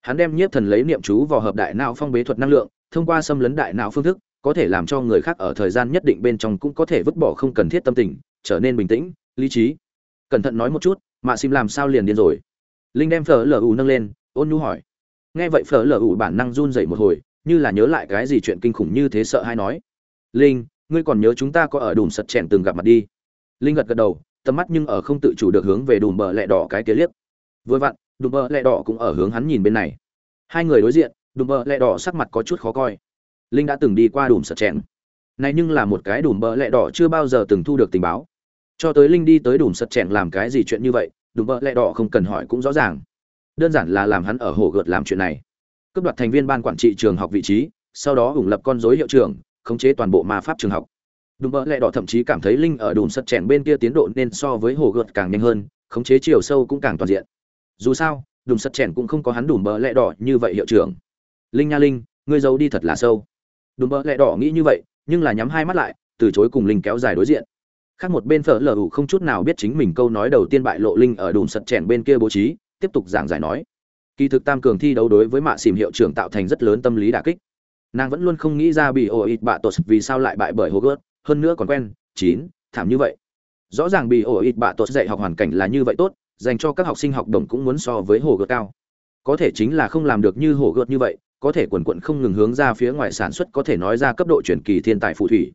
Hắn đem nhiếp thần lấy niệm chú vào hợp đại não phong bế thuật năng lượng, thông qua xâm lấn đại não phương thức, có thể làm cho người khác ở thời gian nhất định bên trong cũng có thể vứt bỏ không cần thiết tâm tình, trở nên bình tĩnh, lý trí. Cẩn thận nói một chút mạ xìm làm sao liền điên rồi? Linh đem phở lờ ủ nâng lên, ôn nhu hỏi. Nghe vậy phở lờ ủ bản năng run dậy một hồi, như là nhớ lại cái gì chuyện kinh khủng như thế sợ hay nói. Linh, ngươi còn nhớ chúng ta có ở đùm sật chèn từng gặp mặt đi? Linh gật gật đầu, tầm mắt nhưng ở không tự chủ được hướng về đùm bờ lẹ đỏ cái kia liếc. Vừa vặn, đùm bờ lẹ đỏ cũng ở hướng hắn nhìn bên này. Hai người đối diện, đùm bờ lẹ đỏ sắc mặt có chút khó coi. Linh đã từng đi qua đùm sật chèn. Này nhưng là một cái đùm bờ lẹ đỏ chưa bao giờ từng thu được tình báo cho tới linh đi tới đùm sật chèn làm cái gì chuyện như vậy, đùm bợ lẹ đỏ không cần hỏi cũng rõ ràng. Đơn giản là làm hắn ở hồ gợt làm chuyện này. Cướp đoạt thành viên ban quản trị trường học vị trí, sau đó ủng lập con dối hiệu trưởng, khống chế toàn bộ ma pháp trường học. Đùm bợ lẹ đỏ thậm chí cảm thấy linh ở đùm sật chèn bên kia tiến độ nên so với hồ gợt càng nhanh hơn, khống chế chiều sâu cũng càng toàn diện. Dù sao, đùm sật chèn cũng không có hắn đùm bợ lẹ đỏ như vậy hiệu trưởng. Linh nha linh, ngươi giấu đi thật là sâu. Đùm bợ lẹ đỏ nghĩ như vậy, nhưng là nhắm hai mắt lại, từ chối cùng linh kéo dài đối diện khác một bên phở lờ ủ không chút nào biết chính mình câu nói đầu tiên bại lộ linh ở đùm sật chèn bên kia bố trí, tiếp tục giảng giải nói. Kỳ thực tam cường thi đấu đối với mạ xìm hiệu trưởng tạo thành rất lớn tâm lý đả kích. Nàng vẫn luôn không nghĩ ra bị ổ ít bạ tột vì sao lại bại bởi hô gớt hơn nữa còn quen, chín, thảm như vậy. Rõ ràng bị ổ ít bạ tột dạy học hoàn cảnh là như vậy tốt, dành cho các học sinh học đồng cũng muốn so với hồ gợt cao. Có thể chính là không làm được như hồ gợt như vậy, có thể quần quận không ngừng hướng ra phía ngoài sản xuất có thể nói ra cấp độ chuyển kỳ thiên tài phù thủy.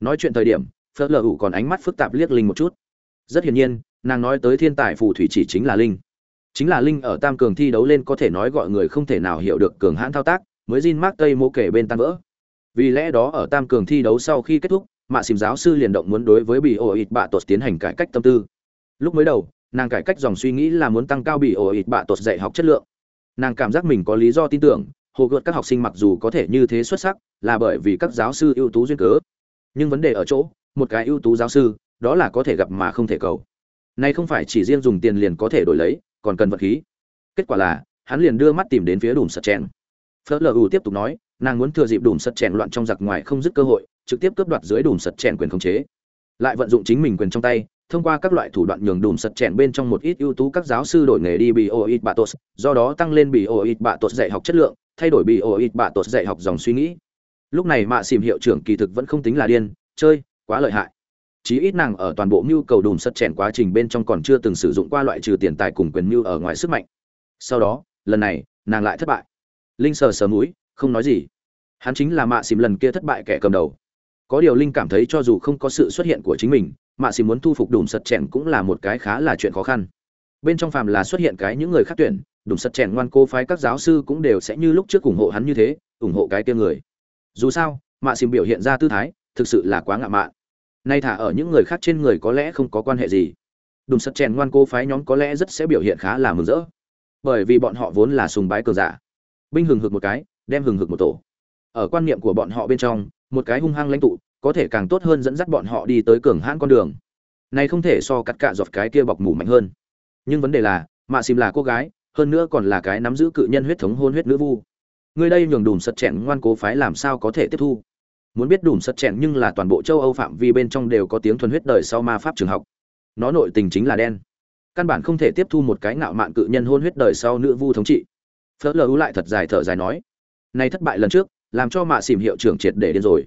Nói chuyện thời điểm phớt lờ ủ còn ánh mắt phức tạp liếc linh một chút rất hiển nhiên nàng nói tới thiên tài phù thủy chỉ chính là linh chính là linh ở tam cường thi đấu lên có thể nói gọi người không thể nào hiểu được cường hãn thao tác mới Jin Mark Tây mô kể bên tan vỡ. Vì lẽ đó ở tam cường thi đấu sau khi kết thúc, Mạ Xỉm giáo sư liền động muốn đối với bị ịt bạ tột tiến hành cải cách tâm tư. Lúc mới đầu, nàng cải cách dòng suy nghĩ là muốn tăng cao bị ịt bạ tột dạy học chất lượng. Nàng cảm giác mình có lý do tin tưởng, hồ gợt các học sinh mặc dù có thể như thế xuất sắc, là bởi vì các giáo sư ưu tú duyên cớ. Nhưng vấn đề ở chỗ, một cái ưu tú giáo sư, đó là có thể gặp mà không thể cầu. nay không phải chỉ riêng dùng tiền liền có thể đổi lấy, còn cần vật khí. Kết quả là, hắn liền đưa mắt tìm đến phía đùm sật chèn phớt lờ tiếp tục nói nàng muốn thừa dịp đùm sật chèn loạn trong giặc ngoài không dứt cơ hội trực tiếp cướp đoạt dưới đùm sật chèn quyền khống chế lại vận dụng chính mình quyền trong tay thông qua các loại thủ đoạn nhường đùm sật chèn bên trong một ít ưu tú các giáo sư đổi nghề đi bị oit bạ tos do đó tăng lên bị oit bạ tos dạy học chất lượng thay đổi bị oit bạ tos dạy học dòng suy nghĩ lúc này mạ xìm hiệu trưởng kỳ thực vẫn không tính là điên chơi quá lợi hại. Chí ít nàng ở toàn bộ mưu cầu đùm sất chèn quá trình bên trong còn chưa từng sử dụng qua loại trừ tiền tài cùng quyền mưu ở ngoài sức mạnh. Sau đó, lần này, nàng lại thất bại. Linh sờ sờ mũi, không nói gì. Hắn chính là mạ xìm lần kia thất bại kẻ cầm đầu. Có điều linh cảm thấy cho dù không có sự xuất hiện của chính mình, mạ xìm muốn thu phục đùm sật chèn cũng là một cái khá là chuyện khó khăn. Bên trong phàm là xuất hiện cái những người khác tuyển, đùm sật chèn ngoan cô phái các giáo sư cũng đều sẽ như lúc trước ủng hộ hắn như thế, ủng hộ cái kia người. Dù sao, mạ xìm biểu hiện ra tư thái thực sự là quá ngạo mạn. Nay thả ở những người khác trên người có lẽ không có quan hệ gì. Đùm sật chèn ngoan cô phái nhóm có lẽ rất sẽ biểu hiện khá là mừng rỡ. Bởi vì bọn họ vốn là sùng bái cường giả. Binh hừng hực một cái, đem hừng hực một tổ. Ở quan niệm của bọn họ bên trong, một cái hung hăng lãnh tụ, có thể càng tốt hơn dẫn dắt bọn họ đi tới cường hãn con đường. Này không thể so cắt cạ giọt cái kia bọc mủ mạnh hơn. Nhưng vấn đề là, mạ xìm là cô gái, hơn nữa còn là cái nắm giữ cự nhân huyết thống hôn huyết nữ vu. Người đây nhường đùm sật chèn ngoan cố phái làm sao có thể tiếp thu? Muốn biết đùm sật chèn nhưng là toàn bộ châu âu phạm vi bên trong đều có tiếng thuần huyết đời sau ma pháp trường học. Nó nội tình chính là đen. Căn bản không thể tiếp thu một cái ngạo mạn cự nhân hôn huyết đời sau nữ vu thống trị. Phớt lờ lại thật dài thở dài nói nay thất bại lần trước, làm cho mạ xìm hiệu trưởng triệt để điên rồi.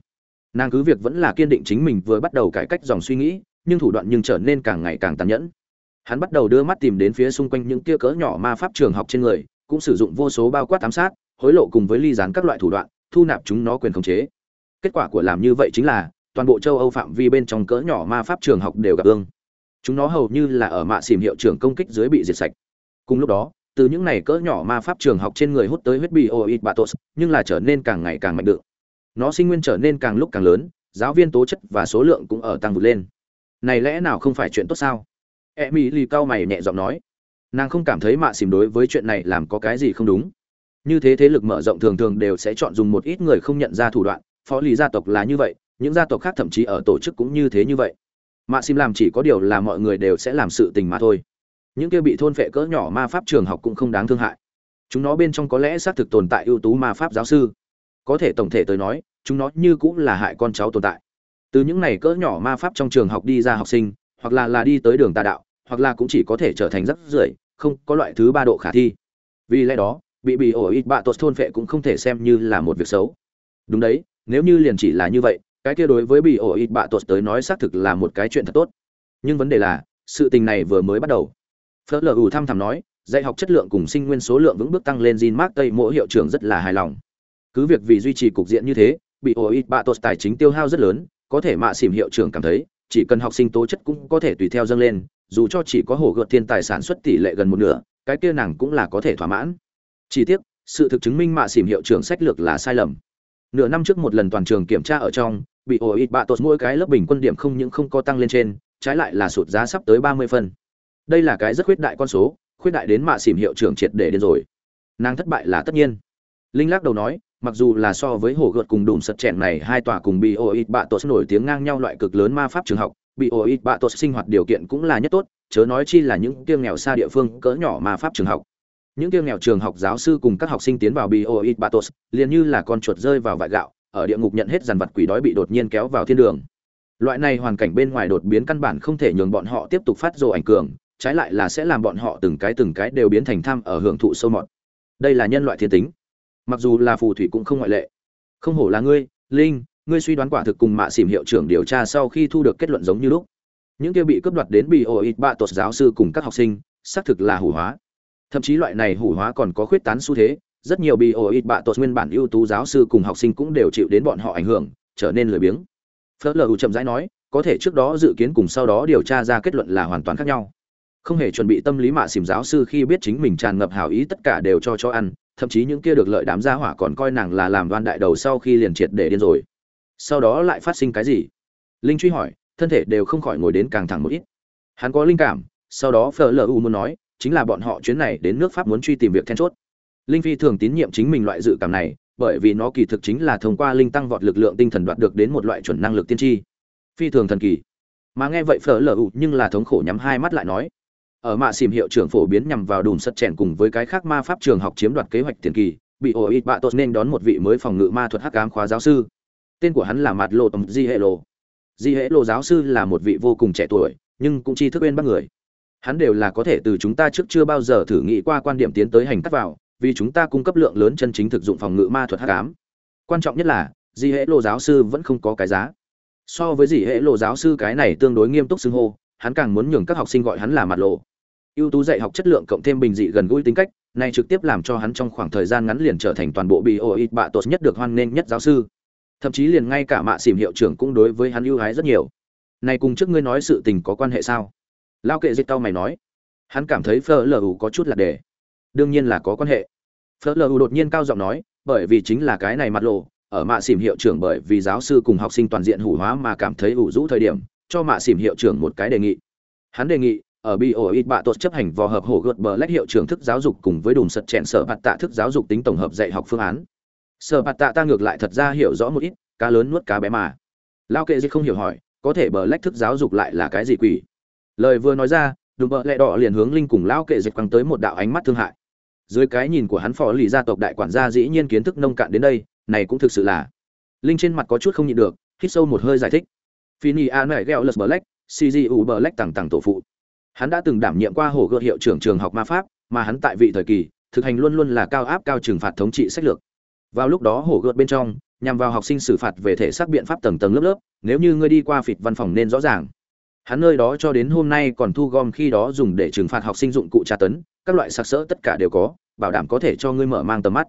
Nàng cứ việc vẫn là kiên định chính mình vừa bắt đầu cải cách dòng suy nghĩ, nhưng thủ đoạn nhưng trở nên càng ngày càng tàn nhẫn. Hắn bắt đầu đưa mắt tìm đến phía xung quanh những tia cỡ nhỏ ma pháp trường học trên người, cũng sử dụng vô số bao quát ám sát, hối lộ cùng với ly dán các loại thủ đoạn, thu nạp chúng nó quyền khống chế kết quả của làm như vậy chính là, toàn bộ châu âu phạm vi bên trong cỡ nhỏ ma pháp trường học đều gặp ương chúng nó hầu như là ở mạ xìm hiệu trưởng công kích dưới bị diệt sạch. Cùng lúc đó, từ những này cỡ nhỏ ma pháp trường học trên người hút tới huyết bị oit batos, nhưng là trở nên càng ngày càng mạnh đựng. Nó sinh nguyên trở nên càng lúc càng lớn, giáo viên tố chất và số lượng cũng ở tăng vượt lên. Này lẽ nào không phải chuyện tốt sao? E mỹ lì cao mày nhẹ giọng nói. Nàng không cảm thấy mạ xìm đối với chuyện này làm có cái gì không đúng. Như thế thế lực mở rộng thường thường đều sẽ chọn dùng một ít người không nhận ra thủ đoạn phó lý gia tộc là như vậy, những gia tộc khác thậm chí ở tổ chức cũng như thế như vậy. Mạ xìm làm chỉ có điều là mọi người đều sẽ làm sự tình mà thôi. Những kia bị thôn phệ cỡ nhỏ ma pháp trường học cũng không đáng thương hại. Chúng nó bên trong có lẽ xác thực tồn tại ưu tú ma pháp giáo sư. Có thể tổng thể tới nói, chúng nó như cũng là hại con cháu tồn tại. Từ những này cỡ nhỏ ma pháp trong trường học đi ra học sinh, hoặc là là đi tới đường tà đạo, hoặc là cũng chỉ có thể trở thành rắc rưởi, không có loại thứ ba độ khả thi. Vì lẽ đó, bị bị ổ ít bạ tốt thôn phệ cũng không thể xem như là một việc xấu. Đúng đấy nếu như liền chỉ là như vậy cái kia đối với bị ổ ít bạ tuột tới nói xác thực là một cái chuyện thật tốt nhưng vấn đề là sự tình này vừa mới bắt đầu phớt lờ ủ thăm thẳm nói dạy học chất lượng cùng sinh nguyên số lượng vững bước tăng lên Jin Mark Tây mỗi hiệu trưởng rất là hài lòng. Cứ việc vì duy trì cục diện như thế, bị OIT Batos tài chính tiêu hao rất lớn, có thể mạ xỉm hiệu trưởng cảm thấy, chỉ cần học sinh tố chất cũng có thể tùy theo dâng lên, dù cho chỉ có hổ gợt thiên tài sản xuất tỷ lệ gần một nửa, cái kia nàng cũng là có thể thỏa mãn. Chỉ tiếc, sự thực chứng minh mạ xỉm hiệu trưởng sách lược là sai lầm. Nửa năm trước một lần toàn trường kiểm tra ở trong, bị OIT Batos mỗi cái lớp bình quân điểm không những không có tăng lên trên, trái lại là sụt giá sắp tới 30 phần. Đây là cái rất khuyết đại con số, khuyết đại đến mạ xỉm hiệu trưởng triệt để đến rồi. Nàng thất bại là tất nhiên. Linh lắc đầu nói mặc dù là so với hồ gợt cùng đùm sật chèn này hai tòa cùng bị oit bạ tốt nổi tiếng ngang nhau loại cực lớn ma pháp trường học bị oit bạ tốt sinh hoạt điều kiện cũng là nhất tốt chớ nói chi là những kiêng nghèo xa địa phương cỡ nhỏ ma pháp trường học những kia nghèo trường học giáo sư cùng các học sinh tiến vào bioit oit liền như là con chuột rơi vào vại gạo, ở địa ngục nhận hết dàn vật quỷ đói bị đột nhiên kéo vào thiên đường. Loại này hoàn cảnh bên ngoài đột biến căn bản không thể nhường bọn họ tiếp tục phát rồ ảnh cường, trái lại là sẽ làm bọn họ từng cái từng cái đều biến thành tham ở hưởng thụ sâu mọt. Đây là nhân loại thiên tính. Mặc dù là phù thủy cũng không ngoại lệ. Không hổ là ngươi, linh, ngươi suy đoán quả thực cùng mạ xỉm hiệu trưởng điều tra sau khi thu được kết luận giống như lúc. Những kia bị cướp đoạt đến bị ổ ít bạ tột giáo sư cùng các học sinh, xác thực là hủ hóa thậm chí loại này hủ hóa còn có khuyết tán xu thế, rất nhiều bị ổ ít bạ tột nguyên bản ưu tú giáo sư cùng học sinh cũng đều chịu đến bọn họ ảnh hưởng, trở nên lười biếng. Phớt lờ chậm rãi nói, có thể trước đó dự kiến cùng sau đó điều tra ra kết luận là hoàn toàn khác nhau. Không hề chuẩn bị tâm lý mạ xìm giáo sư khi biết chính mình tràn ngập hào ý tất cả đều cho cho ăn, thậm chí những kia được lợi đám gia hỏa còn coi nàng là làm đoan đại đầu sau khi liền triệt để điên rồi. Sau đó lại phát sinh cái gì? Linh truy hỏi, thân thể đều không khỏi ngồi đến càng thẳng một ít. Hắn có linh cảm, sau đó phở lờ u muốn nói chính là bọn họ chuyến này đến nước pháp muốn truy tìm việc then chốt. Linh phi thường tín nhiệm chính mình loại dự cảm này, bởi vì nó kỳ thực chính là thông qua linh tăng vọt lực lượng tinh thần đoạt được đến một loại chuẩn năng lực tiên tri. Phi thường thần kỳ. Mà nghe vậy phở lờ ụ nhưng là thống khổ nhắm hai mắt lại nói, ở mạ xìm hiệu trưởng phổ biến nhằm vào đùm sật chèn cùng với cái khác ma pháp trường học chiếm đoạt kế hoạch tiền kỳ, bị ổ ít bạ tốt nên đón một vị mới phòng ngự ma thuật hắc ám khóa giáo sư. Tên của hắn là mặt lộ tầm di hệ lộ. Di hệ lộ giáo sư là một vị vô cùng trẻ tuổi, nhưng cũng chi thức bên bắt người hắn đều là có thể từ chúng ta trước chưa bao giờ thử nghĩ qua quan điểm tiến tới hành cắt vào, vì chúng ta cung cấp lượng lớn chân chính thực dụng phòng ngự ma thuật hắc ám. Quan trọng nhất là dì hệ lộ giáo sư vẫn không có cái giá. So với dì hệ lộ giáo sư cái này tương đối nghiêm túc xưng hô, hắn càng muốn nhường các học sinh gọi hắn là mặt lộ. Ưu tú dạy học chất lượng cộng thêm bình dị gần gũi tính cách, này trực tiếp làm cho hắn trong khoảng thời gian ngắn liền trở thành toàn bộ bị ô ít bạ tốt nhất được hoan nghênh nhất giáo sư. Thậm chí liền ngay cả mạ xìm hiệu trưởng cũng đối với hắn ưu ái rất nhiều. Này cùng trước ngươi nói sự tình có quan hệ sao? Lao kệ dịch tao mày nói hắn cảm thấy phơ lờ có chút là đề đương nhiên là có quan hệ phơ lờ đột nhiên cao giọng nói bởi vì chính là cái này mặt lộ ở mạ xỉm hiệu trưởng bởi vì giáo sư cùng học sinh toàn diện hủ hóa mà cảm thấy ủ rũ thời điểm cho mạ xỉm hiệu trưởng một cái đề nghị hắn đề nghị ở BOIT bạ tốt chấp hành vò hợp hổ gợt bờ lách hiệu trưởng thức giáo dục cùng với đùm sật chẹn sở bạt tạ thức giáo dục tính tổng hợp dạy học phương án. Sở bạt tạ ta ngược lại thật ra hiểu rõ một ít, cá lớn nuốt cá bé mà. Lao kệ gì không hiểu hỏi, có thể bờ lách thức giáo dục lại là cái gì quỷ? Lời vừa nói ra, đùm bợ lẹ đỏ liền hướng linh cùng Lão kệ dịch quăng tới một đạo ánh mắt thương hại. Dưới cái nhìn của hắn phò lì gia tộc đại quản gia dĩ nhiên kiến thức nông cạn đến đây, này cũng thực sự là. Linh trên mặt có chút không nhịn được, hít sâu một hơi giải thích. Fini an mẹ gheo lật black, CGU black tầng tầng tổ phụ Hắn đã từng đảm nhiệm qua Hồ gợt hiệu trưởng trường học ma pháp, mà hắn tại vị thời kỳ, thực hành luôn luôn là cao áp cao trừng phạt thống trị sách lược. Vào lúc đó Hồ gợt bên trong, nhằm vào học sinh xử phạt về thể xác biện pháp tầng tầng lớp lớp, nếu như ngươi đi qua phịt văn phòng nên rõ ràng. Hắn nơi đó cho đến hôm nay còn thu gom khi đó dùng để trừng phạt học sinh dụng cụ tra tấn, các loại sặc sỡ tất cả đều có, bảo đảm có thể cho ngươi mở mang tầm mắt.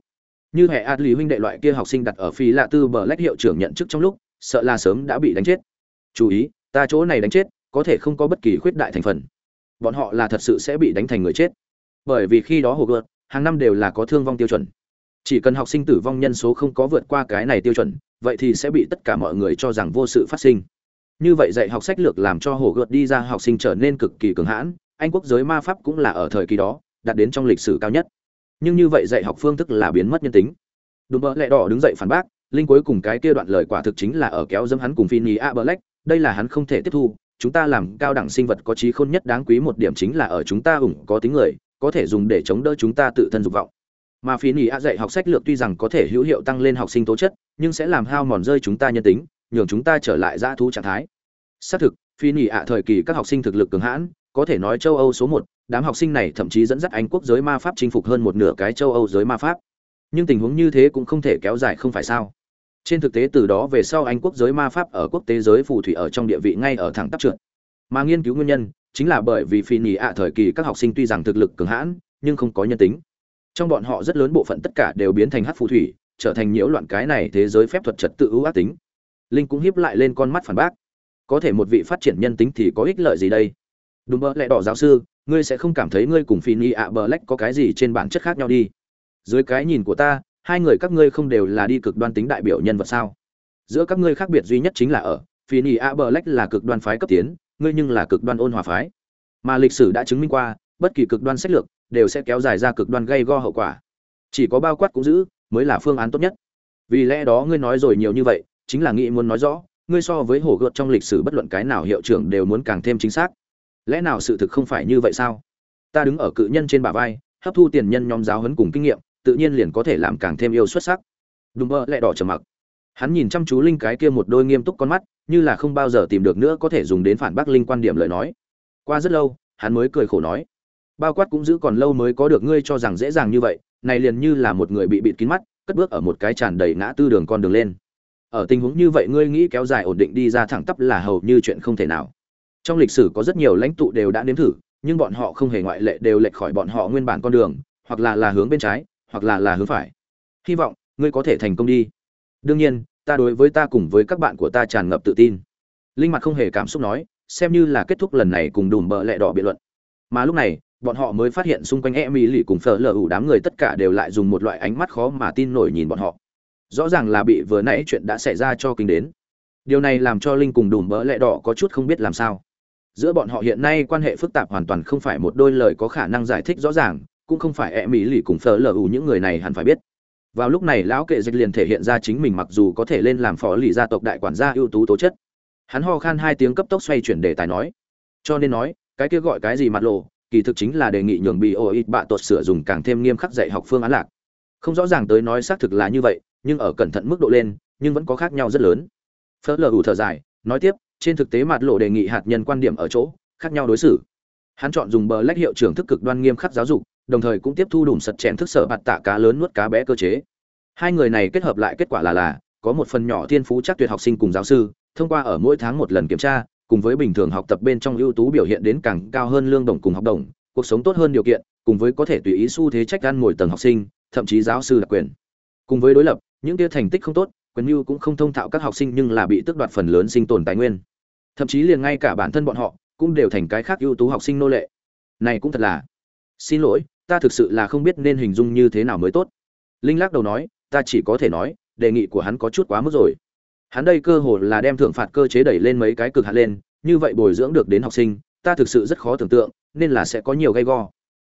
Như hệ Adli huynh đệ loại kia học sinh đặt ở phi lạ tư bờ lách hiệu trưởng nhận chức trong lúc, sợ là sớm đã bị đánh chết. Chú ý, ta chỗ này đánh chết, có thể không có bất kỳ khuyết đại thành phần bọn họ là thật sự sẽ bị đánh thành người chết bởi vì khi đó hồ gợt hàng năm đều là có thương vong tiêu chuẩn chỉ cần học sinh tử vong nhân số không có vượt qua cái này tiêu chuẩn vậy thì sẽ bị tất cả mọi người cho rằng vô sự phát sinh như vậy dạy học sách lược làm cho hồ gợt đi ra học sinh trở nên cực kỳ cường hãn, anh quốc giới ma pháp cũng là ở thời kỳ đó, đạt đến trong lịch sử cao nhất. Nhưng như vậy dạy học phương thức là biến mất nhân tính. Đùm bỡ lẹ đỏ đứng dậy phản bác, linh cuối cùng cái kia đoạn lời quả thực chính là ở kéo dâm hắn cùng phi nhì a black, đây là hắn không thể tiếp thu, chúng ta làm cao đẳng sinh vật có trí khôn nhất đáng quý một điểm chính là ở chúng ta ủng có tính người, có thể dùng để chống đỡ chúng ta tự thân dục vọng. Mà phi nhì a dạy học sách lược tuy rằng có thể hữu hiệu tăng lên học sinh tố chất, nhưng sẽ làm hao mòn rơi chúng ta nhân tính nhường chúng ta trở lại dã thú trạng thái. Xác thực, phi nhì ạ thời kỳ các học sinh thực lực cường hãn, có thể nói châu âu số một, đám học sinh này thậm chí dẫn dắt anh quốc giới ma pháp chinh phục hơn một nửa cái châu âu giới ma pháp. Nhưng tình huống như thế cũng không thể kéo dài không phải sao. Trên thực tế từ đó về sau anh quốc giới ma pháp ở quốc tế giới phù thủy ở trong địa vị ngay ở thẳng tắp trượt. Mà nghiên cứu nguyên nhân chính là bởi vì phi nhì ạ thời kỳ các học sinh tuy rằng thực lực cường hãn, nhưng không có nhân tính. Trong bọn họ rất lớn bộ phận tất cả đều biến thành hát phù thủy, trở thành nhiễu loạn cái này thế giới phép thuật trật tự ưu ác tính linh cũng hiếp lại lên con mắt phản bác. Có thể một vị phát triển nhân tính thì có ích lợi gì đây? Đúng mơ lẽ đỏ giáo sư, ngươi sẽ không cảm thấy ngươi cùng phi ni ạ bờ lách có cái gì trên bản chất khác nhau đi. Dưới cái nhìn của ta, hai người các ngươi không đều là đi cực đoan tính đại biểu nhân vật sao? Giữa các ngươi khác biệt duy nhất chính là ở, phi ni ạ bờ lách là cực đoan phái cấp tiến, ngươi nhưng là cực đoan ôn hòa phái. Mà lịch sử đã chứng minh qua, bất kỳ cực đoan sách lược đều sẽ kéo dài ra cực đoan gây go hậu quả. Chỉ có bao quát cũng giữ, mới là phương án tốt nhất. Vì lẽ đó ngươi nói rồi nhiều như vậy chính là nghĩ muốn nói rõ, ngươi so với hồ gợt trong lịch sử bất luận cái nào hiệu trưởng đều muốn càng thêm chính xác. Lẽ nào sự thực không phải như vậy sao? Ta đứng ở cự nhân trên bả vai, hấp thu tiền nhân nhóm giáo huấn cùng kinh nghiệm, tự nhiên liền có thể làm càng thêm yêu xuất sắc. Đùm bơ lẹ đỏ trầm mặc. Hắn nhìn chăm chú linh cái kia một đôi nghiêm túc con mắt, như là không bao giờ tìm được nữa có thể dùng đến phản bác linh quan điểm lời nói. Qua rất lâu, hắn mới cười khổ nói, bao quát cũng giữ còn lâu mới có được ngươi cho rằng dễ dàng như vậy, này liền như là một người bị bịt kín mắt, cất bước ở một cái tràn đầy ngã tư đường con đường lên ở tình huống như vậy ngươi nghĩ kéo dài ổn định đi ra thẳng tắp là hầu như chuyện không thể nào. Trong lịch sử có rất nhiều lãnh tụ đều đã nếm thử, nhưng bọn họ không hề ngoại lệ đều lệch khỏi bọn họ nguyên bản con đường, hoặc là là hướng bên trái, hoặc là là hướng phải. Hy vọng, ngươi có thể thành công đi. Đương nhiên, ta đối với ta cùng với các bạn của ta tràn ngập tự tin. Linh mặt không hề cảm xúc nói, xem như là kết thúc lần này cùng đùm bợ lẹ đỏ biện luận. Mà lúc này, bọn họ mới phát hiện xung quanh e mỹ lì cùng phở lờ ủ đám người tất cả đều lại dùng một loại ánh mắt khó mà tin nổi nhìn bọn họ rõ ràng là bị vừa nãy chuyện đã xảy ra cho kinh đến. Điều này làm cho linh cùng đùm bỡ lẹ đỏ có chút không biết làm sao. Giữa bọn họ hiện nay quan hệ phức tạp hoàn toàn không phải một đôi lời có khả năng giải thích rõ ràng, cũng không phải e mỹ lì cùng phở lờ ủ những người này hẳn phải biết. Vào lúc này lão kệ dịch liền thể hiện ra chính mình mặc dù có thể lên làm phó lì gia tộc đại quản gia ưu tú tố chất. Hắn ho khan hai tiếng cấp tốc xoay chuyển đề tài nói. Cho nên nói, cái kia gọi cái gì mặt lộ, kỳ thực chính là đề nghị nhường bị ô ít bạ tột sửa dùng càng thêm nghiêm khắc dạy học phương án lạc. Không rõ ràng tới nói xác thực là như vậy nhưng ở cẩn thận mức độ lên, nhưng vẫn có khác nhau rất lớn. Phớt lờ ủ thở dài, nói tiếp, trên thực tế mặt lộ đề nghị hạt nhân quan điểm ở chỗ, khác nhau đối xử. Hắn chọn dùng bờ lách hiệu trưởng thức cực đoan nghiêm khắc giáo dục, đồng thời cũng tiếp thu đủ sật chèn thức sở bạt tạ cá lớn nuốt cá bé cơ chế. Hai người này kết hợp lại kết quả là là, có một phần nhỏ thiên phú chắc tuyệt học sinh cùng giáo sư, thông qua ở mỗi tháng một lần kiểm tra, cùng với bình thường học tập bên trong ưu tú biểu hiện đến càng cao hơn lương đồng cùng học đồng, cuộc sống tốt hơn điều kiện, cùng với có thể tùy ý xu thế trách gan ngồi tầng học sinh, thậm chí giáo sư đặc quyền. Cùng với đối lập những kia thành tích không tốt, quyền mưu cũng không thông thạo các học sinh nhưng là bị tước đoạt phần lớn sinh tồn tài nguyên. Thậm chí liền ngay cả bản thân bọn họ cũng đều thành cái khác ưu tú học sinh nô lệ. Này cũng thật là, xin lỗi, ta thực sự là không biết nên hình dung như thế nào mới tốt. Linh lắc đầu nói, ta chỉ có thể nói, đề nghị của hắn có chút quá mức rồi. Hắn đây cơ hồ là đem thưởng phạt cơ chế đẩy lên mấy cái cực hạn lên, như vậy bồi dưỡng được đến học sinh, ta thực sự rất khó tưởng tượng, nên là sẽ có nhiều gay go.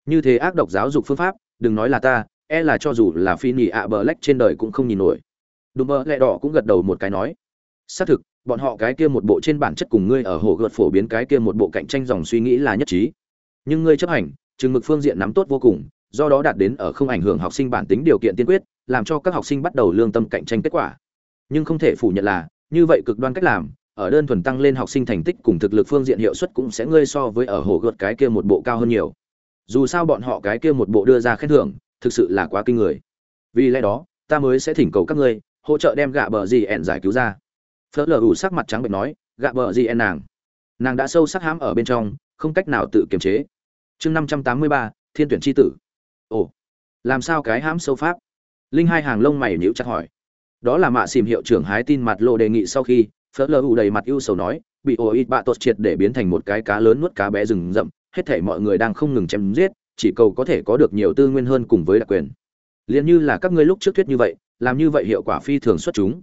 Như thế ác độc giáo dục phương pháp, đừng nói là ta e là cho dù là phi nhị ạ bờ lách trên đời cũng không nhìn nổi. Đùm bờ lẹ đỏ cũng gật đầu một cái nói, xác thực, bọn họ cái kia một bộ trên bản chất cùng ngươi ở hồ gợt phổ biến cái kia một bộ cạnh tranh dòng suy nghĩ là nhất trí. Nhưng ngươi chấp hành, chừng mực phương diện nắm tốt vô cùng, do đó đạt đến ở không ảnh hưởng học sinh bản tính điều kiện tiên quyết, làm cho các học sinh bắt đầu lương tâm cạnh tranh kết quả. Nhưng không thể phủ nhận là, như vậy cực đoan cách làm, ở đơn thuần tăng lên học sinh thành tích cùng thực lực phương diện hiệu suất cũng sẽ ngươi so với ở hồ gợt cái kia một bộ cao hơn nhiều. Dù sao bọn họ cái kia một bộ đưa ra khen thưởng thực sự là quá kinh người. Vì lẽ đó, ta mới sẽ thỉnh cầu các ngươi hỗ trợ đem gạ bờ gì ẻn giải cứu ra. Phớt lờ ủ sắc mặt trắng bệnh nói, gạ bờ gì ẻn nàng? Nàng đã sâu sắc hãm ở bên trong, không cách nào tự kiềm chế. Chương năm trăm tám mươi ba, thiên tuyển tri tử. Ồ, làm sao cái hãm sâu pháp? Linh hai hàng lông mày nhíu chặt hỏi. Đó là mạ xìm hiệu trưởng hái tin mặt lộ đề nghị sau khi, phớt lờ ủ đầy mặt ưu sầu nói, bị ổ ít bạ tột triệt để biến thành một cái cá lớn nuốt cá bé rừng rậm, hết thể mọi người đang không ngừng chém giết chỉ cầu có thể có được nhiều tư nguyên hơn cùng với đặc quyền. Liền như là các ngươi lúc trước thuyết như vậy, làm như vậy hiệu quả phi thường xuất chúng.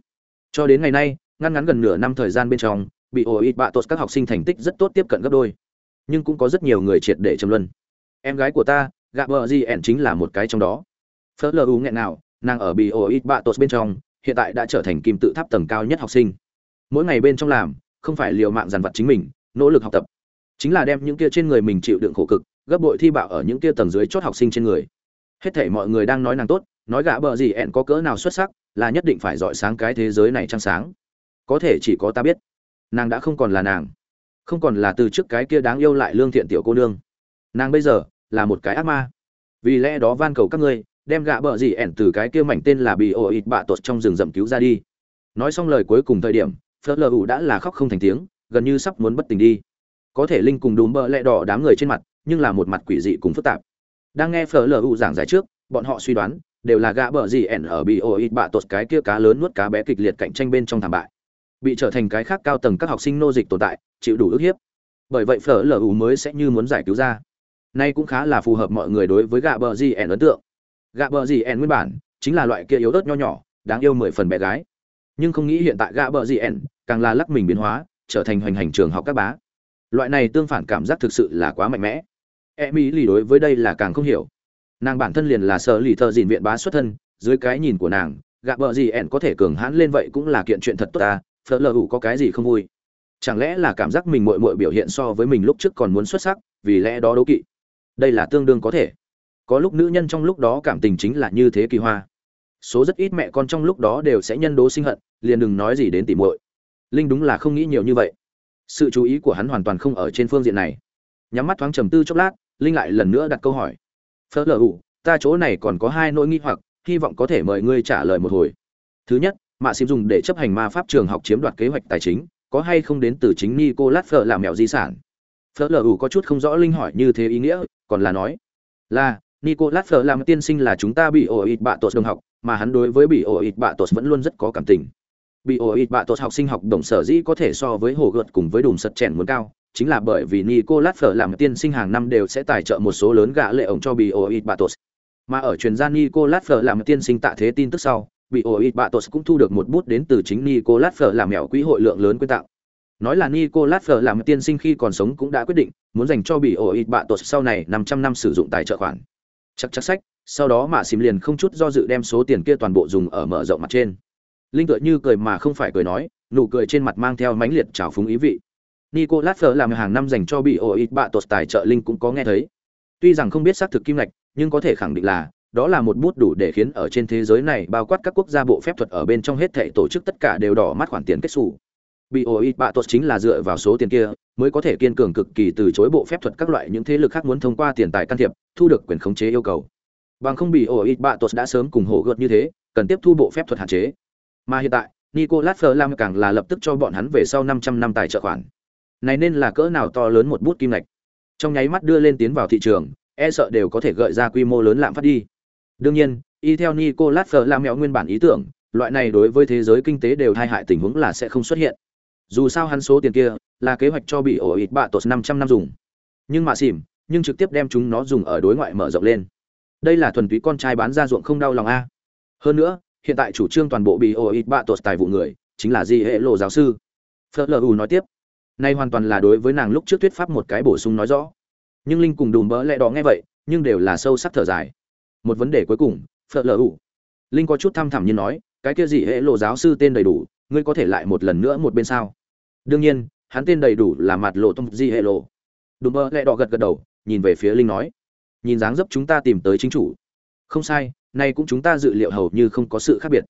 Cho đến ngày nay ngăn ngắn gần nửa năm thời gian bên trong, bị ổ ít bạ tột các học sinh thành tích rất tốt tiếp cận gấp đôi. Nhưng cũng có rất nhiều người triệt để châm luân. Em gái của ta, gạ vợ gì ẻn chính là một cái trong đó. Phớt lờ u nghẹn nào, nàng ở bị ổ ít bạ tột bên trong, hiện tại đã trở thành kim tự tháp tầng cao nhất học sinh. Mỗi ngày bên trong làm, không phải liều mạng dằn vặt chính mình, nỗ lực học tập. Chính là đem những kia trên người mình chịu đựng khổ cực gấp bội thi bạo ở những kia tầng dưới chót học sinh trên người. Hết thể mọi người đang nói nàng tốt, nói gã bờ gì ẹn có cỡ nào xuất sắc, là nhất định phải dọi sáng cái thế giới này trăng sáng. Có thể chỉ có ta biết, nàng đã không còn là nàng, không còn là từ trước cái kia đáng yêu lại lương thiện tiểu cô nương. Nàng bây giờ là một cái ác ma. Vì lẽ đó van cầu các ngươi, đem gạ bờ gì ẻn từ cái kia mảnh tên là bị ổ ít bạ tột trong rừng rậm cứu ra đi. Nói xong lời cuối cùng thời điểm phớt lờ ủ đã là khóc không thành tiếng, gần như sắp muốn bất tỉnh đi. Có thể linh cùng đùm bợ lẹ đỏ đám người trên mặt nhưng là một mặt quỷ dị cùng phức tạp. Đang nghe phở lửu giảng giải trước, bọn họ suy đoán, đều là gạ bờ gì ẻn ở bị ít bạ tột cái kia cá lớn nuốt cá bé kịch liệt cạnh tranh bên trong thảm bại. Bị trở thành cái khác cao tầng các học sinh nô dịch tồn tại, chịu đủ ức hiếp. Bởi vậy phở lửu ủ mới sẽ như muốn giải cứu ra. Nay cũng khá là phù hợp mọi người đối với gạ bờ gì ẻn ấn tượng. Gạ bờ gì ẻn nguyên bản, chính là loại kia yếu ớt nho nhỏ, đáng yêu mười phần bé gái. Nhưng không nghĩ hiện tại gạ bờ gì ẻn, càng là lắc mình biến hóa, trở thành hoành hành trường học các bá. Loại này tương phản cảm giác thực sự là quá mạnh mẽ e mỹ lì đối với đây là càng không hiểu. Nàng bản thân liền là sợ lì thợ dìn viện bá xuất thân, dưới cái nhìn của nàng, gạ vợ gì ẻn có thể cường hãn lên vậy cũng là kiện chuyện thật tốt ta, phở lờ hủ có cái gì không vui. Chẳng lẽ là cảm giác mình mội mội biểu hiện so với mình lúc trước còn muốn xuất sắc, vì lẽ đó đố kỵ? Đây là tương đương có thể. Có lúc nữ nhân trong lúc đó cảm tình chính là như thế kỳ hoa. Số rất ít mẹ con trong lúc đó đều sẽ nhân đố sinh hận, liền đừng nói gì đến tỉ muội. Linh đúng là không nghĩ nhiều như vậy. Sự chú ý của hắn hoàn toàn không ở trên phương diện này. Nhắm mắt thoáng trầm tư chốc lát linh lại lần nữa đặt câu hỏi. Phớt lờ ủ, ta chỗ này còn có hai nỗi nghi hoặc, hy vọng có thể mời ngươi trả lời một hồi. Thứ nhất, mạ xịp dùng để chấp hành ma pháp trường học chiếm đoạt kế hoạch tài chính, có hay không đến từ chính nicolas phở làm mẹo di sản? Phở lờ ủ có chút không rõ linh hỏi như thế ý nghĩa, còn là nói, là, nicolas phở làm tiên sinh là chúng ta bị ổ ít bạ tột đồng học, mà hắn đối với bị ổ ít bạ tột vẫn luôn rất có cảm tình. Bị ổ ít bạ tột học sinh học đồng sở dĩ có thể so với hồ gợt cùng với đùm sật chèn muốn cao chính là bởi vì nicolas Fleur làm tiên sinh hàng năm đều sẽ tài trợ một số lớn gã lệ ổng cho Bioit Batos. mà ở truyền gia nicolas Fleur làm tiên sinh tạ thế tin tức sau Bioit Batos cũng thu được một bút đến từ chính nicolas Fleur làm mèo quỹ hội lượng lớn quyên tặng. Nói là nicolas Fleur làm tiên sinh khi còn sống cũng đã quyết định muốn dành cho Bioit Batos sau này 500 năm sử dụng tài trợ khoản. Chắc chắc sách, sau đó mà xìm liền không chút do dự đem số tiền kia toàn bộ dùng ở mở rộng mặt trên. Linh tựa như cười mà không phải cười nói, nụ cười trên mặt mang theo mãnh liệt trào phúng ý vị nicolas Fleur làm hàng năm dành cho bị Oit bạ tột tài trợ linh cũng có nghe thấy tuy rằng không biết xác thực kim ngạch nhưng có thể khẳng định là đó là một bút đủ để khiến ở trên thế giới này bao quát các quốc gia bộ phép thuật ở bên trong hết thảy tổ chức tất cả đều đỏ mắt khoản tiền kết xù. BOI bạ TỘT chính là dựa vào số tiền kia mới có thể kiên cường cực kỳ từ chối bộ phép thuật các loại những thế lực khác muốn thông qua tiền tài can thiệp, thu được quyền khống chế yêu cầu. Bằng không bị BOI bạ TỘT đã sớm cùng hộ gợt như thế, cần tiếp thu bộ phép thuật hạn chế. Mà hiện tại, Nicolas làm càng là lập tức cho bọn hắn về sau 500 năm tài trợ khoản. Này nên là cỡ nào to lớn một bút kim ngạch. Trong nháy mắt đưa lên tiến vào thị trường, e sợ đều có thể gợi ra quy mô lớn lạm phát đi. Đương nhiên, y theo Nicolas mẹo nguyên bản ý tưởng, loại này đối với thế giới kinh tế đều tai hại tình huống là sẽ không xuất hiện. Dù sao hắn số tiền kia là kế hoạch cho bị ổ ịt bạ tột 500 năm dùng. Nhưng mà xỉm, nhưng trực tiếp đem chúng nó dùng ở đối ngoại mở rộng lên. Đây là thuần túy con trai bán ra ruộng không đau lòng a. Hơn nữa, hiện tại chủ trương toàn bộ bị ổ ịt bạ tột tài vụ người, chính là Di hệ lộ giáo sư. Fleur nói tiếp, nay hoàn toàn là đối với nàng lúc trước thuyết pháp một cái bổ sung nói rõ. Nhưng Linh cùng đùm bỡ lẽ đó nghe vậy, nhưng đều là sâu sắc thở dài. Một vấn đề cuối cùng phật lờ ủ. Linh có chút thăm thẳm như nói cái kia gì hệ lộ giáo sư tên đầy đủ ngươi có thể lại một lần nữa một bên sao? Đương nhiên hắn tên đầy đủ là mặt lộ tông di hệ lộ. Đùm bỡ lẹ đỏ gật gật đầu nhìn về phía linh nói nhìn dáng dấp chúng ta tìm tới chính chủ. Không sai nay cũng chúng ta dự liệu hầu như không có sự khác biệt.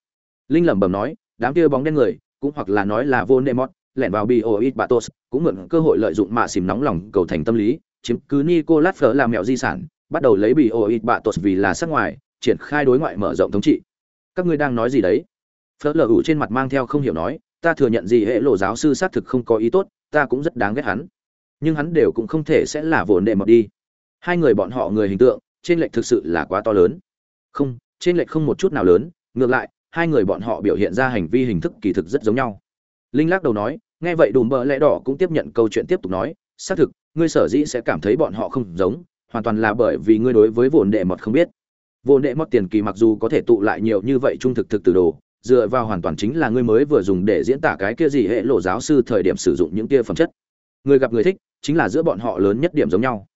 Linh lẩm bẩm nói đám kia bóng đen người cũng hoặc là nói là vô nemot lẻn vào bioit batos, cũng mượn cơ hội lợi dụng mạ xìm nóng lòng cầu thành tâm lý, chiếm cứ nicolas phở làm mẹo di sản, bắt đầu lấy bị Batos bạ vì là sắc ngoài, triển khai đối ngoại mở rộng thống trị. Các ngươi đang nói gì đấy? Fleur lở ủ trên mặt mang theo không hiểu nói, ta thừa nhận gì hệ lộ giáo sư xác thực không có ý tốt, ta cũng rất đáng ghét hắn. Nhưng hắn đều cũng không thể sẽ là vốn đệ mọt đi. Hai người bọn họ người hình tượng, trên lệch thực sự là quá to lớn. Không, trên lệch không một chút nào lớn, ngược lại, hai người bọn họ biểu hiện ra hành vi hình thức kỳ thực rất giống nhau. Linh lắc đầu nói nghe vậy đùm bờ lẽ đỏ cũng tiếp nhận câu chuyện tiếp tục nói, xác thực, ngươi sở dĩ sẽ cảm thấy bọn họ không giống, hoàn toàn là bởi vì ngươi đối với vồn đệ mọt không biết. Vồn đệ mọt tiền kỳ mặc dù có thể tụ lại nhiều như vậy trung thực thực từ đồ, dựa vào hoàn toàn chính là ngươi mới vừa dùng để diễn tả cái kia gì hệ lộ giáo sư thời điểm sử dụng những kia phẩm chất. Người gặp người thích, chính là giữa bọn họ lớn nhất điểm giống nhau.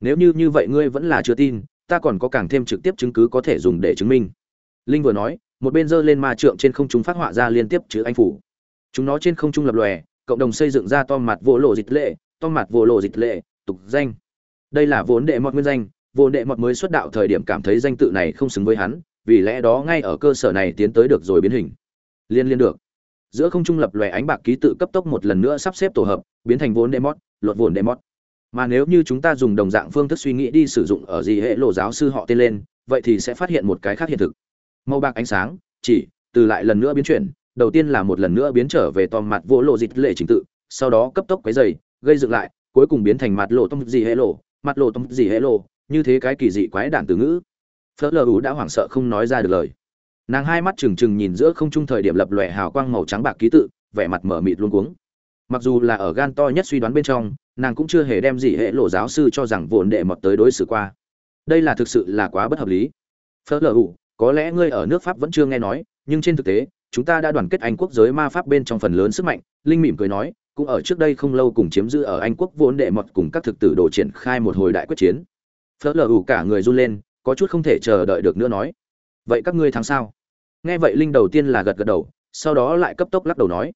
Nếu như như vậy ngươi vẫn là chưa tin, ta còn có càng thêm trực tiếp chứng cứ có thể dùng để chứng minh. Linh vừa nói, một bên giơ lên ma trượng trên không trung phát họa ra liên tiếp chữ anh phủ. Chúng nó trên không trung lập lòe cộng đồng xây dựng ra to mặt vô lộ dịch lệ, to mặt vô lộ dịch lệ, tục danh. Đây là vốn đệ mọt nguyên danh, vốn đệ mọt mới xuất đạo thời điểm cảm thấy danh tự này không xứng với hắn, vì lẽ đó ngay ở cơ sở này tiến tới được rồi biến hình. Liên liên được. Giữa không trung lập lòe ánh bạc ký tự cấp tốc một lần nữa sắp xếp tổ hợp, biến thành vốn đệ mọt, luật vốn đệ mọt. Mà nếu như chúng ta dùng đồng dạng phương thức suy nghĩ đi sử dụng ở gì hệ lộ giáo sư họ tên lên, vậy thì sẽ phát hiện một cái khác hiện thực. Màu bạc ánh sáng, chỉ, từ lại lần nữa biến chuyển đầu tiên là một lần nữa biến trở về tòm mặt vỗ lộ dịch lệ trình tự, sau đó cấp tốc quấy dày gây dựng lại, cuối cùng biến thành mặt lộ tông gì hệ lộ, mặt lộ tông gì hệ lộ, như thế cái kỳ dị quái đản từ ngữ. Phớt lờ ú đã hoảng sợ không nói ra được lời. Nàng hai mắt trừng trừng nhìn giữa không trung thời điểm lập lòe hào quang màu trắng bạc ký tự, vẻ mặt mở mịt luôn cuống. Mặc dù là ở gan to nhất suy đoán bên trong, nàng cũng chưa hề đem gì hệ lộ giáo sư cho rằng vồn đệ mọt tới đối xử qua. Đây là thực sự là quá bất hợp lý. Phớt lờ ú có lẽ ngươi ở nước pháp vẫn chưa nghe nói, nhưng trên thực tế chúng ta đã đoàn kết anh quốc giới ma pháp bên trong phần lớn sức mạnh, linh mỉm cười nói, cũng ở trước đây không lâu cùng chiếm giữ ở anh quốc vốn đệ mọt cùng các thực tử đồ triển khai một hồi đại quyết chiến. Phớt lờ ủ cả người run lên, có chút không thể chờ đợi được nữa nói, vậy các ngươi thắng sao? Nghe vậy linh đầu tiên là gật gật đầu, sau đó lại cấp tốc lắc đầu nói,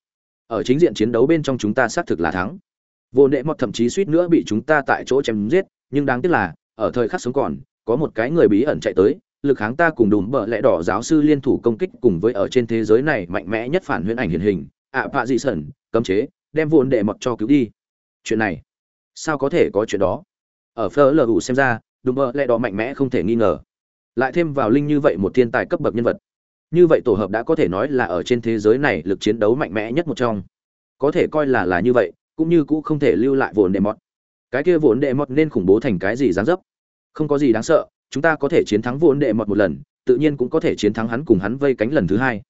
ở chính diện chiến đấu bên trong chúng ta xác thực là thắng. Vô nệ mọt thậm chí suýt nữa bị chúng ta tại chỗ chém giết, nhưng đáng tiếc là, ở thời khắc sống còn, có một cái người bí ẩn chạy tới lực kháng ta cùng đùm bợ lẽ đỏ giáo sư liên thủ công kích cùng với ở trên thế giới này mạnh mẽ nhất phản huyễn ảnh hiển hình, ạ bạ dị sẩn, cấm chế, đem vốn đệ mọt cho cứu đi. Chuyện này, sao có thể có chuyện đó? Ở phở lờ hủ xem ra, đùm bợ lẽ đỏ mạnh mẽ không thể nghi ngờ. Lại thêm vào linh như vậy một thiên tài cấp bậc nhân vật. Như vậy tổ hợp đã có thể nói là ở trên thế giới này lực chiến đấu mạnh mẽ nhất một trong. Có thể coi là là như vậy, cũng như cũng không thể lưu lại vốn đệ mọt. Cái kia vốn đệ mọt nên khủng bố thành cái gì dáng dấp? Không có gì đáng sợ chúng ta có thể chiến thắng vốn đệ mọt một lần, tự nhiên cũng có thể chiến thắng hắn cùng hắn vây cánh lần thứ hai.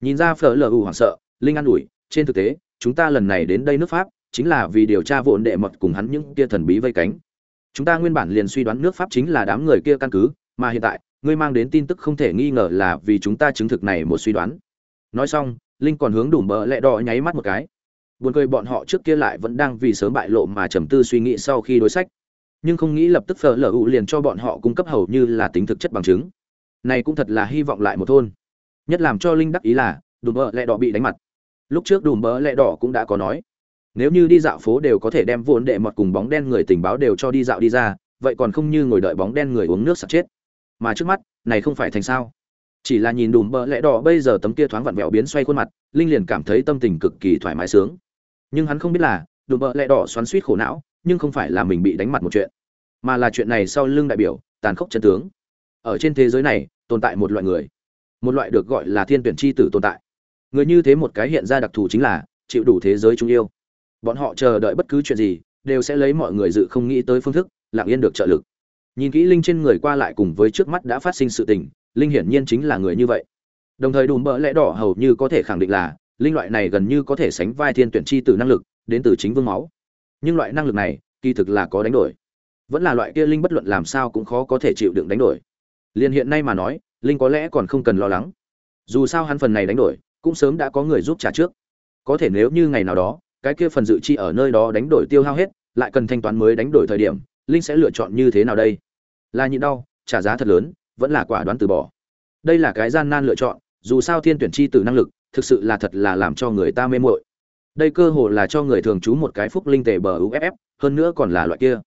Nhìn ra phở lờ hoảng sợ, linh an ủi, trên thực tế, chúng ta lần này đến đây nước pháp, chính là vì điều tra vốn đệ mọt cùng hắn những kia thần bí vây cánh. Chúng ta nguyên bản liền suy đoán nước pháp chính là đám người kia căn cứ, mà hiện tại, ngươi mang đến tin tức không thể nghi ngờ là vì chúng ta chứng thực này một suy đoán. Nói xong, linh còn hướng đủ mỡ lẹ đỏ nháy mắt một cái. Buồn cười bọn họ trước kia lại vẫn đang vì sớm bại lộ mà trầm tư suy nghĩ sau khi đối sách nhưng không nghĩ lập tức phở lở ụ liền cho bọn họ cung cấp hầu như là tính thực chất bằng chứng. Này cũng thật là hy vọng lại một thôn. Nhất làm cho linh đắc ý là, đùm bỡ lẹ đỏ bị đánh mặt. Lúc trước đùm bỡ lẹ đỏ cũng đã có nói, nếu như đi dạo phố đều có thể đem vốn đệ mọt cùng bóng đen người tình báo đều cho đi dạo đi ra, vậy còn không như ngồi đợi bóng đen người uống nước sạch chết. Mà trước mắt, này không phải thành sao. Chỉ là nhìn đùm bỡ lẹ đỏ bây giờ tấm kia thoáng vặn vẹo biến xoay khuôn mặt, linh liền cảm thấy tâm tình cực kỳ thoải mái sướng. Nhưng hắn không biết là, đùm bỡ lẹ đỏ xoắn suýt khổ não nhưng không phải là mình bị đánh mặt một chuyện, mà là chuyện này sau lưng đại biểu, tàn khốc chân tướng. Ở trên thế giới này, tồn tại một loại người, một loại được gọi là thiên tuyển c h i tử tồn tại. Người như thế một cái hiện ra đặc thù chính là chịu đủ thế giới trung yêu. Bọn họ chờ đợi bất cứ chuyện gì, đều sẽ lấy mọi người dự không nghĩ tới phương thức, lặng yên được trợ lực. Nhìn kỹ linh trên người qua lại cùng với trước mắt đã phát sinh sự tình, linh hiển nhiên chính là người như vậy. Đồng thời đùm bỡ lẽ đỏ hầu như có thể khẳng định là, linh loại này gần như có thể sánh vai thiên tuyển chi tử năng lực, đến từ chính vương máu nhưng loại năng lực này, kỳ thực là có đánh đổi. Vẫn là loại kia linh bất luận làm sao cũng khó có thể chịu đựng đánh đổi. Liền hiện nay mà nói, linh có lẽ còn không cần lo lắng. Dù sao hắn phần này đánh đổi, cũng sớm đã có người giúp trả trước. Có thể nếu như ngày nào đó, cái kia phần dự chi ở nơi đó đánh đổi tiêu hao hết, lại cần thanh toán mới đánh đổi thời điểm, linh sẽ lựa chọn như thế nào đây? Là nhịn đau, trả giá thật lớn, vẫn là quả đoán từ bỏ. Đây là cái gian nan lựa chọn, dù sao thiên tuyển chi từ năng lực, thực sự là thật là làm cho người ta mê mội đây cơ hồ là cho người thường trú một cái phúc linh tề bờ uff hơn nữa còn là loại kia.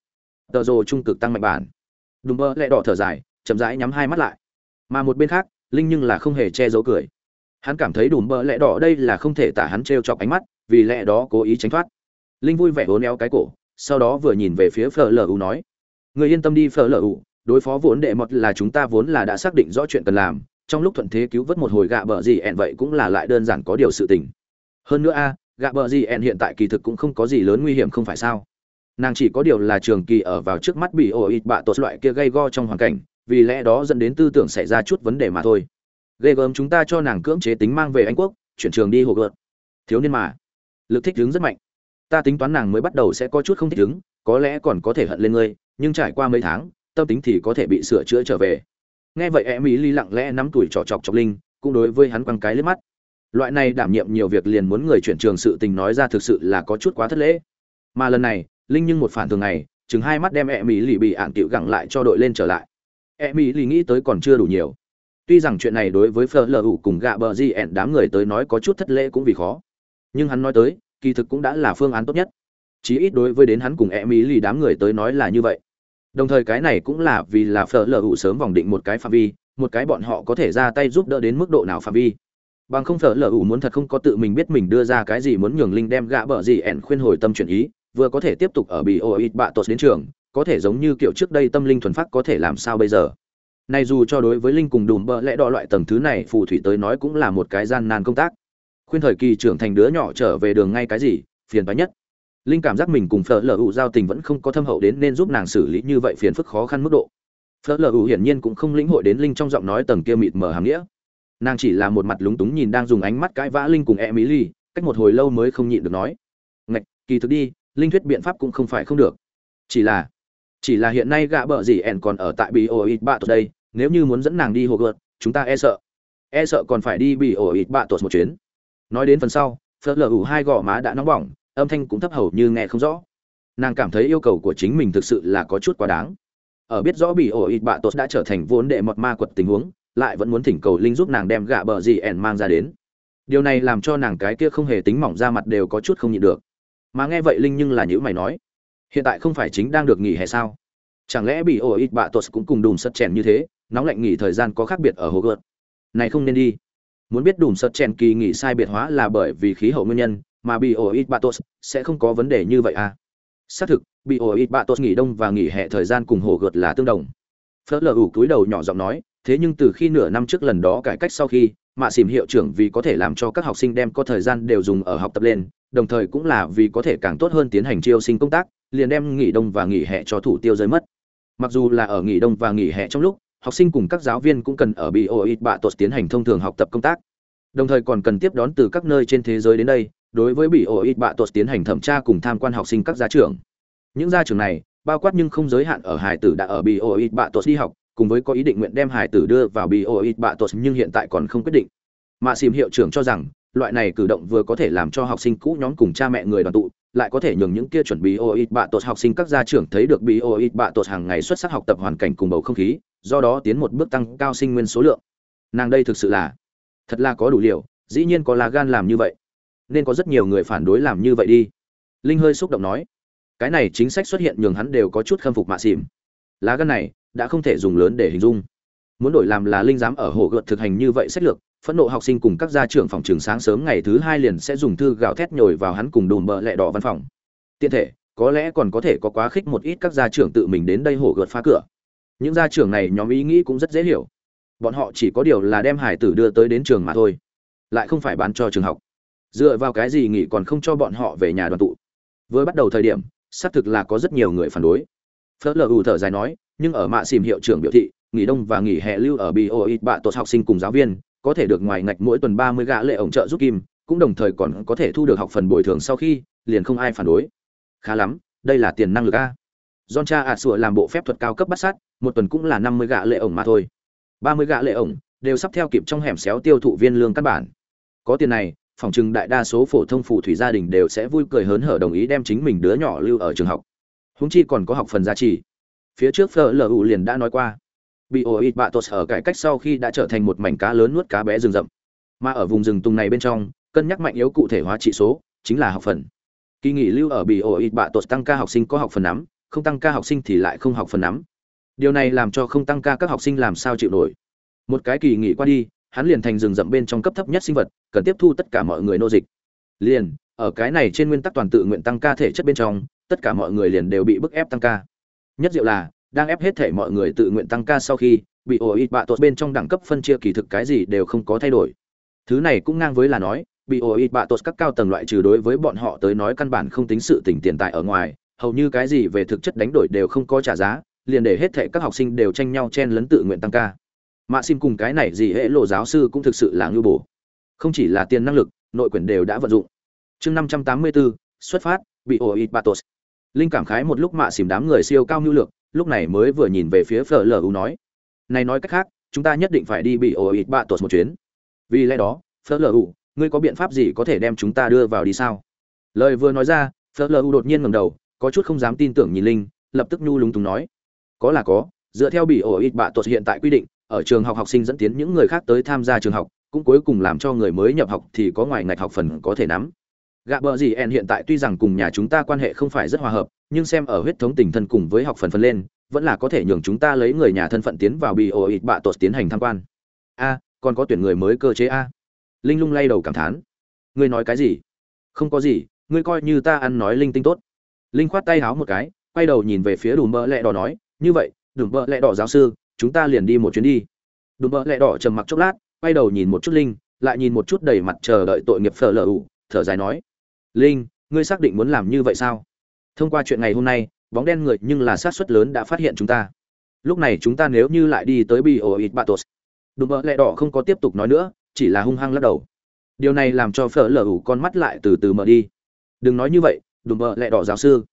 Tờ rồ trung cực tăng mạnh bản. Đùm bơ lẹ đỏ thở dài, chậm rãi nhắm hai mắt lại. Mà một bên khác, linh nhưng là không hề che giấu cười. Hắn cảm thấy đùm bơ lẹ đỏ đây là không thể tả hắn t r e o chọc ánh mắt, vì lẽ đó cố ý tránh thoát. Linh vui vẻ hố neo cái cổ, sau đó vừa nhìn về phía phở lờ u nói, người yên tâm đi phở lờ u, đối phó vốn đệ mật là chúng ta vốn là đã xác định rõ chuyện cần làm, trong lúc thuận thế cứu vớt một hồi gạ bờ gì ẹn vậy cũng là lại đơn giản có điều sự tình. Hơn nữa a gạ bờ gì ẹn hiện tại kỳ thực cũng không có gì lớn nguy hiểm không phải sao? Nàng chỉ có điều là trường kỳ ở vào trước mắt bị ổ ít bạ tột loại kia gây go trong hoàn cảnh vì lẽ đó dẫn đến tư tưởng xảy ra chút vấn đề mà thôi. Ghê gớm chúng ta cho nàng cưỡng chế tính mang về anh quốc chuyển trường đi hồ gợt. Thiếu niên mà lực thích đứng rất mạnh. Ta tính toán nàng mới bắt đầu sẽ có chút không thích đứng, có lẽ còn có thể hận lên ngươi nhưng trải qua mấy tháng tâm tính thì có thể bị sửa chữa trở về. Nghe vậy em ý ly lặng lẽ nắm tuổi trọ chọc chọc linh cũng đối với hắn quăng cái lên mắt loại này đảm nhiệm nhiều việc liền muốn người chuyển trường sự tình nói ra thực sự là có chút quá thất lễ. Mà lần này, linh nhưng một phản thường ngày, chừng hai mắt đem e mỹ lì bị ạn cựu gẳng lại cho đội lên trở lại. E mỹ lì nghĩ tới còn chưa đủ nhiều. Tuy rằng chuyện này đối với phờ lờ ủ cùng gạ bờ di ẹn đám người tới nói có chút thất lễ cũng vì khó. Nhưng hắn nói tới, kỳ thực cũng đã là phương án tốt nhất. Chí ít đối với đến hắn cùng e mỹ lì đám người tới nói là như vậy. Đồng thời cái này cũng là vì là phở lờ hụ sớm vòng định một cái phạm vi, một cái bọn họ có thể ra tay giúp đỡ đến mức độ nào phạm vi bằng không thở lở ủ muốn thật không có tự mình biết mình đưa ra cái gì muốn nhường linh đem gạ bờ gì ẻn khuyên hồi tâm chuyển ý, vừa có thể tiếp tục ở bị ô ít bạ tột đến trường, có thể giống như kiểu trước đây tâm linh thuần phát có thể làm sao bây giờ. Này dù cho đối với linh cùng đùm bợ lẽ đo loại tầng thứ này phù thủy tới nói cũng là một cái gian nan công tác. Khuyên thời kỳ trưởng thành đứa nhỏ trở về đường ngay cái gì, phiền toái nhất. Linh cảm giác mình cùng phở lờ ủ giao tình vẫn không có thâm hậu đến nên giúp nàng xử lý như vậy phiền phức khó khăn mức độ. Phở lờ ủ hiển nhiên cũng không lĩnh hội đến linh trong giọng nói tầng kia mịt mờ hàm nghĩa nàng chỉ là một mặt lúng túng nhìn đang dùng ánh mắt cãi vã linh cùng e mí ly cách một hồi lâu mới không nhịn được nói. Ngạch, kỳ thực đi, linh thuyết biện pháp cũng không phải không được. Chỉ là chỉ là hiện nay gạ bợ gì ẻn còn ở tại bị ổ ít bạ tột đây, nếu như muốn dẫn nàng đi hồ gợt chúng ta e sợ e sợ còn phải đi bị ổ ít bạ tột một chuyến. Nói đến phần sau, phớt lờ ủ hai gò má đã nóng bỏng, âm thanh cũng thấp hầu như nghe không rõ. Nàng cảm thấy yêu cầu của chính mình thực sự là có chút quá đáng. Ở biết rõ bị ổ ít bạ tốt đã trở thành vốn đệ mọt ma quật tình huống lại vẫn muốn thỉnh cầu linh giúp nàng đem gạ bờ gì ẻn mang ra đến. Điều này làm cho nàng cái kia không hề tính mỏng ra mặt đều có chút không nhịn được. Mà nghe vậy linh nhưng là những mày nói, hiện tại không phải chính đang được nghỉ hè sao? Chẳng lẽ bị ổ ít bạ tuột cũng cùng đùm sật chèn như thế, nóng lạnh nghỉ thời gian có khác biệt ở hồ gợt này không nên đi. Muốn biết đùm sật chèn kỳ nghỉ sai biệt hóa là bởi vì khí hậu nguyên nhân, mà bị ổ ít bạ tuột sẽ không có vấn đề như vậy à? Xác thực, bị ổ ít bạ tuột nghỉ đông và nghỉ hè thời gian cùng hồ gợt là tương đồng. Phớt lờ ủ cúi đầu nhỏ giọng nói thế nhưng từ khi nửa năm trước lần đó cải cách sau khi, mạ xìm hiệu trưởng vì có thể làm cho các học sinh đem có thời gian đều dùng ở học tập lên, đồng thời cũng là vì có thể càng tốt hơn tiến hành chiêu sinh công tác, liền đem nghỉ đông và nghỉ hè cho thủ tiêu rơi mất. Mặc dù là ở nghỉ đông và nghỉ hè trong lúc, học sinh cùng các giáo viên cũng cần ở BOIT bạ tốt tiến hành thông thường học tập công tác. Đồng thời còn cần tiếp đón từ các nơi trên thế giới đến đây, đối với BOIT bạ tốt tiến hành thẩm tra cùng tham quan học sinh các gia trưởng. Những gia trưởng này, bao quát nhưng không giới hạn ở hải tử đã ở BOIT bạ tốt đi học cùng với có ý định nguyện đem hải tử đưa vào BOIT bạ tốt nhưng hiện tại còn không quyết định mà xìm hiệu trưởng cho rằng loại này cử động vừa có thể làm cho học sinh cũ nhóm cùng cha mẹ người đoàn tụ lại có thể nhường những kia chuẩn bị OIT bạ tột học sinh các gia trưởng thấy được bị OIT bạ tột hàng ngày xuất sắc học tập hoàn cảnh cùng bầu không khí, do đó tiến một bước tăng cao sinh nguyên số lượng. Nàng đây thực sự là thật là có đủ liều, dĩ nhiên có lá gan làm như vậy. Nên có rất nhiều người phản đối làm như vậy đi. Linh hơi xúc động nói, cái này chính sách xuất hiện nhường hắn đều có chút khâm phục mạ xỉm. Lá gan này đã không thể dùng lớn để hình dung. Muốn đổi làm là linh giám ở hồ gợt thực hành như vậy sách lược, phẫn nộ học sinh cùng các gia trưởng phòng trường sáng sớm ngày thứ hai liền sẽ dùng thư gào thét nhồi vào hắn cùng đùm bợ lẹ đỏ văn phòng. Tiện thể có lẽ còn có thể có quá khích một ít các gia trưởng tự mình đến đây hổ gợt phá cửa. Những gia trưởng này nhóm ý nghĩ cũng rất dễ hiểu. Bọn họ chỉ có điều là đem hải tử đưa tới đến trường mà thôi lại không phải bán cho trường học. Dựa vào cái gì nghỉ còn không cho bọn họ về nhà đoàn tụ? Với bắt đầu thời điểm xác thực là có rất nhiều người phản đối. Phớt lờ ù thở dài nói nhưng ở mạ xìm hiệu trưởng biểu thị nghỉ đông và nghỉ hè lưu ở boit bạ tốt học sinh cùng giáo viên có thể được ngoài ngạch mỗi tuần ba mươi gã lệ ổng trợ giúp kim, cũng đồng thời còn có thể thu được học phần bồi thường sau khi, liền không ai phản đối. Khá lắm, đây là tiền năng lực a. John cha ạ sủa làm bộ phép thuật cao cấp bắt sát, một tuần cũng là năm mươi gã lệ ổng mà thôi. ba mươi gã lệ ổng đều sắp theo kịp trong hẻm xéo tiêu thụ viên lương căn bản. Có tiền này, phòng chừng đại đa số phổ thông phụ thủy gia đình đều sẽ vui cười hớn hở đồng ý đem chính mình đứa nhỏ lưu ở trường học. Huống chi còn có học phần giá trị. Phía trước FLU liền đã nói qua, bị ổ ít bạ ở cải cách sau khi đã trở thành một mảnh cá lớn nuốt cá bé rừng rậm. Mà ở vùng rừng tùng này bên trong cân nhắc mạnh yếu cụ thể hóa trị số chính là học phần. Kỳ nghỉ lưu ở bị ổ ít bạ tăng ca học sinh có học phần nắm không tăng ca học sinh thì lại không học phần nắm. Điều này làm cho không tăng ca các học sinh làm sao chịu nổi. Một cái kỳ nghỉ qua đi hắn liền thành rừng rậm bên trong cấp thấp nhất sinh vật cần tiếp thu tất cả mọi người nô dịch. Liền ở cái này trên nguyên tắc toàn tự nguyện tăng ca thể chất bên trong tất cả mọi người liền đều bị bức ép tăng ca nhất diệu là, đang ép hết thể mọi người tự nguyện tăng ca sau khi, bị ổ ít bạ tốt bên trong đẳng cấp phân chia kỳ thực cái gì đều không có thay đổi. Thứ này cũng ngang với là nói, bị ổ ít bạ tốt các cao tầng loại trừ đối với bọn họ tới nói căn bản không tính sự tỉnh tiền tài ở ngoài, hầu như cái gì về thực chất đánh đổi đều không có trả giá, liền để hết thể các học sinh đều tranh nhau chen lấn tự nguyện tăng ca. Mạ xin cùng cái này gì hệ lộ giáo sư cũng thực sự là ngư bổ. Không chỉ là tiền năng lực, nội quyền đều đã vận dụng. Chương năm trăm tám mươi bốn xuất phát, bị ổ ít batos linh cảm khái một lúc mạ xìm đám người siêu cao nhu lược, lúc này mới vừa nhìn về phía phở lờ u nói. Này nói cách khác, chúng ta nhất định phải đi bị ổ Bạ batos một chuyến. Vì lẽ đó phở lờ u, ngươi có biện pháp gì có thể đem chúng ta đưa vào đi sao? Lời vừa nói ra phở lờ u đột nhiên ngẩng đầu, có chút không dám tin tưởng nhìn linh, lập tức nhu lúng túng nói. Có là có, dựa theo bị ổ ịt bạ tuột hiện tại quy định, ở trường học học sinh dẫn tiến những người khác tới tham gia trường học, cũng cuối cùng làm cho người mới nhập học thì có ngoài ngạch học phần có thể nắm gạ bờ gì en hiện tại tuy rằng cùng nhà chúng ta quan hệ không phải rất hòa hợp, nhưng xem ở huyết thống tình thân cùng với học phần phần lên, vẫn là có thể nhường chúng ta lấy người nhà thân phận tiến vào bị ổ ít bạ tuột tiến hành tham quan. A, còn có tuyển người mới cơ chế a. Linh lung lay đầu cảm thán. Ngươi nói cái gì? Không có gì, ngươi coi như ta ăn nói linh tinh tốt. Linh khoát tay háo một cái, quay đầu nhìn về phía đùm bơ lẹ đỏ nói, như vậy, đùm bơ lẹ đỏ giáo sư, chúng ta liền đi một chuyến đi. Đùm bơ lẹ đỏ trầm mặc chốc lát, quay đầu nhìn một chút linh, lại nhìn một chút đầy mặt chờ đợi tội nghiệp phở lờ ủ, thở dài nói linh, ngươi xác định muốn làm như vậy sao? Thông qua chuyện ngày hôm nay, bóng đen người nhưng là sát suất lớn đã phát hiện chúng ta. Lúc này chúng ta nếu như lại đi tới bi ô ít batos. Đùm bơ lẹ đỏ không có tiếp tục nói nữa, chỉ là hung hăng lắc đầu. Điều này làm cho phở lở ủ con mắt lại từ từ mở đi. Đừng nói như vậy đùm bơ lẹ đỏ giáo sư.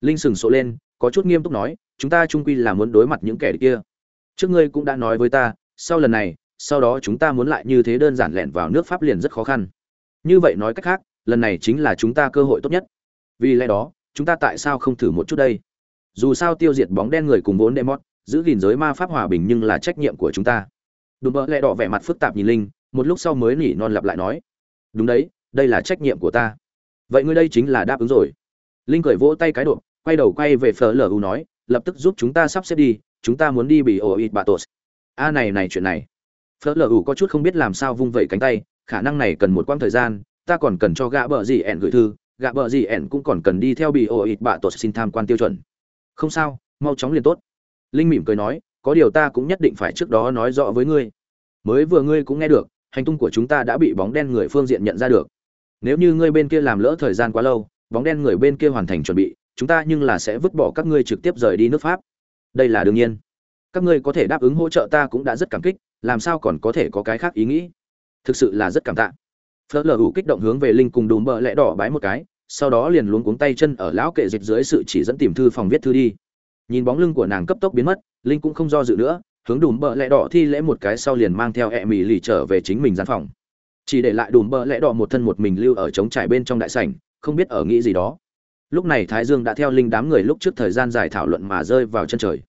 Linh sừng sộ lên, có chút nghiêm túc nói, chúng ta trung quy là muốn đối mặt những kẻ kia. Trước ngươi cũng đã nói với ta, sau lần này, sau đó chúng ta muốn lại như thế đơn giản lẻn vào nước pháp liền rất khó khăn. Như vậy nói cách khác lần này chính là chúng ta cơ hội tốt nhất. Vì lẽ đó, chúng ta tại sao không thử một chút đây? Dù sao tiêu diệt bóng đen người cùng vốn đệ mót giữ gìn giới ma pháp hòa bình nhưng là trách nhiệm của chúng ta. Đùm bỡ lẹ đỏ vẻ mặt phức tạp nhìn linh, một lúc sau mới nỉ non lặp lại nói. Đúng đấy, đây là trách nhiệm của ta. Vậy ngươi đây chính là đáp ứng rồi. Linh cười vỗ tay cái đột, quay đầu quay về phở lu nói, lập tức giúp chúng ta sắp xếp đi, chúng ta muốn đi bị ổ ít bà tos a này này chuyện này. Phở lu có chút không biết làm sao vung vẩy cánh tay, khả năng này cần một quãng thời gian ta còn cần cho gã bờ gì ẻn gửi thư, gã bờ gì ẻn cũng còn cần đi theo bị ổ ít bà tột xin tham quan tiêu chuẩn. Không sao, mau chóng liền tốt. Linh mỉm cười nói, có điều ta cũng nhất định phải trước đó nói rõ với ngươi. Mới vừa ngươi cũng nghe được, hành tung của chúng ta đã bị bóng đen người phương diện nhận ra được. Nếu như ngươi bên kia làm lỡ thời gian quá lâu, bóng đen người bên kia hoàn thành chuẩn bị, chúng ta nhưng là sẽ vứt bỏ các ngươi trực tiếp rời đi nước pháp. Đây là đương nhiên. Các ngươi có thể đáp ứng hỗ trợ ta cũng đã rất cảm kích, làm sao còn có thể có cái khác ý nghĩ? Thực sự là rất cảm tạ phớt lờ ủ kích động hướng về linh cùng đùm bợ lẽ đỏ bái một cái, sau đó liền luống cuống tay chân ở lão kệ dịch dưới sự chỉ dẫn tìm thư phòng viết thư đi. Nhìn bóng lưng của nàng cấp tốc biến mất, linh cũng không do dự nữa, hướng đùm bợ lẽ đỏ thi lễ một cái sau liền mang theo e mì lì trở về chính mình gian phòng. Chỉ để lại đùm bợ lẽ đỏ một thân một mình lưu ở trống trải bên trong đại sảnh, không biết ở nghĩ gì đó. Lúc này thái dương đã theo linh đám người lúc trước thời gian dài thảo luận mà rơi vào chân trời.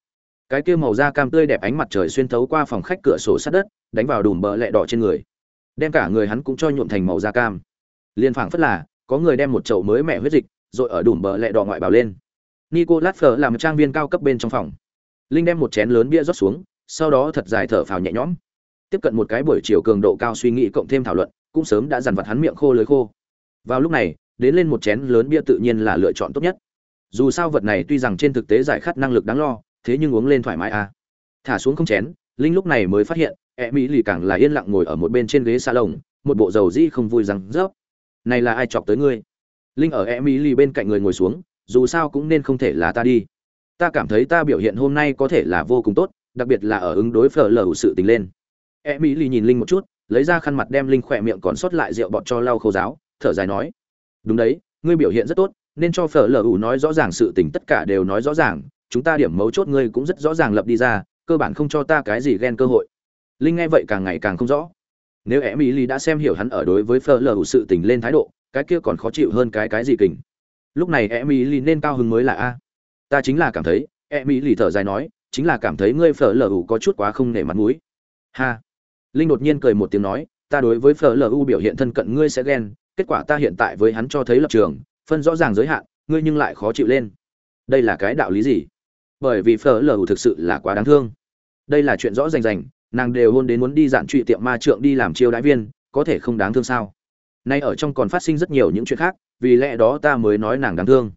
Cái kia màu da cam tươi đẹp ánh mặt trời xuyên thấu qua phòng khách cửa sổ sát đất, đánh vào đùm bờ lẹ đỏ trên người đem cả người hắn cũng cho nhuộm thành màu da cam. Liên phảng phất là, có người đem một chậu mới mẹ huyết dịch, rồi ở đùm bờ lẹ đỏ ngoại bảo lên. Nico lát phở làm trang viên cao cấp bên trong phòng. Linh đem một chén lớn bia rót xuống, sau đó thật dài thở phào nhẹ nhõm. Tiếp cận một cái buổi chiều cường độ cao suy nghĩ cộng thêm thảo luận, cũng sớm đã dằn vặt hắn miệng khô lưới khô. Vào lúc này, đến lên một chén lớn bia tự nhiên là lựa chọn tốt nhất. Dù sao vật này tuy rằng trên thực tế giải khát năng lực đáng lo, thế nhưng uống lên thoải mái à. Thả xuống không chén, linh lúc này mới phát hiện e mỹ lì càng là yên lặng ngồi ở một bên trên ghế xa lồng một bộ dầu dĩ không vui rằng rớp này là ai chọc tới ngươi? Linh ở e mỹ lì bên cạnh người ngồi xuống, dù sao cũng nên không thể là ta đi. Ta cảm thấy ta biểu hiện hôm nay có thể là vô cùng tốt, đặc biệt là ở ứng đối phở lờ sự tình lên. E mỹ lì nhìn linh một chút, lấy ra khăn mặt đem linh khỏe miệng còn sót lại rượu bọt cho lau khô giáo, thở dài nói, đúng đấy, ngươi biểu hiện rất tốt, nên cho phở lờ ủ nói rõ ràng sự tình tất cả đều nói rõ ràng, chúng ta điểm mấu chốt ngươi cũng rất rõ ràng lập đi ra, cơ bản không cho ta cái gì ghen cơ hội linh nghe vậy càng ngày càng không rõ. Nếu em mỹ ly đã xem hiểu hắn ở đối với phở lờ sự tình lên thái độ, cái kia còn khó chịu hơn cái cái gì kình. Lúc này em mỹ ly nên cao hứng mới là a. Ta chính là cảm thấy, em mỹ ly thở dài nói, chính là cảm thấy ngươi phở lờ có chút quá không nể mặt mũi. Ha. Linh đột nhiên cười một tiếng nói, ta đối với phở lờ u biểu hiện thân cận ngươi sẽ ghen, kết quả ta hiện tại với hắn cho thấy lập trường, phân rõ ràng giới hạn, ngươi nhưng lại khó chịu lên. Đây là cái đạo lý gì? Bởi vì phở lờ thực sự là quá đáng thương. Đây là chuyện rõ rành rành nàng đều hôn đến muốn đi dạn trụy tiệm ma trượng đi làm chiêu đãi viên, có thể không đáng thương sao? Nay ở trong còn phát sinh rất nhiều những chuyện khác, vì lẽ đó ta mới nói nàng đáng thương.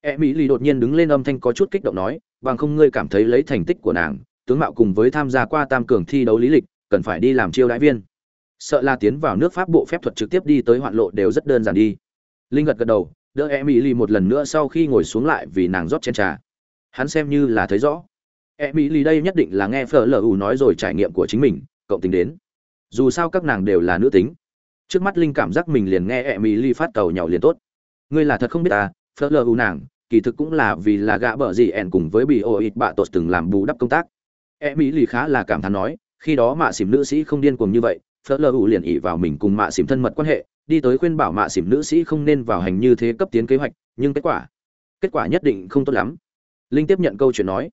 E mỹ lì đột nhiên đứng lên âm thanh có chút kích động nói, bằng không ngươi cảm thấy lấy thành tích của nàng, tướng mạo cùng với tham gia qua tam cường thi đấu lý lịch, cần phải đi làm chiêu đãi viên. Sợ là tiến vào nước pháp bộ phép thuật trực tiếp đi tới hoạn lộ đều rất đơn giản đi. Linh gật gật đầu, đỡ e mỹ lì một lần nữa sau khi ngồi xuống lại vì nàng rót chén trà. Hắn xem như là thấy rõ emily đây nhất định là nghe phở lờ ù nói rồi trải nghiệm của chính mình cộng tính đến. Dù sao các nàng đều là nữ tính. Trước mắt linh cảm giác mình liền nghe ẹ mỹ phát cầu nhau liền tốt. Ngươi là thật không biết ta phở lờ nàng, kỳ thực cũng là vì là gã bợ gì ẻn cùng với bị ô ít bạ tột từng làm bù đắp công tác. Ẹ mỹ khá là cảm thán nói, khi đó mạ xỉm nữ sĩ không điên cuồng như vậy phớt lờ liền ỉ vào mình cùng mạ xỉm thân mật quan hệ, đi tới khuyên bảo mạ xỉm nữ sĩ không nên vào hành như thế cấp tiến kế hoạch, nhưng kết quả kết quả nhất định không tốt lắm. Linh tiếp nhận câu chuyện nói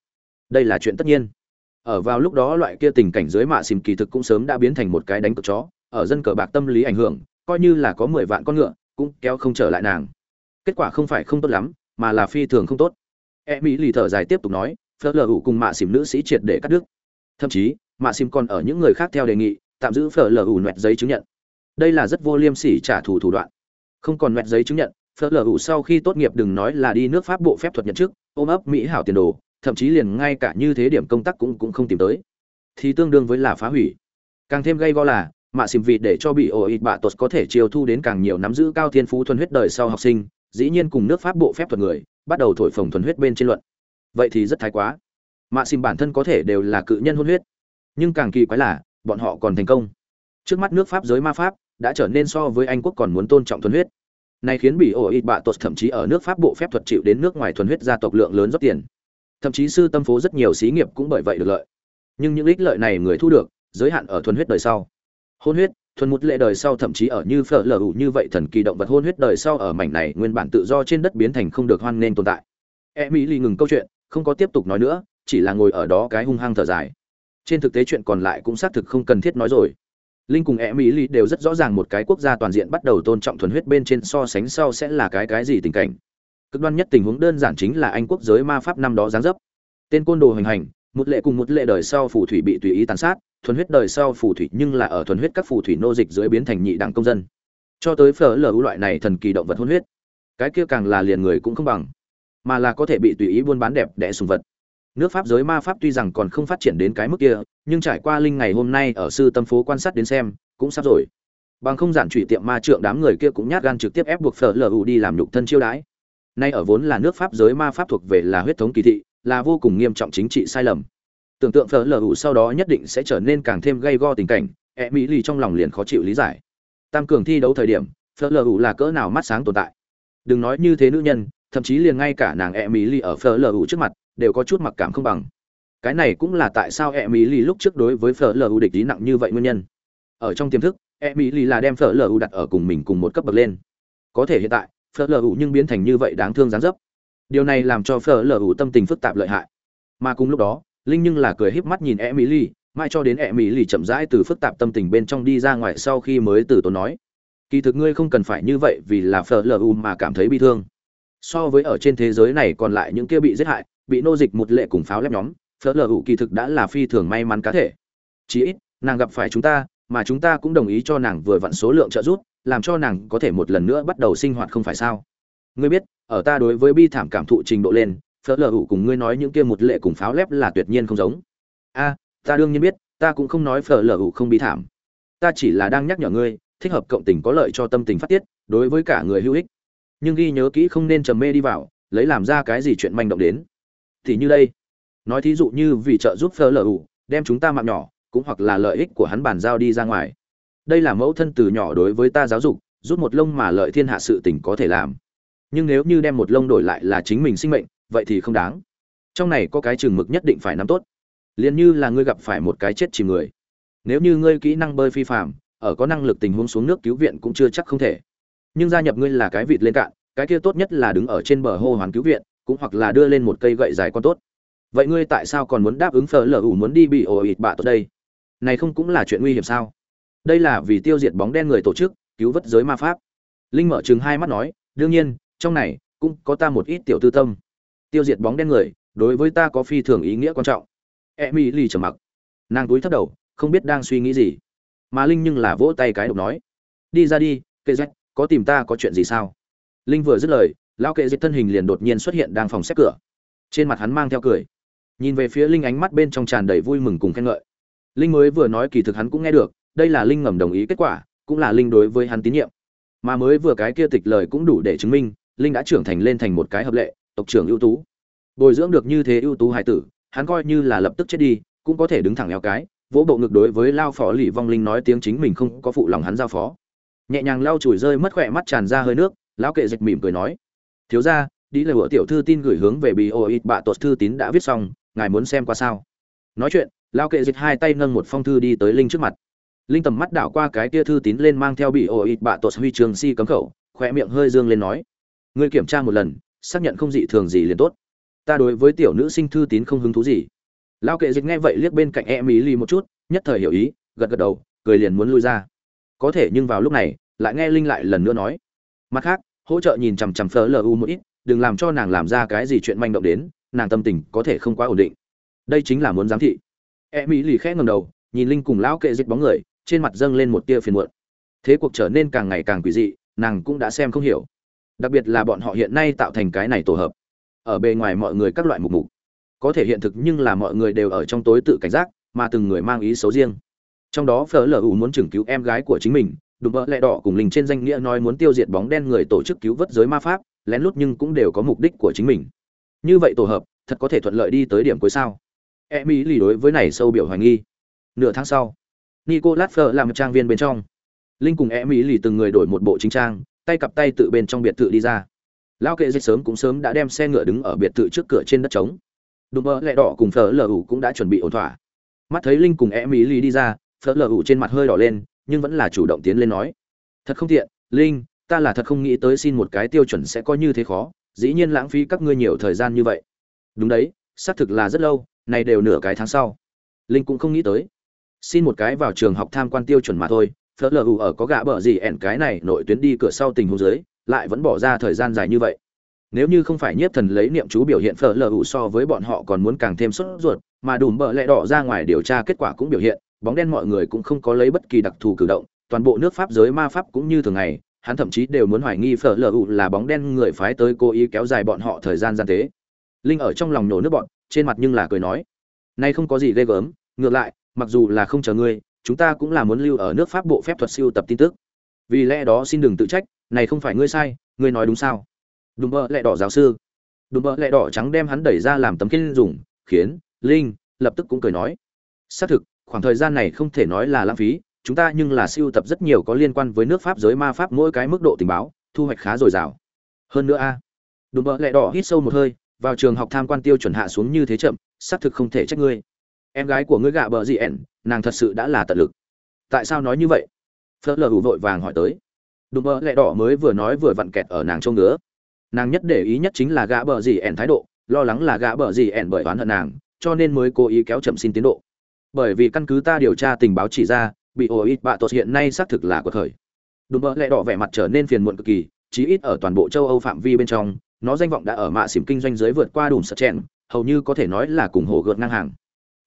đây là chuyện tất nhiên. Ở vào lúc đó loại kia tình cảnh dưới mạ xìm kỳ thực cũng sớm đã biến thành một cái đánh cược chó. Ở dân cờ bạc tâm lý ảnh hưởng, coi như là có mười vạn con ngựa, cũng kéo không trở lại nàng. Kết quả không phải không tốt lắm, mà là phi thường không tốt. E mỹ lì thở dài tiếp tục nói, phớt lờ ủ cùng mạ xìm nữ sĩ triệt để cắt đứt. Thậm chí, mạ xìm còn ở những người khác theo đề nghị, tạm giữ phở lờ ủ nẹt giấy chứng nhận. Đây là rất vô liêm sỉ trả thù thủ đoạn. Không còn nẹt giấy chứng nhận phở lờ ủ sau khi tốt nghiệp đừng nói là đi nước pháp bộ phép thuật nhận chức, ôm ấp mỹ hảo tiền đồ thậm chí liền ngay cả như thế điểm công tác cũng cũng không tìm tới. Thì tương đương với là phá hủy. Càng thêm gây go là, mạ xìm vị để cho bị ổ ít bạ tột có thể chiêu thu đến càng nhiều nắm giữ cao thiên phú thuần huyết đời sau học sinh, dĩ nhiên cùng nước pháp bộ phép thuật người, bắt đầu thổi phồng thuần huyết bên trên luận. Vậy thì rất thái quá. Mạ xìm bản thân có thể đều là cự nhân hôn huyết. Nhưng càng kỳ quái là, bọn họ còn thành công. Trước mắt nước pháp giới ma pháp đã trở nên so với anh quốc còn muốn tôn trọng thuần huyết. Này khiến bị ổ ít bạ tột thậm chí ở nước pháp bộ phép thuật chịu đến nước ngoài thuần huyết gia tộc lượng lớn rót tiền thậm chí sư tâm phố rất nhiều xí nghiệp cũng bởi vậy được lợi. Nhưng những ích lợi này người thu được, giới hạn ở thuần huyết đời sau. Hôn huyết, thuần một lệ đời sau thậm chí ở như phở lở ủ như vậy thần kỳ động vật hôn huyết đời sau ở mảnh này nguyên bản tự do trên đất biến thành không được hoan nên tồn tại. E mỹ ly ngừng câu chuyện, không có tiếp tục nói nữa, chỉ là ngồi ở đó cái hung hăng thở dài. Trên thực tế chuyện còn lại cũng xác thực không cần thiết nói rồi. Linh cùng e mỹ ly đều rất rõ ràng một cái quốc gia toàn diện bắt đầu tôn trọng thuần huyết bên trên so sánh sau sẽ là cái cái gì tình cảnh cực đoan nhất tình huống đơn giản chính là anh quốc giới ma pháp năm đó giáng dấp. Tên côn đồ hoành hành, một lệ cùng một lệ đời sau phù thủy bị tùy ý tàn sát, thuần huyết đời sau phù thủy nhưng là ở thuần huyết các phù thủy nô dịch dưới biến thành nhị đẳng công dân. Cho tới phở lờ loại này thần kỳ động vật hôn huyết, cái kia càng là liền người cũng không bằng, mà là có thể bị tùy ý buôn bán đẹp đẽ sùng vật. Nước pháp giới ma pháp tuy rằng còn không phát triển đến cái mức kia, nhưng trải qua linh ngày hôm nay ở sư tâm phố quan sát đến xem, cũng sắp rồi. Bằng không giản trụy tiệm ma trượng đám người kia cũng nhát gan trực tiếp ép buộc phở lờ đi làm nhục thân chiêu đãi nay ở vốn là nước pháp giới ma pháp thuộc về là huyết thống kỳ thị, là vô cùng nghiêm trọng chính trị sai lầm. Tưởng tượng phở lờ ủ sau đó nhất định sẽ trở nên càng thêm gây go tình cảnh e mỹ lì trong lòng liền khó chịu lý giải. Tam cường thi đấu thời điểm, phở lờ ủ là cỡ nào mắt sáng tồn tại. Đừng nói như thế nữ nhân, thậm chí liền ngay cả nàng e mỹ lì ở phở lờ ủ trước mặt, đều có chút mặc cảm không bằng. Cái này cũng là tại sao e mỹ lì lúc trước đối với phở lờ ủ địch ý nặng như vậy nguyên nhân. Ở trong tiềm thức e mỹ lì là đem phở lờ ủ đặt ở cùng mình cùng một cấp bậc lên. Có thể hiện tại phở lờ ủ nhưng biến thành như vậy đáng thương dáng dấp. Điều này làm cho phở lờ ủ tâm tình phức tạp lợi hại. Mà cùng lúc đó, linh nhưng là cười híp mắt nhìn emily mai cho đến emily chậm rãi từ phức tạp tâm tình bên trong đi ra ngoài sau khi mới từ tốn nói, kỳ thực ngươi không cần phải như vậy vì là phở lờ ủ mà cảm thấy bi thương. So với ở trên thế giới này còn lại những kia bị giết hại, bị nô dịch một lệ cùng pháo lép nhóm, phở lờ ủ kỳ thực đã là phi thường may mắn cá thể. Chí ít, nàng gặp phải chúng ta, mà chúng ta cũng đồng ý cho nàng vừa vặn số lượng trợ giúp làm cho nàng có thể một lần nữa bắt đầu sinh hoạt không phải sao? Ngươi biết, ở ta đối với bi thảm cảm thụ trình độ lên, phở lờ hữu cùng ngươi nói những kia một lệ cùng pháo lép là tuyệt nhiên không giống. A, ta đương nhiên biết, ta cũng không nói phở lờ hữu không bi thảm. Ta chỉ là đang nhắc nhở ngươi, thích hợp cộng tình có lợi cho tâm tình phát tiết, đối với cả người hữu ích. Nhưng ghi nhớ kỹ không nên trầm mê đi vào, lấy làm ra cái gì chuyện manh động đến. Thì như đây. Nói thí dụ như vì trợ giúp phở lờ hữu đem chúng ta mạng nhỏ, cũng hoặc là lợi ích của hắn bàn giao đi ra ngoài đây là mẫu thân từ nhỏ đối với ta giáo dục, rút một lông mà lợi thiên hạ sự tình có thể làm. Nhưng nếu như đem một lông đổi lại là chính mình sinh mệnh, vậy thì không đáng. Trong này có cái chừng mực nhất định phải nắm tốt. Liền như là ngươi gặp phải một cái chết chìm người. Nếu như ngươi kỹ năng bơi phi phạm ở có năng lực tình huống xuống nước cứu viện cũng chưa chắc không thể. Nhưng gia nhập ngươi là cái vịt lên cạn, cái kia tốt nhất là đứng ở trên bờ hô hoán cứu viện, cũng hoặc là đưa lên một cây gậy dài con tốt. Vậy ngươi tại sao còn muốn đáp ứng phở lở ủ muốn đi bị ồ ịt bạ tốt đây? Này không cũng là chuyện nguy hiểm sao? Đây là vì tiêu diệt bóng đen người tổ chức, cứu vớt giới ma pháp. Linh mở chừng hai mắt nói, đương nhiên, trong này, cũng có ta một ít tiểu tư tâm. Tiêu diệt bóng đen người, đối với ta có phi thường ý nghĩa quan trọng. E mỹ lì trầm mặc. Nàng túi thấp đầu, không biết đang suy nghĩ gì. Mà linh nhưng là vỗ tay cái độc nói. Đi ra đi, kệ rách có tìm ta có chuyện gì sao? Linh vừa dứt lời, lão kệ dịch thân hình liền đột nhiên xuất hiện đang phòng xếp cửa. Trên mặt hắn mang theo cười. Nhìn về phía linh ánh mắt bên trong tràn đầy vui mừng cùng khen ngợi. Linh mới vừa nói kỳ thực hắn cũng nghe được đây là linh ngầm đồng ý kết quả, cũng là linh đối với hắn tín nhiệm. Mà mới vừa cái kia tịch lời cũng đủ để chứng minh, linh đã trưởng thành lên thành một cái hợp lệ, tộc trưởng ưu tú. Bồi dưỡng được như thế ưu tú hải tử, hắn coi như là lập tức chết đi, cũng có thể đứng thẳng eo cái, vỗ bộ ngực đối với lao phó lì vong linh nói tiếng chính mình không có phụ lòng hắn giao phó. Nhẹ nhàng lau chùi rơi mất khỏe mắt tràn ra hơi nước, lão kệ dịch mỉm cười nói, thiếu ra đi lời của tiểu thư tin gửi hướng về bị ô ít bạ tột thư tín đã viết xong, ngài muốn xem qua sao? Nói chuyện Lao kệ dịch hai tay nâng một phong thư đi tới linh trước mặt linh tầm mắt đảo qua cái kia thư tín lên mang theo bị ô ít bạ tột huy trường si cấm khẩu khoe miệng hơi dương lên nói, ngươi kiểm tra một lần, xác nhận không dị thường gì liền tốt. Ta đối với tiểu nữ sinh thư tín không hứng thú gì. Lão kệ dịch nghe vậy liếc bên cạnh em ý ly một chút, nhất thời hiểu ý, gật gật đầu, cười liền muốn lui ra. Có thể nhưng vào lúc này, lại nghe linh lại lần nữa nói, mặt khác, hỗ trợ nhìn chằm chằm phở lu một ít, đừng làm cho nàng làm ra cái gì chuyện manh động đến, nàng tâm tình có thể không quá ổn định. Đây chính là muốn giám thị. E mỹ lì khẽ ngầm đầu, nhìn linh cùng lão kệ dịch bóng người trên mặt dâng lên một tia phiền muộn. Thế cuộc trở nên càng ngày càng quỷ dị, nàng cũng đã xem không hiểu. Đặc biệt là bọn họ hiện nay tạo thành cái này tổ hợp. Ở bề ngoài mọi người các loại mục mục. Có thể hiện thực nhưng là mọi người đều ở trong tối tự cảnh giác, mà từng người mang ý xấu riêng. Trong đó phở lờ ủ muốn chừng cứu em gái của chính mình, đùm bỡ lẹ đỏ cùng linh trên danh nghĩa nói muốn tiêu diệt bóng đen người tổ chức cứu vớt giới ma pháp, lén lút nhưng cũng đều có mục đích của chính mình. Như vậy tổ hợp, thật có thể thuận lợi đi tới điểm cuối sao? E mỹ lì đối với này sâu biểu hoài nghi. Nửa tháng sau Nicolas Fleur phở làm trang viên bên trong. Linh cùng Emmy mỹ lì từng người đổi một bộ chính trang, tay cặp tay tự bên trong biệt thự đi ra. Lão kệ dịch sớm cũng sớm đã đem xe ngựa đứng ở biệt thự trước cửa trên đất trống. Đúng mơ lẹ đỏ cùng phở Lở cũng đã chuẩn bị ổn thỏa. Mắt thấy linh cùng Emmy mỹ lì đi ra phở Lở trên mặt hơi đỏ lên, nhưng vẫn là chủ động tiến lên nói. Thật không tiện, linh, ta là thật không nghĩ tới xin một cái tiêu chuẩn sẽ có như thế khó, dĩ nhiên lãng phí các ngươi nhiều thời gian như vậy. Đúng đấy, xác thực là rất lâu này đều nửa cái tháng sau. Linh cũng không nghĩ tới xin một cái vào trường học tham quan tiêu chuẩn mà thôi, phớt lờ ở có gạ bờ gì ẻn cái này nội tuyến đi cửa sau tình huống dưới, lại vẫn bỏ ra thời gian dài như vậy. Nếu như không phải nhiếp thần lấy niệm chú biểu hiện phở lờ ủ so với bọn họ còn muốn càng thêm sốt ruột, mà đùm bợ lẹ đỏ ra ngoài điều tra kết quả cũng biểu hiện, bóng đen mọi người cũng không có lấy bất kỳ đặc thù cử động, toàn bộ nước pháp giới ma pháp cũng như thường ngày, hắn thậm chí đều muốn hoài nghi phở lờ ủ là bóng đen người phái tới cố ý kéo dài bọn họ thời gian gian tế. Linh ở trong lòng nhổ nước bọn, trên mặt nhưng là cười nói, nay không có gì ghê gớm, ngược lại mặc dù là không chờ ngươi, chúng ta cũng là muốn lưu ở nước pháp bộ phép thuật siêu tập tin tức. Vì lẽ đó xin đừng tự trách, này không phải ngươi sai, ngươi nói đúng sao? Đùm bơ lẹ đỏ giáo sư. Đùm bơ lẹ đỏ trắng đem hắn đẩy ra làm tấm kiên dùng, khiến linh lập tức cũng cười nói. Xác thực, khoảng thời gian này không thể nói là lãng phí, chúng ta nhưng là siêu tập rất nhiều có liên quan với nước pháp giới ma pháp mỗi cái mức độ tình báo, thu hoạch khá dồi dào. Hơn nữa a, đùm bơ lẹ đỏ hít sâu một hơi, vào trường học tham quan tiêu chuẩn hạ xuống như thế chậm, xác thực không thể trách ngươi em gái của ngươi gạ bờ gì ẻn, nàng thật sự đã là tận lực. Tại sao nói như vậy? Phớt lờ hủ vội vàng hỏi tới. Đùm bơ lẹ đỏ mới vừa nói vừa vặn kẹt ở nàng trông ngứa. Nàng nhất để ý nhất chính là gã bờ gì ẻn thái độ, lo lắng là gã bờ gì ẻn bởi oán hận nàng, cho nên mới cố ý kéo chậm xin tiến độ. Bởi vì căn cứ ta điều tra tình báo chỉ ra, bị ổ ít bạ tột hiện nay xác thực là của thời đùm bơ lẹ đỏ vẻ mặt trở nên phiền muộn cực kỳ, chí ít ở toàn bộ châu âu phạm vi bên trong, nó danh vọng đã ở mạ xỉm kinh doanh giới vượt qua đùm sợ chèn, hầu như có thể nói là cùng hồ gợt ngang hàng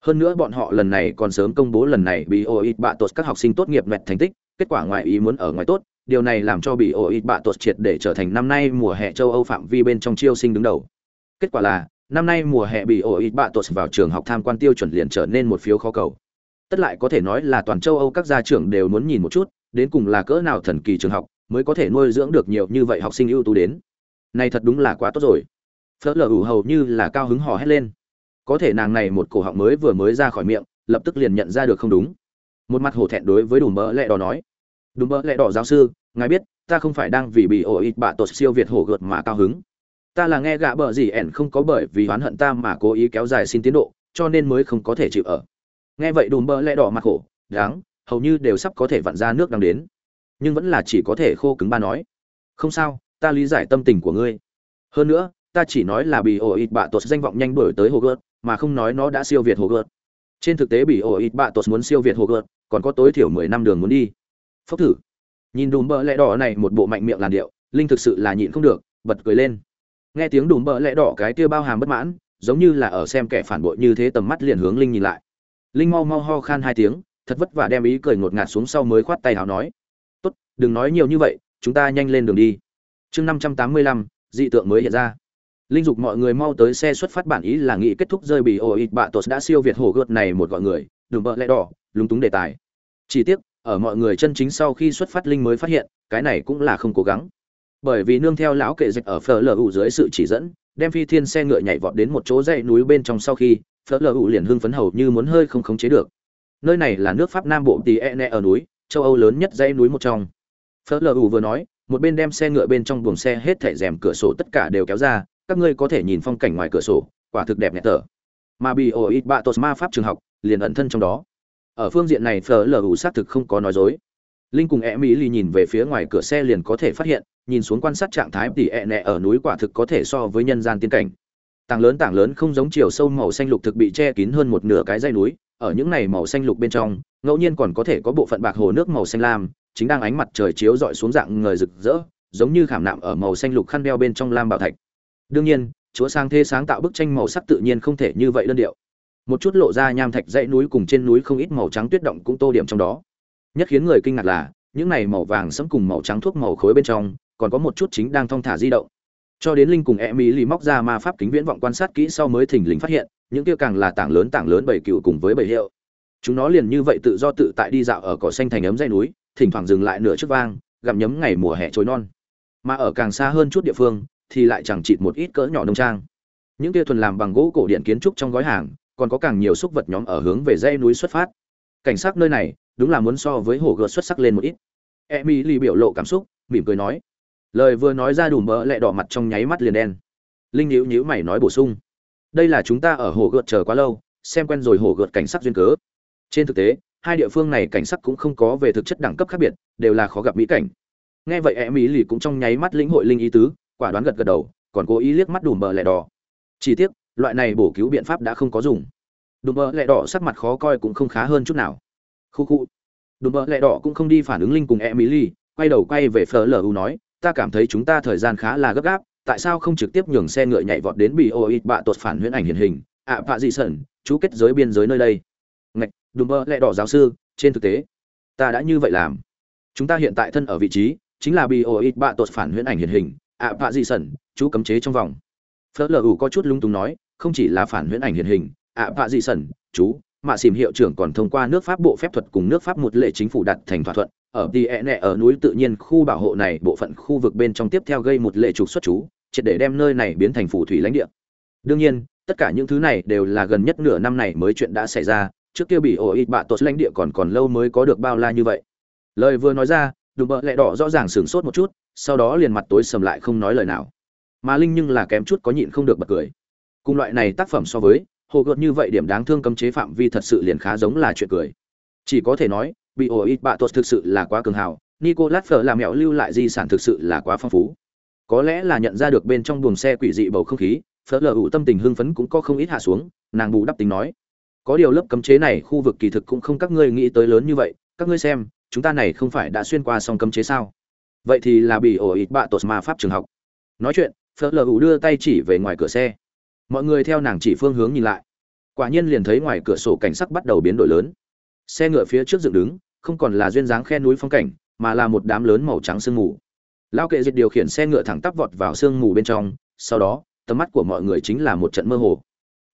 hơn nữa bọn họ lần này còn sớm công bố lần này bị ổ ít bạ tột các học sinh tốt nghiệp mẹt thành tích, kết quả ngoài ý muốn ở ngoài tốt, điều này làm cho bị ổ ít bạ tuột triệt để trở thành năm nay mùa hè châu âu phạm vi bên trong chiêu sinh đứng đầu. Kết quả là, năm nay mùa hè bị ổ ít bạ tuột vào trường học tham quan tiêu chuẩn liền trở nên một phiếu khó cầu. Tất lại có thể nói là toàn châu âu các gia trưởng đều muốn nhìn một chút, đến cùng là cỡ nào thần kỳ trường học mới có thể nuôi dưỡng được nhiều như vậy học sinh ưu tú đến. Này thật đúng là quá tốt rồi. Phớt lờ ủ hầu như là cao hứng hò hét lên có thể nàng này một cổ họng mới vừa mới ra khỏi miệng, lập tức liền nhận ra được không đúng. Một mặt hổ thẹn đối với đùm bỡ lẹ đỏ nói. Đùm bỡ lẹ đỏ giáo sư, ngài biết, ta không phải đang vì bị ổ ít bạ tột siêu việt hổ gợt mà cao hứng. Ta là nghe gạ bờ gì ẻn không có bởi vì oán hận ta mà cố ý kéo dài xin tiến độ, cho nên mới không có thể chịu ở. Nghe vậy đùm bỡ lẹ đỏ mặt khổ đáng hầu như đều sắp có thể vặn ra nước đang đến. Nhưng vẫn là chỉ có thể khô cứng ba nói. Không sao, ta lý giải tâm tình của ngươi. Hơn nữa, ta chỉ nói là bị ổ ít bạ tột danh vọng nhanh đổi tới hồ gợt mà không nói nó đã siêu việt hồ gợt trên thực tế bị ổ ít bạ tột muốn siêu việt hồ gợt còn có tối thiểu mười năm đường muốn đi. Phốc thử. Nhìn đùm bỡ lẽ đỏ này một bộ mạnh miệng làn điệu, linh thực sự là nhịn không được, bật cười lên. Nghe tiếng đùm bỡ lẽ đỏ cái kia bao hàm bất mãn, giống như là ở xem kẻ phản bội như thế tầm mắt liền hướng linh nhìn lại. Linh mau mau ho khan hai tiếng, thật vất vả đem ý cười ngột ngạt xuống sau mới khoát tay hào nói. Tốt, đừng nói nhiều như vậy, chúng ta nhanh lên đường đi. Chương năm trăm tám mươi lăm, dị tượng mới hiện ra linh dục mọi người mau tới xe xuất phát bản ý là nghĩ kết thúc rơi bị ô ít bạ tột đã siêu việt hổ gợt này một gọi người đừng bợ lẽ đỏ, lúng túng đề tài. Chỉ tiếc, ở mọi người chân chính sau khi xuất phát linh mới phát hiện, cái này cũng là không cố gắng. Bởi vì nương theo lão kệ dịch ở phở lờ ủ dưới sự chỉ dẫn, đem phi thiên xe ngựa nhảy vọt đến một chỗ dãy núi bên trong sau khi, phở lờ ủ liền hưng phấn hầu như muốn hơi không khống chế được. Nơi này là nước pháp nam bộ tì e nẹ ở núi, châu âu lớn nhất dãy núi một trong. Phở lờ ủ vừa nói, một bên đem xe ngựa bên trong buồng xe hết thảy rèm cửa sổ tất cả đều kéo ra các ngươi có thể nhìn phong cảnh ngoài cửa sổ, quả thực đẹp nhẹ tở. Mà bị ổ ít bạ tột ma pháp trường học, liền ẩn thân trong đó. Ở phương diện này, phở lờ ủ xác thực không có nói dối. Linh cùng e mỹ lì nhìn về phía ngoài cửa xe liền có thể phát hiện, nhìn xuống quan sát trạng thái tỉ e nẹ ở núi quả thực có thể so với nhân gian tiên cảnh. Tảng lớn tảng lớn không giống chiều sâu màu xanh lục thực bị che kín hơn một nửa cái dây núi, ở những này màu xanh lục bên trong, ngẫu nhiên còn có thể có bộ phận bạc hồ nước màu xanh lam, chính đang ánh mặt trời chiếu rọi xuống dạng người rực rỡ, giống như khảm nạm ở màu xanh lục khăn đeo bên trong lam bảo thạch đương nhiên, chúa sang thế sáng tạo bức tranh màu sắc tự nhiên không thể như vậy đơn điệu. Một chút lộ ra nham thạch dãy núi cùng trên núi không ít màu trắng tuyết động cũng tô điểm trong đó. Nhất khiến người kinh ngạc là, những này màu vàng sẫm cùng màu trắng thuốc màu khối bên trong, còn có một chút chính đang thong thả di động. Cho đến linh cùng e mỹ lì móc ra ma pháp kính viễn vọng quan sát kỹ sau mới thỉnh lình phát hiện, những kia càng là tảng lớn tảng lớn bảy cựu cùng với bảy hiệu. Chúng nó liền như vậy tự do tự tại đi dạo ở cỏ xanh thành ấm dây núi, thỉnh thoảng dừng lại nửa chiếc vang, gặm nhấm ngày mùa hè trôi non. Mà ở càng xa hơn chút địa phương thì lại chẳng chịt một ít cỡ nhỏ nông trang. Những kia thuần làm bằng gỗ cổ điện kiến trúc trong gói hàng, còn có càng nhiều xúc vật nhóm ở hướng về dãy núi xuất phát. Cảnh sát nơi này, đúng là muốn so với hồ gợt xuất sắc lên một ít. Emily biểu lộ cảm xúc, mỉm cười nói. Lời vừa nói ra đủ mỡ lẹ đỏ mặt trong nháy mắt liền đen. Linh nhíu nhíu mày nói bổ sung. Đây là chúng ta ở hồ gợt chờ quá lâu, xem quen rồi hồ gợt cảnh sát duyên cớ. Trên thực tế, hai địa phương này cảnh sát cũng không có về thực chất đẳng cấp khác biệt, đều là khó gặp mỹ cảnh. Nghe vậy em lì cũng trong nháy mắt lĩnh hội linh ý tứ quả đoán gật gật đầu còn cố ý liếc mắt đùm bờ lẹ đỏ. Chỉ tiếc loại này bổ cứu biện pháp đã không có dùng. Đùm bờ lẹ đỏ sắc mặt khó coi cũng không khá hơn chút nào. Khu khu. Đùm bờ lẹ đỏ cũng không đi phản ứng linh cùng emily quay đầu quay về phở u nói ta cảm thấy chúng ta thời gian khá là gấp gáp tại sao không trực tiếp nhường xe ngựa nhảy vọt đến bị ô ít bạ tuột phản huyễn ảnh hiện hình? Ạ à, vạ dị sẩn chú kết giới biên giới nơi đây. Ngạch đùm bơ lẹ đỏ giáo sư trên thực tế ta đã như vậy làm. Chúng ta hiện tại thân ở vị trí chính là bị ô ít bạ tuột phản huyễn ảnh hiện hình ạ à, vạ dị sẩn chú cấm chế trong vòng. Phớt lờ ủ có chút lung túng nói không chỉ là phản huyễn ảnh hiện hình ạ vạ dị sẩn chú mạ xìm hiệu trưởng còn thông qua nước pháp bộ phép thuật cùng nước pháp một lệ chính phủ đặt thành thỏa thuận. Ở đi ẹ e nẹ ở núi tự nhiên khu bảo hộ này bộ phận khu vực bên trong tiếp theo gây một lệ trục xuất chú triệt để đem nơi này biến thành phủ thủy lãnh địa. Đương nhiên tất cả những thứ này đều là gần nhất nửa năm này mới chuyện đã xảy ra trước kia bị ổ ít bạ tốt lãnh địa còn còn lâu mới có được bao la như vậy. Lời vừa nói ra đùm bợ lẹ đỏ rõ ràng sửng sốt một chút sau đó liền mặt tối sầm lại không nói lời nào. Mà linh nhưng là kém chút có nhịn không được bật cười. Cùng loại này tác phẩm so với, hồ gợt như vậy điểm đáng thương cấm chế phạm vi thật sự liền khá giống là chuyện cười. Chỉ có thể nói, bị ổ ít bạ tốt thực sự là quá cường hào, nicolas phở làm mẹo lưu lại di sản thực sự là quá phong phú. Có lẽ là nhận ra được bên trong buồng xe quỷ dị bầu không khí phở lờ ủ tâm tình hưng phấn cũng có không ít hạ xuống, nàng bù đắp tính nói. Có điều lớp cấm chế này khu vực kỳ thực cũng không các ngươi nghĩ tới lớn như vậy, các ngươi xem, chúng ta này không phải đã xuyên qua xong cấm chế sao? Vậy thì là bị ổ ít bạ tốt ma pháp trường học. Nói chuyện phở lờ ủ đưa tay chỉ về ngoài cửa xe. Mọi người theo nàng chỉ phương hướng nhìn lại. Quả nhiên liền thấy ngoài cửa sổ cảnh sắc bắt đầu biến đổi lớn. Xe ngựa phía trước dựng đứng, không còn là duyên dáng khe núi phong cảnh, mà là một đám lớn màu trắng sương mù. Lao kệ dịch điều khiển xe ngựa thẳng tắp vọt vào sương mù bên trong, sau đó, tầm mắt của mọi người chính là một trận mơ hồ.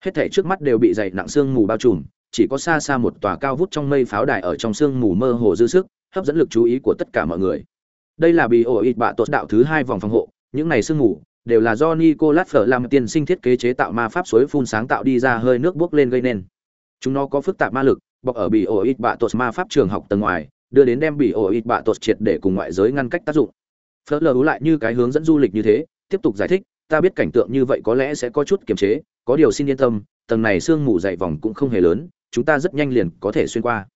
Hết thảy trước mắt đều bị dày nặng sương mù bao trùm, chỉ có xa xa một tòa cao vút trong mây pháo đài ở trong sương mù mơ hồ dư sức, hấp dẫn lực chú ý của tất cả mọi người đây là bị ổ ít bạ tốt đạo thứ hai vòng phòng hộ những này sương mù đều là do Nicolas Fleur làm tiên sinh thiết kế chế tạo ma pháp suối phun sáng tạo đi ra hơi nước bốc lên gây nên. Chúng nó có phức tạp ma lực, bọc ở bị ổ ít bạ tột ma pháp trường học tầng ngoài, đưa đến đem bị ổ ít bạ tột triệt để cùng ngoại giới ngăn cách tác dụng. Fleur lại như cái hướng dẫn du lịch như thế, tiếp tục giải thích, ta biết cảnh tượng như vậy có lẽ sẽ có chút kiềm chế, có điều xin yên tâm, tầng này sương mù dày vòng cũng không hề lớn, chúng ta rất nhanh liền có thể xuyên qua.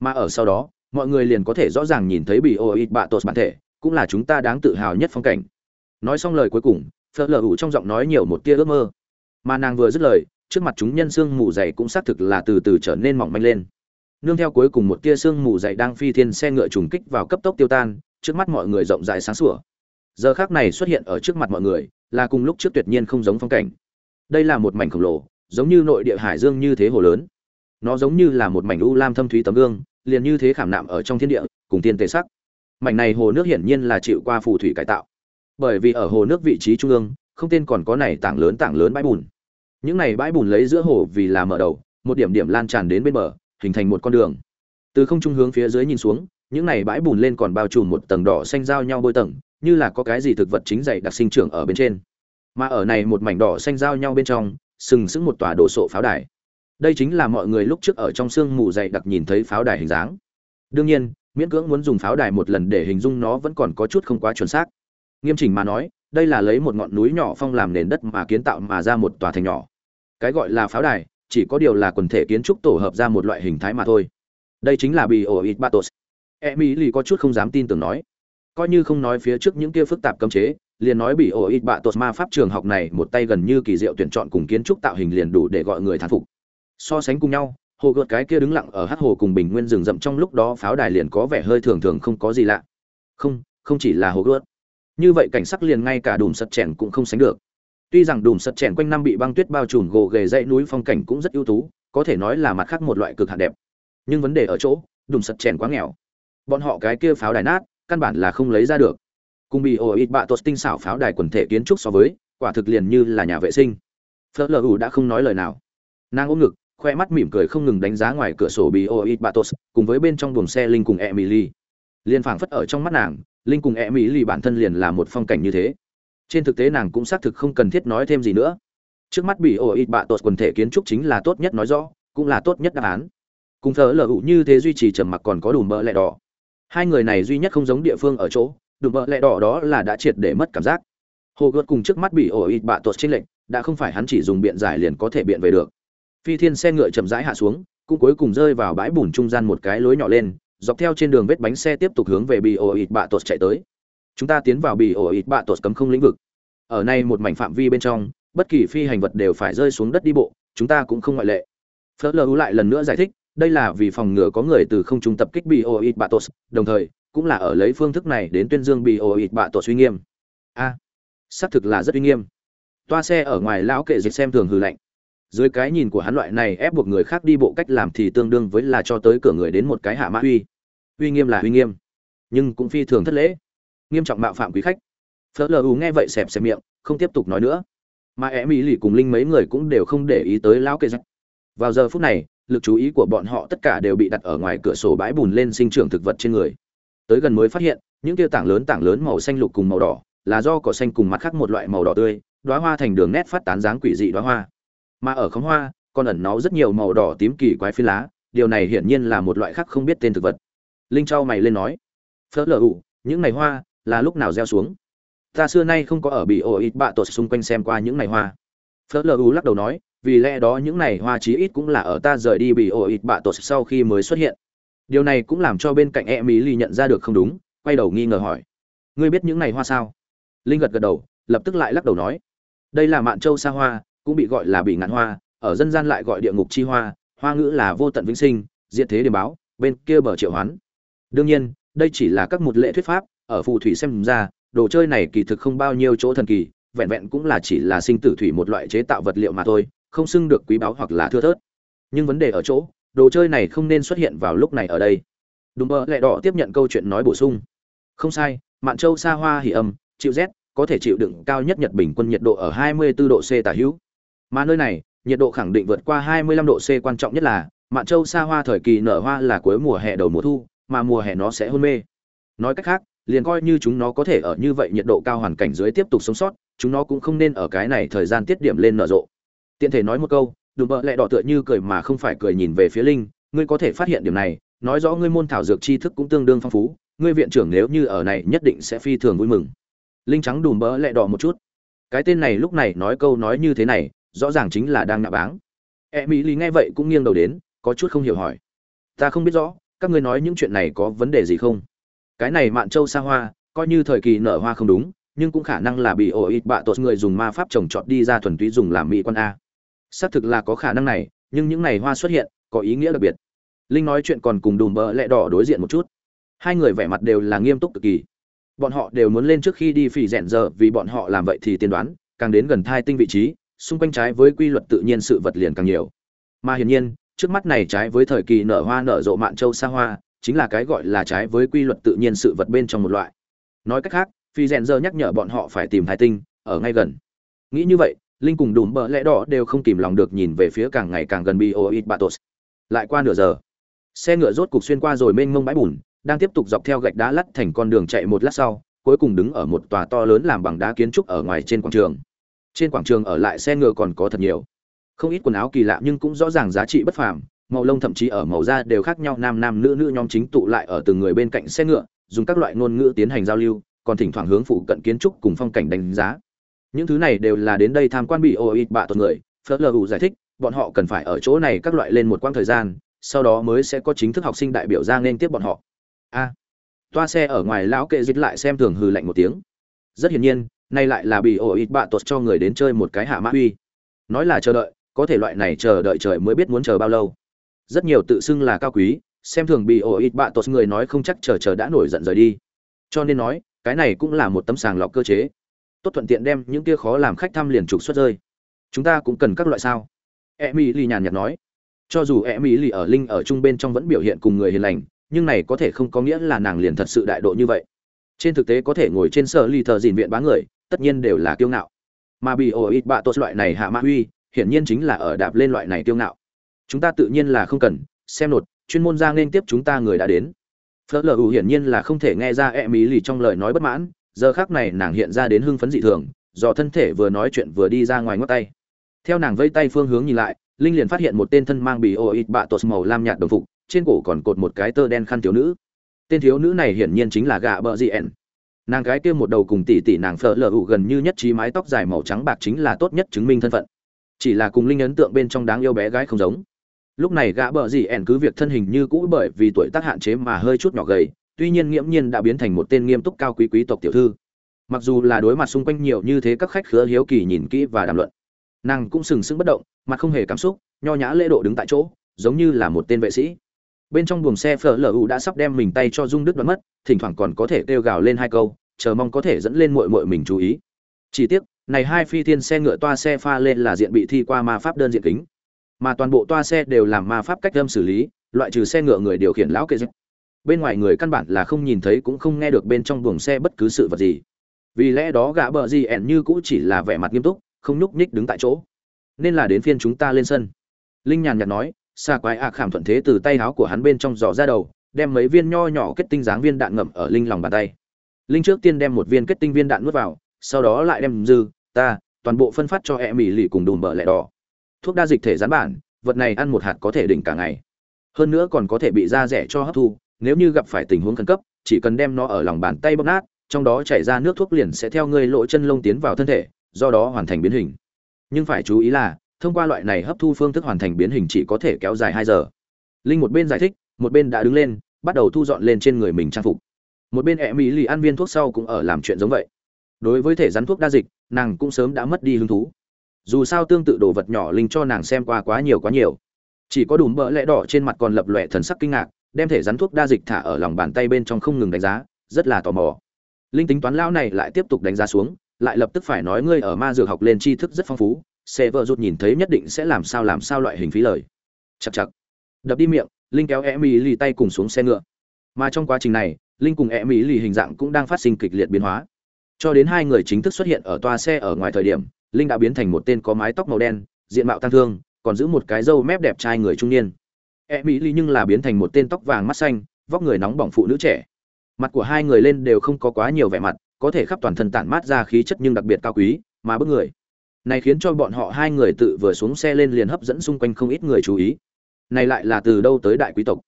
Mà ở sau đó, mọi người liền có thể rõ ràng nhìn thấy bị ổ ít bạ tột bản thể, cũng là chúng ta đáng tự hào nhất phong cảnh. Nói xong lời cuối cùng, phở lờ ủ trong giọng nói nhiều một tia ước mơ. Mà nàng vừa dứt lời trước mặt chúng nhân xương mù dày cũng xác thực là từ từ trở nên mỏng manh lên. Nương theo cuối cùng một tia xương mù dày đang phi thiên xe ngựa trùng kích vào cấp tốc tiêu tan trước mắt mọi người rộng rãi sáng sủa. Giờ khác này xuất hiện ở trước mặt mọi người là cùng lúc trước tuyệt nhiên không giống phong cảnh. Đây là một mảnh khổng lồ giống như nội địa hải dương như thế hồ lớn. Nó giống như là một mảnh u lam thâm thúy tấm gương liền như thế khảm nạm ở trong thiên địa cùng tiên tề sắc mảnh này hồ nước hiển nhiên là chịu qua phù thủy cải tạo. Bởi vì ở hồ nước vị trí trung ương, không tên còn có này tảng lớn tảng lớn bãi bùn. Những này bãi bùn lấy giữa hồ vì là mở đầu, một điểm điểm lan tràn đến bên bờ, hình thành một con đường. Từ không trung hướng phía dưới nhìn xuống, những này bãi bùn lên còn bao trùm một tầng đỏ xanh giao nhau bôi tầng, như là có cái gì thực vật chính dày đặc sinh trưởng ở bên trên. Mà ở này một mảnh đỏ xanh giao nhau bên trong, sừng sững một tòa đồ sộ pháo đài. Đây chính là mọi người lúc trước ở trong sương mù dày đặc nhìn thấy pháo đài hình dáng. Đương nhiên miễn cưỡng muốn dùng pháo đài một lần để hình dung nó vẫn còn có chút không quá chuẩn xác. Nghiêm chỉnh mà nói, đây là lấy một ngọn núi nhỏ phong làm nền đất mà kiến tạo mà ra một tòa thành nhỏ. Cái gọi là pháo đài, chỉ có điều là quần thể kiến trúc tổ hợp ra một loại hình thái mà thôi. Đây chính là bì ổ ít batos e lì có chút không dám tin tưởng nói. Coi như không nói phía trước những kia phức tạp cấm chế, liền nói bị ổ ít batos ma pháp trường học này một tay gần như kỳ diệu tuyển chọn cùng kiến trúc tạo hình liền đủ để gọi người thán phục. So sánh cùng nhau hồ gợt cái kia đứng lặng ở hát hồ cùng bình nguyên rừng rậm trong lúc đó pháo đài liền có vẻ hơi thường thường không có gì lạ. Không không chỉ là hồ gợt. Như vậy cảnh sắc liền ngay cả đùm sật chèn cũng không sánh được. Tuy rằng đùm sật chèn quanh năm bị băng tuyết bao trùm gồ ghề dãy núi phong cảnh cũng rất ưu tú, có thể nói là mặt khác một loại cực hạn đẹp. Nhưng vấn đề ở chỗ, đùm sật chèn quá nghèo. Bọn họ cái kia pháo đài nát, căn bản là không lấy ra được. Cùng bị ổ ít bạ tuột tinh xảo pháo đài quần thể kiến trúc so với, quả thực liền như là nhà vệ sinh. Phớt lờ ủ đã không nói lời nào. Nàng ôm ngực khoe mắt mỉm cười không ngừng đánh giá ngoài cửa sổ bị oit batos, cùng với bên trong buồng xe linh cùng emily. Liên phảng phất ở trong mắt nàng, linh cùng e mỹ bản thân liền là một phong cảnh như thế. Trên thực tế nàng cũng xác thực không cần thiết nói thêm gì nữa. Trước mắt bị ổ ít bạ tột quần thể kiến trúc chính là tốt nhất nói rõ, cũng là tốt nhất đáp án. Cùng thờ lờ hữu như thế duy trì trầm mặc còn có đủ mỡ lẹ đỏ. Hai người này duy nhất không giống địa phương ở chỗ đùm mỡ lẹ đỏ đó là đã triệt để mất cảm giác. Hồ gợt cùng trước mắt bị ổ ít bạ tột trên lệnh đã không phải hắn chỉ dùng biện giải liền có thể biện về được phi thiên xe ngựa chậm rãi hạ xuống, cũng cuối cùng rơi vào bãi bùn trung gian một cái lối nhỏ lên, dọc theo trên đường vết bánh xe tiếp tục hướng về bị ổ ịt bạ tột chạy tới. Chúng ta tiến vào bị ổ ịt bạ tột cấm không lĩnh vực. Ở này một mảnh phạm vi bên trong, bất kỳ phi hành vật đều phải rơi xuống đất đi bộ, chúng ta cũng không ngoại lệ. Phớt lờ lại lần nữa giải thích, đây là vì phòng ngừa có người từ không trung tập kích bị ổ ịt bạ tột, đồng thời, cũng là ở lấy phương thức này đến tuyên dương bị ổ ịt bạ tột uy nghiêm. A, xác thực là rất uy nghiêm. Toa xe ở ngoài lão kệ dịch xem thường hư lạnh dưới cái nhìn của hắn loại này ép buộc người khác đi bộ cách làm thì tương đương với là cho tới cửa người đến một cái hạ mã uy. Uy nghiêm là uy nghiêm, nhưng cũng phi thường thất lễ. Nghiêm trọng mạo phạm quý khách. Phớt lờ u nghe vậy xẹp xẹp miệng, không tiếp tục nói nữa. Mà em mỹ lì cùng linh mấy người cũng đều không để ý tới lão kê giặc vào giờ phút này, lực chú ý của bọn họ tất cả đều bị đặt ở ngoài cửa sổ bãi bùn lên sinh trưởng thực vật trên người. Tới gần mới phát hiện, những tiêu tảng lớn tảng lớn màu xanh lục cùng màu đỏ, là do cỏ xanh cùng mặt khác một loại màu đỏ tươi, đóa hoa thành đường nét phát tán dáng quỷ dị đóa hoa mà ở khóm hoa, còn ẩn náu rất nhiều màu đỏ tím kỳ quái phi lá, điều này hiển nhiên là một loại khác không biết tên thực vật. Linh trao mày lên nói, phớt lờ ủ, những ngày hoa là lúc nào gieo xuống? Ta xưa nay không có ở bị ổ ít bạ tột xung quanh xem qua những ngày hoa. Phớt lờ ủ lắc đầu nói, vì lẽ đó những ngày hoa chí ít cũng là ở ta rời đi bị ổ ít bạ tột sau khi mới xuất hiện. Điều này cũng làm cho bên cạnh e mỹ ly nhận ra được không đúng, quay đầu nghi ngờ hỏi, ngươi biết những ngày hoa sao? Linh gật gật đầu, lập tức lại lắc đầu nói, đây là mạn châu sa hoa cũng bị gọi là bị ngạn hoa, ở dân gian lại gọi địa ngục chi hoa hoa ngữ là vô tận vĩnh sinh diện thế điểm báo, bên kia bờ triệu hoán. Đương nhiên, đây chỉ là các một lệ thuyết pháp, ở phù thủy xem ra, đồ chơi này kỳ thực không bao nhiêu chỗ thần kỳ, vẹn vẹn cũng là chỉ là sinh tử thủy một loại chế tạo vật liệu mà thôi, không xưng được quý báu hoặc là thưa thớt. Nhưng vấn đề ở chỗ, đồ chơi này không nên xuất hiện vào lúc này ở đây. Đúng mơ lẹ đỏ tiếp nhận câu chuyện nói bổ sung. Không sai, mạn châu xa hoa hỉ âm, chịu rét có thể chịu đựng cao nhất nhật bình quân nhiệt độ ở 24 độ c tả hữu mà nơi này, nhiệt độ khẳng định vượt qua 25 độ c quan trọng nhất là, mạn châu xa hoa thời kỳ nở hoa là cuối mùa hè đầu mùa thu, mà mùa hè nó sẽ hôn mê. Nói cách khác, liền coi như chúng nó có thể ở như vậy nhiệt độ cao hoàn cảnh dưới tiếp tục sống sót, chúng nó cũng không nên ở cái này thời gian tiết điểm lên nở rộ. Tiện thể nói một câu, đùm bợ lẹ đỏ tựa như cười mà không phải cười nhìn về phía linh, ngươi có thể phát hiện điểm này, nói rõ ngươi môn thảo dược tri thức cũng tương đương phong phú, ngươi viện trưởng nếu như ở này nhất định sẽ phi thường vui mừng. Linh trắng đùm bỡ lẹ đỏ một chút. Cái tên này lúc này nói câu nói như thế này rõ ràng chính là đang nạ báng. E mỹ lý nghe vậy cũng nghiêng đầu đến, có chút không hiểu hỏi. Ta không biết rõ, các ngươi nói những chuyện này có vấn đề gì không? Cái này mạn châu xa hoa, coi như thời kỳ nở hoa không đúng, nhưng cũng khả năng là bị ổ ít bạ tột người dùng ma pháp trồng trọt đi ra thuần túy dùng làm mỹ quan a. Xác thực là có khả năng này, nhưng những này hoa xuất hiện, có ý nghĩa đặc biệt. Linh nói chuyện còn cùng đùm bỡ lẹ đỏ đối diện một chút. Hai người vẻ mặt đều là nghiêm túc cực kỳ. Bọn họ đều muốn lên trước khi đi phỉ rẽn giờ, vì bọn họ làm vậy thì tiên đoán, càng đến gần thai tinh vị trí xung quanh trái với quy luật tự nhiên sự vật liền càng nhiều. Mà hiển nhiên, trước mắt này trái với thời kỳ nở hoa nở rộ mạn châu xa hoa, chính là cái gọi là trái với quy luật tự nhiên sự vật bên trong một loại. Nói cách khác, phi rèn giờ nhắc nhở bọn họ phải tìm thái tinh, ở ngay gần. Nghĩ như vậy, linh cùng đùm bờ lẽ đỏ đều không kìm lòng được nhìn về phía càng ngày càng gần bioit batos. Lại qua nửa giờ, xe ngựa rốt cục xuyên qua rồi mênh mông bãi bùn, đang tiếp tục dọc theo gạch đá lắt thành con đường chạy một lát sau, cuối cùng đứng ở một tòa to lớn làm bằng đá kiến trúc ở ngoài trên quảng trường trên quảng trường ở lại xe ngựa còn có thật nhiều. Không ít quần áo kỳ lạ nhưng cũng rõ ràng giá trị bất phàm, màu lông thậm chí ở màu da đều khác nhau, nam nam nữ nữ nhóm chính tụ lại ở từng người bên cạnh xe ngựa, dùng các loại ngôn ngữ tiến hành giao lưu, còn thỉnh thoảng hướng phụ cận kiến trúc cùng phong cảnh đánh giá. Những thứ này đều là đến đây tham quan bị ô ít bạ tuần người, phớt lờ giải thích, bọn họ cần phải ở chỗ này các loại lên một quãng thời gian, sau đó mới sẽ có chính thức học sinh đại biểu ra nên tiếp bọn họ. A. Toa xe ở ngoài lão kệ dịch lại xem thường hừ lạnh một tiếng. Rất hiển nhiên nay lại là bị ổ ít bạ tuột cho người đến chơi một cái hạ mã uy. Nói là chờ đợi, có thể loại này chờ đợi trời mới biết muốn chờ bao lâu. Rất nhiều tự xưng là cao quý, xem thường bị ổ ít bạ tuột người nói không chắc chờ chờ đã nổi giận rời đi. Cho nên nói, cái này cũng là một tấm sàng lọc cơ chế. Tốt thuận tiện đem những kia khó làm khách thăm liền trục xuất rơi. Chúng ta cũng cần các loại sao? E mỹ lì nhàn nhạt nói. Cho dù e mỹ lì ở linh ở trung bên trong vẫn biểu hiện cùng người hiền lành, nhưng này có thể không có nghĩa là nàng liền thật sự đại độ như vậy. Trên thực tế có thể ngồi trên sở ly thờ dìn viện bá người tất nhiên đều là kiêu ngạo. Mà bị ổ ít bạ tốt loại này hạ mã huy, hiển nhiên chính là ở đạp lên loại này kiêu ngạo. Chúng ta tự nhiên là không cần, xem nột, chuyên môn ra nên tiếp chúng ta người đã đến. Phớt lờ hiển nhiên là không thể nghe ra e mỹ lì trong lời nói bất mãn, giờ khác này nàng hiện ra đến hưng phấn dị thường do thân thể vừa nói chuyện vừa đi ra ngoài ngót tay. Theo nàng vây tay phương hướng nhìn lại, linh liền phát hiện một tên thân mang bì ô ít bạ tột màu lam nhạt đồng phục, trên cổ còn cột một cái tơ đen khăn thiếu nữ. Tên thiếu nữ này hiển nhiên chính là gạ bợ dị ẻn nàng gái kia một đầu cùng tỷ tỷ nàng phở lờ hụ gần như nhất trí mái tóc dài màu trắng bạc chính là tốt nhất chứng minh thân phận. Chỉ là cùng linh ấn tượng bên trong đáng yêu bé gái không giống. Lúc này gã bợ gì ẻn cứ việc thân hình như cũ bởi vì tuổi tác hạn chế mà hơi chút nhỏ gầy, tuy nhiên nghiễm nhiên đã biến thành một tên nghiêm túc cao quý quý tộc tiểu thư. Mặc dù là đối mặt xung quanh nhiều như thế các khách khứa hiếu kỳ nhìn kỹ và đàm luận, nàng cũng sừng sững bất động, mặt không hề cảm xúc, nho nhã lễ độ đứng tại chỗ, giống như là một tên vệ sĩ. Bên trong buồng xe phở lờ u đã sắp đem mình tay cho dung đức đoán mất thỉnh thoảng còn có thể kêu gào lên hai câu, chờ mong có thể dẫn lên mội mội mình chú ý. Chỉ tiếc, này hai phi thiên xe ngựa toa xe pha lên là diện bị thi qua ma pháp đơn diện kính. Mà toàn bộ toa xe đều làm ma pháp cách âm xử lý, loại trừ xe ngựa người điều khiển lão kệ dịch bên ngoài người căn bản là không nhìn thấy cũng không nghe được bên trong buồng xe bất cứ sự vật gì. Vì lẽ đó gã bờ gì ẻn như cũ chỉ là vẻ mặt nghiêm túc, không nhúc nhích đứng tại chỗ. Nên là đến phiên chúng ta lên sân. Linh nhàn nhạt nói xa quái ạ, khảm thuận thế từ tay áo của hắn bên trong giỏ ra đầu đem mấy viên nho nhỏ kết tinh dáng viên đạn ngậm ở linh lòng bàn tay. Linh trước tiên đem một viên kết tinh viên đạn nuốt vào, sau đó lại đem dư, ta, toàn bộ phân phát cho e mỹ lì cùng đùm bờ lẹ đỏ. Thuốc đa dịch thể gián bản, vật này ăn một hạt có thể đỉnh cả ngày. Hơn nữa còn có thể bị da rẻ cho hấp thu, nếu như gặp phải tình huống khẩn cấp, chỉ cần đem nó ở lòng bàn tay bóp nát, trong đó chảy ra nước thuốc liền sẽ theo ngươi lỗ chân lông tiến vào thân thể, do đó hoàn thành biến hình. Nhưng phải chú ý là, thông qua loại này hấp thu phương thức hoàn thành biến hình chỉ có thể kéo dài hai giờ. Linh một bên giải thích, một bên đã đứng lên bắt đầu thu dọn lên trên người mình trang phục. Một bên e mỹ lì ăn viên thuốc sau cũng ở làm chuyện giống vậy. Đối với thể rắn thuốc đa dịch, nàng cũng sớm đã mất đi hứng thú. Dù sao tương tự đồ vật nhỏ linh cho nàng xem qua quá nhiều quá nhiều. Chỉ có đùm bỡ lẽ đỏ trên mặt còn lập lòe thần sắc kinh ngạc, đem thể rắn thuốc đa dịch thả ở lòng bàn tay bên trong không ngừng đánh giá, rất là tò mò. Linh tính toán lão này lại tiếp tục đánh giá xuống, lại lập tức phải nói ngươi ở ma dược học lên tri thức rất phong phú xe vợ rút nhìn thấy nhất định sẽ làm sao làm sao loại hình phí lời. Chặt chặt đập đi miệng linh kéo e mỹ lì tay cùng xuống xe ngựa. Mà trong quá trình này, linh cùng e mỹ lì hình dạng cũng đang phát sinh kịch liệt biến hóa. Cho đến hai người chính thức xuất hiện ở toa xe ở ngoài thời điểm, linh đã biến thành một tên có mái tóc màu đen, diện mạo tăng thương, còn giữ một cái râu mép đẹp trai người trung niên. E mỹ lì nhưng là biến thành một tên tóc vàng mắt xanh, vóc người nóng bỏng phụ nữ trẻ. Mặt của hai người lên đều không có quá nhiều vẻ mặt, có thể khắp toàn thân tản mát ra khí chất nhưng đặc biệt cao quý, mà bức người. Này khiến cho bọn họ hai người tự vừa xuống xe lên liền hấp dẫn xung quanh không ít người chú ý này lại là từ đâu tới đại quý tộc?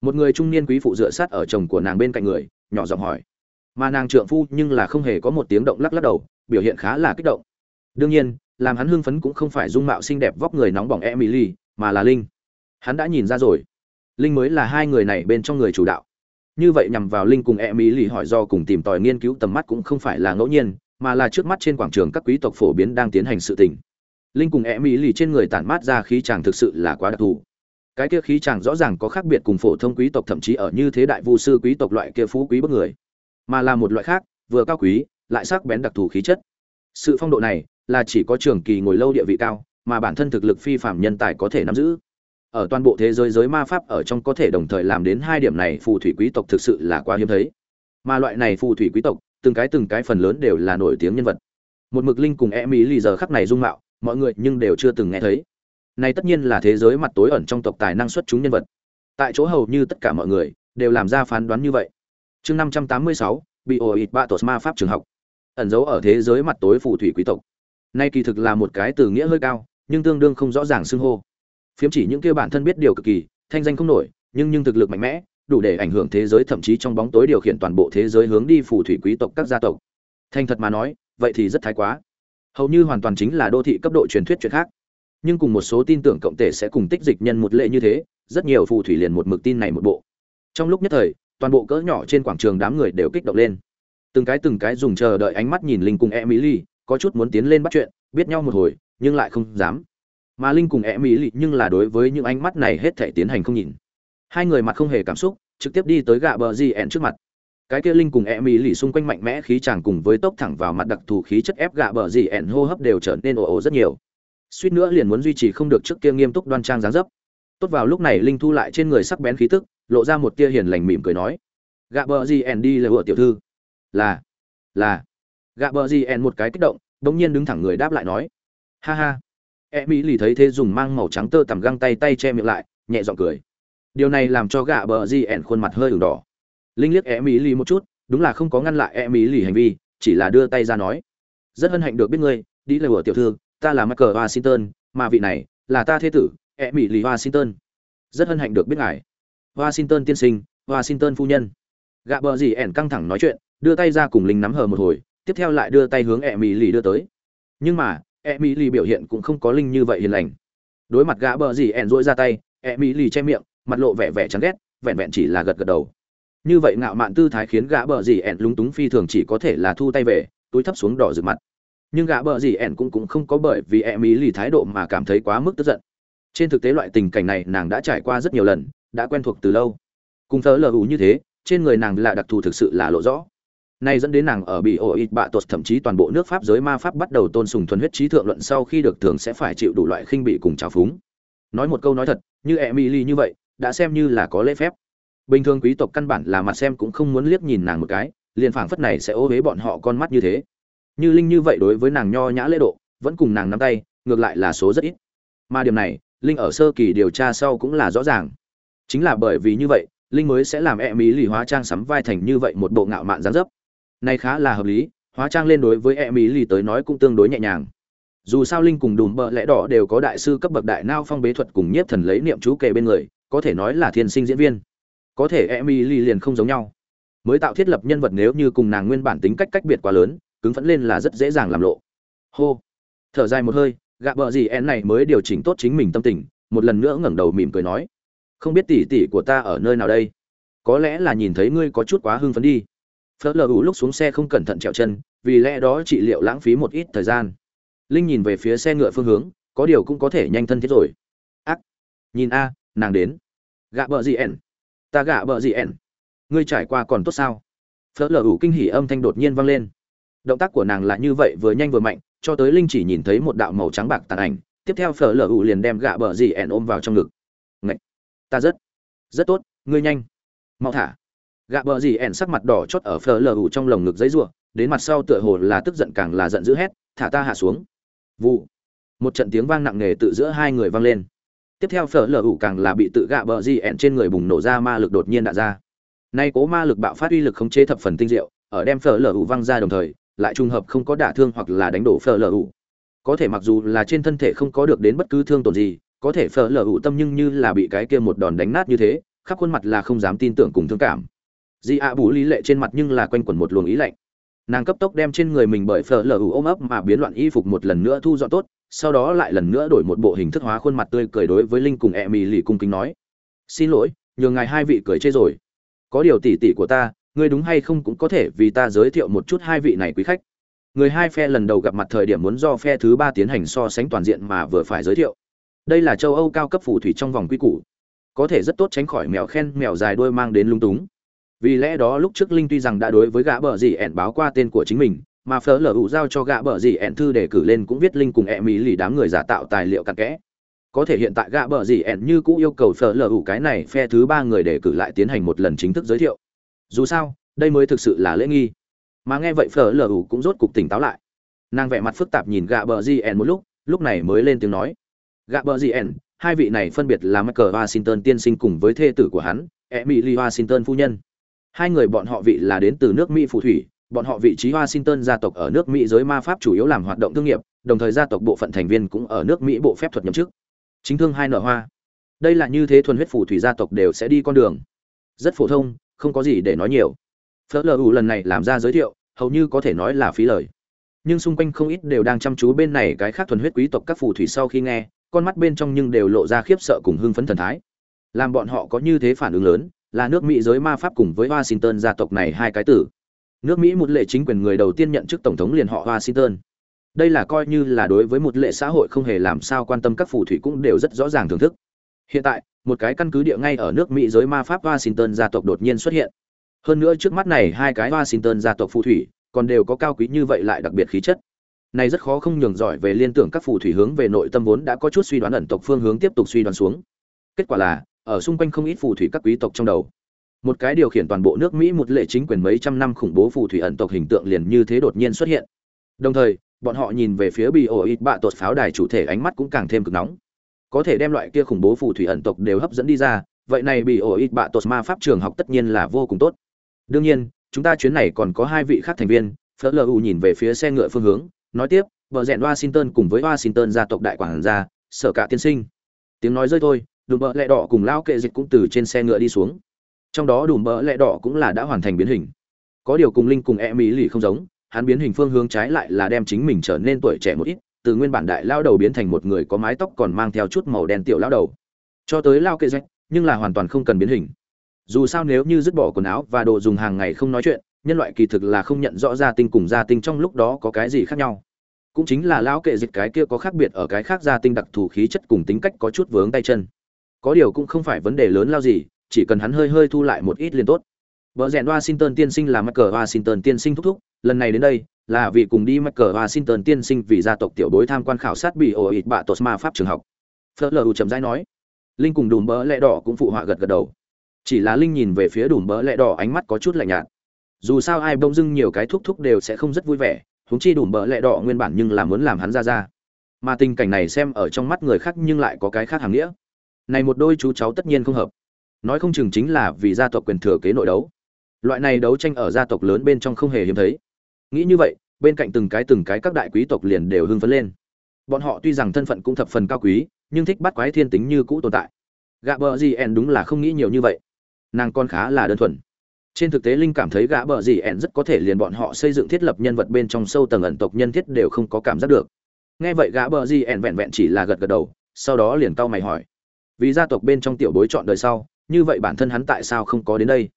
Một người trung niên quý phụ dựa sát ở chồng của nàng bên cạnh người, nhỏ giọng hỏi. Mà nàng trượng phu nhưng là không hề có một tiếng động lắc lắc đầu, biểu hiện khá là kích động. Đương nhiên, làm hắn hưng phấn cũng không phải dung mạo xinh đẹp vóc người nóng bỏng emily, mà là linh. Hắn đã nhìn ra rồi. Linh mới là hai người này bên trong người chủ đạo. Như vậy nhằm vào linh cùng emily hỏi do cùng tìm tòi nghiên cứu tầm mắt cũng không phải là ngẫu nhiên, mà là trước mắt trên quảng trường các quý tộc phổ biến đang tiến hành sự tình. Linh cùng emily trên người tản mát ra khí chàng thực sự là quá đặc thù cái kia khí chàng rõ ràng có khác biệt cùng phổ thông quý tộc, thậm chí ở như thế đại vu sư quý tộc loại kia phú quý bất người. Mà là một loại khác, vừa cao quý, lại sắc bén đặc thù khí chất. Sự phong độ này, là chỉ có trường kỳ ngồi lâu địa vị cao, mà bản thân thực lực phi phạm nhân tài có thể nắm giữ. Ở toàn bộ thế giới giới ma pháp ở trong có thể đồng thời làm đến hai điểm này, phù thủy quý tộc thực sự là quá hiếm thấy. Mà loại này phù thủy quý tộc, từng cái từng cái phần lớn đều là nổi tiếng nhân vật. Một mực linh cùng e mỹ lì giờ khắc này dung mạo, mọi người nhưng đều chưa từng nghe thấy này tất nhiên là thế giới mặt tối ẩn trong tộc tài năng xuất chúng nhân vật. Tại chỗ hầu như tất cả mọi người đều làm ra phán đoán như vậy. Chương năm trăm tám mươi sáu, bị ổ ịt ba tột ma pháp trường học. Ẩn giấu ở thế giới mặt tối phù thủy quý tộc. Nay kỳ thực là một cái từ nghĩa hơi cao, nhưng tương đương không rõ ràng xưng hô. Phiếm chỉ những kia bản thân biết điều cực kỳ, thanh danh không nổi, nhưng nhưng thực lực mạnh mẽ, đủ để ảnh hưởng thế giới thậm chí trong bóng tối điều khiển toàn bộ thế giới hướng đi phù thủy quý tộc các gia tộc. Thành thật mà nói, vậy thì rất thái quá. Hầu như hoàn toàn chính là đô thị cấp độ truyền thuyết chuyện khác nhưng cùng một số tin tưởng cộng thể sẽ cùng tích dịch nhân một lệ như thế, rất nhiều phù thủy liền một mực tin này một bộ. Trong lúc nhất thời, toàn bộ cỡ nhỏ trên quảng trường đám người đều kích động lên. Từng cái từng cái dùng chờ đợi ánh mắt nhìn linh cùng emily, có chút muốn tiến lên bắt chuyện, biết nhau một hồi, nhưng lại không dám. Mà linh cùng emily nhưng là đối với những ánh mắt này hết thể tiến hành không nhìn. Hai người mặt không hề cảm xúc, trực tiếp đi tới gạ bờ di ẹn trước mặt. Cái kia linh cùng emily xung quanh mạnh mẽ khí chàng cùng với tốc thẳng vào mặt đặc thù khí chất ép gạ bờ gì ẹn hô hấp đều trở nên ồ ồ rất nhiều suýt nữa liền muốn duy trì không được trước kia nghiêm túc đoan trang dáng dấp. Tốt vào lúc này linh thu lại trên người sắc bén khí tức, lộ ra một tia hiền lành mỉm cười nói, gạ bờ gì ẻn đi là vợ tiểu thư. Là là. Gạ bờ gì ẻn một cái kích động, bỗng nhiên đứng thẳng người đáp lại nói, ha ha. E mỹ lì thấy thế dùng mang màu trắng tơ tằm găng tay tay che miệng lại, nhẹ giọng cười. Điều này làm cho gạ bờ gì ẻn khuôn mặt hơi ửng đỏ. Linh liếc e mỹ lì một chút, đúng là không có ngăn lại e mỹ lì hành vi, chỉ là đưa tay ra nói, rất hân hạnh được biết ngươi, đi là vợ tiểu thư ta là michael washington, mà vị này là ta thế tử e mỹ lì washington. Rất hân hạnh được biết ngài. Washington tiên sinh, washington phu nhân. Gạ bờ gì ẻn căng thẳng nói chuyện, đưa tay ra cùng linh nắm hờ một hồi, tiếp theo lại đưa tay hướng e mỹ lì đưa tới. Nhưng mà e mỹ lì biểu hiện cũng không có linh như vậy hiền lành. Đối mặt gã bờ gì ẻn dỗi ra tay e mỹ lì che miệng, mặt lộ vẻ vẻ chán ghét, vẹn vẹn chỉ là gật gật đầu. Như vậy ngạo mạn tư thái khiến gã bờ gì ẻn lúng túng phi thường chỉ có thể là thu tay về, túi thấp xuống đỏ rực mặt nhưng gã bờ gì ẻn cũng cũng không có bởi vì em ý lì thái độ mà cảm thấy quá mức tức giận. Trên thực tế loại tình cảnh này nàng đã trải qua rất nhiều lần, đã quen thuộc từ lâu. Cùng thớ lờ ủ như thế, trên người nàng là đặc thù thực sự là lộ rõ. Nay dẫn đến nàng ở bị ổ ít bạ tuột thậm chí toàn bộ nước pháp giới ma pháp bắt đầu tôn sùng thuần huyết trí thượng luận sau khi được thường sẽ phải chịu đủ loại khinh bị cùng trào phúng. Nói một câu nói thật, như emily như vậy, đã xem như là có lễ phép. Bình thường quý tộc căn bản là mặt xem cũng không muốn liếc nhìn nàng một cái, liền phảng phất này sẽ ô huế bọn họ con mắt như thế như linh như vậy đối với nàng nho nhã lễ độ, vẫn cùng nàng nắm tay, ngược lại là số rất ít. Mà điểm này, linh ở sơ kỳ điều tra sau cũng là rõ ràng. Chính là bởi vì như vậy, linh mới sẽ làm e mỹ lì hóa trang sắm vai thành như vậy một bộ ngạo mạn gián dấp. Này khá là hợp lý, hóa trang lên đối với e mỹ lì tới nói cũng tương đối nhẹ nhàng. Dù sao linh cùng đùm bợ lẽ đỏ đều có đại sư cấp bậc đại nao phong bế thuật cùng nhiếp thần lấy niệm chú kề bên người, có thể nói là thiên sinh diễn viên. Có thể e mỹ lì liền không giống nhau. Mới tạo thiết lập nhân vật nếu như cùng nàng nguyên bản tính cách cách biệt quá lớn cứng phẫn lên là rất dễ dàng làm lộ. Hô. Thở dài một hơi, gạ bờ gì en này mới điều chỉnh tốt chính mình tâm tình, một lần nữa ngẩng đầu mỉm cười nói. Không biết tỷ tỷ của ta ở nơi nào đây? Có lẽ là nhìn thấy ngươi có chút quá hưng phấn đi. Phớt lờ ủ lúc xuống xe không cẩn thận trèo chân, vì lẽ đó trị liệu lãng phí một ít thời gian. Linh nhìn về phía xe ngựa phương hướng, có điều cũng có thể nhanh thân thiết rồi. Ác. Nhìn a, nàng đến. Gạ bờ gì ẻn ta gạ bờ gì ẻn ngươi trải qua còn tốt sao? Phớt lờ ủ kinh hỉ âm thanh đột nhiên vang lên động tác của nàng là như vậy vừa nhanh vừa mạnh, cho tới linh chỉ nhìn thấy một đạo màu trắng bạc tàn ảnh, tiếp theo phở lở ủ liền đem gạ bờ dì ẻn ôm vào trong ngực. Ngậy! ta rất rất tốt, ngươi nhanh, mau thả. Gạ bờ dì ẻn sắc mặt đỏ chót ở phở lở ủ trong lồng ngực giấy ruộng đến mặt sau tựa hồ là tức giận càng là giận dữ hét, thả ta hạ xuống. Vụ một trận tiếng vang nặng nề tự giữa hai người vang lên. Tiếp theo phở lở ủ càng là bị tự gạ bờ dì ẻn trên người bùng nổ ra ma lực đột nhiên đạn ra. Nay cố ma lực bạo phát uy lực khống chế thập phần tinh diệu, ở đem phở lở ủ văng ra đồng thời lại trùng hợp không có đả thương hoặc là đánh đổ phở lở ủ. Có thể mặc dù là trên thân thể không có được đến bất cứ thương tổn gì, có thể phở lở ủ tâm nhưng như là bị cái kia một đòn đánh nát như thế, khắp khuôn mặt là không dám tin tưởng cùng thương cảm. Di ạ bù lý lệ trên mặt nhưng là quanh quẩn một luồng ý lạnh. Nàng cấp tốc đem trên người mình bởi phở lở ủ ôm ấp mà biến loạn y phục một lần nữa thu dọn tốt, sau đó lại lần nữa đổi một bộ hình thức hóa khuôn mặt tươi cười đối với linh cùng e mì lì cung kính nói. Xin lỗi nhường ngài hai vị cười chê rồi. Có điều tỉ tỉ của ta ngươi đúng hay không cũng có thể vì ta giới thiệu một chút hai vị này quý khách. Người hai phe lần đầu gặp mặt thời điểm muốn do phe thứ ba tiến hành so sánh toàn diện mà vừa phải giới thiệu. Đây là châu âu cao cấp phù thủy trong vòng quy củ. Có thể rất tốt tránh khỏi mèo khen, mèo dài đuôi mang đến lung túng. Vì lẽ đó lúc trước linh tuy rằng đã đối với gã bờ dì ẻn báo qua tên của chính mình, mà phở lở ủ giao cho gã bờ dì ẻn thư để cử lên cũng viết linh cùng ẹ mỹ lì đám người giả tạo tài liệu cặn kẽ. Có thể hiện tại gã bờ dì ẻn như cũ yêu cầu phở lở ủ cái này phe thứ ba người để cử lại tiến hành một lần chính thức giới thiệu dù sao, đây mới thực sự là lễ nghi. Mà nghe vậy phở lờ ủ cũng rốt cục tỉnh táo lại. Nàng vẻ mặt phức tạp nhìn gạ bờ gn một lúc lúc này mới lên tiếng nói. Gạ bờ gn hai vị này phân biệt là michael washington tiên sinh cùng với thê tử của hắn, emily washington phu nhân. Hai người bọn họ vị là đến từ nước mỹ phù thủy, bọn họ vị trí washington gia tộc ở nước mỹ giới ma pháp chủ yếu làm hoạt động thương nghiệp, đồng thời gia tộc bộ phận thành viên cũng ở nước mỹ bộ phép thuật nhậm chức. Chính thương hai nở hoa. Đây là như thế thuần huyết phù thủy gia tộc đều sẽ đi con đường. Rất phổ thông không có gì để nói nhiều. Phớt lờ ủ lần này làm ra giới thiệu, hầu như có thể nói là phí lời. Nhưng xung quanh không ít đều đang chăm chú bên này cái khác thuần huyết quý tộc các phù thủy sau khi nghe, con mắt bên trong nhưng đều lộ ra khiếp sợ cùng hưng phấn thần thái. Làm bọn họ có như thế phản ứng lớn, là nước mỹ giới ma pháp cùng với washington gia tộc này hai cái tử. Nước mỹ một lệ chính quyền người đầu tiên nhận chức tổng thống liền họ washington. Đây là coi như là đối với một lệ xã hội không hề làm sao quan tâm các phù thủy cũng đều rất rõ ràng thưởng thức hiện tại, một cái căn cứ địa ngay ở nước mỹ giới ma pháp washington gia tộc đột nhiên xuất hiện. Hơn nữa trước mắt này hai cái washington gia tộc phù thủy, còn đều có cao quý như vậy lại đặc biệt khí chất. Này rất khó không nhường giỏi về liên tưởng các phù thủy hướng về nội tâm vốn đã có chút suy đoán ẩn tộc phương hướng tiếp tục suy đoán xuống. Kết quả là, ở xung quanh không ít phù thủy các quý tộc trong đầu, một cái điều khiển toàn bộ nước mỹ một lệ chính quyền mấy trăm năm khủng bố phù thủy ẩn tộc hình tượng liền như thế đột nhiên xuất hiện. Đồng thời, bọn họ nhìn về phía bị ổ ít bạ tột pháo đài chủ thể ánh mắt cũng càng thêm cực nóng có thể đem loại kia khủng bố phù thủy ẩn tộc đều hấp dẫn đi ra, vậy này bị ổ ít bạ tột ma pháp trường học tất nhiên là vô cùng tốt. Đương nhiên, chúng ta chuyến này còn có hai vị khác thành viên, phớt lờ u nhìn về phía xe ngựa phương hướng, nói tiếp vợ rèn washington cùng với washington gia tộc đại quản gia, sở cả tiên sinh. Tiếng nói rơi thôi, đùm bợ lẹ đỏ cùng lao kệ dịch cũng từ trên xe ngựa đi xuống. Trong đó đùm bợ lẹ đỏ cũng là đã hoàn thành biến hình. Có điều cùng linh cùng e mỹ lì không giống, hắn biến hình phương hướng trái lại là đem chính mình trở nên tuổi trẻ một ít từ nguyên bản đại lao đầu biến thành một người có mái tóc còn mang theo chút màu đen tiểu lao đầu. Cho tới lao kệ rách nhưng là hoàn toàn không cần biến hình. Dù sao nếu như dứt bỏ quần áo và đồ dùng hàng ngày không nói chuyện, nhân loại kỳ thực là không nhận rõ gia tinh cùng gia tinh trong lúc đó có cái gì khác nhau. Cũng chính là lão kệ dịch cái kia có khác biệt ở cái khác gia tinh đặc thù khí chất cùng tính cách có chút vướng tay chân. Có điều cũng không phải vấn đề lớn lao gì, chỉ cần hắn hơi hơi thu lại một ít liền tốt. Vợ rèn washington tiên sinh là mắc cờ washington tiên sinh thúc thúc, lần này đến đây là vì cùng đi Michael washington tiên sinh vì gia tộc tiểu bối tham quan khảo sát bị ổ bạ tột ma pháp trường học. Fleur chậm rãi nói. Linh cùng đùm bỡ lẹ đỏ cũng phụ họa gật gật đầu. Chỉ là linh nhìn về phía đùm bỡ lẹ đỏ ánh mắt có chút lạnh nhạt. Dù sao ai bông dưng nhiều cái thúc thúc đều sẽ không rất vui vẻ, huống chi đùm bỡ lẹ đỏ nguyên bản nhưng là muốn làm hắn ra ra. Mà tình cảnh này xem ở trong mắt người khác nhưng lại có cái khác hàng nghĩa. Này một đôi chú cháu tất nhiên không hợp. Nói không chừng chính là vì gia tộc quyền thừa kế nội đấu. Loại này đấu tranh ở gia tộc lớn bên trong không hề hiếm thấy nghĩ như vậy, bên cạnh từng cái từng cái các đại quý tộc liền đều hưng phấn lên. Bọn họ tuy rằng thân phận cũng thập phần cao quý, nhưng thích bắt quái thiên tính như cũ tồn tại. Gạ bờ gì ẻn đúng là không nghĩ nhiều như vậy. Nàng con khá là đơn thuần. Trên thực tế linh cảm thấy gã bờ gì ẻn rất có thể liền bọn họ xây dựng thiết lập nhân vật bên trong sâu tầng ẩn tộc nhân thiết đều không có cảm giác được. Nghe vậy gã bờ gì ẻn vẹn vẹn chỉ là gật gật đầu, sau đó liền cau mày hỏi. Vì gia tộc bên trong tiểu bối chọn đời sau, như vậy bản thân hắn tại sao không có đến đây?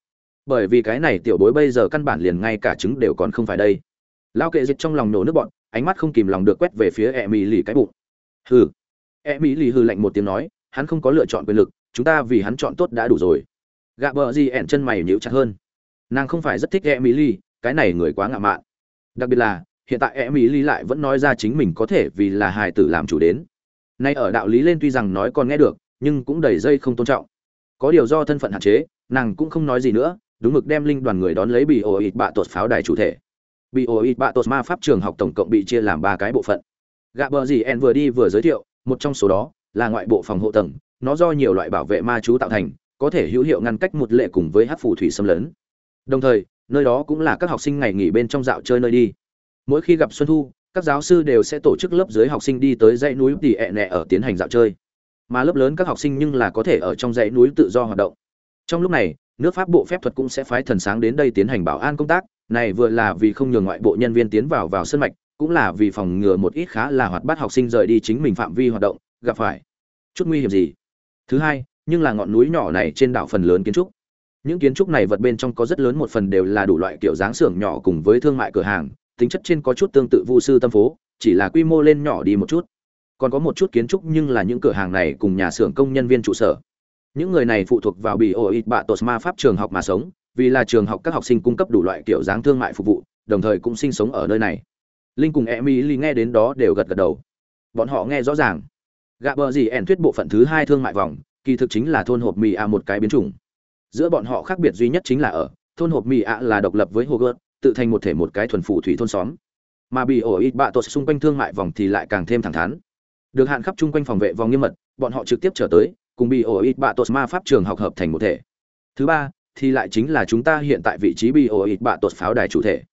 Bởi vì cái này tiểu bối bây giờ căn bản liền ngay cả trứng đều còn không phải đây. Lao kệ dịch trong lòng nổ nước bọn, ánh mắt không kìm lòng được quét về phía e mỹ lì cái bụng. Hừ. E mỹ lì hừ lạnh một tiếng nói, hắn không có lựa chọn quyền lực, chúng ta vì hắn chọn tốt đã đủ rồi. Gạ bờ gì ẻn chân mày nhíu chặt hơn. Nàng không phải rất thích e mỹ lì, cái này người quá ngạo mạn. Đặc biệt là, hiện tại e mỹ lì lại vẫn nói ra chính mình có thể vì là hài tử làm chủ đến. Nay ở đạo lý lên tuy rằng nói còn nghe được, nhưng cũng đầy dây không tôn trọng. Có điều do thân phận hạn chế, nàng cũng không nói gì nữa đúng mực đem linh đoàn người đón lấy bị ổ ịt bạ tột pháo đài chủ thể. Bị ổ ịt bạ tột ma pháp trường học tổng cộng bị chia làm ba cái bộ phận. Gạ bờ gì en vừa đi vừa giới thiệu, một trong số đó là ngoại bộ phòng hộ tầng, nó do nhiều loại bảo vệ ma chú tạo thành, có thể hữu hiệu ngăn cách một lệ cùng với hát phù thủy xâm lấn. Đồng thời, nơi đó cũng là các học sinh ngày nghỉ bên trong dạo chơi nơi đi. Mỗi khi gặp xuân thu, các giáo sư đều sẽ tổ chức lớp dưới học sinh đi tới dãy núi tỉ ẹ nẹ ở tiến hành dạo chơi. Mà lớp lớn các học sinh nhưng là có thể ở trong dãy núi tự do hoạt động. Trong lúc này nước pháp bộ phép thuật cũng sẽ phái thần sáng đến đây tiến hành bảo an công tác, này vừa là vì không nhường ngoại bộ nhân viên tiến vào vào sân mạch, cũng là vì phòng ngừa một ít khá là hoạt bát học sinh rời đi chính mình phạm vi hoạt động, gặp phải chút nguy hiểm gì. Thứ hai, nhưng là ngọn núi nhỏ này trên đảo phần lớn kiến trúc. Những kiến trúc này vật bên trong có rất lớn một phần đều là đủ loại kiểu dáng xưởng nhỏ cùng với thương mại cửa hàng, tính chất trên có chút tương tự vu sư tâm phố, chỉ là quy mô lên nhỏ đi một chút. Còn có một chút kiến trúc nhưng là những cửa hàng này cùng nhà xưởng công nhân viên trụ sở những người này phụ thuộc vào bị ổ ít bạ tột ma pháp trường học mà sống, vì là trường học các học sinh cung cấp đủ loại kiểu dáng thương mại phục vụ, đồng thời cũng sinh sống ở nơi này. Linh cùng emily nghe đến đó đều gật gật đầu. Bọn họ nghe rõ ràng. Gạ bờ gì ẻn thuyết bộ phận thứ hai thương mại vòng, kỳ thực chính là thôn hộp mì a một cái biến chủng. Giữa bọn họ khác biệt duy nhất chính là ở, thôn hộp mì a là độc lập với hồ gợt tự thành một thể một cái thuần phủ thủy thôn xóm. Mà bị ổ ít bạ tột xung quanh thương mại vòng thì lại càng thêm thẳng thắn. Được hạn khắp chung quanh phòng vệ vòng nghiêm mật, bọn họ trực tiếp trở tới cùng bị ổ ít bạ tột ma pháp trường học hợp thành một thể. Thứ ba, thì lại chính là chúng ta hiện tại vị trí bị ổ ít bạ tột pháo đài chủ thể.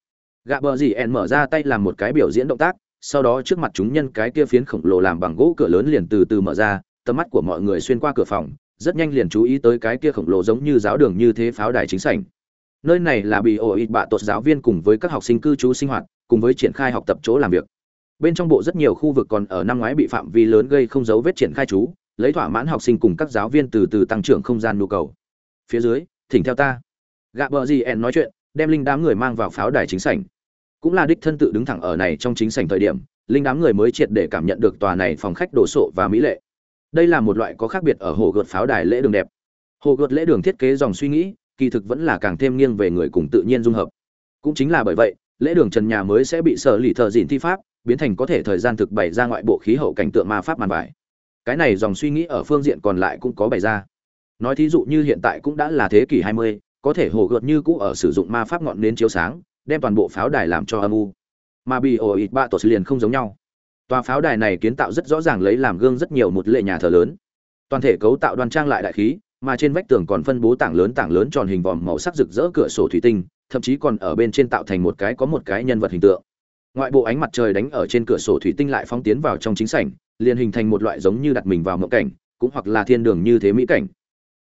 Gạ bờ gì ẻn mở ra tay làm một cái biểu diễn động tác, sau đó trước mặt chúng nhân cái kia phiến khổng lồ làm bằng gỗ cửa lớn liền từ từ mở ra, tầm mắt của mọi người xuyên qua cửa phòng, rất nhanh liền chú ý tới cái kia khổng lồ giống như giáo đường như thế pháo đài chính sảnh. Nơi này là bị ổ ít bạ tột giáo viên cùng với các học sinh cư trú sinh hoạt, cùng với triển khai học tập chỗ làm việc. Bên trong bộ rất nhiều khu vực còn ở năm ngoái bị phạm vi lớn gây không dấu vết triển khai chú lấy thỏa mãn học sinh cùng các giáo viên từ từ tăng trưởng không gian nhu cầu. Phía dưới, thỉnh theo ta. Gạ bờ gì en nói chuyện, đem linh đám người mang vào pháo đài chính sảnh. Cũng là đích thân tự đứng thẳng ở này trong chính sảnh thời điểm, linh đám người mới triệt để cảm nhận được tòa này phòng khách đồ sộ và mỹ lệ. Đây là một loại có khác biệt ở hồ gợt pháo đài lễ đường đẹp. Hồ gợt lễ đường thiết kế dòng suy nghĩ, kỳ thực vẫn là càng thêm nghiêng về người cùng tự nhiên dung hợp. Cũng chính là bởi vậy, lễ đường trần nhà mới sẽ bị sở lì thợ dịn thi pháp, biến thành có thể thời gian thực bày ra ngoại bộ khí hậu cảnh tượng ma pháp màn bài cái này dòng suy nghĩ ở phương diện còn lại cũng có bày ra. Nói thí dụ như hiện tại cũng đã là thế kỷ 20, có thể hồ gợt như cũ ở sử dụng ma pháp ngọn nến chiếu sáng đem toàn bộ pháo đài làm cho âm u. Mà bị ổ ít ba tổ liền không giống nhau. Tòa pháo đài này kiến tạo rất rõ ràng lấy làm gương rất nhiều một lệ nhà thờ lớn. Toàn thể cấu tạo đoan trang lại đại khí mà trên vách tường còn phân bố tảng lớn tảng lớn tròn hình vòm màu sắc rực rỡ cửa sổ thủy tinh thậm chí còn ở bên trên tạo thành một cái có một cái nhân vật hình tượng. Ngoại bộ ánh mặt trời đánh ở trên cửa sổ thủy tinh lại phóng tiến vào trong chính sảnh liền hình thành một loại giống như đặt mình vào mộng cảnh, cũng hoặc là thiên đường như thế mỹ cảnh.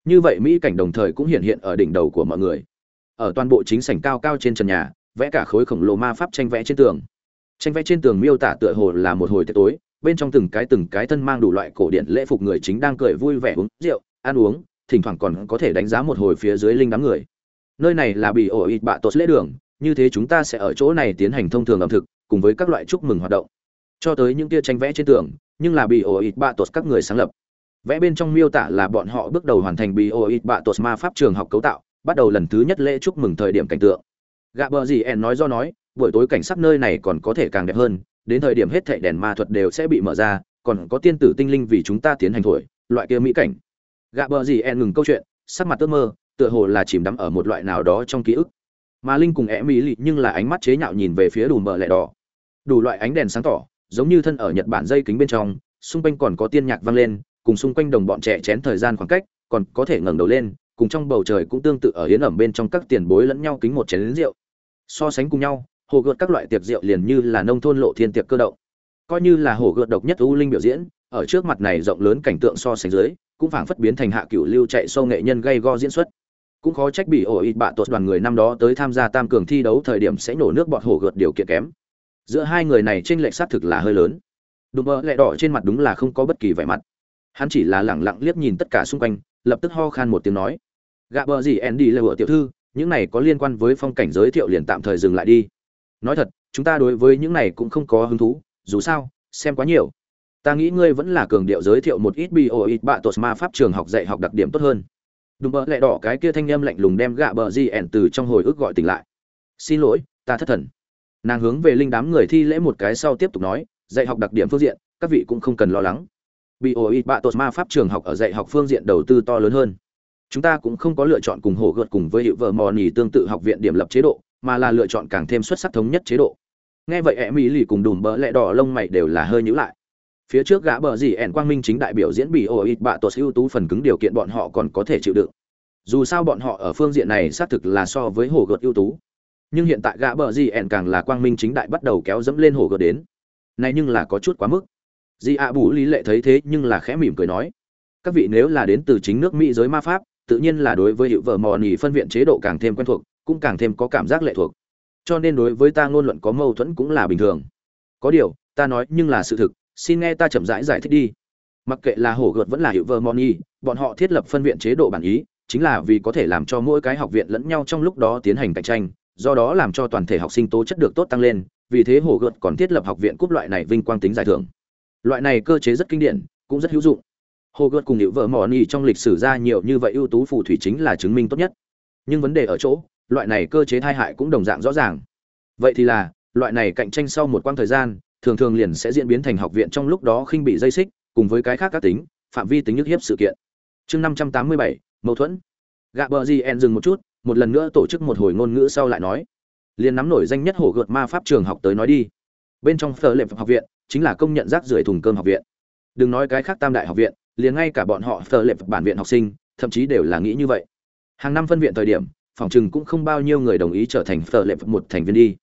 Như vậy mỹ cảnh đồng thời cũng hiện hiện ở đỉnh đầu của mọi người. Ở toàn bộ chính sảnh cao cao trên trần nhà, vẽ cả khối khổng lồ ma pháp tranh vẽ trên tường. Tranh vẽ trên tường miêu tả tựa hồ là một hồi tiệc tối, bên trong từng cái từng cái thân mang đủ loại cổ điển lễ phục người chính đang cười vui vẻ uống rượu, ăn uống, thỉnh thoảng còn có thể đánh giá một hồi phía dưới linh đám người. Nơi này là bị ổ ịt bạ tốt lễ đường, như thế chúng ta sẽ ở chỗ này tiến hành thông thường ẩm thực, cùng với các loại chúc mừng hoạt động cho tới những kia tranh vẽ trên tường, nhưng là bị ổ ít bạ tột các người sáng lập. Vẽ bên trong miêu tả là bọn họ bước đầu hoàn thành bị ổ ít bạ tột ma pháp trường học cấu tạo, bắt đầu lần thứ nhất lễ chúc mừng thời điểm cảnh tượng. Gạ bờ gì en nói do nói, buổi tối cảnh sắc nơi này còn có thể càng đẹp hơn, đến thời điểm hết thảy đèn ma thuật đều sẽ bị mở ra, còn có tiên tử tinh linh vì chúng ta tiến hành thổi, loại kia mỹ cảnh. Gạ bờ gì en ngừng câu chuyện, sắc mặt tơ mơ, tựa hồ là chìm đắm ở một loại nào đó trong ký ức. Mà linh cùng é mỹ lị nhưng là ánh mắt chế nhạo nhìn về phía đủ mờ lẻ đỏ. Đủ loại ánh đèn sáng tỏ giống như thân ở nhật bản dây kính bên trong, xung quanh còn có tiên nhạc vang lên, cùng xung quanh đồng bọn trẻ chén thời gian khoảng cách còn có thể ngẩng đầu lên, cùng trong bầu trời cũng tương tự ở hiến ẩm bên trong các tiền bối lẫn nhau kính một chén rượu. So sánh cùng nhau, hồ gợt các loại tiệc rượu liền như là nông thôn lộ thiên tiệc cơ động. Coi như là hồ gợt độc nhất u linh biểu diễn, ở trước mặt này rộng lớn cảnh tượng so sánh dưới, cũng phảng phất biến thành hạ cửu lưu chạy sâu nghệ nhân gây go diễn xuất. Cũng khó trách bị ổ ít bạ tuột đoàn người năm đó tới tham gia tam cường thi đấu thời điểm sẽ nổ nước bọt hổ gợt điều kiện kém giữa hai người này trên lệch xác thực là hơi lớn. Đùm bơ lẹ đỏ trên mặt đúng là không có bất kỳ vẻ mặt. Hắn chỉ là lẳng lặng liếc nhìn tất cả xung quanh, lập tức ho khan một tiếng nói. Gạ bờ gì andy là vợ tiểu thư, những này có liên quan với phong cảnh giới thiệu liền tạm thời dừng lại đi. Nói thật, chúng ta đối với những này cũng không có hứng thú, dù sao, xem quá nhiều. Ta nghĩ ngươi vẫn là cường điệu giới thiệu một ít bi ô ít bạ tột ma pháp trường học dạy học đặc điểm tốt hơn. Đùm bợ lẹ đỏ cái kia thanh âm lạnh lùng đem gạ bờ gì ẻn từ trong hồi ức gọi tỉnh lại. Xin lỗi, ta thất thần nàng hướng về linh đám người thi lễ một cái sau tiếp tục nói, dạy học đặc điểm phương diện, các vị cũng không cần lo lắng. Bị ổ ít bạ tột ma pháp trường học ở dạy học phương diện đầu tư to lớn hơn. Chúng ta cũng không có lựa chọn cùng hổ gợt cùng với hiệu vợ mò nỉ tương tự học viện điểm lập chế độ, mà là lựa chọn càng thêm xuất sắc thống nhất chế độ. Nghe vậy em mỹ lì cùng đùm bỡ lẹ đỏ lông mày đều là hơi nhữ lại. Phía trước gã bờ gì ẻn quang minh chính đại biểu diễn bị ổ ít bạ tột ưu tú phần cứng điều kiện bọn họ còn có thể chịu đựng. Dù sao bọn họ ở phương diện này xác thực là so với hồ gợt ưu tú nhưng hiện tại gã bờ gì ẻn càng là quang minh chính đại bắt đầu kéo dẫm lên hồ gợt đến. Này nhưng là có chút quá mức. Di ạ bù lý lệ thấy thế nhưng là khẽ mỉm cười nói các vị nếu là đến từ chính nước mỹ giới ma pháp tự nhiên là đối với hiệu vợ mò nỉ phân viện chế độ càng thêm quen thuộc cũng càng thêm có cảm giác lệ thuộc. Cho nên đối với ta ngôn luận có mâu thuẫn cũng là bình thường. Có điều ta nói nhưng là sự thực xin nghe ta chậm rãi giải, giải thích đi. Mặc kệ là hổ gợt vẫn là hiệu vợ mò nỉ bọn họ thiết lập phân viện chế độ bản ý chính là vì có thể làm cho mỗi cái học viện lẫn nhau trong lúc đó tiến hành cạnh tranh do đó làm cho toàn thể học sinh tố chất được tốt tăng lên, vì thế hồ gợt còn thiết lập học viện cúp loại này vinh quang tính giải thưởng. Loại này cơ chế rất kinh điển, cũng rất hữu dụng. Hồ gợt cùng hiệu vợ mỏ nỉ trong lịch sử ra nhiều như vậy ưu tú phù thủy chính là chứng minh tốt nhất. Nhưng vấn đề ở chỗ, loại này cơ chế tai hại cũng đồng dạng rõ ràng. Vậy thì là, loại này cạnh tranh sau một quãng thời gian, thường thường liền sẽ diễn biến thành học viện trong lúc đó khinh bị dây xích, cùng với cái khác các tính, phạm vi tính nhức hiếp sự kiện. Chương năm trăm tám mươi bảy, mâu thuẫn. Gạ bờ gì en dừng một chút một lần nữa tổ chức một hồi ngôn ngữ sau lại nói. Liền nắm nổi danh nhất hổ gợt ma pháp trường học tới nói đi. Bên trong phở lệ học viện chính là công nhận rác rưởi thùng cơm học viện. Đừng nói cái khác tam đại học viện liền ngay cả bọn họ phở lệ bản viện học sinh thậm chí đều là nghĩ như vậy. Hàng năm phân viện thời điểm phòng chừng cũng không bao nhiêu người đồng ý trở thành phở lệ một thành viên đi.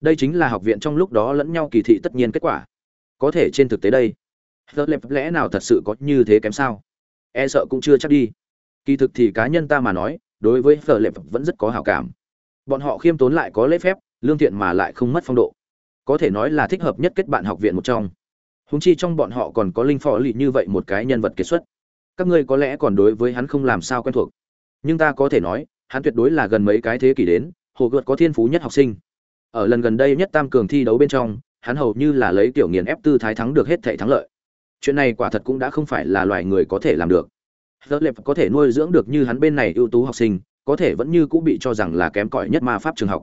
Đây chính là học viện trong lúc đó lẫn nhau kỳ thị tất nhiên kết quả. Có thể trên thực tế đây phở lệp lẽ nào thật sự có như thế kém sao? E sợ cũng chưa chắc đi. Kỳ thực thì cá nhân ta mà nói, đối với phở lệ vẫn rất có hảo cảm. Bọn họ khiêm tốn lại có lễ phép, lương thiện mà lại không mất phong độ. Có thể nói là thích hợp nhất kết bạn học viện một trong. Húng chi trong bọn họ còn có linh phò lì như vậy một cái nhân vật kiệt xuất. Các ngươi có lẽ còn đối với hắn không làm sao quen thuộc. Nhưng ta có thể nói, hắn tuyệt đối là gần mấy cái thế kỷ đến, hồ gợt có thiên phú nhất học sinh. Ở lần gần đây nhất tam cường thi đấu bên trong, hắn hầu như là lấy tiểu nghiền ép tư thái thắng được hết thảy thắng lợi chuyện này quả thật cũng đã không phải là loài người có thể làm được Giờ lệp có thể nuôi dưỡng được như hắn bên này ưu tú học sinh, có thể vẫn như cũng bị cho rằng là kém cỏi nhất ma pháp trường học.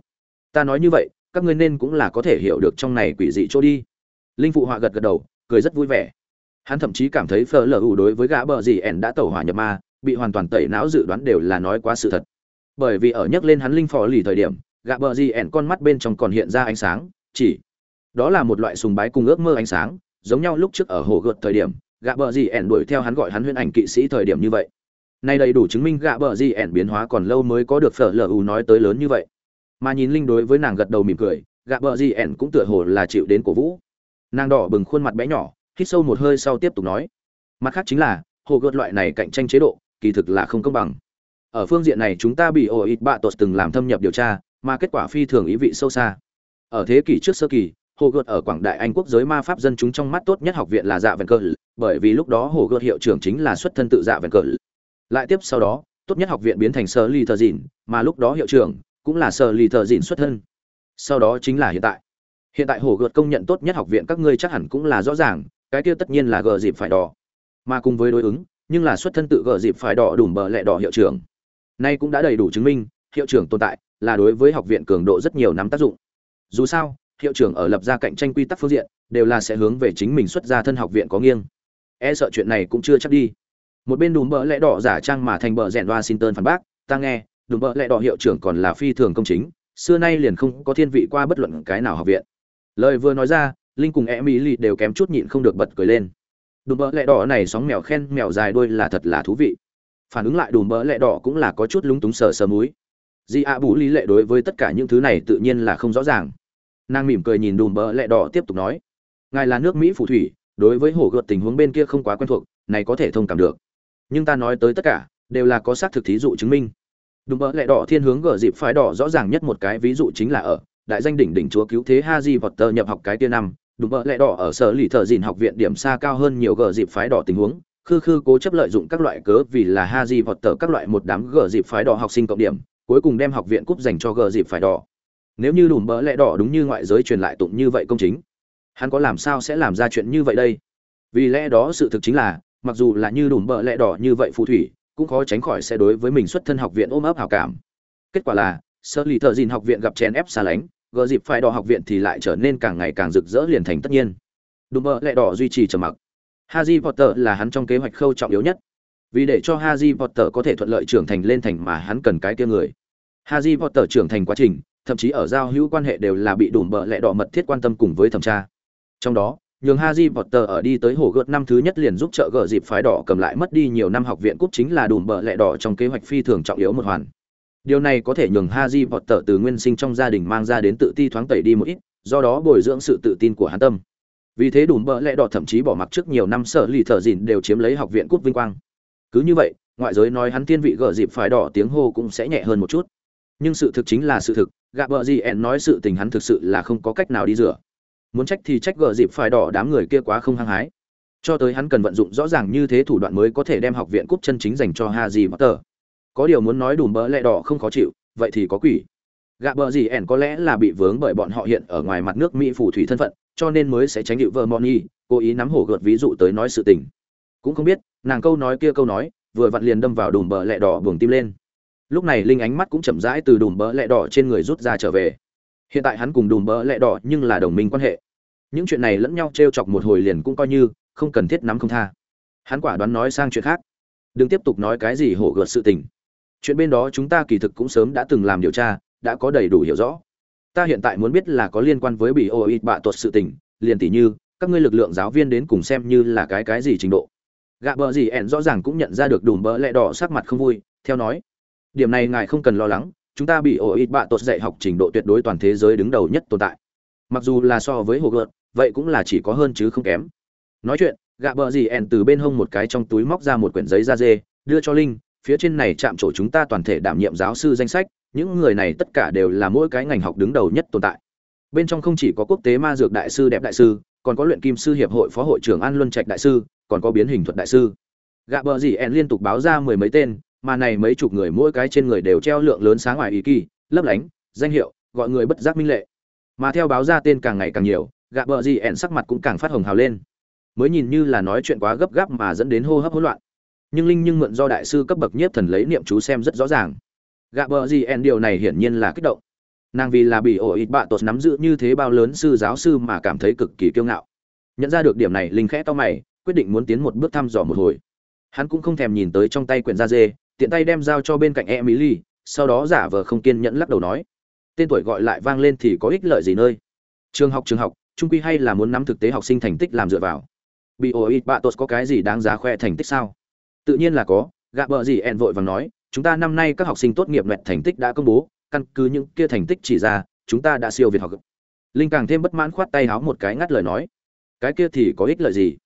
Ta nói như vậy, các ngươi nên cũng là có thể hiểu được trong này quỷ dị chỗ đi. Linh phụ họa gật gật đầu, cười rất vui vẻ. Hắn thậm chí cảm thấy phở lờ ủ đối với gã bờ gì ẻn đã tẩu hỏa nhập ma, bị hoàn toàn tẩy não dự đoán đều là nói quá sự thật. Bởi vì ở nhắc lên hắn linh phò lì thời điểm, gã bờ gì ẻn con mắt bên trong còn hiện ra ánh sáng, chỉ đó là một loại sùng bái cùng ước mơ ánh sáng, giống nhau lúc trước ở hồ gợt thời điểm gạ bờ gì ẻn đuổi theo hắn gọi hắn huyễn ảnh kỵ sĩ thời điểm như vậy. Nay đầy đủ chứng minh gạ bờ gì ẻn biến hóa còn lâu mới có được phở lờ u nói tới lớn như vậy. Mà nhìn linh đối với nàng gật đầu mỉm cười, gạ bờ gì ẻn cũng tựa hồ là chịu đến cổ vũ. Nàng đỏ bừng khuôn mặt bé nhỏ, hít sâu một hơi sau tiếp tục nói. Mặt khác chính là, hồ gợt loại này cạnh tranh chế độ, kỳ thực là không công bằng. Ở phương diện này chúng ta bị ổ ít bạ tột từng làm thâm nhập điều tra, mà kết quả phi thường ý vị sâu xa. Ở thế kỷ trước sơ kỳ hồ gợt ở quảng đại anh quốc giới ma pháp dân chúng trong mắt tốt nhất học viện là dạ vẹn cờ bởi vì lúc đó hồ gợt hiệu trưởng chính là xuất thân tự dạ vẹn cờ lại tiếp sau đó, tốt nhất học viện biến thành sơ ly thờ dịn, mà lúc đó hiệu trưởng cũng là sơ ly thờ dịn xuất thân. Sau đó chính là hiện tại. Hiện tại hồ gợt công nhận tốt nhất học viện các ngươi chắc hẳn cũng là rõ ràng, cái kia tất nhiên là gờ dịp phải đỏ. Mà cùng với đối ứng, nhưng là xuất thân tự gờ dịp phải đỏ đủ bờ lẹ đỏ hiệu trưởng. Nay cũng đã đầy đủ chứng minh, hiệu trưởng tồn tại là đối với học viện cường độ rất nhiều nắm tác dụng. Dù sao hiệu trưởng ở lập ra cạnh tranh quy tắc phương diện, đều là sẽ hướng về chính mình xuất ra thân học viện có nghiêng. E sợ chuyện này cũng chưa chắc đi. Một bên đùm bỡ lẽ đỏ giả trang mà thành bờ rèn washington phản bác, ta nghe, đùm bỡ lẽ đỏ hiệu trưởng còn là phi thường công chính, xưa nay liền không có thiên vị qua bất luận cái nào học viện. Lời vừa nói ra, linh cùng e mỹ lì đều kém chút nhịn không được bật cười lên. Đùm bỡ lẽ đỏ này sóng mèo khen mèo dài đuôi là thật là thú vị. Phản ứng lại đùm bỡ lẽ đỏ cũng là có chút lúng túng sờ sờ múi di a bù lý lệ đối với tất cả những thứ này tự nhiên là không rõ ràng nàng mỉm cười nhìn đùm bờ lẹ đỏ tiếp tục nói, ngài là nước mỹ phù thủy, đối với hổ gợt tình huống bên kia không quá quen thuộc, này có thể thông cảm được. Nhưng ta nói tới tất cả, đều là có xác thực thí dụ chứng minh. Đùm bờ lẹ đỏ thiên hướng gợ dịp phái đỏ rõ ràng nhất một cái ví dụ chính là ở đại danh đỉnh đỉnh chúa cứu thế ha di vọt tờ nhập học cái tia năm, đùm bờ lẹ đỏ ở sở lì thợ dìn học viện điểm xa cao hơn nhiều gợ dịp phái đỏ tình huống, khư khư cố chấp lợi dụng các loại cớ vì là ha di vọt tờ các loại một đám gợ dịp phái đỏ học sinh cộng điểm, cuối cùng đem học viện cúp dành cho gờ dịp phái đỏ nếu như lùm bỡ lẽ đỏ đúng như ngoại giới truyền lại tụng như vậy công chính hắn có làm sao sẽ làm ra chuyện như vậy đây vì lẽ đó sự thực chính là mặc dù là như lùm bỡ lẽ đỏ như vậy phù thủy cũng khó tránh khỏi sẽ đối với mình xuất thân học viện ôm ấp hào cảm kết quả là sơ lì thợ dìn học viện gặp chèn ép xa lánh gờ dịp phải đỏ học viện thì lại trở nên càng ngày càng rực rỡ liền thành tất nhiên đùm bỡ lẽ đỏ duy trì trầm mặc Haji Potter là hắn trong kế hoạch khâu trọng yếu nhất. Vì để cho Haji Potter có thể thuận lợi trưởng thành lên thành mà hắn cần cái kia người. Haji Potter trưởng thành quá trình, thậm chí ở giao hữu quan hệ đều là bị đùm bợ lẹ đỏ mật thiết quan tâm cùng với thẩm tra. Trong đó, nhường Harry Potter ở đi tới hồ gợt năm thứ nhất liền giúp trợ gợ dịp phái đỏ cầm lại mất đi nhiều năm học viện cúp chính là đùm bợ lẹ đỏ trong kế hoạch phi thường trọng yếu một hoàn. Điều này có thể nhường Harry Potter từ nguyên sinh trong gia đình mang ra đến tự ti thoáng tẩy đi một ít, do đó bồi dưỡng sự tự tin của hắn tâm. Vì thế đùm bợ lẹ đỏ thậm chí bỏ mặc trước nhiều năm sở lì thở dịn đều chiếm lấy học viện cúp vinh quang. Cứ như vậy, ngoại giới nói hắn tiên vị gợ dịp phái đỏ tiếng hô cũng sẽ nhẹ hơn một chút. Nhưng sự thực chính là sự thực, gạ bờ gì ẹn nói sự tình hắn thực sự là không có cách nào đi rửa muốn trách thì trách gờ dịp phải đỏ đám người kia quá không hăng hái cho tới hắn cần vận dụng rõ ràng như thế thủ đoạn mới có thể đem học viện cúp chân chính dành cho Haji tờ Có điều muốn nói đùm bỡ lẹ đỏ không khó chịu, vậy thì có quỷ. Gạ bờ gì ẻn có lẽ là bị vướng bởi bọn họ hiện ở ngoài mặt nước Mỹ phù thủy thân phận, cho nên mới sẽ tránh điệu vợ Moni, cố ý nắm hổ gợt ví dụ tới nói sự tình. Cũng không biết, nàng câu nói kia câu nói, vừa vặn liền đâm vào đùm bờ lẹ đỏ buồng tim lên lúc này linh ánh mắt cũng chậm rãi từ đùm bỡ lẹ đỏ trên người rút ra trở về. Hiện tại hắn cùng đùm bỡ lẹ đỏ nhưng là đồng minh quan hệ. Những chuyện này lẫn nhau t r e o chọc một hồi liền cũng coi như, không cần thiết nắm không tha. Hắn quả đoán nói sang chuyện khác. Đừng tiếp tục nói cái gì hổ gợt sự tình. Chuyện bên đó chúng ta kỳ thực cũng sớm đã từng làm điều tra, đã có đầy đủ hiểu rõ. Ta hiện tại muốn biết là có liên quan với bị ô ít bạ tuột sự tình, liền tỷ như, các ngươi lực lượng giáo viên đến cùng xem như là cái cái gì trình độ. Gạ bờ gì ẻn rõ ràng cũng nhận ra được đùm bỡ lẹ đỏ sắc mặt không vui, theo nói điểm này ngài không cần lo lắng, chúng ta bị ổ ít bạ tột dạy học trình độ tuyệt đối toàn thế giới đứng đầu nhất tồn tại. Mặc dù là so với hồ gợt, vậy cũng là chỉ có hơn chứ không kém. Nói chuyện, gạ bờ gì ẻn từ bên hông một cái trong túi móc ra một quyển giấy da dê, đưa cho linh, phía trên này chạm trổ chúng ta toàn thể đảm nhiệm giáo sư danh sách, những người này tất cả đều là mỗi cái ngành học đứng đầu nhất tồn tại. Bên trong không chỉ có quốc tế ma dược đại sư đẹp đại sư, còn có luyện kim sư hiệp hội phó hội trưởng an luân trạch đại sư, còn có biến hình thuật đại sư. Gạ bờ gì ẻn liên tục báo ra mười mấy tên mà này mấy chục người mỗi cái trên người đều treo lượng lớn sáng ngoài ý kỳ, lấp lánh, danh hiệu, gọi người bất giác minh lệ. Mà theo báo ra tên càng ngày càng nhiều, gạ bờ gì ẻn sắc mặt cũng càng phát hồng hào lên. Mới nhìn như là nói chuyện quá gấp gáp mà dẫn đến hô hấp hỗn loạn. Nhưng linh nhưng mượn do đại sư cấp bậc nhiếp thần lấy niệm chú xem rất rõ ràng. Gạ bờ gì ẻn điều này hiển nhiên là kích động. Nàng vì là bị ổ ít bạ tột nắm giữ như thế bao lớn sư giáo sư mà cảm thấy cực kỳ kiêu ngạo. Nhận ra được điểm này, linh khẽ to mày, quyết định muốn tiến một bước thăm dò một hồi. Hắn cũng không thèm nhìn tới trong tay quyển da dê tiện tay đem giao cho bên cạnh emily, sau đó giả vờ không kiên nhẫn lắc đầu nói. Tên tuổi gọi lại vang lên thì có ích lợi gì nơi? Trường học trường học, trung quy hay là muốn nắm thực tế học sinh thành tích làm dựa vào? Bị Batos tốt có cái gì đáng giá khoe thành tích sao? Tự nhiên là có, gạ bợ gì ẹn vội vàng nói, chúng ta năm nay các học sinh tốt nghiệp nẹt thành tích đã công bố, căn cứ những kia thành tích chỉ ra, chúng ta đã siêu việt học. Linh càng thêm bất mãn khoát tay háo một cái ngắt lời nói. Cái kia thì có ích lợi gì?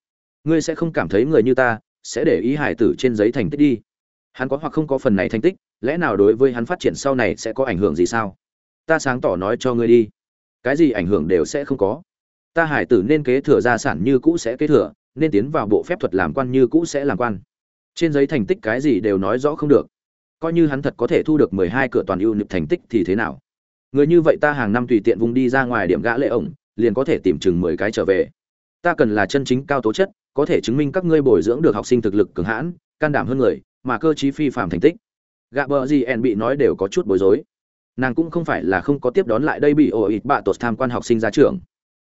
Ngươi sẽ không cảm thấy người như ta sẽ để ý hải tử trên giấy thành tích đi hắn có hoặc không có phần này thành tích, lẽ nào đối với hắn phát triển sau này sẽ có ảnh hưởng gì sao? Ta sáng tỏ nói cho ngươi đi. Cái gì ảnh hưởng đều sẽ không có. Ta hải tử nên kế thừa gia sản như cũ sẽ kế thừa, nên tiến vào bộ phép thuật làm quan như cũ sẽ làm quan. Trên giấy thành tích cái gì đều nói rõ không được. Coi như hắn thật có thể thu được mười hai cửa toàn ưu nịp thành tích thì thế nào? Người như vậy ta hàng năm tùy tiện vùng đi ra ngoài điểm gã lệ ổng, liền có thể tìm chừng mười cái trở về. Ta cần là chân chính cao tố chất, có thể chứng minh các ngươi bồi dưỡng được học sinh thực lực cường hãn, can đảm hơn người mà cơ chí phi phạm thành tích. Gạ bờ gì ẻn bị nói đều có chút bối rối. Nàng cũng không phải là không có tiếp đón lại đây bị ổ ít bạ tột tham quan học sinh ra trường.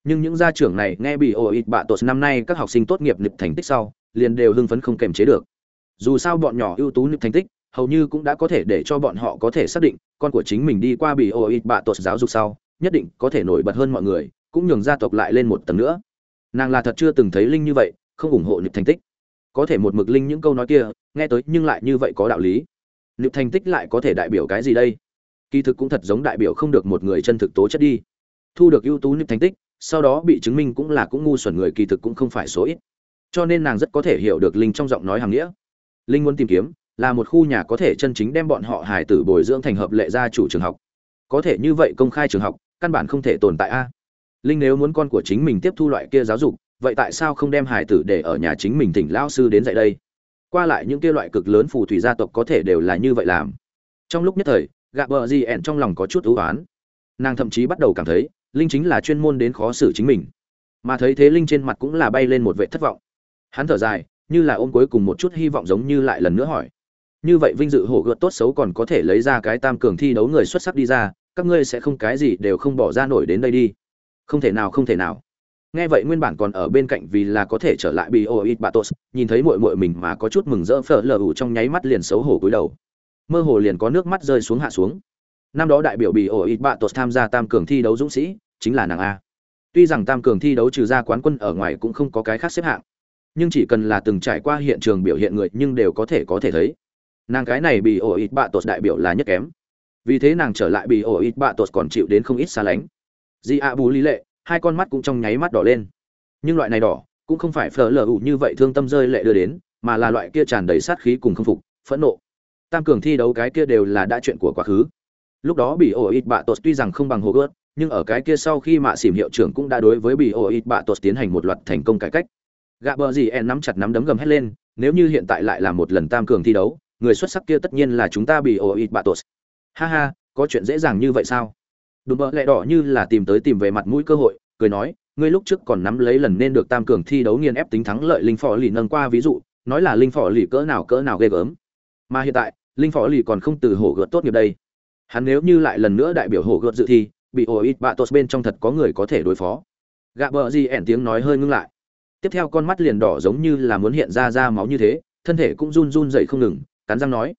Nhưng những gia trưởng này nghe bị ổ ít bạ tột năm nay các học sinh tốt nghiệp nịp thành tích sau, liền đều hưng phấn không kềm chế được. Dù sao bọn nhỏ ưu tú nịp thành tích, hầu như cũng đã có thể để cho bọn họ có thể xác định, con của chính mình đi qua bị ổ ít bạ tột giáo dục sau, nhất định có thể nổi bật hơn mọi người, cũng nhường gia tộc lại lên một tầng nữa. Nàng là thật chưa từng thấy linh như vậy, không ủng hộ nịp thành tích. Có thể một mực linh những câu nói kia nghe tới, nhưng lại như vậy có đạo lý. Liệu thành tích lại có thể đại biểu cái gì đây? Kỳ thực cũng thật giống đại biểu không được một người chân thực tố chất đi. Thu được ưu tú liệu thành tích, sau đó bị chứng minh cũng là cũng ngu xuẩn người, kỳ thực cũng không phải số ít. Cho nên nàng rất có thể hiểu được linh trong giọng nói hàng nghĩa. Linh muốn tìm kiếm, là một khu nhà có thể chân chính đem bọn họ hài tử bồi dưỡng thành hợp lệ gia chủ trường học. Có thể như vậy công khai trường học, căn bản không thể tồn tại a. Linh nếu muốn con của chính mình tiếp thu loại kia giáo dục, vậy tại sao không đem hài tử để ở nhà chính mình thỉnh lao sư đến dạy đây? Qua lại những kia loại cực lớn phù thủy gia tộc có thể đều là như vậy làm. Trong lúc nhất thời, gạ bờ gì ẹn trong lòng có chút ưu oán. Nàng thậm chí bắt đầu cảm thấy, linh chính là chuyên môn đến khó xử chính mình. Mà thấy thế linh trên mặt cũng là bay lên một vệ thất vọng. Hắn thở dài, như là ôm cuối cùng một chút hy vọng giống như lại lần nữa hỏi. Như vậy vinh dự hổ gợt tốt xấu còn có thể lấy ra cái tam cường thi đấu người xuất sắc đi ra, các ngươi sẽ không cái gì đều không bỏ ra nổi đến đây đi. Không thể nào, không thể nào nghe vậy nguyên bản còn ở bên cạnh vì là có thể trở lại bị ô ít batos nhìn thấy mội mội mình mà có chút mừng rỡ phở lờ ủ trong nháy mắt liền xấu hổ cúi đầu. Mơ hồ liền có nước mắt rơi xuống hạ xuống. Năm đó đại biểu bị ô ít batos tham gia tam cường thi đấu dũng sĩ, chính là nàng a. Tuy rằng tam cường thi đấu trừ ra quán quân ở ngoài cũng không có cái khác xếp hạng, nhưng chỉ cần là từng trải qua hiện trường biểu hiện người nhưng đều có thể có thể thấy. Nàng cái này bị ổ ít bạ tột đại biểu là nhất kém. Vì thế nàng trở lại bị ổ ít bạ tột còn chịu đến không ít xa lánh. Di a bù lý lệ hai con mắt cũng trong nháy mắt đỏ lên. Nhưng loại này đỏ cũng không phải phở lờ ủ như vậy thương tâm rơi lệ đưa đến, mà là loại kia tràn đầy sát khí cùng không phục, phẫn nộ. Tam cường thi đấu cái kia đều là đã chuyện của quá khứ. Lúc đó bị ổ ít bạ tột tuy rằng không bằng hồ gớt nhưng ở cái kia sau khi mạ xỉm hiệu trưởng cũng đã đối với bị ổ ít bạ tột tiến hành một loạt thành công cải cách. Gạ bờ gì en nắm chặt nắm đấm gầm hét lên, nếu như hiện tại lại là một lần tam cường thi đấu, người xuất sắc kia tất nhiên là chúng ta bị ổ ít bạ tột. Ha ha, có chuyện dễ dàng như vậy sao? Đùm bợ lẹ đỏ như là tìm tới tìm về mặt mũi cơ hội, cười nói, ngươi lúc trước còn nắm lấy lần nên được tam cường thi đấu nghiền ép tính thắng lợi linh phò lì nâng qua ví dụ, nói là linh phò lì cỡ nào cỡ nào ghê gớm. Mà hiện tại, linh phò lì còn không từ hổ gợt tốt nghiệp đây. Hắn nếu như lại lần nữa đại biểu hổ gợt dự thi, bị ổ ít bạ tốt bên trong thật có người có thể đối phó. Gạ bờ gì ẻn tiếng nói hơi ngưng lại. Tiếp theo con mắt liền đỏ giống như là muốn hiện ra ra máu như thế, thân thể cũng run run dậy không ngừng, cắn răng nói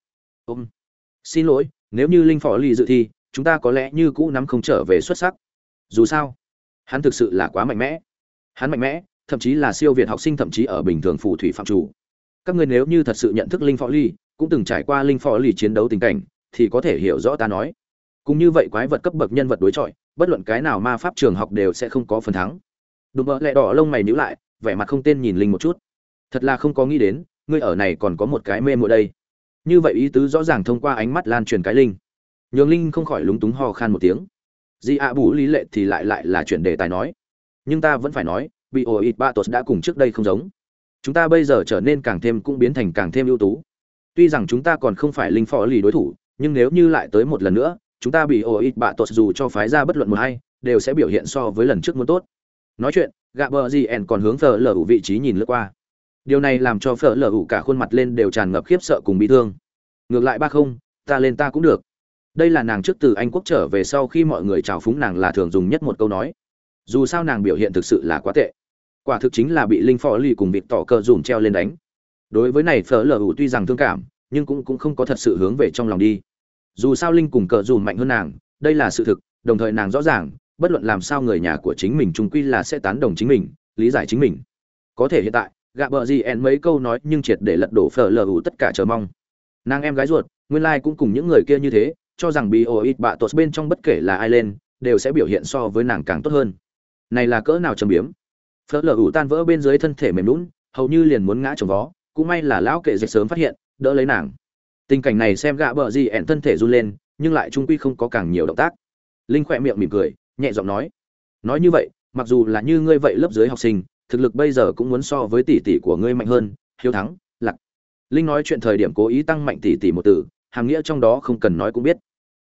ôm xin lỗi, nếu như linh phò lì dự thi chúng ta có lẽ như cũ nắm không trở về xuất sắc. Dù sao, hắn thực sự là quá mạnh mẽ. Hắn mạnh mẽ, thậm chí là siêu việt học sinh, thậm chí ở bình thường phù thủy phạm chủ. Các ngươi nếu như thật sự nhận thức linh phò ly, cũng từng trải qua linh phò ly chiến đấu tình cảnh, thì có thể hiểu rõ ta nói. Cũng như vậy quái vật cấp bậc nhân vật đối chọi, bất luận cái nào ma pháp trường học đều sẽ không có phần thắng. Đùm bợ lẹ đỏ lông mày nhíu lại, vẻ mặt không tên nhìn linh một chút. Thật là không có nghĩ đến, ngươi ở này còn có một cái mê mội đây. Như vậy ý tứ rõ ràng thông qua ánh mắt lan truyền cái linh nhường linh không khỏi lúng túng ho khan một tiếng. Di ạ bù lý lệ thì lại lại là chuyện đề tài nói. Nhưng ta vẫn phải nói, bị ổ ít ba tuột đã cùng trước đây không giống. Chúng ta bây giờ trở nên càng thêm cũng biến thành càng thêm ưu tú. Tuy rằng chúng ta còn không phải linh phó lì đối thủ, nhưng nếu như lại tới một lần nữa, chúng ta bị ổ ít bạ tuột dù cho phái ra bất luận một hay đều sẽ biểu hiện so với lần trước muốn tốt. Nói chuyện, gạ bờ gì ẻn còn hướng phở lở ủ vị trí nhìn lướt qua. Điều này làm cho phở lở ủ cả khuôn mặt lên đều tràn ngập khiếp sợ cùng bị thương. Ngược lại ba không, ta lên ta cũng được đây là nàng trước từ anh quốc trở về sau khi mọi người chào phúng nàng là thường dùng nhất một câu nói. Dù sao nàng biểu hiện thực sự là quá tệ. Quả thực chính là bị linh phò lì cùng vịt tỏ cờ dùm treo lên đánh. Đối với này, phở lờ ủ tuy rằng thương cảm, nhưng cũng cũng không có thật sự hướng về trong lòng đi. Dù sao linh cùng cờ dùm mạnh hơn nàng, đây là sự thực, đồng thời nàng rõ ràng, bất luận làm sao người nhà của chính mình trung quy là sẽ tán đồng chính mình, lý giải chính mình. Có thể hiện tại, gạ bờ gì ẹn mấy câu nói nhưng triệt để lật đổ phở lờ ủ tất cả chờ mong. Nàng em gái ruột, nguyên lai cũng cùng những người kia như thế cho rằng bị ổ ít bạ tột bên trong bất kể là ai lên, đều sẽ biểu hiện so với nàng càng tốt hơn. Này là cỡ nào trầm biếm? Phở lờ ủ tan vỡ bên dưới thân thể mềm lún, hầu như liền muốn ngã trồng vó, cũng may là lão kệ dịch sớm phát hiện, đỡ lấy nàng. Tình cảnh này xem gạ bờ gì ẹn thân thể run lên, nhưng lại trung quy không có càng nhiều động tác. Linh khỏe miệng mỉm cười, nhẹ giọng nói nói như vậy, mặc dù là như ngươi vậy lớp dưới học sinh, thực lực bây giờ cũng muốn so với tỷ tỷ của ngươi mạnh hơn, hiếu thắng, lạc. Linh nói chuyện thời điểm cố ý tăng mạnh tỷ tỷ một từ hàm nghĩa trong đó không cần nói cũng biết.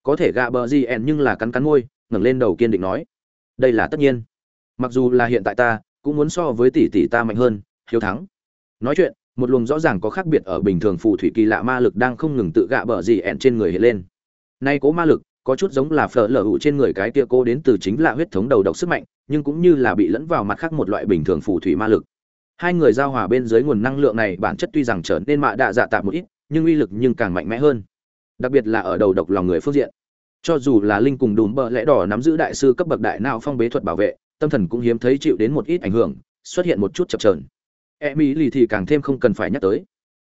Có thể gạ bờ gì ẹn nhưng là cắn cắn môi, ngẩng lên đầu kiên định nói, đây là tất nhiên. Mặc dù là hiện tại ta, cũng muốn so với tỷ tỷ ta mạnh hơn, hiếu thắng. Nói chuyện, một luồng rõ ràng có khác biệt ở bình thường phù thủy kỳ lạ ma lực đang không ngừng tự gạ bờ gì ẹn trên người hiện lên. Nay cố ma lực, có chút giống là phở lở hụ trên người cái kia cô đến từ chính là huyết thống đầu độc sức mạnh, nhưng cũng như là bị lẫn vào mặt khác một loại bình thường phù thủy ma lực. Hai người giao hòa bên dưới nguồn năng lượng này bản chất tuy rằng trở nên mạ đạ dạ tạp một ít, nhưng uy lực nhưng càng mạnh mẽ hơn đặc biệt là ở đầu độc lòng người phương diện. Cho dù là linh cùng đùm bợ lẽ đỏ nắm giữ đại sư cấp bậc đại nào phong bế thuật bảo vệ, tâm thần cũng hiếm thấy chịu đến một ít ảnh hưởng, xuất hiện một chút chập trờn e mỹ lì thì càng thêm không cần phải nhắc tới.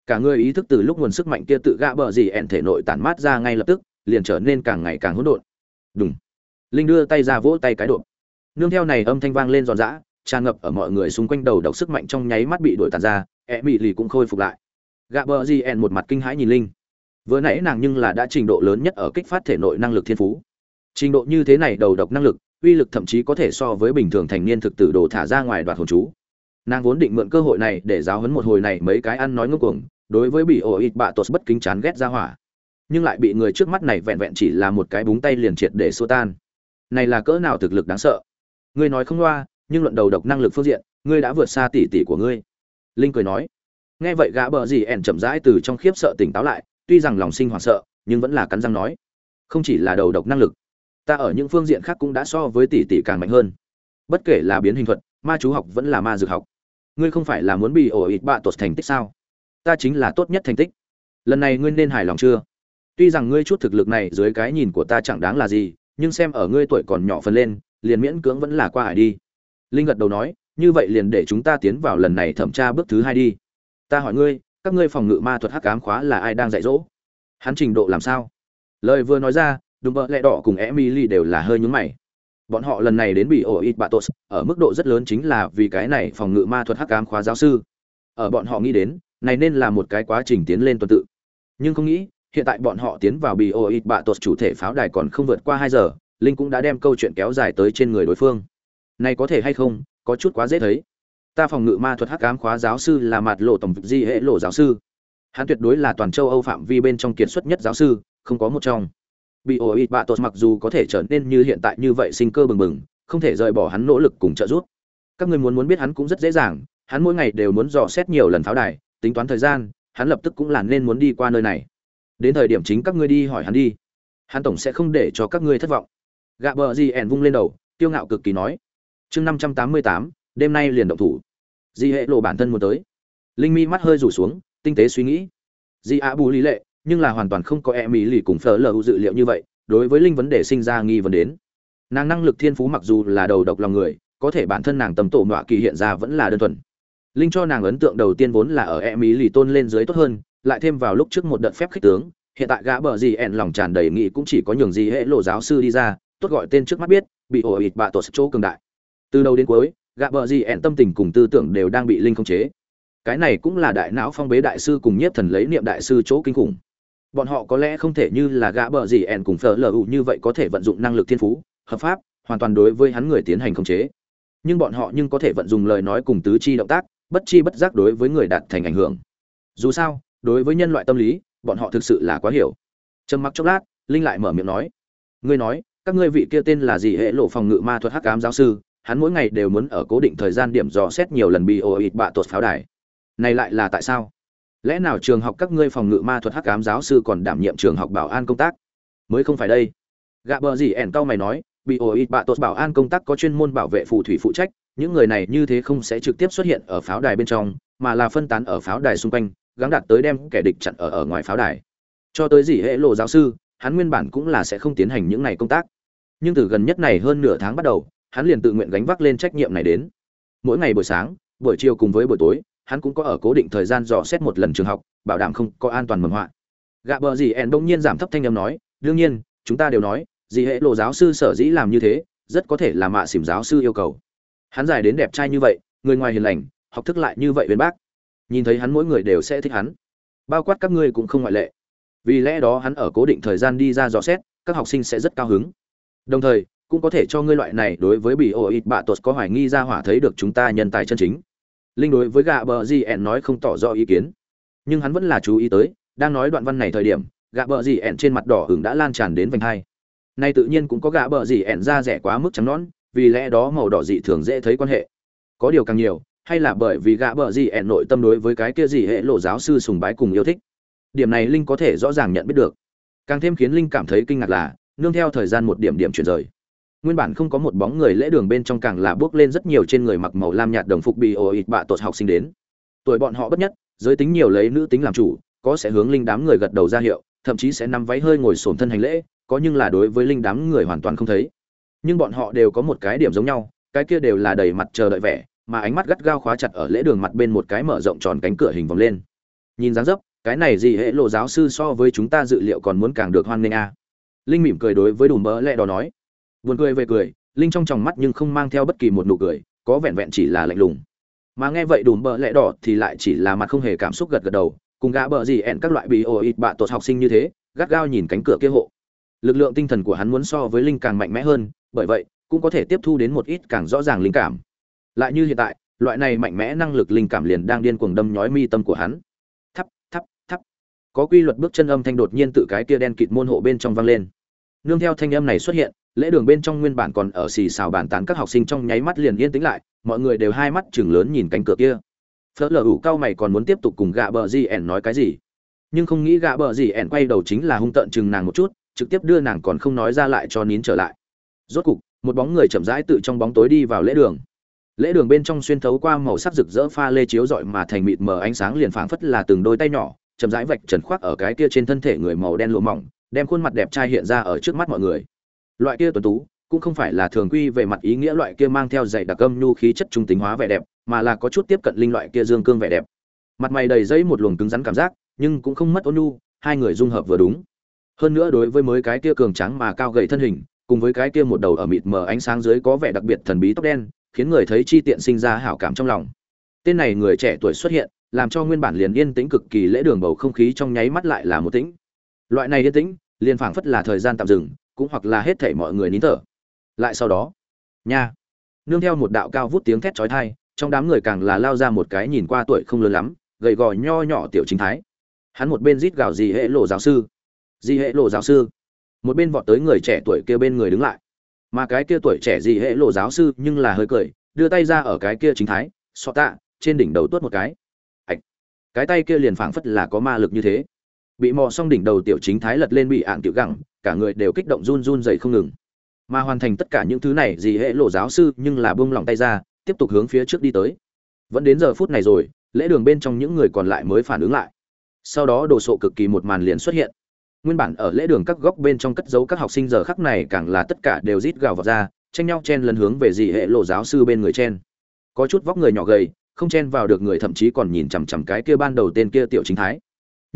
Cả người ý thức từ lúc nguồn sức mạnh kia tự gạ bờ gì ẹn thể nội tản mát ra ngay lập tức, liền trở nên càng ngày càng hỗn độn. Đúng linh đưa tay ra vỗ tay cái độ nương theo này âm thanh vang lên giòn giã, tràn ngập ở mọi người xung quanh đầu độc sức mạnh trong nháy mắt bị đuổi tàn ra e mỹ lì cũng khôi phục lại. Gạ bờ gì ẹn một mặt kinh hãi nhìn linh vừa nãy nàng nhưng là đã trình độ lớn nhất ở kích phát thể nội năng lực thiên phú. Trình độ như thế này đầu độc năng lực, uy lực thậm chí có thể so với bình thường thành niên thực tử đồ thả ra ngoài đoạt hồn chú. Nàng vốn định mượn cơ hội này để giáo huấn một hồi này mấy cái ăn nói ngưng cuồng, đối với bị ổ ít bạ tột bất kính chán ghét ra hỏa. Nhưng lại bị người trước mắt này vẹn vẹn chỉ là một cái búng tay liền triệt để xua tan. Này là cỡ nào thực lực đáng sợ. Ngươi nói không loa, nhưng luận đầu độc năng lực phương diện, ngươi đã vượt xa tỷ tỷ của ngươi. Linh cười nói. Nghe vậy gã bờ gì ẻn chậm rãi từ trong khiếp sợ tỉnh táo lại tuy rằng lòng sinh hoảng sợ, nhưng vẫn là cắn răng nói. Không chỉ là đầu độc năng lực, ta ở những phương diện khác cũng đã so với tỷ tỷ càng mạnh hơn. Bất kể là biến hình thuật, ma chú học vẫn là ma dược học. Ngươi không phải là muốn bị ổ ịt bạ tột thành tích sao? Ta chính là tốt nhất thành tích. Lần này ngươi nên hài lòng chưa? Tuy rằng ngươi chút thực lực này dưới cái nhìn của ta chẳng đáng là gì, nhưng xem ở ngươi tuổi còn nhỏ phần lên, liền miễn cưỡng vẫn là qua hải đi. Linh gật đầu nói, như vậy liền để chúng ta tiến vào lần này thẩm tra bước thứ hai đi. Ta hỏi ngươi các ngươi phòng ngự ma thuật hắc ám khóa là ai đang dạy dỗ? Hắn trình độ làm sao? Lời vừa nói ra đúng vợ lẹ đỏ cùng emily đều là hơi nhúng mày. Bọn họ lần này đến bị ổ ít bạ tos ở mức độ rất lớn chính là vì cái này phòng ngự ma thuật hắc ám khóa giáo sư. Ở bọn họ nghĩ đến, này nên là một cái quá trình tiến lên tuần tự. Nhưng không nghĩ, hiện tại bọn họ tiến vào bị ổ ít bạ tos chủ thể pháo đài còn không vượt qua hai giờ, linh cũng đã đem câu chuyện kéo dài tới trên người đối phương. Này có thể hay không, có chút quá dễ thấy ta phòng ngự ma thuật hắc ám khóa giáo sư là mặt lộ tổng di hệ lộ giáo sư. Hắn tuyệt đối là toàn châu âu phạm vi bên trong kiệt xuất nhất giáo sư, không có một trong. Bị ổ ít bạ tột mặc dù có thể trở nên như hiện tại như vậy sinh cơ bừng bừng, không thể rời bỏ hắn nỗ lực cùng trợ giúp. Các người muốn muốn biết hắn cũng rất dễ dàng, hắn mỗi ngày đều muốn dò xét nhiều lần pháo đài, tính toán thời gian, hắn lập tức cũng là nên muốn đi qua nơi này. Đến thời điểm chính các ngươi đi hỏi hắn đi. Hắn tổng sẽ không để cho các ngươi thất vọng. Gạ bờ gì ẻn vung lên đầu tiêu ngạo cực kỳ nói. Chương năm trăm tám mươi tám đêm nay liền động thủ. Di hệ lộ bản thân muốn tới. Linh mi mắt hơi rủ xuống, tinh tế suy nghĩ. Di ạ bù lý lệ, nhưng là hoàn toàn không có e mỹ lì cùng phở lờ dự liệu như vậy, đối với linh vấn đề sinh ra nghi vấn đến. Nàng năng lực thiên phú mặc dù là đầu độc lòng người, có thể bản thân nàng tầm tổ mọa kỳ hiện ra vẫn là đơn thuần. Linh cho nàng ấn tượng đầu tiên vốn là ở e mỹ lì tôn lên dưới tốt hơn, lại thêm vào lúc trước một đợt phép khích tướng, hiện tại gã bờ gì ẹn lòng tràn đầy nghị cũng chỉ có nhường gì hệ lộ giáo sư đi ra, tốt gọi tên trước mắt biết, bị ổ ịt bạ tổ chỗ cường đại. Từ đầu đến cuối gã bờ gì ẹn tâm tình cùng tư tưởng đều đang bị linh khống chế. Cái này cũng là đại não phong bế đại sư cùng nhiếp thần lấy niệm đại sư chỗ kinh khủng. Bọn họ có lẽ không thể như là gã bờ gì ẻn cùng phở lờ ụ như vậy có thể vận dụng năng lực thiên phú, hợp pháp, hoàn toàn đối với hắn người tiến hành khống chế. Nhưng bọn họ nhưng có thể vận dụng lời nói cùng tứ chi động tác, bất chi bất giác đối với người đạt thành ảnh hưởng. Dù sao, đối với nhân loại tâm lý, bọn họ thực sự là quá hiểu. Trầm mặc chốc lát, linh lại mở miệng nói, ngươi nói, các ngươi vị kia tên là gì hệ lộ phòng ngự ma thuật hắc ám giáo sư hắn mỗi ngày đều muốn ở cố định thời gian điểm dò xét nhiều lần bị ô ịt bạ tuột pháo đài. Này lại là tại sao? Lẽ nào trường học các ngươi phòng ngự ma thuật hắc ám giáo sư còn đảm nhiệm trường học bảo an công tác? Mới không phải đây. Gạ bờ gì ẻn cao mày nói, bị ô ít bạ Tốt bảo an công tác có chuyên môn bảo vệ phù thủy phụ trách, những người này như thế không sẽ trực tiếp xuất hiện ở pháo đài bên trong, mà là phân tán ở pháo đài xung quanh, gắng đặt tới đem kẻ địch chặn ở ở ngoài pháo đài. Cho tới gì hệ lộ giáo sư, hắn nguyên bản cũng là sẽ không tiến hành những này công tác. Nhưng từ gần nhất này hơn nửa tháng bắt đầu hắn liền tự nguyện gánh vác lên trách nhiệm này đến. Mỗi ngày buổi sáng, buổi chiều cùng với buổi tối, hắn cũng có ở cố định thời gian dò xét một lần trường học, bảo đảm không có an toàn mầm họa gạ bờ gì ẻn Đông nhiên giảm thấp thanh âm nói, đương nhiên, chúng ta đều nói, gì hệ lộ giáo sư sở dĩ làm như thế, rất có thể là mạ xỉm giáo sư yêu cầu. Hắn dài đến đẹp trai như vậy, người ngoài hiền lành, học thức lại như vậy bên bác. Nhìn thấy hắn mỗi người đều sẽ thích hắn. Bao quát các ngươi cũng không ngoại lệ. Vì lẽ đó hắn ở cố định thời gian đi ra dò xét, các học sinh sẽ rất cao hứng. Đồng thời cũng có thể cho ngươi loại này đối với bị ổ ít bạ tuột có hoài nghi ra hỏa thấy được chúng ta nhân tài chân chính. Linh đối với gạ bờ gì ẹn nói không tỏ rõ ý kiến. Nhưng hắn vẫn là chú ý tới, đang nói đoạn văn này thời điểm, gạ bờ gì ẹn trên mặt đỏ hửng đã lan tràn đến vành hai. Nay tự nhiên cũng có gạ bờ gì ẹn ra rẻ quá mức trắng nón vì lẽ đó màu đỏ dị thường dễ thấy quan hệ. Có điều càng nhiều, hay là bởi vì gạ bờ gì ẹn nội tâm đối với cái kia gì hệ lộ giáo sư sùng bái cùng yêu thích. Điểm này linh có thể rõ ràng nhận biết được. Càng thêm khiến linh cảm thấy kinh ngạc là, nương theo thời gian một điểm điểm chuyển rời nguyên bản không có một bóng người lễ đường bên trong càng là bước lên rất nhiều trên người mặc màu lam nhạt đồng phục bị ồ ịt bạ tột học sinh đến. Tuổi bọn họ bất nhất, giới tính nhiều lấy nữ tính làm chủ, có sẽ hướng linh đám người gật đầu ra hiệu, thậm chí sẽ nắm váy hơi ngồi sồn thân hành lễ, có nhưng là đối với linh đám người hoàn toàn không thấy. Nhưng bọn họ đều có một cái điểm giống nhau, cái kia đều là đầy mặt chờ đợi vẻ, mà ánh mắt gắt gao khóa chặt ở lễ đường mặt bên một cái mở rộng tròn cánh cửa hình vòng lên. Nhìn dáng dấp, cái này gì hệ lộ giáo sư so với chúng ta dự liệu còn muốn càng được hoan nghênh a. À. linh mỉm cười đối với đùm bỡ lẹ đó nói buồn cười về cười, linh trong tròng mắt nhưng không mang theo bất kỳ một nụ cười, có vẹn vẹn chỉ là lạnh lùng. Mà nghe vậy đùm bợ lẽ đỏ thì lại chỉ là mặt không hề cảm xúc gật gật đầu, cùng gã bờ gì ẹn các loại bị ồ ít bạ tột học sinh như thế, gắt gao nhìn cánh cửa kia hộ. Lực lượng tinh thần của hắn muốn so với linh càng mạnh mẽ hơn, bởi vậy, cũng có thể tiếp thu đến một ít càng rõ ràng linh cảm. Lại như hiện tại, loại này mạnh mẽ năng lực linh cảm liền đang điên cuồng đâm nhói mi tâm của hắn. Có quy luật bước chân âm thanh đột nhiên tự cái kia đen kịt môn hộ bên trong vang lên nương theo thanh âm này xuất hiện lễ đường bên trong nguyên bản còn ở xì xào bàn tán các học sinh trong nháy mắt liền yên tĩnh lại mọi người đều hai mắt chừng lớn nhìn cánh cửa kia. Phớt lờ ủ cao mày còn muốn tiếp tục cùng gạ bờ gì ẻn nói cái gì. Nhưng không nghĩ gạ bờ gì ẻn quay đầu chính là hung tợn chừng nàng một chút trực tiếp đưa nàng còn không nói ra lại cho nín trở lại. Rốt cục một bóng người chậm rãi tự trong bóng tối đi vào lễ đường. Lễ đường bên trong xuyên thấu qua màu sắc rực rỡ pha lê chiếu rọi mà thành mịt mờ ánh sáng liền phảng phất là từng đôi tay nhỏ chậm rãi vạch trần khoác ở cái kia trên thân thể người màu đen lụa mỏng, đem khuôn mặt đẹp trai hiện ra ở trước mắt mọi người. Loại kia tuấn tú, cũng không phải là thường quy về mặt ý nghĩa loại kia mang theo dày đặc âm nhu khí chất trung tính hóa vẻ đẹp, mà là có chút tiếp cận linh loại kia dương cương vẻ đẹp. Mặt mày đầy dẫy một luồng cứng rắn cảm giác, nhưng cũng không mất ôn nhu, hai người dung hợp vừa đúng. Hơn nữa đối với mới cái kia cường trắng mà cao gầy thân hình, cùng với cái kia một đầu ở mịt mờ ánh sáng dưới có vẻ đặc biệt thần bí tóc đen, khiến người thấy chi tiện sinh ra hảo cảm trong lòng. Tên này người trẻ tuổi xuất hiện, làm cho nguyên bản liền yên tĩnh cực kỳ lễ đường bầu không khí trong nháy mắt lại là một tĩnh loại này yên tĩnh, liền phảng phất là thời gian tạm dừng, cũng hoặc là hết thảy mọi người nín thở. Lại sau đó, nha, nương theo một đạo cao vút tiếng thét chói tai, trong đám người càng là lao ra một cái nhìn qua tuổi không lớn lắm, gầy gò nho nhỏ tiểu chính thái. Hắn một bên rít gào gì hệ lộ giáo sư, gì hệ lộ giáo sư. Một bên vọt tới người trẻ tuổi kia bên người đứng lại. Mà cái kia tuổi trẻ gì hệ lộ giáo sư nhưng là hơi cười, đưa tay ra ở cái kia chính thái xọ tạ, trên đỉnh đầu tuốt một cái. Cái tay kia liền phảng phất là có ma lực như thế bị mò xong đỉnh đầu tiểu chính thái lật lên bị ạn tiểu gẳng, cả người đều kích động run run dày không ngừng. Mà hoàn thành tất cả những thứ này gì hệ lộ giáo sư nhưng là bông lòng tay ra, tiếp tục hướng phía trước đi tới. Vẫn đến giờ phút này rồi, lễ đường bên trong những người còn lại mới phản ứng lại. Sau đó đồ sộ cực kỳ một màn liền xuất hiện. Nguyên bản ở lễ đường các góc bên trong cất giấu các học sinh giờ khắc này càng là tất cả đều rít gào vào ra, tranh nhau chen lấn hướng về dị hệ lộ giáo sư bên người chen. Có chút vóc người nhỏ gầy, không chen vào được người thậm chí còn nhìn chằm chằm cái kia ban đầu tên kia tiểu chính thái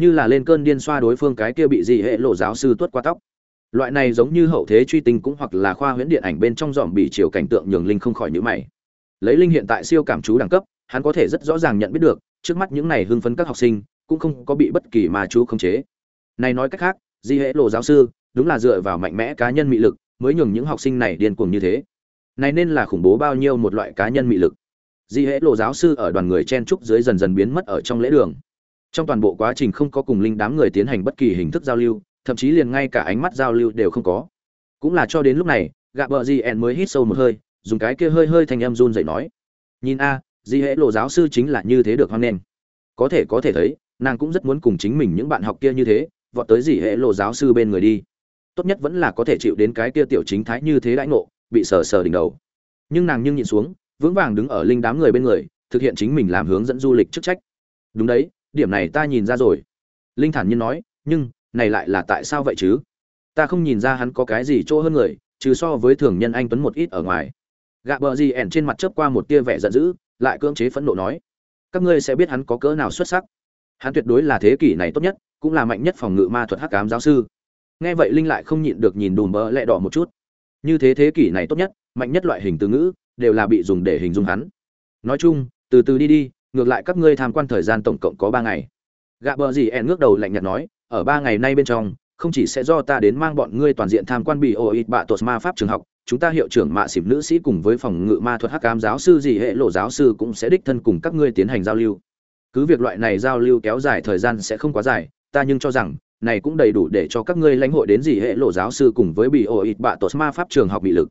như là lên cơn điên xoa đối phương cái kia bị gì hệ lộ giáo sư tuốt qua tóc. Loại này giống như hậu thế truy tinh cũng hoặc là khoa huyễn điện ảnh bên trong dòm bị chiều cảnh tượng nhường linh không khỏi nhữ mày. Lấy linh hiện tại siêu cảm chú đẳng cấp, hắn có thể rất rõ ràng nhận biết được, trước mắt những này hưng phấn các học sinh, cũng không có bị bất kỳ mà chú khống chế. Này nói cách khác di hệ lộ giáo sư, đúng là dựa vào mạnh mẽ cá nhân mị lực, mới nhường những học sinh này điên cuồng như thế. Này nên là khủng bố bao nhiêu một loại cá nhân mị lực. Di hệ lộ giáo sư ở đoàn người chen trúc dưới dần dần biến mất ở trong lễ đường trong toàn bộ quá trình không có cùng linh đám người tiến hành bất kỳ hình thức giao lưu, thậm chí liền ngay cả ánh mắt giao lưu đều không có. Cũng là cho đến lúc này, gạ bờ gì ẹn mới hít sâu một hơi, dùng cái kia hơi hơi thành em run dậy nói. Nhìn a, di hễ lộ giáo sư chính là như thế được hoan nghênh. Có thể có thể thấy, nàng cũng rất muốn cùng chính mình những bạn học kia như thế, vọt tới di hễ lộ giáo sư bên người đi. Tốt nhất vẫn là có thể chịu đến cái kia tiểu chính thái như thế đãi ngộ, bị sờ sờ đỉnh đầu. Nhưng nàng nhưng nhìn xuống, vững vàng đứng ở linh đám người bên người, thực hiện chính mình làm hướng dẫn du lịch chức trách. Đúng đấy điểm này ta nhìn ra rồi. Linh thản nhiên nói, nhưng, này lại là tại sao vậy chứ? Ta không nhìn ra hắn có cái gì chỗ hơn người, trừ so với thường nhân anh tuấn một ít ở ngoài. Gạ bờ gì ẻn trên mặt chớp qua một tia vẻ giận dữ, lại cưỡng chế phẫn nộ nói, các ngươi sẽ biết hắn có cỡ nào xuất sắc. Hắn tuyệt đối là thế kỷ này tốt nhất, cũng là mạnh nhất phòng ngự ma thuật hắc ám giáo sư. Nghe vậy linh lại không nhịn được nhìn đùm bơ lẹ đỏ một chút. Như thế thế kỷ này tốt nhất, mạnh nhất loại hình từ ngữ, đều là bị dùng để hình dung hắn. Nói chung, từ từ đi đi ngược lại các ngươi tham quan thời gian tổng cộng có ba ngày. Gạ bờ gì ẻn ngước đầu lạnh nhạt nói, ở ba ngày nay bên trong, không chỉ sẽ do ta đến mang bọn ngươi toàn diện tham quan bị ô ít bạ tột ma pháp trường học, chúng ta hiệu trưởng mạ xỉm nữ sĩ cùng với phòng ngự ma thuật hắc cám giáo sư gì hệ lộ giáo sư cũng sẽ đích thân cùng các ngươi tiến hành giao lưu. Cứ việc loại này giao lưu kéo dài thời gian sẽ không quá dài, ta nhưng cho rằng, này cũng đầy đủ để cho các ngươi lãnh hội đến gì hệ lộ giáo sư cùng với bị ô ít bạ tột ma pháp trường học bị lực.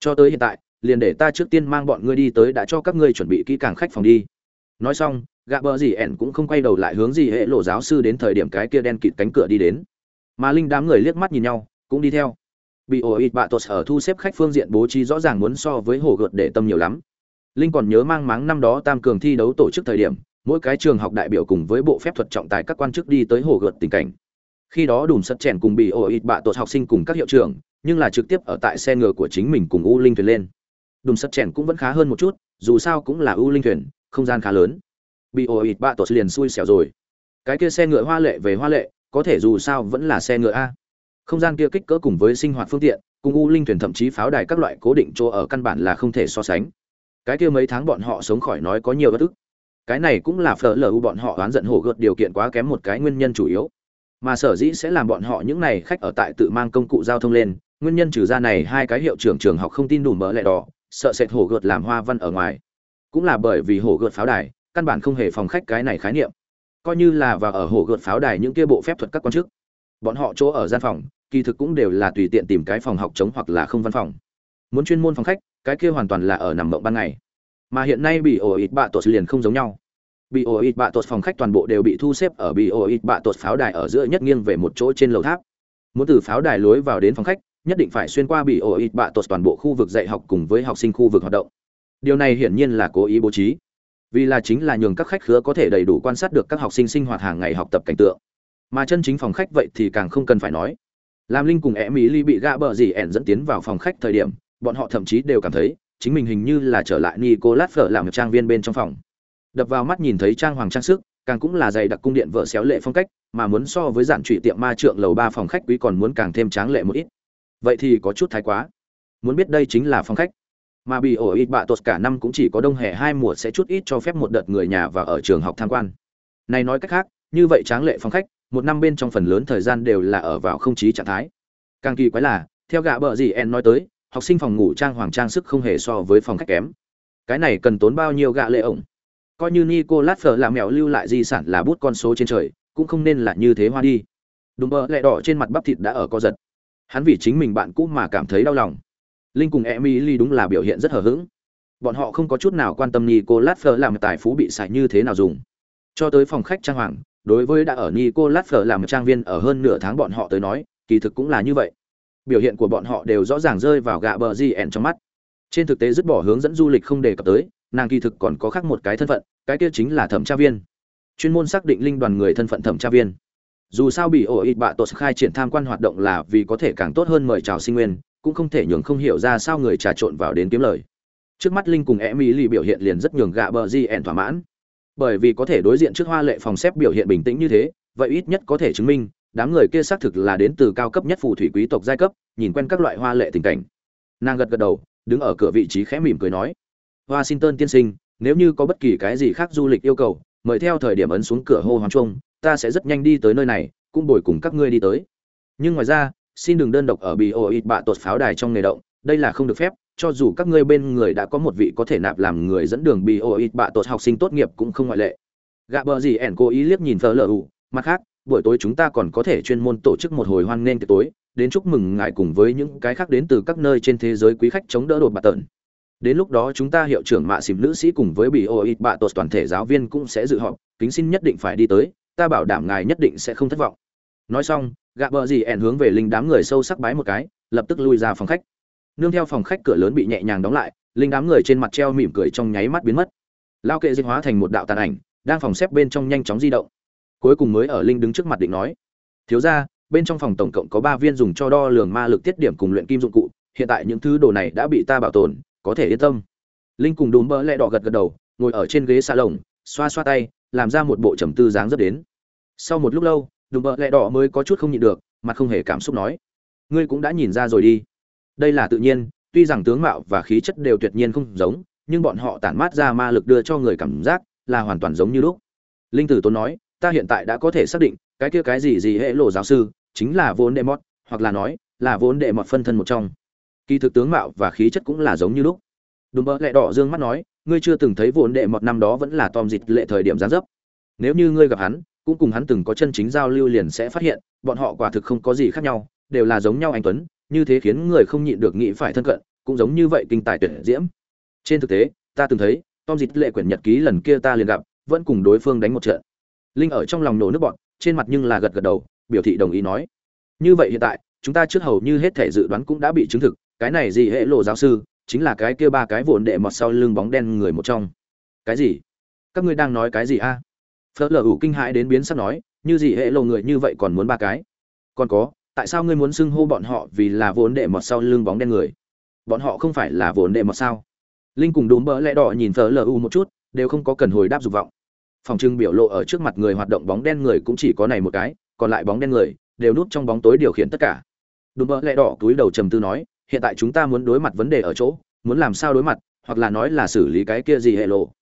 Cho tới hiện tại, liền để ta trước tiên mang bọn ngươi đi tới đã cho các ngươi chuẩn bị kỹ càng khách phòng đi nói xong, gạ bờ gì ẻn cũng không quay đầu lại hướng gì hệ lộ giáo sư đến thời điểm cái kia đen kịt cánh cửa đi đến. Mà linh đám người liếc mắt nhìn nhau, cũng đi theo. Bị ổ ịt bạ tột ở thu xếp khách phương diện bố trí rõ ràng muốn so với hồ gợt để tâm nhiều lắm. Linh còn nhớ mang máng năm đó tam cường thi đấu tổ chức thời điểm, mỗi cái trường học đại biểu cùng với bộ phép thuật trọng tài các quan chức đi tới hồ gợt tình cảnh. Khi đó đùm sật chèn cùng bị ổ ịt bạ tột học sinh cùng các hiệu trưởng, nhưng là trực tiếp ở tại xe ngựa của chính mình cùng u linh thuyền lên. Đùm sật chèn cũng vẫn khá hơn một chút, dù sao cũng là u linh thuyền không gian khá lớn. Bị ổ ịt bạ tột liền xui xẻo rồi. Cái kia xe ngựa hoa lệ về hoa lệ, có thể dù sao vẫn là xe ngựa a. Không gian kia kích cỡ cùng với sinh hoạt phương tiện, cùng u linh thuyền thậm chí pháo đài các loại cố định chỗ ở căn bản là không thể so sánh. Cái kia mấy tháng bọn họ sống khỏi nói có nhiều bất ức. Cái này cũng là phở lờ bọn họ oán giận hổ gợt điều kiện quá kém một cái nguyên nhân chủ yếu. Mà sở dĩ sẽ làm bọn họ những này khách ở tại tự mang công cụ giao thông lên, nguyên nhân trừ ra này hai cái hiệu trưởng trường học không tin đủ mỡ lẻ đỏ, sợ sệt hổ gợt làm hoa văn ở ngoài cũng là bởi vì hổ gợt pháo đài, căn bản không hề phòng khách cái này khái niệm. Coi như là và ở hổ gợt pháo đài những kia bộ phép thuật các quan chức, bọn họ chỗ ở gian phòng, kỳ thực cũng đều là tùy tiện tìm cái phòng học chống hoặc là không văn phòng. Muốn chuyên môn phòng khách, cái kia hoàn toàn là ở nằm mộng ban ngày. Mà hiện nay bị ổ ít bạ tột liền không giống nhau. Bị ổ ít bạ tột phòng khách toàn bộ đều bị thu xếp ở bị ổ ít bạ tột pháo đài ở giữa nhất nghiêng về một chỗ trên lầu tháp. Muốn từ pháo đài lối vào đến phòng khách, nhất định phải xuyên qua bị ổ ít bạ tột toàn bộ khu vực dạy học cùng với học sinh khu vực hoạt động điều này hiển nhiên là cố ý bố trí. Vì là chính là nhường các khách khứa có thể đầy đủ quan sát được các học sinh sinh hoạt hàng ngày học tập cảnh tượng. Mà chân chính phòng khách vậy thì càng không cần phải nói. Làm linh cùng em mỹ ly bị gã bờ gì ẻn dẫn tiến vào phòng khách thời điểm, bọn họ thậm chí đều cảm thấy chính mình hình như là trở lại nicolas phở làm trang viên bên trong phòng. Đập vào mắt nhìn thấy trang hoàng trang sức, càng cũng là dày đặc cung điện vợ xéo lệ phong cách, mà muốn so với giản trụy tiệm ma trượng lầu ba phòng khách quý còn muốn càng thêm tráng lệ một ít. Vậy thì có chút thái quá. Muốn biết đây chính là phòng khách mà bị ổ ít bạ tột cả năm cũng chỉ có đông hè hai mùa sẽ chút ít cho phép một đợt người nhà và ở trường học tham quan. Này nói cách khác, như vậy tráng lệ phòng khách, một năm bên trong phần lớn thời gian đều là ở vào không trí trạng thái. Càng kỳ quái là, theo gạ bờ gì en nói tới, học sinh phòng ngủ trang hoàng trang sức không hề so với phòng khách kém. Cái này cần tốn bao nhiêu gạ lệ ổng? Coi như nicolas phở làm mèo lưu lại di sản là bút con số trên trời, cũng không nên là như thế hoa đi. Đùm bờ lẹ đỏ trên mặt bắp thịt đã ở co giật. Hắn vì chính mình bạn cũ mà cảm thấy đau lòng linh cùng emily đúng là biểu hiện rất hờ hững. Bọn họ không có chút nào quan tâm nicolas phở làm tài phú bị xài như thế nào dùng. Cho tới phòng khách trang hoàng, đối với đã ở nicolas phở làm trang viên ở hơn nửa tháng bọn họ tới nói, kỳ thực cũng là như vậy. Biểu hiện của bọn họ đều rõ ràng rơi vào gạ bờ gì ẻn trong mắt. Trên thực tế dứt bỏ hướng dẫn du lịch không đề cập tới, nàng kỳ thực còn có khác một cái thân phận, cái kia chính là thẩm tra viên. Chuyên môn xác định linh đoàn người thân phận thẩm tra viên. Dù sao bị ổ ít bạ tột khai triển tham quan hoạt động là vì có thể càng tốt hơn mời chào sinh nguyên cũng không thể nhường không hiểu ra sao người trà trộn vào đến kiếm lời. Trước mắt linh cùng e mi lì biểu hiện liền rất nhường gạ bờ gn thỏa mãn. Bởi vì có thể đối diện trước hoa lệ phòng xếp biểu hiện bình tĩnh như thế, vậy ít nhất có thể chứng minh, đám người kia xác thực là đến từ cao cấp nhất phù thủy quý tộc giai cấp, nhìn quen các loại hoa lệ tình cảnh. Nàng gật gật đầu, đứng ở cửa vị trí khẽ mỉm cười nói, washington tiên sinh, nếu như có bất kỳ cái gì khác du lịch yêu cầu, mời theo thời điểm ấn xuống cửa hô hoàng trung ta sẽ rất nhanh đi tới nơi này, cũng bồi cùng các ngươi đi tới. Nhưng ngoài ra xin đừng đơn độc ở bị ô ít bạ tột pháo đài trong nghề động, đây là không được phép, cho dù các ngươi bên người đã có một vị có thể nạp làm người dẫn đường bị ô ít bạ tột học sinh tốt nghiệp cũng không ngoại lệ. Gạ bờ gì ẻn cố ý liếc nhìn thờ lờ ủ, mặt khác, buổi tối chúng ta còn có thể chuyên môn tổ chức một hồi hoan nghênh tối, đến chúc mừng ngài cùng với những cái khác đến từ các nơi trên thế giới quý khách chống đỡ đột bạt tợn đến lúc đó chúng ta hiệu trưởng mạ xìm nữ sĩ cùng với bị ô ít bạ tột toàn thể giáo viên cũng sẽ dự họp, kính xin nhất định phải đi tới, ta bảo đảm ngài nhất định sẽ không thất vọng. Nói xong gạ bờ gì ẻn hướng về linh đám người sâu sắc bái một cái, lập tức lui ra phòng khách. Nương theo phòng khách cửa lớn bị nhẹ nhàng đóng lại, linh đám người trên mặt treo mỉm cười trong nháy mắt biến mất. Lao kệ dịch hóa thành một đạo tàn ảnh, đang phòng xếp bên trong nhanh chóng di động. Cuối cùng mới ở linh đứng trước mặt định nói, thiếu ra bên trong phòng tổng cộng có ba viên dùng cho đo lường ma lực tiết điểm cùng luyện kim dụng cụ, hiện tại những thứ đồ này đã bị ta bảo tồn, có thể yên tâm. Linh cùng đùm bỡ lẹ đỏ gật gật đầu, ngồi ở trên ghế xa lồng xoa xoa tay, làm ra một bộ trầm tư dáng dấp đến. Sau một lúc lâu đùm bợ lẹ đỏ mới có chút không nhịn được, mặt không hề cảm xúc nói. Ngươi cũng đã nhìn ra rồi đi. Đây là tự nhiên, tuy rằng tướng mạo và khí chất đều tuyệt nhiên không giống, nhưng bọn họ tản mát ra ma lực đưa cho người cảm giác là hoàn toàn giống như lúc. Linh tử tốn nói, ta hiện tại đã có thể xác định, cái kia cái gì gì hệ lộ giáo sư, chính là vốn đệ mọt, hoặc là nói, là vốn đệ mọt phân thân một trong. Kỳ thực tướng mạo và khí chất cũng là giống như lúc. Đùm bợ lẹ đỏ dương mắt nói, ngươi chưa từng thấy vốn đệ mọt năm đó vẫn là tom dịch lệ thời điểm gián dấp. Nếu như ngươi gặp hắn cũng cùng hắn từng có chân chính giao lưu liền sẽ phát hiện, bọn họ quả thực không có gì khác nhau, đều là giống nhau anh tuấn, như thế khiến người không nhịn được nghĩ phải thân cận, cũng giống như vậy kinh tài tuyệt diễm. Trên thực tế, ta từng thấy, tom dịch lệ quyển nhật ký lần kia ta liền gặp, vẫn cùng đối phương đánh một trận. Linh ở trong lòng nổ nước bọn trên mặt nhưng là gật gật đầu, biểu thị đồng ý nói. Như vậy hiện tại, chúng ta trước hầu như hết thể dự đoán cũng đã bị chứng thực, cái này gì hệ lộ giáo sư, chính là cái kia ba cái vụn đệ mọt sau lưng bóng đen người một trong. Cái gì? Các ngươi đang nói cái gì a? à? Phở lờ ủ kinh hãi đến biến sắc nói, như gì hệ lộ người như vậy còn muốn ba cái? Còn có, tại sao ngươi muốn xưng hô bọn họ vì là vốn đệ mọt sau lưng bóng đen người? Bọn họ không phải là vốn đệ mọt sao? Linh cùng đốm bỡ lẽ đỏ nhìn phở lu một chút, đều không có cần hồi đáp dục vọng. Phòng trưng biểu lộ ở trước mặt người hoạt động bóng đen người cũng chỉ có này một cái, còn lại bóng đen người đều núp trong bóng tối điều khiển tất cả. Đùm bỡ lẽ đỏ túi đầu trầm tư nói, hiện tại chúng ta muốn đối mặt vấn đề ở chỗ, muốn làm sao đối mặt, hoặc là nói là xử lý cái kia gì hệ lộ?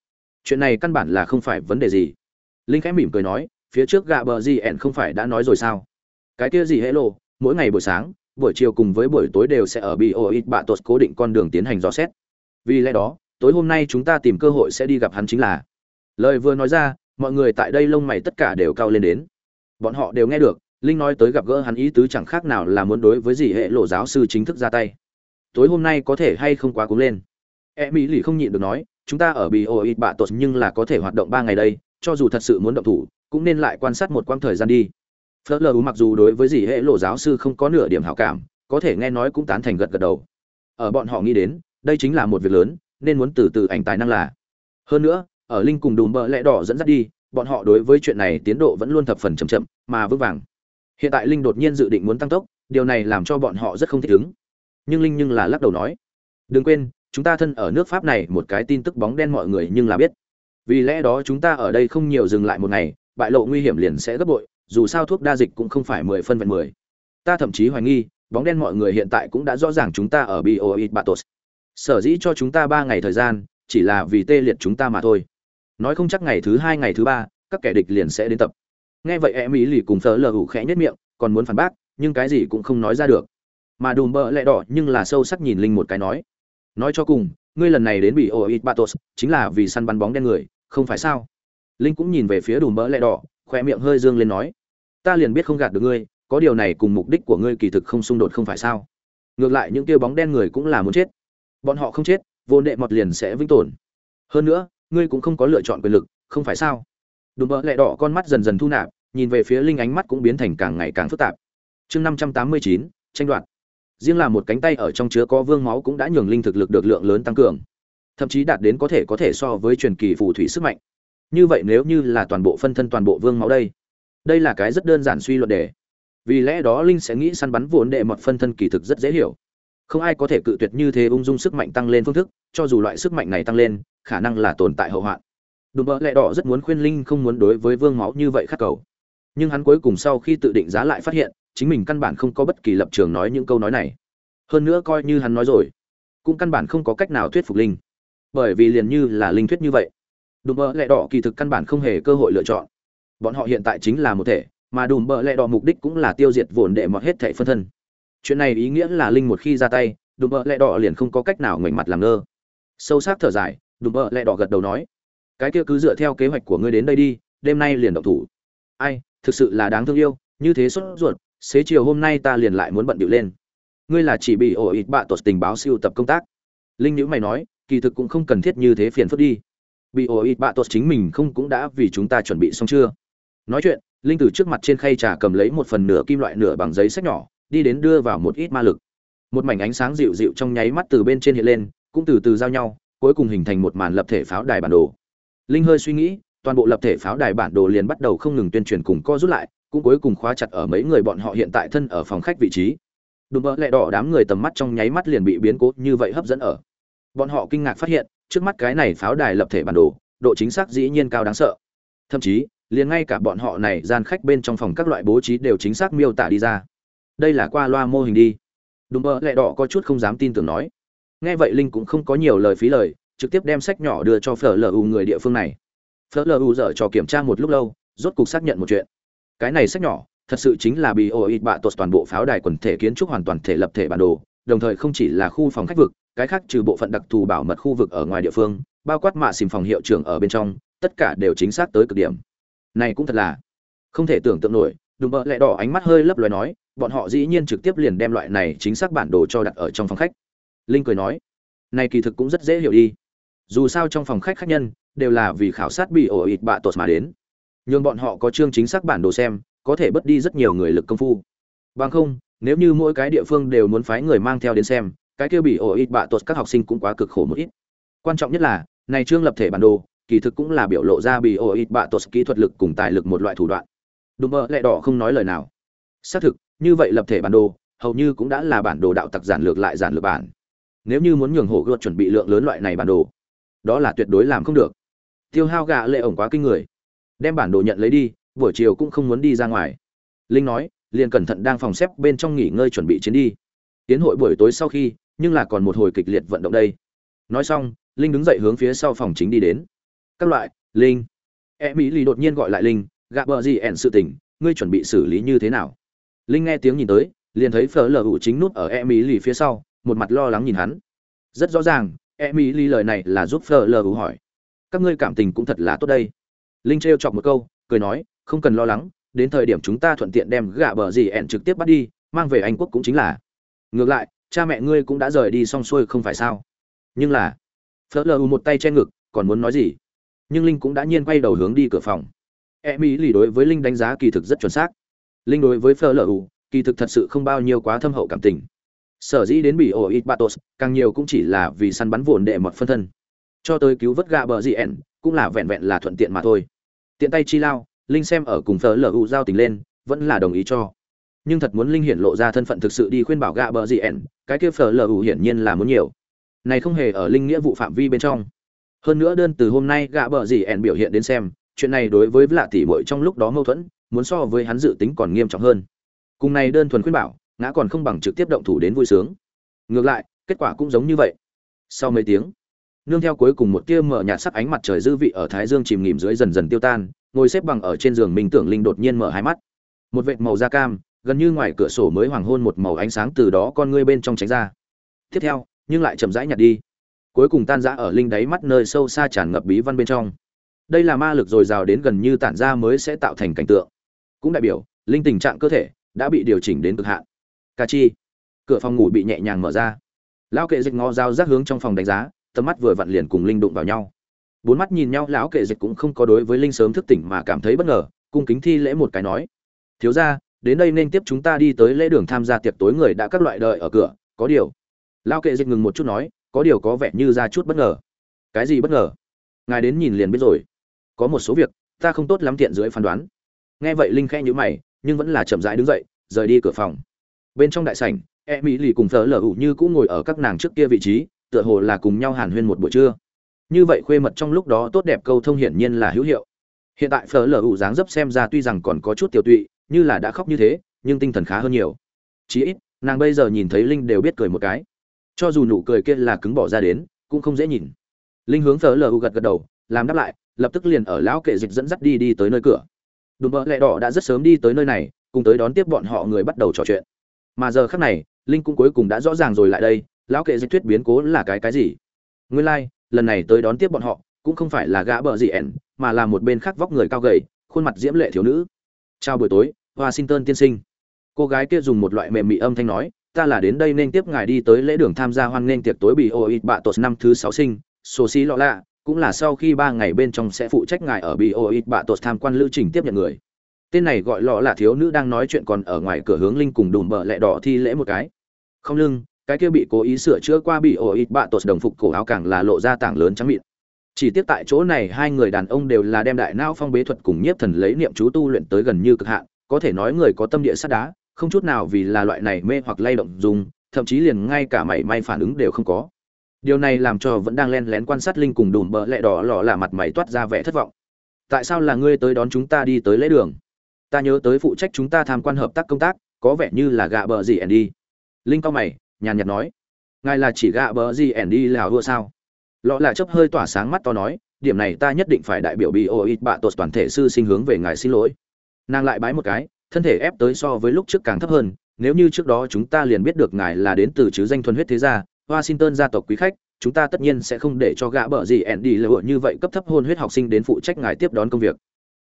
Chuyện này căn bản là không phải vấn đề gì linh khẽ mỉm cười nói, phía trước gạ bờ gì ẻn không phải đã nói rồi sao? Cái kia gì hệ lộ, mỗi ngày buổi sáng, buổi chiều cùng với buổi tối đều sẽ ở bioit bạ tột cố định con đường tiến hành dò xét. Vì lẽ đó, tối hôm nay chúng ta tìm cơ hội sẽ đi gặp hắn chính là. Lời vừa nói ra, mọi người tại đây lông mày tất cả đều cao lên đến. Bọn họ đều nghe được, linh nói tới gặp gỡ hắn ý tứ chẳng khác nào là muốn đối với gì hệ lộ giáo sư chính thức ra tay. Tối hôm nay có thể hay không quá cúng lên? E mỹ lì không nhịn được nói, chúng ta ở bioit bạ tột nhưng là có thể hoạt động ba ngày đây cho dù thật sự muốn động thủ, cũng nên lại quan sát một quãng thời gian đi. Phớt lờ mặc dù đối với gì hệ lộ giáo sư không có nửa điểm hảo cảm, có thể nghe nói cũng tán thành gật gật đầu. Ở bọn họ nghĩ đến, đây chính là một việc lớn, nên muốn từ từ ảnh tài năng là. Hơn nữa, ở linh cùng đùm bợ lẽ đỏ dẫn dắt đi, bọn họ đối với chuyện này tiến độ vẫn luôn thập phần chậm chậm, mà vững vàng. Hiện tại linh đột nhiên dự định muốn tăng tốc, điều này làm cho bọn họ rất không thích ứng. Nhưng linh nhưng là lắc đầu nói, đừng quên, chúng ta thân ở nước pháp này, một cái tin tức bóng đen mọi người nhưng là biết vì lẽ đó chúng ta ở đây không nhiều dừng lại một ngày, bại lộ nguy hiểm liền sẽ gấp bội, dù sao thuốc đa dịch cũng không phải mười phân vẹn mười. Ta thậm chí hoài nghi, bóng đen mọi người hiện tại cũng đã rõ ràng chúng ta ở bioit batos. Sở dĩ cho chúng ta ba ngày thời gian, chỉ là vì tê liệt chúng ta mà thôi. Nói không chắc ngày thứ hai, ngày thứ ba, các kẻ địch liền sẽ đến tập. Nghe vậy em ý lì cùng thờ lờ hủ khẽ nhất miệng, còn muốn phản bác, nhưng cái gì cũng không nói ra được. Mà đùm bợ lẹ đỏ nhưng là sâu sắc nhìn linh một cái nói. Nói cho cùng, ngươi lần này đến bị oit batos, chính là vì săn bắn bóng đen người không phải sao? Linh cũng nhìn về phía đùm mỡ lẹ đỏ, khoe miệng hơi dương lên nói, ta liền biết không gạt được ngươi, có điều này cùng mục đích của ngươi kỳ thực không xung đột không phải sao? Ngược lại những kia bóng đen người cũng là muốn chết. Bọn họ không chết, vô nệ mọt liền sẽ vĩnh tồn. Hơn nữa, ngươi cũng không có lựa chọn quyền lực, không phải sao? Đùm bỡ lẹ đỏ con mắt dần dần thu nạp, nhìn về phía linh ánh mắt cũng biến thành càng ngày càng phức tạp. Chương năm trăm tám mươi chín, tranh đoạt. Riêng là một cánh tay ở trong chứa có vương máu cũng đã nhường linh thực lực được lượng lớn tăng cường thậm chí đạt đến có thể có thể so với truyền kỳ phù thủy sức mạnh. Như vậy nếu như là toàn bộ phân thân toàn bộ vương máu đây đây là cái rất đơn giản suy luận đề. Vì lẽ đó linh sẽ nghĩ săn bắn vốn đệ mật phân thân kỳ thực rất dễ hiểu. Không ai có thể cự tuyệt như thế ung dung sức mạnh tăng lên phương thức, cho dù loại sức mạnh này tăng lên, khả năng là tồn tại hậu hoạn. Đùm bỡ lẹ đỏ rất muốn khuyên linh không muốn đối với vương máu như vậy khắc cầu. Nhưng hắn cuối cùng sau khi tự định giá lại phát hiện, chính mình căn bản không có bất kỳ lập trường nói những câu nói này. Hơn nữa coi như hắn nói rồi, cũng căn bản không có cách nào thuyết phục linh bởi vì liền như là linh thuyết như vậy. Đùm bợ lẹ đỏ kỳ thực căn bản không hề cơ hội lựa chọn. Bọn họ hiện tại chính là một thể, mà đùm bợ lẹ đỏ mục đích cũng là tiêu diệt vồn đệ mọt hết thể phân thân. Chuyện này ý nghĩa là linh một khi ra tay, đùm bợ lẹ đỏ liền không có cách nào ngoảnh mặt làm ngơ. Sâu sắc thở dài, đùm bợ lẹ đỏ gật đầu nói, cái kia cứ dựa theo kế hoạch của ngươi đến đây đi, đêm nay liền động thủ. Ai, thực sự là đáng thương yêu, như thế sốt ruột, xế chiều hôm nay ta liền lại muốn bận điệu lên. Ngươi là chỉ bị ổ ít bạ tuột tình báo siêu tập công tác. Linh nhữ mày nói kỳ thực cũng không cần thiết như thế phiền phức đi. Bị ổ ít bạ tốt chính mình không cũng đã vì chúng ta chuẩn bị xong chưa? Nói chuyện, linh từ trước mặt trên khay trà cầm lấy một phần nửa kim loại nửa bằng giấy sách nhỏ, đi đến đưa vào một ít ma lực. Một mảnh ánh sáng dịu dịu trong nháy mắt từ bên trên hiện lên, cũng từ từ giao nhau, cuối cùng hình thành một màn lập thể pháo đài bản đồ. Linh hơi suy nghĩ, toàn bộ lập thể pháo đài bản đồ liền bắt đầu không ngừng tuyên truyền cùng co rút lại, cũng cuối cùng khóa chặt ở mấy người bọn họ hiện tại thân ở phòng khách vị trí. Đùm bỡ lẹ đỏ đám người tầm mắt trong nháy mắt liền bị biến cố như vậy hấp dẫn ở bọn họ kinh ngạc phát hiện, trước mắt cái này pháo đài lập thể bản đồ, độ chính xác dĩ nhiên cao đáng sợ. Thậm chí, liền ngay cả bọn họ này gian khách bên trong phòng các loại bố trí đều chính xác miêu tả đi ra. Đây là qua loa mô hình đi. Đùm bơ lẹ đỏ có chút không dám tin tưởng nói. Nghe vậy linh cũng không có nhiều lời phí lời, trực tiếp đem sách nhỏ đưa cho phở lờ u người địa phương này. Phở lờ u dở trò kiểm tra một lúc lâu, rốt cục xác nhận một chuyện. Cái này sách nhỏ, thật sự chính là bị ô ít bạ tột toàn bộ pháo đài quần thể kiến trúc hoàn toàn thể lập thể bản đồ, đồng thời không chỉ là khu phòng khách vực cái khác trừ bộ phận đặc thù bảo mật khu vực ở ngoài địa phương, bao quát mạ xìm phòng hiệu trưởng ở bên trong, tất cả đều chính xác tới cực điểm. Này cũng thật là không thể tưởng tượng nổi, đùm bợ lẹ đỏ ánh mắt hơi lấp loài nói, bọn họ dĩ nhiên trực tiếp liền đem loại này chính xác bản đồ cho đặt ở trong phòng khách. Linh cười nói, này kỳ thực cũng rất dễ hiểu đi. Dù sao trong phòng khách khách nhân đều là vì khảo sát bị ổ ịt bạ tột mà đến. Nhưng bọn họ có chương chính xác bản đồ xem, có thể bất đi rất nhiều người lực công phu. Bằng không, nếu như mỗi cái địa phương đều muốn phái người mang theo đến xem cái kia bị ổ ít bạ tột các học sinh cũng quá cực khổ một ít. Quan trọng nhất là, này trương lập thể bản đồ, kỳ thực cũng là biểu lộ ra bị ổ ít bạ tột kỹ thuật lực cùng tài lực một loại thủ đoạn. Đùm mơ lẹ đỏ không nói lời nào. Xác thực, như vậy lập thể bản đồ, hầu như cũng đã là bản đồ đạo tặc giản lược lại giản lược bản. Nếu như muốn nhường hổ gợt chuẩn bị lượng lớn loại này bản đồ, đó là tuyệt đối làm không được. Tiêu hao gạ lệ ổng quá kinh người. Đem bản đồ nhận lấy đi, buổi chiều cũng không muốn đi ra ngoài. Linh nói, liền cẩn thận đang phòng xếp bên trong nghỉ ngơi chuẩn bị chiến đi. Tiến hội buổi tối sau khi nhưng là còn một hồi kịch liệt vận động đây. Nói xong, linh đứng dậy hướng phía sau phòng chính đi đến. Các loại, linh. E mỹ lì đột nhiên gọi lại linh, gạ bờ gì ẻn sự tình, ngươi chuẩn bị xử lý như thế nào? Linh nghe tiếng nhìn tới, liền thấy phở lờ hữu chính nút ở e mỹ lì phía sau, một mặt lo lắng nhìn hắn. Rất rõ ràng e mỹ lì lời này là giúp phở lờ hữu hỏi. Các ngươi cảm tình cũng thật là tốt đây. Linh trêu chọc một câu, cười nói, không cần lo lắng, đến thời điểm chúng ta thuận tiện đem gạ bờ gì ẻn trực tiếp bắt đi, mang về anh quốc cũng chính là. Ngược lại cha mẹ ngươi cũng đã rời đi xong xuôi không phải sao? Nhưng là, phớt lờ một tay che ngực, còn muốn nói gì? Nhưng linh cũng đã nhiên quay đầu hướng đi cửa phòng. E mỹ lì đối với linh đánh giá kỳ thực rất chuẩn xác. Linh đối với phớt lờ kỳ thực thật sự không bao nhiêu quá thâm hậu cảm tình. Sở dĩ đến bị ổ ít batos càng nhiều cũng chỉ là vì săn bắn vồn đệ mật phân thân. Cho tới cứu vớt gạ bờ gì ẻn cũng là vẹn vẹn là thuận tiện mà thôi. Tiện tay chi lao, linh xem ở cùng phở lờ u giao tình lên, vẫn là đồng ý cho nhưng thật muốn linh hiện lộ ra thân phận thực sự đi khuyên bảo gạ bờ gì ẻn, cái kia phở lờ ủ hiển nhiên là muốn nhiều. Này không hề ở linh nghĩa vụ phạm vi bên trong. Hơn nữa đơn từ hôm nay gạ bờ gì ẻn biểu hiện đến xem, chuyện này đối với lạ tỷ muội trong lúc đó mâu thuẫn, muốn so với hắn dự tính còn nghiêm trọng hơn. Cùng này đơn thuần khuyên bảo, ngã còn không bằng trực tiếp động thủ đến vui sướng. Ngược lại, kết quả cũng giống như vậy. Sau mấy tiếng, nương theo cuối cùng một tia mở nhạt sắc ánh mặt trời dư vị ở thái dương chìm nghỉm dưới dần dần tiêu tan, ngồi xếp bằng ở trên giường mình tưởng linh đột nhiên mở hai mắt. Một vệt màu da cam gần như ngoài cửa sổ mới hoàng hôn một màu ánh sáng từ đó con ngươi bên trong tránh ra. Tiếp theo, nhưng lại chậm rãi nhạt đi. Cuối cùng tan rã ở linh đáy mắt nơi sâu xa tràn ngập bí văn bên trong. Đây là ma lực dồi dào đến gần như tản ra mới sẽ tạo thành cảnh tượng. Cũng đại biểu, linh tình trạng cơ thể đã bị điều chỉnh đến cực hạn. Ca chi. Cửa phòng ngủ bị nhẹ nhàng mở ra. Lão kệ dịch ngó dao rác hướng trong phòng đánh giá, tầm mắt vừa vặn liền cùng linh đụng vào nhau. Bốn mắt nhìn nhau, lão kệ dịch cũng không có đối với linh sớm thức tỉnh mà cảm thấy bất ngờ, cung kính thi lễ một cái nói. Thiếu ra đến đây nên tiếp chúng ta đi tới lễ đường tham gia tiệc tối người đã các loại đợi ở cửa, có điều. Lão kệ dịch ngừng một chút nói, có điều có vẻ như ra chút bất ngờ. Cái gì bất ngờ? Ngài đến nhìn liền biết rồi. Có một số việc, ta không tốt lắm tiện dưới phán đoán. Nghe vậy linh khẽ nhữ mày, nhưng vẫn là chậm rãi đứng dậy, rời đi cửa phòng. Bên trong đại sảnh e mỹ lì cùng thờ lở ủ như cũng ngồi ở các nàng trước kia vị trí, tựa hồ là cùng nhau hàn huyên một buổi trưa. Như vậy khuê mật trong lúc đó tốt đẹp câu thông hiển nhiên là hữu hiệu. Hiện tại phở lở ủ dáng dấp xem ra tuy rằng còn có chút tiểu tụy như là đã khóc như thế nhưng tinh thần khá hơn nhiều. Chí ít nàng bây giờ nhìn thấy linh đều biết cười một cái. Cho dù nụ cười kia là cứng bỏ ra đến cũng không dễ nhìn. Linh hướng thờ lờ gật gật đầu làm đáp lại lập tức liền ở lão kệ dịch dẫn dắt đi đi tới nơi cửa. Đùm bợ lẹ đỏ đã rất sớm đi tới nơi này cùng tới đón tiếp bọn họ người bắt đầu trò chuyện. Mà giờ khác này linh cũng cuối cùng đã rõ ràng rồi lại đây lão kệ dịch thuyết biến cố là cái cái gì? Nguyên lai、like, lần này tới đón tiếp bọn họ cũng không phải là gã bợ gì ẻn mà là một bên khác vóc người cao gầy khuôn mặt diễm lệ thiếu nữ chào buổi tối, washington tiên sinh. Cô gái kia dùng một loại mềm mị âm thanh nói, ta là đến đây nên tiếp ngài đi tới lễ đường tham gia hoan nghênh tiệc tối bị ô ít bạ tột năm thứ sáu sinh, số xí lọ lạ, cũng là sau khi ba ngày bên trong sẽ phụ trách ngài ở bị ô ít bạ tột tham quan lữ trình tiếp nhận người. Tên này gọi lọ là thiếu nữ đang nói chuyện còn ở ngoài cửa hướng linh cùng đùm bờ lẹ đỏ thi lễ một cái. Không lưng, cái kia bị cố ý sửa chữa qua bị ổ ít bạ tột đồng phục cổ áo càng là lộ ra tảng lớn trắng mịn chỉ tiếc tại chỗ này hai người đàn ông đều là đem đại não phong bế thuật cùng nhiếp thần lấy niệm chú tu luyện tới gần như cực hạn, có thể nói người có tâm địa sắt đá, không chút nào vì là loại này mê hoặc lay động dùng, thậm chí liền ngay cả mảy may phản ứng đều không có. Điều này làm cho vẫn đang len lén quan sát linh cùng đùm bờ lẹ đỏ lọ là mặt mày toát ra vẻ thất vọng. Tại sao là ngươi tới đón chúng ta đi tới lễ đường? Ta nhớ tới phụ trách chúng ta tham quan hợp tác công tác, có vẻ như là gạ bờ gì ẻn đi linh cao mày, nhàn nhạt nói. Ngài là chỉ gạ bờ gì ẻn đi là vua sao? Lọ là chấp hơi tỏa sáng mắt to nói, điểm này ta nhất định phải đại biểu bị ô ít bạ tột toàn thể sư sinh hướng về ngài xin lỗi. Nàng lại bái một cái, thân thể ép tới so với lúc trước càng thấp hơn, nếu như trước đó chúng ta liền biết được ngài là đến từ chứ danh thuần huyết thế gia, washington gia tộc quý khách, chúng ta tất nhiên sẽ không để cho gã bợ gì ẹn đi lựa như vậy cấp thấp hôn huyết học sinh đến phụ trách ngài tiếp đón công việc.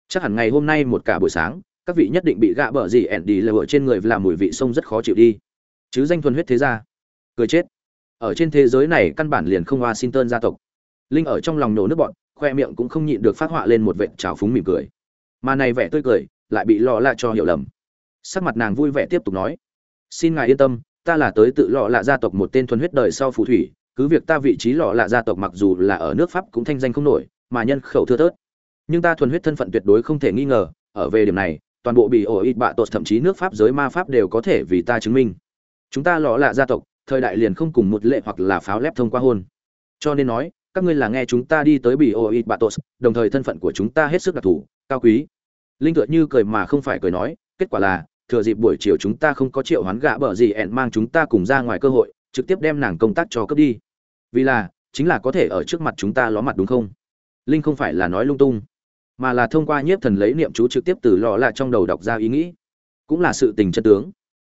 Chắc hẳn ngày hôm nay một cả buổi sáng, các vị nhất định bị gã bợ gì ẹn đi lựa trên người làm mùi vị sông rất khó chịu đi. Chứ danh thuần huyết thế gia. Cười chết ở trên thế giới này căn bản liền không washington gia tộc. Linh ở trong lòng nổ nước bọn, khoe miệng cũng không nhịn được phát họa lên một vệt trào phúng mỉm cười. Mà này vẻ tươi cười lại bị lọ lạ cho hiểu lầm. Sắc mặt nàng vui vẻ tiếp tục nói, xin ngài yên tâm, ta là tới tự lọ lạ gia tộc một tên thuần huyết đời sau phù thủy, cứ việc ta vị trí lọ lạ gia tộc mặc dù là ở nước pháp cũng thanh danh không nổi, mà nhân khẩu thưa thớt. Nhưng ta thuần huyết thân phận tuyệt đối không thể nghi ngờ, ở về điểm này, toàn bộ bị ổ ít bạ tột thậm chí nước pháp giới ma pháp đều có thể vì ta chứng minh. Chúng ta lọ lạ gia tộc thời đại liền không cùng một lệ hoặc là pháo lép thông qua hôn. Cho nên nói, các ngươi là nghe chúng ta đi tới bị ổ ít bạ đồng thời thân phận của chúng ta hết sức đặc thù, cao quý. Linh tựa như cười mà không phải cười nói, kết quả là, thừa dịp buổi chiều chúng ta không có triệu hoán gạ bở gì ẹn mang chúng ta cùng ra ngoài cơ hội, trực tiếp đem nàng công tác cho cấp đi. Vì là, chính là có thể ở trước mặt chúng ta ló mặt đúng không? Linh không phải là nói lung tung, mà là thông qua nhiếp thần lấy niệm chú trực tiếp từ lọ lạ trong đầu đọc ra ý nghĩ. Cũng là sự tình chân tướng.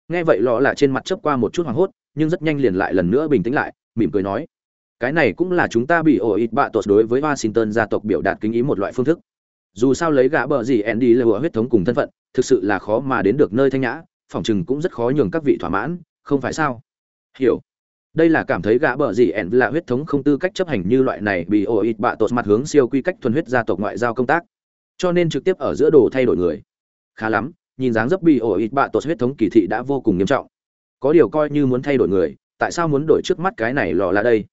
Nghe vậy lọ lạ trên mặt chớp qua một chút hoảng hốt nhưng rất nhanh liền lại lần nữa bình tĩnh lại mỉm cười nói cái này cũng là chúng ta bị ổ ít bạ tột đối với washington gia tộc biểu đạt kính ý một loại phương thức dù sao lấy gã bờ gì Andy lừa huyết thống cùng thân phận, thực sự là khó mà đến được nơi thanh nhã, phỏng chừng cũng rất khó nhường các vị thỏa mãn, không phải sao? Hiểu. Đây là cảm thấy gã bờ gì Andy là huyết thống không tư cách chấp hành như loại này bị ổ ít bạ tột mặt hướng siêu quy cách thuần huyết gia tộc ngoại giao công tác, cho nên trực tiếp ở giữa đồ thay đổi người. Khá lắm, nhìn dáng dấp bị ổ ít bạ tột huyết thống kỳ thị đã vô cùng nghiêm trọng. Có điều coi như muốn thay đổi người, tại sao muốn đổi trước mắt cái này lọ là đây?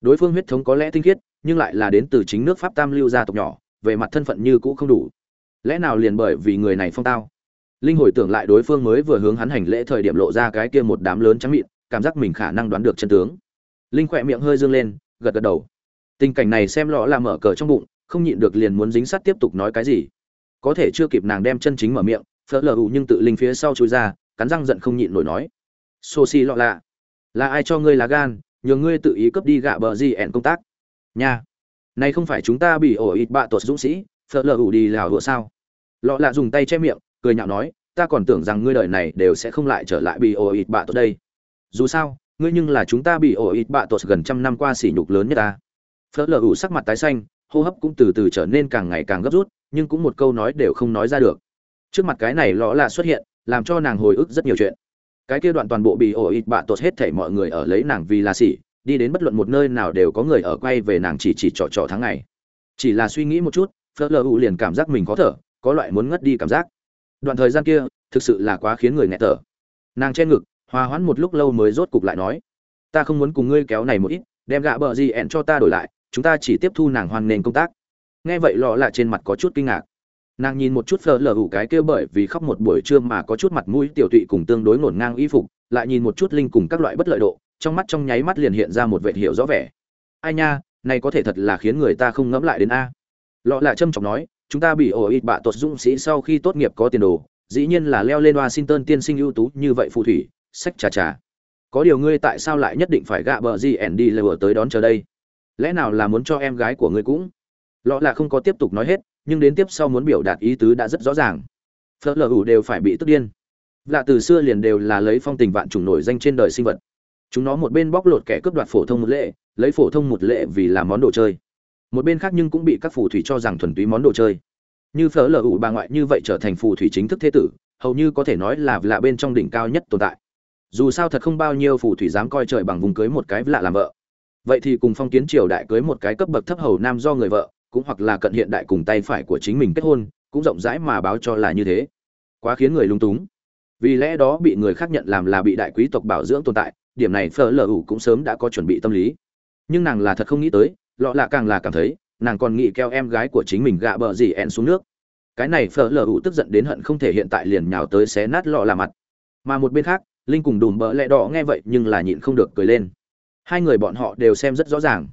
Đối phương huyết thống có lẽ tinh khiết, nhưng lại là đến từ chính nước Pháp Tam lưu gia tộc nhỏ, về mặt thân phận như cũ không đủ. Lẽ nào liền bởi vì người này phong tao? Linh hồi tưởng lại đối phương mới vừa hướng hắn hành lễ thời điểm lộ ra cái kia một đám lớn trắng mịn cảm giác mình khả năng đoán được chân tướng. Linh khỏe miệng hơi dương lên gật gật đầu. Tình cảnh này xem lọ là mở cờ trong bụng không nhịn được liền muốn dính sát tiếp tục nói cái gì. Có thể chưa kịp nàng đem chân chính mở miệng phớt lờ hụ nhưng tự linh phía sau chui ra cắn răng giận không nhịn nổi nói sô si lọ lạ. Là ai cho ngươi lá gan, nhờ ngươi tự ý cướp đi gạ bờ gì ẻn công tác? Nha. Này không phải chúng ta bị ổ ít bạ tuột dũng sĩ, phở lờ ủ đi lào đùa sao? Lọ lạ dùng tay che miệng, cười nhạo nói, ta còn tưởng rằng ngươi đời này đều sẽ không lại trở lại bị ổ ít bạ tuột đây. Dù sao, ngươi nhưng là chúng ta bị ổ ít bạ tuột gần trăm năm qua sỉ nhục lớn nhất ta. Phở lờ ủ sắc mặt tái xanh, hô hấp cũng từ từ trở nên càng ngày càng gấp rút, nhưng cũng một câu nói đều không nói ra được. Trước mặt cái này lọ lạ xuất hiện, làm cho nàng hồi ức rất nhiều chuyện cái kia đoạn toàn bộ bị ổ ít bạ tột hết thảy mọi người ở lấy nàng vì là sỉ, đi đến bất luận một nơi nào đều có người ở quay về nàng chỉ chỉ trỏ trỏ tháng ngày. Chỉ là suy nghĩ một chút phớt lờ u liền cảm giác mình khó thở, có loại muốn ngất đi cảm giác. Đoạn thời gian kia, thực sự là quá khiến người nghẹt thở. Nàng che ngực, hòa hoãn một lúc lâu mới rốt cục lại nói, ta không muốn cùng ngươi kéo này một ít, đem gạ bờ gì ẹn cho ta đổi lại, chúng ta chỉ tiếp thu nàng hoàn nền công tác. Nghe vậy lọ là trên mặt có chút kinh ngạc nàng nhìn một chút phở lờ ủ cái kia bởi vì khóc một buổi trưa mà có chút mặt mũi tiểu tụy cùng tương đối ngổn ngang y phục, lại nhìn một chút linh cùng các loại bất lợi độ, trong mắt trong nháy mắt liền hiện ra một vệ hiệu rõ vẻ. Ai nha, này có thể thật là khiến người ta không ngẫm lại đến a. Lọ lạ trâm trọng nói, chúng ta bị ổ ít bạ tuột dũng sĩ sau khi tốt nghiệp có tiền đồ, dĩ nhiên là leo lên washington tiên sinh ưu tú như vậy phù thủy, sách trà trà có điều ngươi tại sao lại nhất định phải gạ bờ gì ẻn đi lừa tới đón chờ đây? Lẽ nào là muốn cho em gái của ngươi cũng? Lọ là không có tiếp tục nói hết nhưng đến tiếp sau muốn biểu đạt ý tứ đã rất rõ ràng. Phớt lờ ủ đều phải bị tức điên. Lạ từ xưa liền đều là lấy phong tình vạn trùng nổi danh trên đời sinh vật. Chúng nó một bên bóc lột kẻ cướp đoạt phổ thông một lệ, lấy phổ thông một lệ vì làm món đồ chơi. Một bên khác nhưng cũng bị các phù thủy cho rằng thuần túy món đồ chơi. Như phở lờ ủ bà ngoại như vậy trở thành phù thủy chính thức thế tử, hầu như có thể nói là lạ bên trong đỉnh cao nhất tồn tại. Dù sao thật không bao nhiêu phù thủy dám coi trời bằng vùng cưới một cái lạ làm vợ. Vậy thì cùng phong kiến triều đại cưới một cái cấp bậc thấp hầu nam do người vợ cũng hoặc là cận hiện đại cùng tay phải của chính mình kết hôn, cũng rộng rãi mà báo cho là như thế. Quá khiến người lung túng. Vì lẽ đó bị người khác nhận làm là bị đại quý tộc bảo dưỡng tồn tại, điểm này phở lờ ủ cũng sớm đã có chuẩn bị tâm lý. Nhưng nàng là thật không nghĩ tới, lọ lạ càng là cảm thấy, nàng còn nghĩ keo em gái của chính mình gạ bờ gì ẹn xuống nước. Cái này phở lờ ủ tức giận đến hận không thể hiện tại liền nhào tới xé nát lọ là mặt. Mà một bên khác, linh cùng đùm bỡ lẹ đỏ nghe vậy nhưng là nhịn không được cười lên. Hai người bọn họ đều xem rất rõ ràng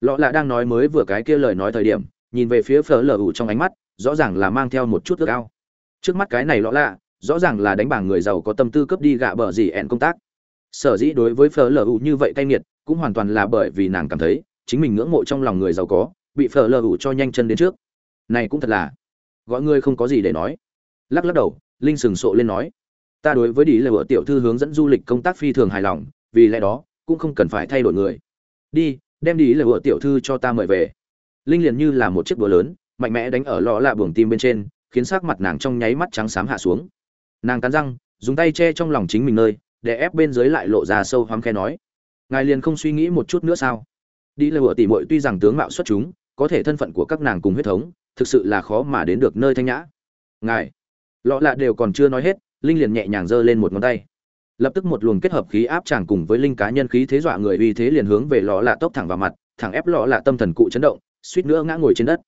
lọ lạ đang nói mới vừa cái kia lời nói thời điểm, nhìn về phía phở lờ ủ trong ánh mắt, rõ ràng là mang theo một chút ước ao. Trước mắt cái này lọ lạ, rõ ràng là đánh bảng người giàu có tâm tư cướp đi gạ bờ gì ẹn công tác. Sở dĩ đối với phở lờ ủ như vậy cay nghiệt, cũng hoàn toàn là bởi vì nàng cảm thấy, chính mình ngưỡng mộ trong lòng người giàu có, bị phở lờ ủ cho nhanh chân đến trước. Này cũng thật là, gọi ngươi không có gì để nói. Lắc lắc đầu, linh sừng sộ lên nói, ta đối với đi là vợ tiểu thư hướng dẫn du lịch công tác phi thường hài lòng, vì lẽ đó, cũng không cần phải thay đổi người. Đi đem đi là vợ tiểu thư cho ta mời về. Linh liền như là một chiếc búa lớn, mạnh mẽ đánh ở lọ lạ buồng tim bên trên, khiến sắc mặt nàng trong nháy mắt trắng xám hạ xuống. Nàng cắn răng, dùng tay che trong lòng chính mình nơi, để ép bên dưới lại lộ ra sâu hoắm khe nói. Ngài liền không suy nghĩ một chút nữa sao? Đi là vợ tỉ mội tuy rằng tướng mạo xuất chúng, có thể thân phận của các nàng cùng huyết thống, thực sự là khó mà đến được nơi thanh nhã. Ngài, lọ lạ đều còn chưa nói hết, linh liền nhẹ nhàng giơ lên một ngón tay lập tức một luồng kết hợp khí áp tràng cùng với linh cá nhân khí thế dọa người uy thế liền hướng về lọ lạ tốc thẳng vào mặt, thẳng ép lọ lạ tâm thần cụ chấn động, suýt nữa ngã ngồi trên đất.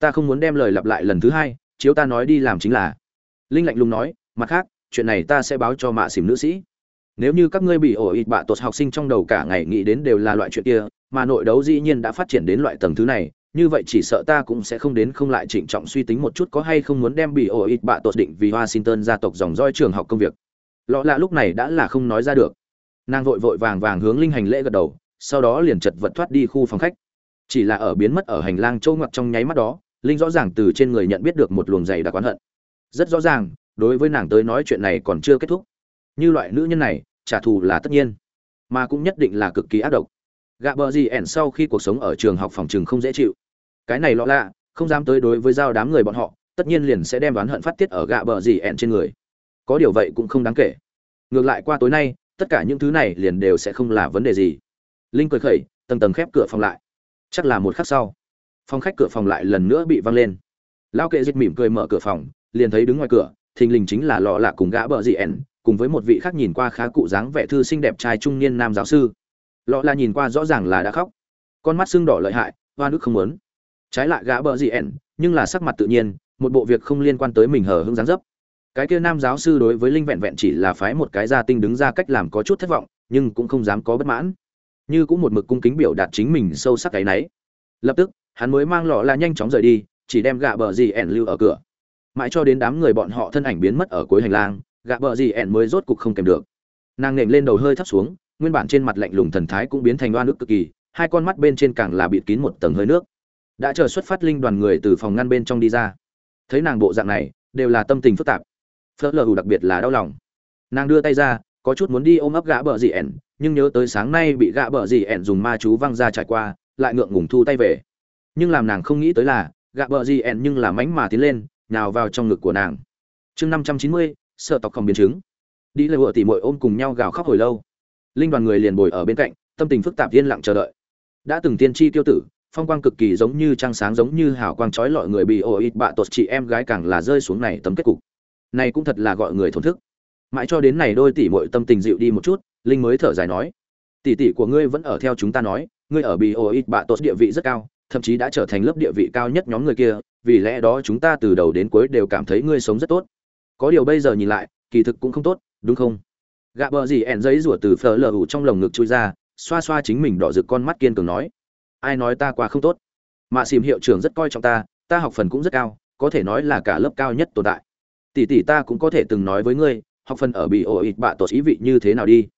Ta không muốn đem lời lặp lại lần thứ hai, chiếu ta nói đi làm chính là. Linh lạnh lùng nói, mặt khác, chuyện này ta sẽ báo cho mạ xỉm nữ sĩ. Nếu như các ngươi bị ổ ịt bạ tột học sinh trong đầu cả ngày nghĩ đến đều là loại chuyện kia, mà nội đấu dĩ nhiên đã phát triển đến loại tầng thứ này, như vậy chỉ sợ ta cũng sẽ không đến không lại trịnh trọng suy tính một chút có hay không muốn đem bị ổ ịt bạ tột định vì washington gia tộc dòng roi trường học công việc lọ lạ lúc này đã là không nói ra được. Nàng vội vội vàng vàng hướng linh hành lễ gật đầu, sau đó liền chật vật thoát đi khu phòng khách. Chỉ là ở biến mất ở hành lang trâu ngoặt trong nháy mắt đó, linh rõ ràng từ trên người nhận biết được một luồng dày đặc oán hận. Rất rõ ràng, đối với nàng tới nói chuyện này còn chưa kết thúc. Như loại nữ nhân này, trả thù là tất nhiên, mà cũng nhất định là cực kỳ ác độc. Gạ bờ gì ẻn sau khi cuộc sống ở trường học phòng trường không dễ chịu. Cái này lọ lạ, không dám tới đối với giao đám người bọn họ, tất nhiên liền sẽ đem đoán hận phát tiết ở gạ bờ gì ẻn trên người có điều vậy cũng không đáng kể. Ngược lại qua tối nay, tất cả những thứ này liền đều sẽ không là vấn đề gì. Linh cười khẩy, tầng tầng khép cửa phòng lại. Chắc là một khắc sau, phòng khách cửa phòng lại lần nữa bị văng lên. Lao kệ dịch mỉm cười mở cửa phòng, liền thấy đứng ngoài cửa, thình lình chính là lọ lạ cùng gã bờ dị ẻn, cùng với một vị khác nhìn qua khá cụ dáng vẻ thư xinh đẹp trai trung niên nam giáo sư. Lọ lạ nhìn qua rõ ràng là đã khóc. Con mắt sưng đỏ lợi hại, hoa nước không muốn. Trái lại gã bờ dị ẻn, nhưng là sắc mặt tự nhiên, một bộ việc không liên quan tới mình hờ hững dáng dấp cái kia nam giáo sư đối với linh vẹn vẹn chỉ là phái một cái gia tinh đứng ra cách làm có chút thất vọng, nhưng cũng không dám có bất mãn. Như cũng một mực cung kính biểu đạt chính mình sâu sắc cái nấy. Lập tức, hắn mới mang lọ là nhanh chóng rời đi, chỉ đem gạ bờ gì ẻn lưu ở cửa. Mãi cho đến đám người bọn họ thân ảnh biến mất ở cuối hành lang, gạ bờ gì ẻn mới rốt cục không kèm được. Nàng nện lên đầu hơi thấp xuống, nguyên bản trên mặt lạnh lùng thần thái cũng biến thành đoan nước cực kỳ, hai con mắt bên trên càng là bịt kín một tầng hơi nước. Đã chờ xuất phát linh đoàn người từ phòng ngăn bên trong đi ra. Thấy nàng bộ dạng này, đều là tâm tình phức tạp phớt lờ đặc biệt là đau lòng. Nàng đưa tay ra, có chút muốn đi ôm ấp gã bờ dì ẻn, nhưng nhớ tới sáng nay bị gã bờ dì ẻn dùng ma chú văng ra trải qua, lại ngượng ngùng thu tay về. Nhưng làm nàng không nghĩ tới là, gã bờ dì ẻn nhưng là mánh mà tiến lên, nhào vào trong ngực của nàng. Chương năm trăm chín mươi, sợ tộc không biến chứng. Đi lời vợ tỉ mội ôm cùng nhau gào khóc hồi lâu. Linh đoàn người liền bồi ở bên cạnh, tâm tình phức tạp yên lặng chờ đợi. Đã từng tiên tri tiêu tử, phong quang cực kỳ giống như trăng sáng giống như hào quang trói lọi người bị ổ ít bạ tột chị em gái càng là rơi xuống này tấm kết cục này cũng thật là gọi người thổn thức. Mãi cho đến này đôi tỷ muội tâm tình dịu đi một chút, linh mới thở dài nói, tỷ tỷ của ngươi vẫn ở theo chúng ta nói, ngươi ở bị ổ ít bạ tốt địa vị rất cao, thậm chí đã trở thành lớp địa vị cao nhất nhóm người kia, vì lẽ đó chúng ta từ đầu đến cuối đều cảm thấy ngươi sống rất tốt. Có điều bây giờ nhìn lại, kỳ thực cũng không tốt, đúng không? Gạ bờ gì ẻn giấy rủa từ phở lờ ủ trong lồng ngực chui ra, xoa xoa chính mình đỏ rực con mắt kiên cường nói, ai nói ta quá không tốt? Mạ xìm hiệu trưởng rất coi trọng ta ta học phần cũng rất cao, có thể nói là cả lớp cao nhất tồn tại tỷ tỷ ta cũng có thể từng nói với ngươi, học phần ở bị ổ ịt bạ tột ý vị như thế nào đi.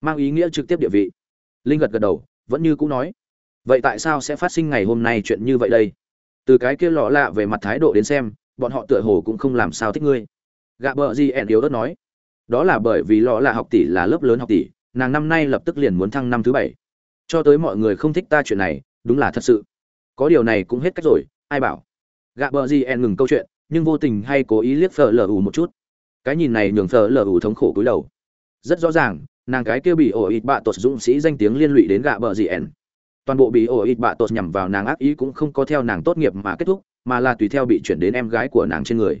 Mang ý nghĩa trực tiếp địa vị. Linh gật gật đầu, vẫn như cũng nói. Vậy tại sao sẽ phát sinh ngày hôm nay chuyện như vậy đây? Từ cái kia lọ lạ về mặt thái độ đến xem, bọn họ tựa hồ cũng không làm sao thích ngươi. Gạ bờ gì ẻn yếu đất nói. Đó là bởi vì lọ lạ học tỷ là lớp lớn học tỷ, nàng năm nay lập tức liền muốn thăng năm thứ bảy. Cho tới mọi người không thích ta chuyện này, đúng là thật sự. Có điều này cũng hết cách rồi, ai bảo? Gạ bờ gì ẻn ngừng câu chuyện nhưng vô tình hay cố ý liếc phở lở ủ một chút. Cái nhìn này nhường phở lở ủ thống khổ cúi đầu. Rất rõ ràng, nàng cái kia bị ổ ít bạ tột dũng sĩ danh tiếng liên lụy đến gạ bờ gì ẻn. Toàn bộ bị ổ ít bạ tột nhằm vào nàng ác ý cũng không có theo nàng tốt nghiệp mà kết thúc, mà là tùy theo bị chuyển đến em gái của nàng trên người.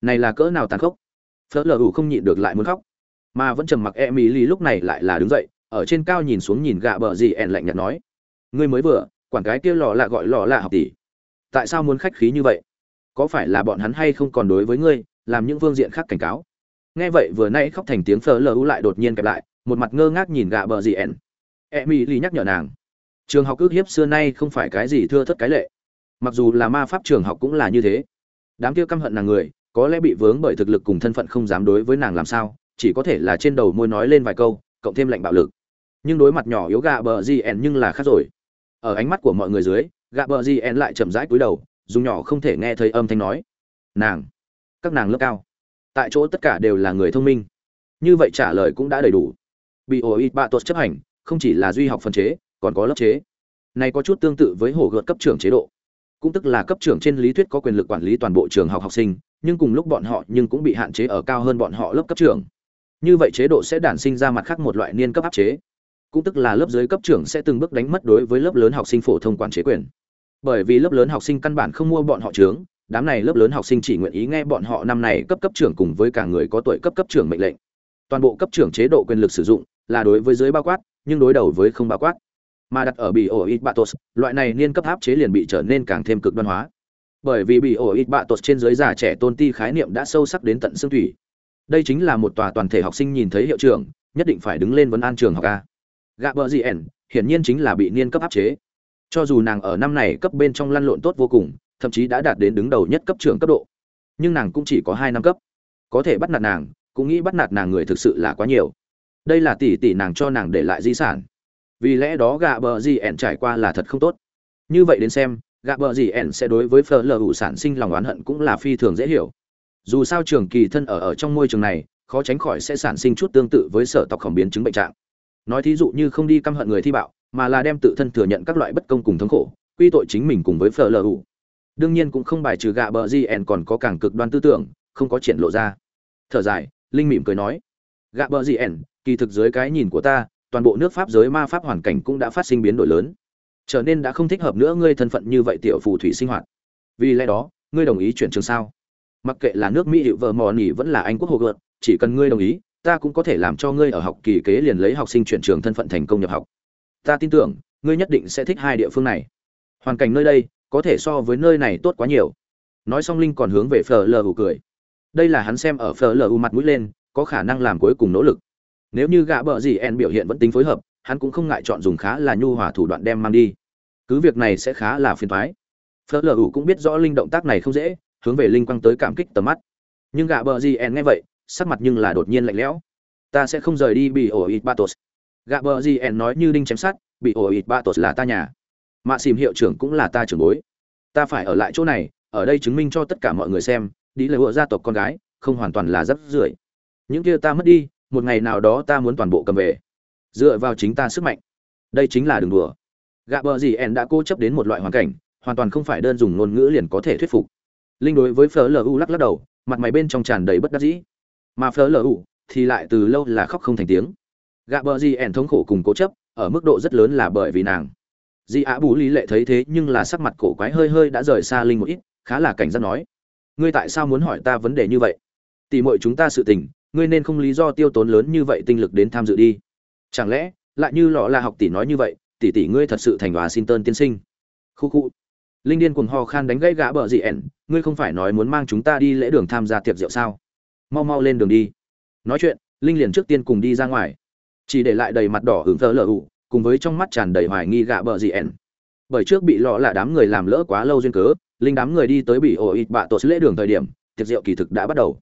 Này là cỡ nào tàn khốc. Phở lở ủ không nhịn được lại muốn khóc. Mà vẫn trầm mặc e mỹ ly lúc này lại là đứng dậy, ở trên cao nhìn xuống nhìn gạ bờ gì ẻn lạnh nhạt nói. Ngươi mới vừa, quản cái kia lò lạ gọi lò lạ học tỷ. Tại sao muốn khách khí như vậy? Có phải là bọn hắn hay không còn đối với ngươi, làm những phương diện khác cảnh cáo? Nghe vậy vừa nay khóc thành tiếng phở lờ u lại đột nhiên kẹp lại, một mặt ngơ ngác nhìn gạ bờ gì ẻn e mỹ ly nhắc nhở nàng, trường học ước hiếp xưa nay không phải cái gì thưa thất cái lệ. Mặc dù là ma pháp trường học cũng là như thế. Đám kia căm hận nàng người, có lẽ bị vướng bởi thực lực cùng thân phận không dám đối với nàng làm sao, chỉ có thể là trên đầu môi nói lên vài câu, cộng thêm lệnh bạo lực. Nhưng đối mặt nhỏ yếu gạ bờ gì ẻn nhưng là khác rồi. Ở ánh mắt của mọi người dưới gạ bờ gì ẻn lại chậm rãi cúi đầu dùng nhỏ không thể nghe thấy âm thanh nói. Nàng, các nàng lớp cao, tại chỗ tất cả đều là người thông minh. Như vậy trả lời cũng đã đầy đủ. Bị ổ ít bạ tuột chấp hành, không chỉ là duy học phân chế, còn có lớp chế. Này có chút tương tự với hổ gợt cấp trưởng chế độ. Cũng tức là cấp trưởng trên lý thuyết có quyền lực quản lý toàn bộ trường học học sinh, nhưng cùng lúc bọn họ nhưng cũng bị hạn chế ở cao hơn bọn họ lớp cấp trưởng. Như vậy chế độ sẽ đản sinh ra mặt khác một loại niên cấp áp chế. Cũng tức là lớp dưới cấp trưởng sẽ từng bước đánh mất đối với lớp lớn học sinh phổ thông quản chế quyền bởi vì lớp lớn học sinh căn bản không mua bọn họ trướng đám này lớp lớn học sinh chỉ nguyện ý nghe bọn họ năm này cấp cấp trưởng cùng với cả người có tuổi cấp cấp trưởng mệnh lệnh. Toàn bộ cấp trưởng chế độ quyền lực sử dụng là đối với dưới bao quát, nhưng đối đầu với không bao quát. Mà đặt ở bị ổ ít batos loại này niên cấp áp chế liền bị trở nên càng thêm cực đoan hóa. Bởi vì bị ổ ít batos trên dưới già trẻ tôn ti khái niệm đã sâu sắc đến tận xương thủy. Đây chính là một tòa toàn thể học sinh nhìn thấy hiệu trưởng, nhất định phải đứng lên vấn an trường học a. Gạ bờ gì ẻn, hiển nhiên chính là bị niên cấp áp chế cho dù nàng ở năm này cấp bên trong lăn lộn tốt vô cùng, thậm chí đã đạt đến đứng đầu nhất cấp trưởng cấp độ. Nhưng nàng cũng chỉ có hai năm cấp. Có thể bắt nạt nàng, cũng nghĩ bắt nạt nàng người thực sự là quá nhiều. Đây là tỷ tỷ nàng cho nàng để lại di sản. Vì lẽ đó gạ bờ gì ẻn trải qua là thật không tốt. Như vậy đến xem, gạ bờ gì ẻn sẽ đối với phở lờ hủ sản sinh lòng oán hận cũng là phi thường dễ hiểu. Dù sao trường kỳ thân ở ở trong môi trường này, khó tránh khỏi sẽ sản sinh chút tương tự với sở tộc khổng biến chứng bệnh trạng. Nói thí dụ như không đi căm hận người thi bạo mà là đem tự thân thừa nhận các loại bất công cùng thống khổ, quy tội chính mình cùng với phở lờ hủ đương nhiên cũng không bài trừ gạ bờ gì ẻn còn có càng cực đoan tư tưởng, không có triển lộ ra. Thở dài, linh mỉm cười nói, gạ bờ gì ẻn, kỳ thực dưới cái nhìn của ta, toàn bộ nước pháp giới ma pháp hoàn cảnh cũng đã phát sinh biến đổi lớn. Trở nên đã không thích hợp nữa ngươi thân phận như vậy tiểu phù thủy sinh hoạt. Vì lẽ đó, ngươi đồng ý chuyển trường sao? Mặc kệ là nước mỹ hiệu vợ mò nỉ vẫn là anh quốc hồ gợt, chỉ cần ngươi đồng ý, ta cũng có thể làm cho ngươi ở học kỳ kế liền lấy học sinh chuyển trường thân phận thành công nhập học ta tin tưởng, ngươi nhất định sẽ thích hai địa phương này. Hoàn cảnh nơi đây, có thể so với nơi này tốt quá nhiều. Nói xong linh còn hướng về phờ lờ hù cười. Đây là hắn xem ở phờ lờ hù mặt mũi lên, có khả năng làm cuối cùng nỗ lực. Nếu như gã bợ gì en biểu hiện vẫn tính phối hợp, hắn cũng không ngại chọn dùng khá là nhu hòa thủ đoạn đem mang đi. Cứ việc này sẽ khá là phiền thoái Phờ lờ ủ cũng biết rõ linh động tác này không dễ, hướng về linh quăng tới cảm kích tầm mắt. Nhưng gã bợ gì en nghe vậy, sắc mặt nhưng là đột nhiên lạnh lẽo. Ta sẽ không rời đi bị ổ ít batos gạ bờ gì ẻn nói như đinh chém sát bị ổ ịt ba tột là ta nhà. Mạ xìm hiệu trưởng cũng là ta trưởng bối. Ta phải ở lại chỗ này, ở đây chứng minh cho tất cả mọi người xem, đi lời vợ gia tộc con gái, không hoàn toàn là rất rưởi. Những kia ta mất đi, một ngày nào đó ta muốn toàn bộ cầm về. Dựa vào chính ta sức mạnh. Đây chính là đường đùa. Gạ bờ gì ẻn đã cố chấp đến một loại hoàn cảnh, hoàn toàn không phải đơn dùng ngôn ngữ liền có thể thuyết phục. Linh đối với phở lu lắc lắc đầu, mặt mày bên trong tràn đầy bất đắc dĩ. Mà phở lu thì lại từ lâu là khóc không thành tiếng gạ bờ gì ẻn thống khổ cùng cố chấp, ở mức độ rất lớn là bởi vì nàng. Di ạ bù lý lệ thấy thế nhưng là sắc mặt cổ quái hơi hơi đã rời xa linh một ít, khá là cảnh giác nói. Ngươi tại sao muốn hỏi ta vấn đề như vậy? Tỉ mọi chúng ta sự tình, ngươi nên không lý do tiêu tốn lớn như vậy tinh lực đến tham dự đi. Chẳng lẽ, lại như lọ là học tỷ nói như vậy, tỷ tỷ ngươi thật sự thành hòa xin tơn tiên sinh? Khu khu. Linh điên cuồng ho khan đánh gãy gã bờ dị ẻn, ngươi không phải nói muốn mang chúng ta đi lễ đường tham gia tiệc rượu sao? Mau mau lên đường đi. Nói chuyện, linh liền trước tiên cùng đi ra ngoài chỉ để lại đầy mặt đỏ hưởng thơ lờ ụ cùng với trong mắt tràn đầy hoài nghi gạ bờ dị ẻn. Bởi trước bị lọ là đám người làm lỡ quá lâu duyên cớ, linh đám người đi tới bị ổ ít bạ tổ lễ đường thời điểm, tiệc rượu kỳ thực đã bắt đầu.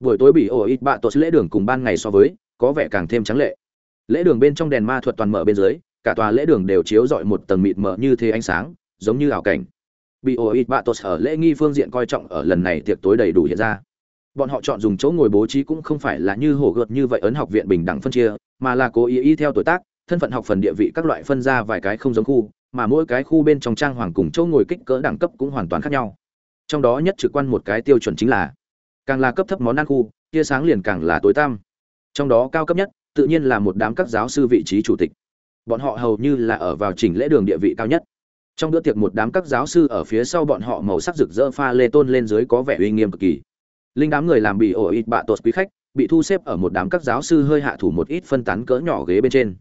Buổi tối bị ổ ít bạ tổ lễ đường cùng ban ngày so với, có vẻ càng thêm trắng lệ. Lễ đường bên trong đèn ma thuật toàn mở bên dưới, cả tòa lễ đường đều chiếu rọi một tầng mịt mờ như thế ánh sáng, giống như ảo cảnh. Bị ổ ít bạ tổ ở lễ nghi phương diện coi trọng ở lần này tiệc tối đầy đủ hiện ra bọn họ chọn dùng chỗ ngồi bố trí cũng không phải là như hổ gợt như vậy ấn học viện bình đẳng phân chia, mà là cố ý y theo tuổi tác, thân phận học phần địa vị các loại phân ra vài cái không giống khu, mà mỗi cái khu bên trong trang hoàng cùng chỗ ngồi kích cỡ đẳng cấp cũng hoàn toàn khác nhau. Trong đó nhất trực quan một cái tiêu chuẩn chính là, càng là cấp thấp món ăn khu, tia sáng liền càng là tối tăm. Trong đó cao cấp nhất, tự nhiên là một đám các giáo sư vị trí chủ tịch. Bọn họ hầu như là ở vào chỉnh lễ đường địa vị cao nhất. Trong bữa tiệc một đám các giáo sư ở phía sau bọn họ màu sắc rực rỡ pha lê tôn lên dưới có vẻ uy nghiêm cực kỳ linh đám người làm bị ổ ít bạ tột quý khách, bị thu xếp ở một đám các giáo sư hơi hạ thủ một ít phân tán cỡ nhỏ ghế bên trên.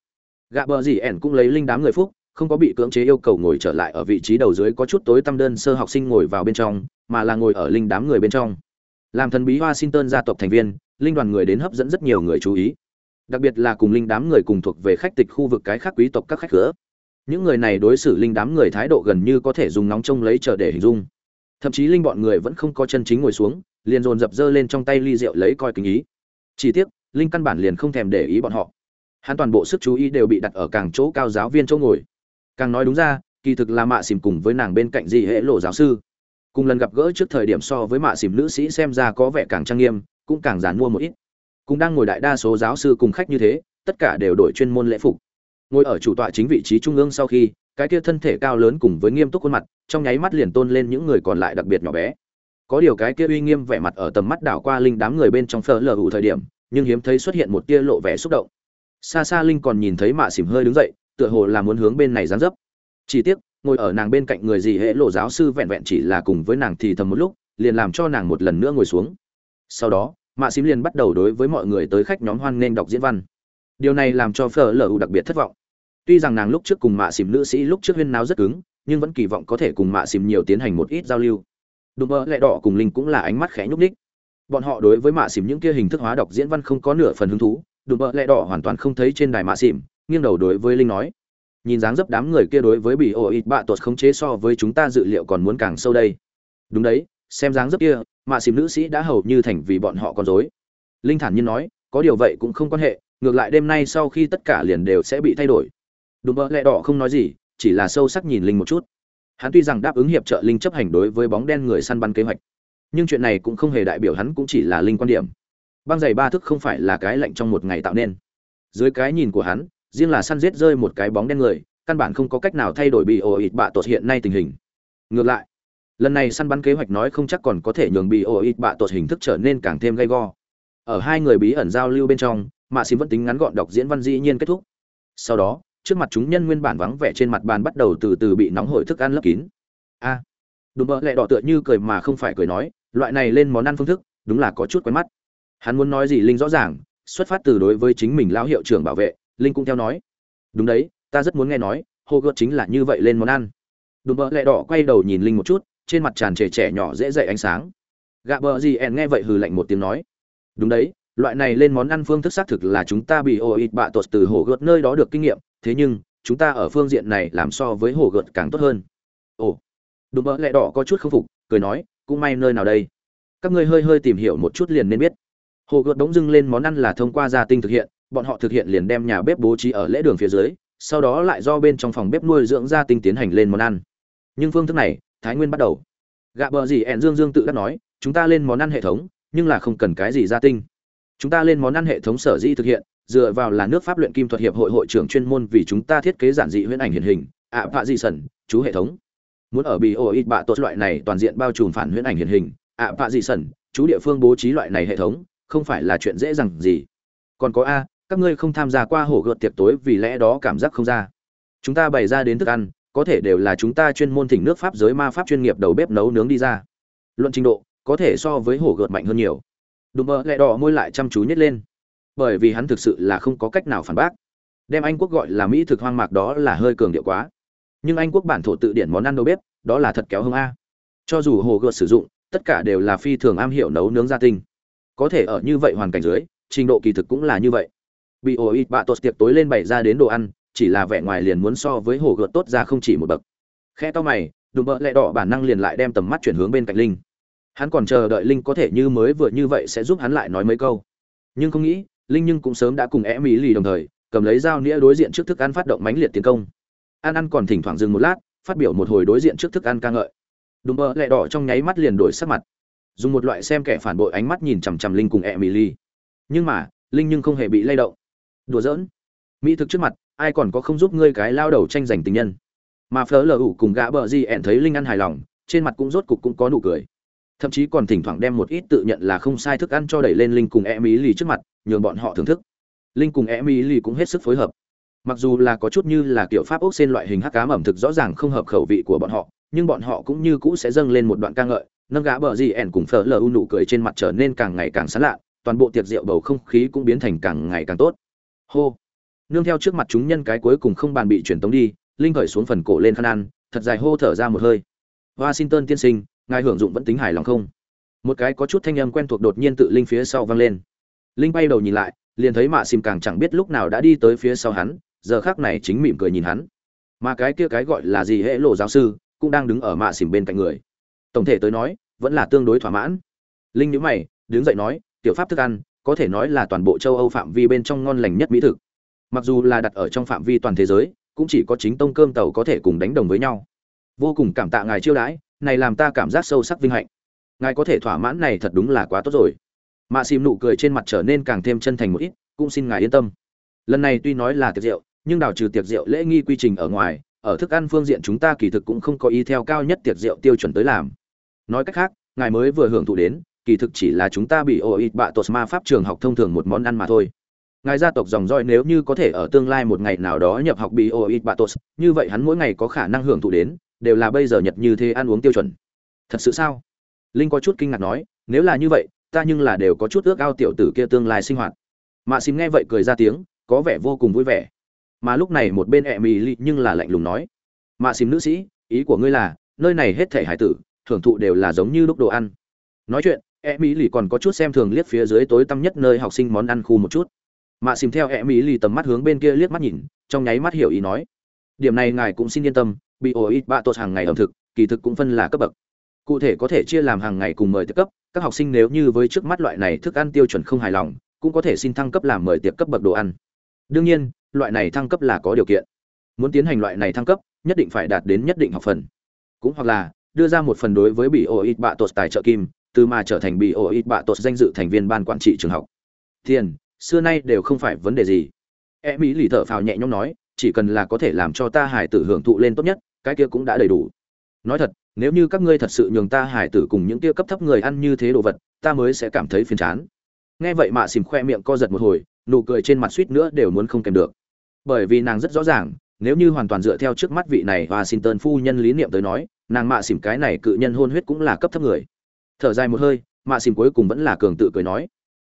Gạ bờ gì ẻn cũng lấy linh đám người phúc, không có bị cưỡng chế yêu cầu ngồi trở lại ở vị trí đầu dưới có chút tối tăm đơn sơ học sinh ngồi vào bên trong, mà là ngồi ở linh đám người bên trong. Làm thần bí washington gia tộc thành viên, linh đoàn người đến hấp dẫn rất nhiều người chú ý. Đặc biệt là cùng linh đám người cùng thuộc về khách tịch khu vực cái khác quý tộc các khách cửa. Những người này đối xử linh đám người thái độ gần như có thể dùng nóng trông lấy chờ để hình dung. Thậm chí linh bọn người vẫn không có chân chính ngồi xuống liền dồn dập dơ lên trong tay ly rượu lấy coi kính ý. Chỉ tiếc, linh căn bản liền không thèm để ý bọn họ. Hắn toàn bộ sức chú ý đều bị đặt ở càng chỗ cao giáo viên chỗ ngồi. Càng nói đúng ra, kỳ thực là mạ xìm cùng với nàng bên cạnh di hệ lộ giáo sư. Cùng lần gặp gỡ trước thời điểm so với mạ xìm nữ sĩ xem ra có vẻ càng trang nghiêm, cũng càng giản mua một ít. Cũng đang ngồi đại đa số giáo sư cùng khách như thế, tất cả đều đổi chuyên môn lễ phục. Ngồi ở chủ tọa chính vị trí trung ương sau khi, cái kia thân thể cao lớn cùng với nghiêm túc khuôn mặt, trong nháy mắt liền tôn lên những người còn lại đặc biệt nhỏ bé có điều cái kia uy nghiêm vẻ mặt ở tầm mắt đảo qua linh đám người bên trong phở lờ hủ thời điểm, nhưng hiếm thấy xuất hiện một tia lộ vẻ xúc động. Xa xa linh còn nhìn thấy mạ xỉm hơi đứng dậy, tựa hồ là muốn hướng bên này dán dấp. Chỉ tiếc, ngồi ở nàng bên cạnh người gì hễ lộ giáo sư vẹn vẹn chỉ là cùng với nàng thì thầm một lúc, liền làm cho nàng một lần nữa ngồi xuống. Sau đó, mạ xỉm liền bắt đầu đối với mọi người tới khách nhóm hoan nghênh đọc diễn văn. Điều này làm cho phở lờ đặc biệt thất vọng. Tuy rằng nàng lúc trước cùng mạ xỉm nữ sĩ lúc trước huyên náo rất cứng, nhưng vẫn kỳ vọng có thể cùng mạ xỉm nhiều tiến hành một ít giao lưu đùm mơ lẹ đỏ cùng linh cũng là ánh mắt khẽ nhúc ních bọn họ đối với mạ xỉm những kia hình thức hóa đọc diễn văn không có nửa phần hứng thú. Đùm mơ lẹ đỏ hoàn toàn không thấy trên đài mạ xỉm. nghiêng đầu đối với linh nói. Nhìn dáng dấp đám người kia đối với bị ổ ít bạ tuột khống chế so với chúng ta dự liệu còn muốn càng sâu đây. Đúng đấy, xem dáng dấp kia, mạ xỉm nữ sĩ đã hầu như thành vì bọn họ con dối linh thản nhiên nói, có điều vậy cũng không quan hệ, ngược lại đêm nay sau khi tất cả liền đều sẽ bị thay đổi. Đùm bơ, lẹ đỏ không nói gì, chỉ là sâu sắc nhìn linh một chút hắn tuy rằng đáp ứng hiệp trợ linh chấp hành đối với bóng đen người săn bắn kế hoạch, nhưng chuyện này cũng không hề đại biểu hắn cũng chỉ là linh quan điểm. Băng giày ba thức không phải là cái lạnh trong một ngày tạo nên. Dưới cái nhìn của hắn, riêng là săn giết rơi một cái bóng đen người, căn bản không có cách nào thay đổi bị ổ ịt bạ tột hiện nay tình hình. Ngược lại, lần này săn bắn kế hoạch nói không chắc còn có thể nhường bị ổ ịt bạ tột hình thức trở nên càng thêm gay go. Ở hai người bí ẩn giao lưu bên trong, mạ Xím vẫn tính ngắn gọn đọc diễn văn dĩ nhiên kết thúc. Sau đó trước mặt chúng nhân nguyên bản vắng vẻ trên mặt bàn bắt đầu từ từ bị nóng hổi thức ăn lấp kín. A à, đùm bợ lẹ đỏ tựa như cười mà không phải cười nói loại này lên món ăn phương thức đúng là có chút quen mắt. Hắn muốn nói gì linh rõ ràng xuất phát từ đối với chính mình lão hiệu trưởng bảo vệ linh cũng theo nói. Đúng đấy ta rất muốn nghe nói hô gợt chính là như vậy lên món ăn. Đùm bợ lẹ đỏ quay đầu nhìn linh một chút trên mặt tràn trề trẻ nhỏ dễ dậy ánh sáng. Gạ bờ gì ẻn nghe vậy hừ lạnh một tiếng nói. Đúng đấy loại này lên món ăn phương thức xác thực là chúng ta bị ô ít bạ tột từ hồ gợt nơi đó được kinh nghiệm thế nhưng, chúng ta ở phương diện này làm so với hồ gợt càng tốt hơn. Ồ, đùm bỡ lẹ đỏ có chút k phục, cười nói, cũng may nơi nào đây. Các ngươi hơi hơi tìm hiểu một chút liền nên biết. Hồ gợt đống dưng lên món ăn là thông qua gia tinh thực hiện, bọn họ thực hiện liền đem nhà bếp bố trí ở lễ đường phía dưới, sau đó lại do bên trong phòng bếp nuôi dưỡng gia tinh tiến hành lên món ăn. Nhưng phương thức này, thái nguyên bắt đầu. Gạ bờ gì ẹn dương dương tự đắc nói, chúng ta lên món ăn hệ thống, nhưng là không cần cái gì gia tinh. Chúng ta lên món ăn hệ thống sở di thực hiện dựa vào là nước pháp luyện kim thuật hiệp hội hội trưởng chuyên môn vì chúng ta thiết kế giản dị huyễn ảnh hiện hình, ạ, vạ di sẩn, chú hệ thống. Muốn ở bị ô ít bạ tốt loại này toàn diện bao trùm phản huyễn ảnh hiện hình, ạ, vạ di sẩn, chú địa phương bố trí loại này hệ thống, không phải là chuyện dễ dàng gì. Còn có a, các ngươi không tham gia qua hổ gợt tiệc tối vì lẽ đó cảm giác không ra. Chúng ta bày ra đến thức ăn, có thể đều là chúng ta chuyên môn thỉnh nước pháp giới ma pháp chuyên nghiệp đầu bếp nấu nướng đi ra. Luận trình độ, có thể so với hổ gợt mạnh hơn nhiều. Đùm mơ lẹ đỏ môi lại chăm chú nhét lên bởi vì hắn thực sự là không có cách nào phản bác. Đem anh quốc gọi là mỹ thực hoang mạc đó là hơi cường điệu quá. Nhưng anh quốc bản thổ tự điển món ăn đâu bếp đó là thật kéo hông a. Cho dù hồ gợt sử dụng, tất cả đều là phi thường am hiểu nấu nướng gia tinh. Có thể ở như vậy hoàn cảnh dưới, trình độ kỳ thực cũng là như vậy. Bị ổ ít bạ tốt tiệc tối lên bày ra đến đồ ăn, chỉ là vẻ ngoài liền muốn so với hồ gợt tốt ra không chỉ một bậc. Khe to mày, đùm bợ lẹ đỏ bản năng liền lại đem tầm mắt chuyển hướng bên cạnh linh. Hắn còn chờ đợi linh có thể như mới vừa như vậy sẽ giúp hắn lại nói mấy câu. Nhưng không nghĩ linh nhưng cũng sớm đã cùng é mỹ lì đồng thời, cầm lấy dao nĩa đối diện trước thức ăn phát động mãnh liệt tiến công. An ăn còn thỉnh thoảng dừng một lát, phát biểu một hồi đối diện trước thức ăn ca ngợi. Đùm bơ lẹ đỏ trong nháy mắt liền đổi sắc mặt. Dùng một loại xem kẻ phản bội ánh mắt nhìn chằm chằm linh cùng É Mỹ Lì. nhưng mà, linh nhưng không hề bị lay động. Đùa giỡn. Mỹ thực trước mặt, ai còn có không giúp ngươi cái lao đầu tranh giành tình nhân? Mà phớ lờ ủ cùng gã bờ di ẹn thấy linh ăn hài lòng, trên mặt cũng rốt cục cũng có nụ cười thậm chí còn thỉnh thoảng đem một ít tự nhận là không sai thức ăn cho đẩy lên linh cùng e mỹ lì trước mặt, nhường bọn họ thưởng thức. Linh cùng e mỹ lì cũng hết sức phối hợp. Mặc dù là có chút như là kiểu pháp ốc xên loại hình hắc cám ẩm thực rõ ràng không hợp khẩu vị của bọn họ, nhưng bọn họ cũng như cũ sẽ dâng lên một đoạn ca ngợi, nâng gã bờ gì ẻn cùng phở lờ u nụ cười trên mặt trở nên càng ngày càng sán lạ, toàn bộ tiệc rượu bầu không khí cũng biến thành càng ngày càng tốt. Hô! Nương theo trước mặt chúng nhân cái cuối cùng không bàn bị truyền tống đi, linh khởi xuống phần cổ lên khăn ăn, thật dài hô thở ra một hơi. Washington tiên sinh ngài hưởng dụng vẫn tính hài lòng không? Một cái có chút thanh âm quen thuộc đột nhiên tự linh phía sau vang lên. Linh bay đầu nhìn lại, liền thấy mạ xìm càng chẳng biết lúc nào đã đi tới phía sau hắn, giờ khác này chính mỉm cười nhìn hắn. Mà cái kia cái gọi là gì hễ lộ giáo sư, cũng đang đứng ở mạ xìm bên cạnh người. Tổng thể tới nói, vẫn là tương đối thỏa mãn. Linh nhíu mày, đứng dậy nói, tiểu pháp thức ăn, có thể nói là toàn bộ châu âu phạm vi bên trong ngon lành nhất mỹ thực. Mặc dù là đặt ở trong phạm vi toàn thế giới, cũng chỉ có chính tông cơm tàu có thể cùng đánh đồng với nhau. Vô cùng cảm tạ ngài chiêu đãi này làm ta cảm giác sâu sắc vinh hạnh. Ngài có thể thỏa mãn này thật đúng là quá tốt rồi. Mạ xìm nụ cười trên mặt trở nên càng thêm chân thành một ít, cũng xin ngài yên tâm. Lần này tuy nói là tiệc rượu, nhưng đào trừ tiệc rượu lễ nghi quy trình ở ngoài, ở thức ăn phương diện chúng ta kỳ thực cũng không có ý theo cao nhất tiệc rượu tiêu chuẩn tới làm. Nói cách khác, ngài mới vừa hưởng thụ đến, kỳ thực chỉ là chúng ta bị ô ít bạ tột ma pháp trường học thông thường một món ăn mà thôi. Ngài gia tộc dòng roi nếu như có thể ở tương lai một ngày nào đó nhập học bị ô ít bạ tột, như vậy hắn mỗi ngày có khả năng hưởng thụ đến đều là bây giờ nhật như thế ăn uống tiêu chuẩn. Thật sự sao? Linh có chút kinh ngạc nói, nếu là như vậy, ta nhưng là đều có chút ước ao tiểu tử kia tương lai sinh hoạt. Mạ xìm nghe vậy cười ra tiếng, có vẻ vô cùng vui vẻ. Mà lúc này một bên ẹ mì lì nhưng là lạnh lùng nói, mạ xìm nữ sĩ, ý của ngươi là, nơi này hết thể hải tử, thưởng thụ đều là giống như lúc đồ ăn. Nói chuyện e mỹ lì còn có chút xem thường liếc phía dưới tối tăm nhất nơi học sinh món ăn khu một chút. Mạ xìm theo e mỹ lì tầm mắt hướng bên kia liếc mắt nhìn, trong nháy mắt hiểu ý nói, điểm này ngài cũng xin yên tâm bị bạ tốt hàng ngày ẩm thực, kỳ thực cũng phân là cấp bậc. Cụ thể có thể chia làm hàng ngày cùng mời tiệc cấp, các học sinh nếu như với trước mắt loại này thức ăn tiêu chuẩn không hài lòng, cũng có thể xin thăng cấp làm mời tiệc cấp bậc đồ ăn. Đương nhiên, loại này thăng cấp là có điều kiện. Muốn tiến hành loại này thăng cấp, nhất định phải đạt đến nhất định học phần. Cũng hoặc là, đưa ra một phần đối với bị ổ ít bạ tột tài trợ kim, từ mà trở thành bị ổ ít bạ tột danh dự thành viên ban quản trị trường học. Tiền, xưa nay đều không phải vấn đề gì. E mỹ lì thở phào nhẹ nhõm nói, chỉ cần là có thể làm cho ta hải tử hưởng thụ lên tốt nhất cái kia cũng đã đầy đủ. Nói thật, nếu như các ngươi thật sự nhường ta hải tử cùng những kia cấp thấp người ăn như thế đồ vật, ta mới sẽ cảm thấy phiền chán. Nghe vậy mạ xìm khoe miệng co giật một hồi, nụ cười trên mặt suýt nữa đều muốn không kèm được. Bởi vì nàng rất rõ ràng, nếu như hoàn toàn dựa theo trước mắt vị này washington phu nhân lý niệm tới nói, nàng mạ xỉm cái này cự nhân hôn huyết cũng là cấp thấp người. Thở dài một hơi, mạ xỉm cuối cùng vẫn là cường tự cười nói,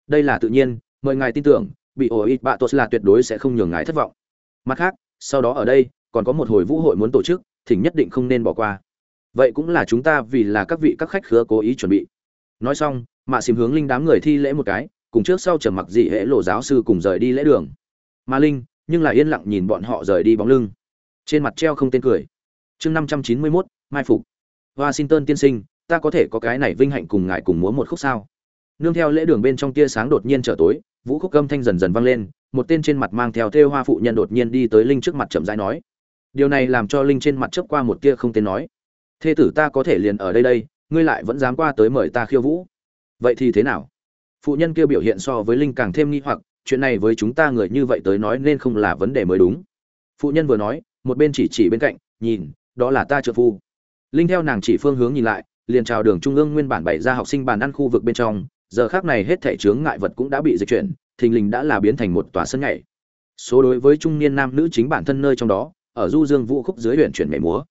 đây là tự nhiên, mời ngài tin tưởng, bị ổ ít bạ tốt là tuyệt đối sẽ không nhường ngài thất vọng. Mặt khác, sau đó ở đây, còn có một hồi vũ hội muốn tổ chức thỉnh nhất định không nên bỏ qua. Vậy cũng là chúng ta vì là các vị các khách khứa cố ý chuẩn bị. Nói xong, mạ xìm hướng linh đám người thi lễ một cái, cùng trước sau trầm mặc dị hệ lộ giáo sư cùng rời đi lễ đường. Mà linh, nhưng lại yên lặng nhìn bọn họ rời đi bóng lưng. Trên mặt treo không tên cười. Chương năm trăm chín mươi mốt, mai phục. Washington tiên sinh, ta có thể có cái này vinh hạnh cùng ngài cùng múa một khúc sao? Nương theo lễ đường bên trong tia sáng đột nhiên trở tối, vũ khúc âm thanh dần dần vang lên, một tên trên mặt mang theo thêu hoa phụ nhân đột nhiên đi tới linh trước mặt chậm rãi nói điều này làm cho linh trên mặt chớp qua một tia không tên nói. Thê tử ta có thể liền ở đây đây, ngươi lại vẫn dám qua tới mời ta khiêu vũ. Vậy thì thế nào? Phụ nhân kia biểu hiện so với linh càng thêm nghi hoặc, chuyện này với chúng ta người như vậy tới nói nên không là vấn đề mới đúng. Phụ nhân vừa nói, một bên chỉ chỉ bên cạnh, nhìn, đó là ta trợ phu. Linh theo nàng chỉ phương hướng nhìn lại, liền chào đường trung ương nguyên bản bày ra học sinh bàn ăn khu vực bên trong, giờ khác này hết thể chướng ngại vật cũng đã bị dịch chuyển, thình lình đã là biến thành một tòa sân nhảy. Số đối với trung niên nam nữ chính bản thân nơi trong đó ở du dương vũ khúc dưới huyện chuyển nhảy múa.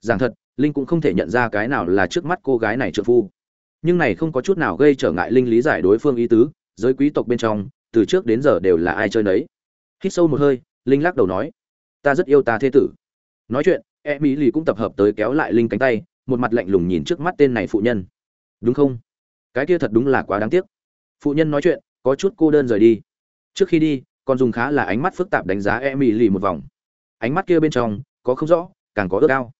Giảng thật, linh cũng không thể nhận ra cái nào là trước mắt cô gái này trợ phu. Nhưng này không có chút nào gây trở ngại linh lý giải đối phương ý tứ, giới quý tộc bên trong, từ trước đến giờ đều là ai chơi nấy. Hít sâu một hơi, linh lắc đầu nói, ta rất yêu ta thế tử. Nói chuyện e mỹ lì cũng tập hợp tới kéo lại linh cánh tay, một mặt lạnh lùng nhìn trước mắt tên này phụ nhân. Đúng không? Cái kia thật đúng là quá đáng tiếc. Phụ nhân nói chuyện, có chút cô đơn rời đi. Trước khi đi, còn dùng khá là ánh mắt phức tạp đánh giá e mỹ lì một vòng ánh mắt kia bên trong, có không rõ, càng có ước ao.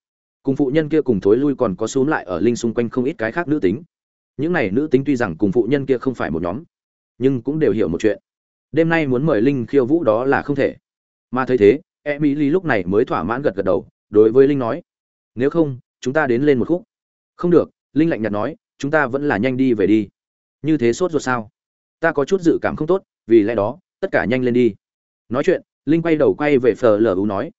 Cùng phụ nhân kia cùng thối lui còn có xuống lại ở linh xung quanh không ít cái khác nữ tính. Những này nữ tính tuy rằng cùng phụ nhân kia không phải một nhóm, nhưng cũng đều hiểu một chuyện. Đêm nay muốn mời linh khiêu vũ đó là không thể. Mà thấy thế e mỹ ly lúc này mới thỏa mãn gật gật đầu, đối với linh nói, nếu không, chúng ta đến lên một khúc. Không được, linh lạnh nhạt nói, chúng ta vẫn là nhanh đi về đi. Như thế sốt ruột sao? Ta có chút dự cảm không tốt, vì lẽ đó, tất cả nhanh lên đi. Nói chuyện linh quay đầu quay về phờ lờ u nói,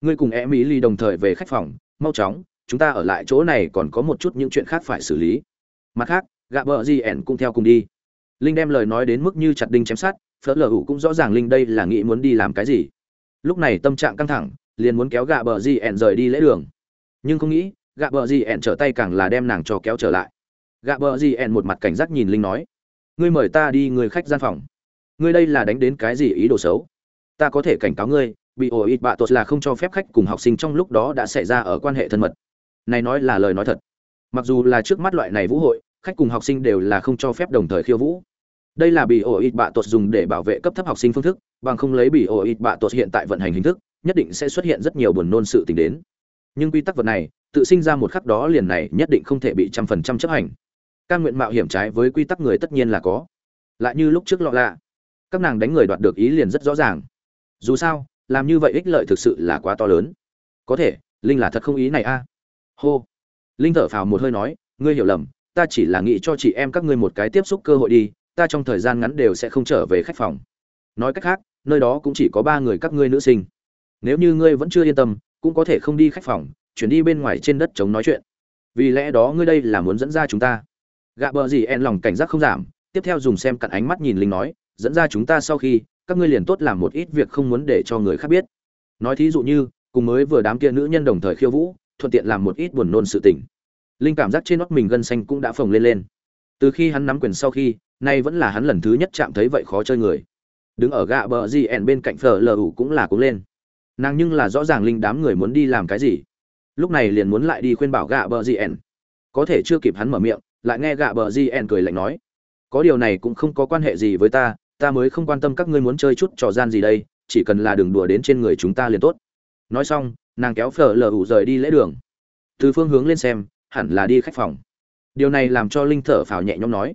ngươi cùng em mỹ ly đồng thời về khách phòng, mau chóng, chúng ta ở lại chỗ này còn có một chút những chuyện khác phải xử lý. Mặt khác, gạ bờ gì ẻn cũng theo cùng đi. Linh đem lời nói đến mức như chặt đinh chém sát phở lờ ủ cũng rõ ràng linh đây là nghĩ muốn đi làm cái gì. Lúc này tâm trạng căng thẳng, liền muốn kéo gạ bờ gì ẻn rời đi lễ đường. Nhưng không nghĩ, gạ bờ gì ẻn trở tay càng là đem nàng cho kéo trở lại. Gạ bờ gì ẻn một mặt cảnh giác nhìn linh nói, ngươi mời ta đi người khách gian phòng. Ngươi đây là đánh đến cái gì ý đồ xấu? Ta có thể cảnh cáo ngươi, bị ổ ít bạ tốt là không cho phép khách cùng học sinh trong lúc đó đã xảy ra ở quan hệ thân mật. Này nói là lời nói thật. Mặc dù là trước mắt loại này vũ hội, khách cùng học sinh đều là không cho phép đồng thời khiêu vũ. Đây là bị ổ ít bạ tốt dùng để bảo vệ cấp thấp học sinh phương thức, bằng không lấy bị ổ ít bạ tốt hiện tại vận hành hình thức, nhất định sẽ xuất hiện rất nhiều buồn nôn sự tình đến. Nhưng quy tắc vật này, tự sinh ra một khắc đó liền này nhất định không thể bị trăm phần trăm chấp hành. Các nguyện mạo hiểm trái với quy tắc người tất nhiên là có. Lại như lúc trước lọ lạ, các nàng đánh người đoạt được ý liền rất rõ ràng dù sao, làm như vậy ích lợi thực sự là quá to lớn. Có thể, linh là thật không ý này a. Hô. Linh thở phào một hơi nói, ngươi hiểu lầm, ta chỉ là nghĩ cho chị em các ngươi một cái tiếp xúc cơ hội đi, ta trong thời gian ngắn đều sẽ không trở về khách phòng. Nói cách khác, nơi đó cũng chỉ có ba người các ngươi nữ sinh. Nếu như ngươi vẫn chưa yên tâm, cũng có thể không đi khách phòng, chuyển đi bên ngoài trên đất chống nói chuyện. Vì lẽ đó ngươi đây là muốn dẫn ra chúng ta. Gạ bờ gì en lòng cảnh giác không giảm, tiếp theo dùng xem cặn ánh mắt nhìn linh nói, dẫn ra chúng ta sau khi các ngươi liền tốt làm một ít việc không muốn để cho người khác biết. Nói thí dụ như, cùng mới vừa đám kia nữ nhân đồng thời khiêu vũ, thuận tiện làm một ít buồn nôn sự tình. Linh cảm giác trên nót mình gân xanh cũng đã phồng lên lên. Từ khi hắn nắm quyền sau khi, nay vẫn là hắn lần thứ nhất chạm thấy vậy khó chơi người. Đứng ở gạ bờ gì ẻn bên cạnh phở lờ ủ cũng là cũng lên. Nàng nhưng là rõ ràng linh đám người muốn đi làm cái gì. Lúc này liền muốn lại đi khuyên bảo gạ bờ gì ẻn. Có thể chưa kịp hắn mở miệng, lại nghe gạ bờ gì ẻn cười lạnh nói. Có điều này cũng không có quan hệ gì với ta ta mới không quan tâm các ngươi muốn chơi chút trò gian gì đây, chỉ cần là đừng đùa đến trên người chúng ta liền tốt. Nói xong, nàng kéo phở lờ ủ rời đi lễ đường. Từ phương hướng lên xem, hẳn là đi khách phòng. Điều này làm cho linh thở phào nhẹ nhõm nói.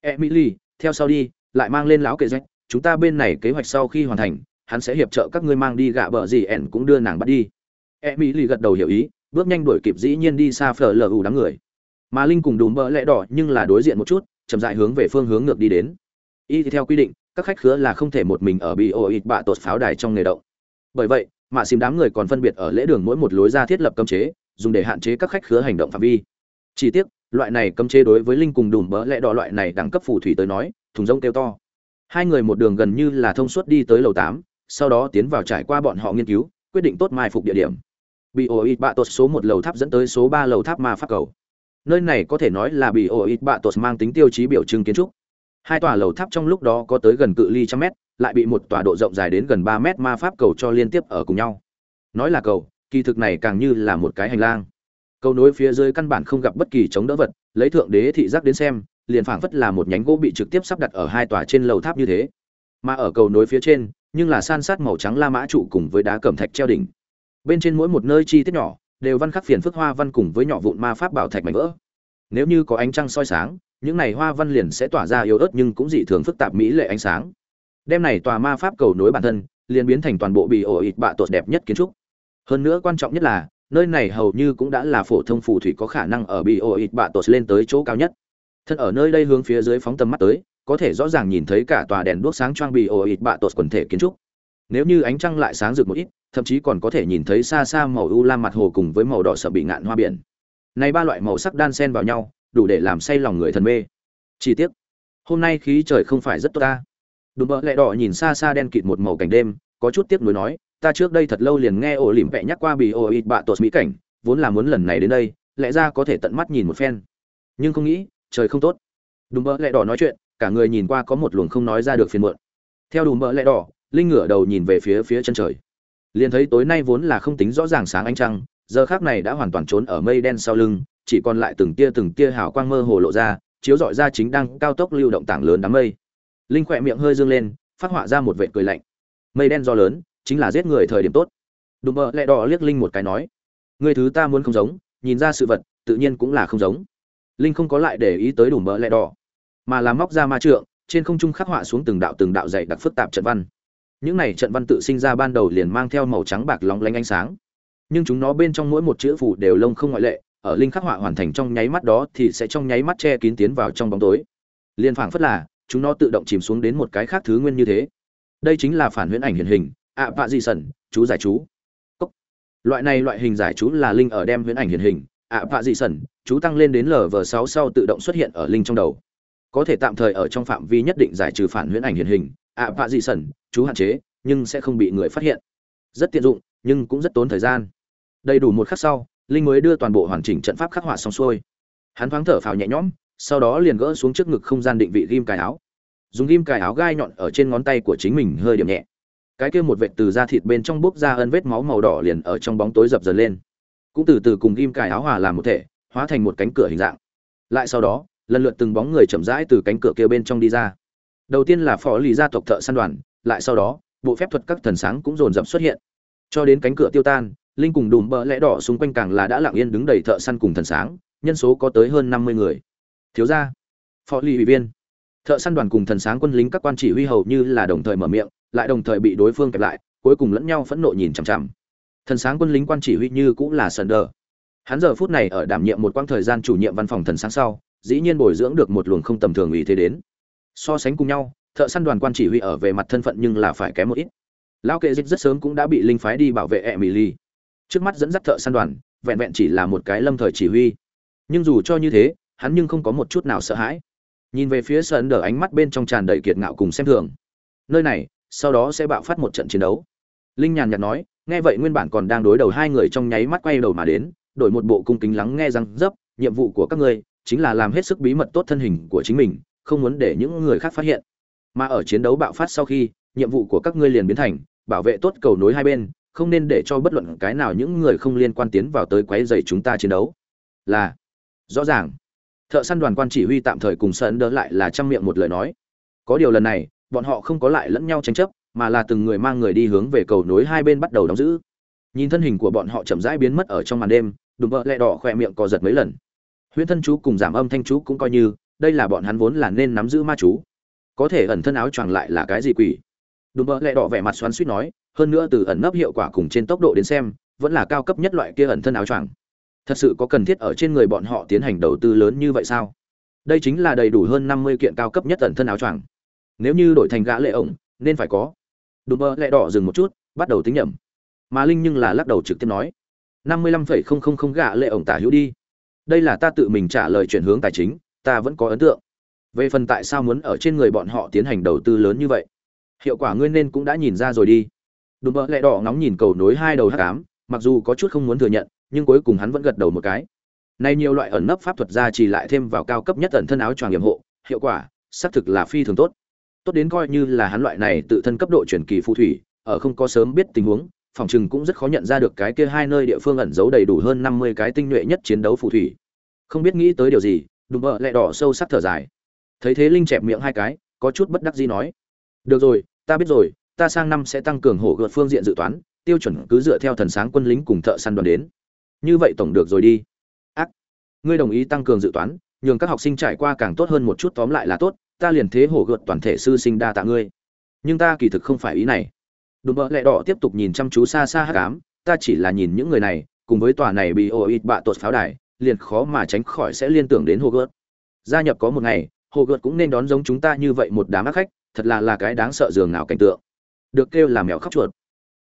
Emily, theo sau đi, lại mang lên lão kệ rách, chúng ta bên này kế hoạch sau khi hoàn thành, hắn sẽ hiệp trợ các ngươi mang đi gạ bờ gì ẻn cũng đưa nàng bắt đi. Emily gật đầu hiểu ý, bước nhanh đuổi kịp dĩ nhiên đi xa phở lờ ủ đám người. Mà linh cùng đùm bỡ lẽ đỏ nhưng là đối diện một chút, chậm dại hướng về phương hướng ngược đi đến. Y theo quy định các khách khứa là không thể một mình ở bị ổ ịt bạ tột pháo đài trong nghề động. Bởi vậy mạ xìm đám người còn phân biệt ở lễ đường mỗi một lối ra thiết lập cấm chế, dùng để hạn chế các khách khứa hành động phạm vi. Chỉ tiếc, loại này cấm chế đối với linh cùng đùm bỡ lẽ đỏ loại này đẳng cấp phù thủy tới nói, thùng rông kêu to. Hai người một đường gần như là thông suốt đi tới lầu tám, sau đó tiến vào trải qua bọn họ nghiên cứu, quyết định tốt mai phục địa điểm. Bị ổ ít bạ tột số một lầu tháp dẫn tới số ba lầu tháp ma pháp cầu. Nơi này có thể nói là bị ổ ít bạ tột mang tính tiêu chí biểu trưng kiến trúc hai tòa lầu tháp trong lúc đó có tới gần cự ly trăm mét, lại bị một tòa độ rộng dài đến gần ba mét ma pháp cầu cho liên tiếp ở cùng nhau. Nói là cầu, kỳ thực này càng như là một cái hành lang. Cầu nối phía dưới căn bản không gặp bất kỳ chống đỡ vật, lấy thượng đế thị giác đến xem, liền phảng phất là một nhánh gỗ bị trực tiếp sắp đặt ở hai tòa trên lầu tháp như thế. Mà ở cầu nối phía trên, nhưng là san sát màu trắng la mã trụ cùng với đá cẩm thạch treo đỉnh. Bên trên mỗi một nơi chi tiết nhỏ, đều văn khắc phiền phức hoa văn cùng với nhỏ vụn ma pháp bảo thạch mảnh vỡ. Nếu như có ánh trăng soi sáng những này hoa văn liền sẽ tỏa ra yếu ớt nhưng cũng dị thường phức tạp mỹ lệ ánh sáng. Đem này tòa ma pháp cầu nối bản thân, liền biến thành toàn bộ bị ổ ịt bạ tột đẹp nhất kiến trúc. Hơn nữa quan trọng nhất là, nơi này hầu như cũng đã là phổ thông phù thủy có khả năng ở bị ổ ịt bạ tột lên tới chỗ cao nhất. Thân ở nơi đây hướng phía dưới phóng tầm mắt tới, có thể rõ ràng nhìn thấy cả tòa đèn đuốc sáng trang bị ổ ịt bạ tột quần thể kiến trúc. Nếu như ánh trăng lại sáng rực một ít, thậm chí còn có thể nhìn thấy xa xa màu u lam mặt hồ cùng với màu đỏ sợ bị ngạn hoa biển. Này ba loại màu sắc đan xen vào nhau đủ để làm say lòng người thần mê. Chỉ tiếc, hôm nay khí trời không phải rất tốt ta. Đùm bợ lẹ đỏ nhìn xa xa đen kịt một màu cảnh đêm có chút tiếc nuối nói ta trước đây thật lâu liền nghe ổ lỉm vẹ nhắc qua bị ổ ít bạ tột mỹ cảnh vốn là muốn lần này đến đây lẽ ra có thể tận mắt nhìn một phen. Nhưng không nghĩ trời không tốt. Đùm bợ lẹ đỏ nói chuyện cả người nhìn qua có một luồng không nói ra được phiền muộn. Theo đùm bợ lẹ đỏ linh ngửa đầu nhìn về phía phía chân trời. Liền thấy tối nay vốn là không tính rõ ràng sáng ánh trăng giờ khác này đã hoàn toàn trốn ở mây đen sau lưng, chỉ còn lại từng tia từng tia hào quang mơ hồ lộ ra, chiếu rọi ra chính đang cao tốc lưu động tảng lớn đám mây. Linh khỏe miệng hơi dương lên, phát họa ra một vệ cười lạnh. Mây đen do lớn, chính là giết người thời điểm tốt. Đùm bợ lẹ đỏ liếc linh một cái nói, người thứ ta muốn không giống, nhìn ra sự vật, tự nhiên cũng là không giống. Linh không có lại để ý tới đùm bợ lẹ đỏ, mà làm móc ra ma trượng, trên không trung khắc họa xuống từng đạo từng đạo dày đặc phức tạp trận văn. Những này trận văn tự sinh ra ban đầu liền mang theo màu trắng bạc lóng lánh ánh sáng nhưng chúng nó bên trong mỗi một chữ phủ đều lông không ngoại lệ, ở linh khắc họa hoàn thành trong nháy mắt đó thì sẽ trong nháy mắt che kín tiến vào trong bóng tối. Liên phảng phất là, chúng nó tự động chìm xuống đến một cái khác thứ nguyên như thế. Đây chính là phản huyễn ảnh hiện hình, ạ vạ di sẩn, chú giải chú. Cốc. loại này loại hình giải chú là linh ở đem huyễn ảnh hiện hình, ạ vạ di sẩn, chú tăng lên đến lv sáu sau tự động xuất hiện ở linh trong đầu. Có thể tạm thời ở trong phạm vi nhất định giải trừ phản huyễn ảnh hiện hình, ạ vạ di sẩn, chú hạn chế, nhưng sẽ không bị người phát hiện. Rất tiện dụng, nhưng cũng rất tốn thời gian đầy đủ một khắc sau, linh mới đưa toàn bộ hoàn chỉnh trận pháp khắc họa xong xuôi. Hắn thoáng thở phào nhẹ nhõm, sau đó liền gỡ xuống trước ngực không gian định vị ghim cài áo. Dùng ghim cài áo gai nhọn ở trên ngón tay của chính mình hơi điểm nhẹ. Cái kia một vệt từ da thịt bên trong bốc ra ân vết máu màu đỏ liền ở trong bóng tối dập dần lên. Cũng từ từ cùng ghim cài áo hòa làm một thể, hóa thành một cánh cửa hình dạng. Lại sau đó, lần lượt từng bóng người chậm rãi từ cánh cửa kia bên trong đi ra. Đầu tiên là phó lì gia tộc thợ săn đoàn, lại sau đó, bộ phép thuật các thần sáng cũng dồn dập xuất hiện. Cho đến cánh cửa tiêu tan linh cùng đùm bờ lẽ đỏ xung quanh càng là đã lặng yên đứng đầy thợ săn cùng thần sáng, nhân số có tới hơn năm mươi người. Thiếu gia, phó lì ủy viên. Thợ săn đoàn cùng thần sáng quân lính các quan chỉ huy hầu như là đồng thời mở miệng, lại đồng thời bị đối phương kẹp lại, cuối cùng lẫn nhau phẫn nộ nhìn chằm chằm. Thần sáng quân lính quan chỉ huy như cũng là sần đờ. Hắn giờ phút này ở đảm nhiệm một quãng thời gian chủ nhiệm văn phòng thần sáng sau, dĩ nhiên bồi dưỡng được một luồng không tầm thường ý thế đến. So sánh cùng nhau, thợ săn đoàn quan chỉ huy ở về mặt thân phận nhưng là phải kém một ít. Lão kệ dịch rất sớm cũng đã bị linh phái đi bảo vệ e mỹ ly trước mắt dẫn dắt thợ săn đoàn, vẹn vẹn chỉ là một cái lâm thời chỉ huy. Nhưng dù cho như thế, hắn nhưng không có một chút nào sợ hãi. Nhìn về phía sơn đờ ánh mắt bên trong tràn đầy kiệt ngạo cùng xem thường. Nơi này, sau đó sẽ bạo phát một trận chiến đấu. Linh nhàn nhạt nói, nghe vậy nguyên bản còn đang đối đầu hai người trong nháy mắt quay đầu mà đến, đổi một bộ cung kính lắng nghe răng dấp, nhiệm vụ của các ngươi chính là làm hết sức bí mật tốt thân hình của chính mình, không muốn để những người khác phát hiện. Mà ở chiến đấu bạo phát sau khi, nhiệm vụ của các ngươi liền biến thành, bảo vệ tốt cầu nối hai bên không nên để cho bất luận cái nào những người không liên quan tiến vào tới quấy rầy chúng ta chiến đấu. Là, rõ ràng. Thợ săn đoàn quan chỉ huy tạm thời cùng sơn đỡ lại là trăm miệng một lời nói. Có điều lần này, bọn họ không có lại lẫn nhau tranh chấp, mà là từng người mang người đi hướng về cầu nối hai bên bắt đầu đóng giữ. Nhìn thân hình của bọn họ chậm rãi biến mất ở trong màn đêm, đùm vợ lẹ đỏ khỏe miệng co giật mấy lần. Huyễn thân chú cùng giảm âm thanh chú cũng coi như, đây là bọn hắn vốn là nên nắm giữ ma chú. Có thể ẩn thân áo choàng lại là cái gì quỷ? Đùm vợ lẹ đỏ vẻ mặt xoắn xuýt nói hơn nữa từ ẩn nấp hiệu quả cùng trên tốc độ đến xem, vẫn là cao cấp nhất loại kia ẩn thân áo choàng. Thật sự có cần thiết ở trên người bọn họ tiến hành đầu tư lớn như vậy sao? Đây chính là đầy đủ hơn năm mươi kiện cao cấp nhất ẩn thân áo choàng. Nếu như đổi thành gã lệ ổng, nên phải có. Đùm mơ lẹ đỏ dừng một chút, bắt đầu tính nhẩm. Mà linh nhưng là lắc đầu trực tiếp nói, năm mươi lăm phẩy không không không gã lệ ổng tả hữu đi. Đây là ta tự mình trả lời chuyển hướng tài chính, ta vẫn có ấn tượng. Về phần tại sao muốn ở trên người bọn họ tiến hành đầu tư lớn như vậy? Hiệu quả ngươi nên cũng đã nhìn ra rồi đi đùm bợ lẹ đỏ ngóng nhìn cầu nối hai đầu hắc ám mặc dù có chút không muốn thừa nhận, nhưng cuối cùng hắn vẫn gật đầu một cái. Nay nhiều loại ẩn nấp pháp thuật ra chỉ lại thêm vào cao cấp nhất ẩn thân áo choàng nghiệm hộ, hiệu quả, xác thực là phi thường tốt. Tốt đến coi như là hắn loại này tự thân cấp độ chuyển kỳ phù thủy, ở không có sớm biết tình huống, phòng chừng cũng rất khó nhận ra được cái kia hai nơi địa phương ẩn giấu đầy đủ hơn năm mươi cái tinh nhuệ nhất chiến đấu phù thủy. Không biết nghĩ tới điều gì, đùm bợ lẹ đỏ sâu sắc thở dài. Thấy thế linh chẹp miệng hai cái, có chút bất đắc dĩ nói. Được rồi, ta biết rồi ta sang năm sẽ tăng cường hổ gợt phương diện dự toán, tiêu chuẩn cứ dựa theo thần sáng quân lính cùng thợ săn đoàn đến. Như vậy tổng được rồi đi. Ác. Ngươi đồng ý tăng cường dự toán, nhường các học sinh trải qua càng tốt hơn một chút tóm lại là tốt, ta liền thế hổ gợt toàn thể sư sinh đa tạ ngươi. Nhưng ta kỳ thực không phải ý này. Đùm bợ lẹ đỏ tiếp tục nhìn chăm chú xa xa hát cám, ta chỉ là nhìn những người này, cùng với tòa này bị ô ít bạ tột pháo đài, liền khó mà tránh khỏi sẽ liên tưởng đến hồ gợt. Gia nhập có một ngày hồ gợt cũng nên đón giống chúng ta như vậy một đám ác khách, thật là là cái đáng sợ dường nào cảnh tượng được kêu là mèo khóc chuột.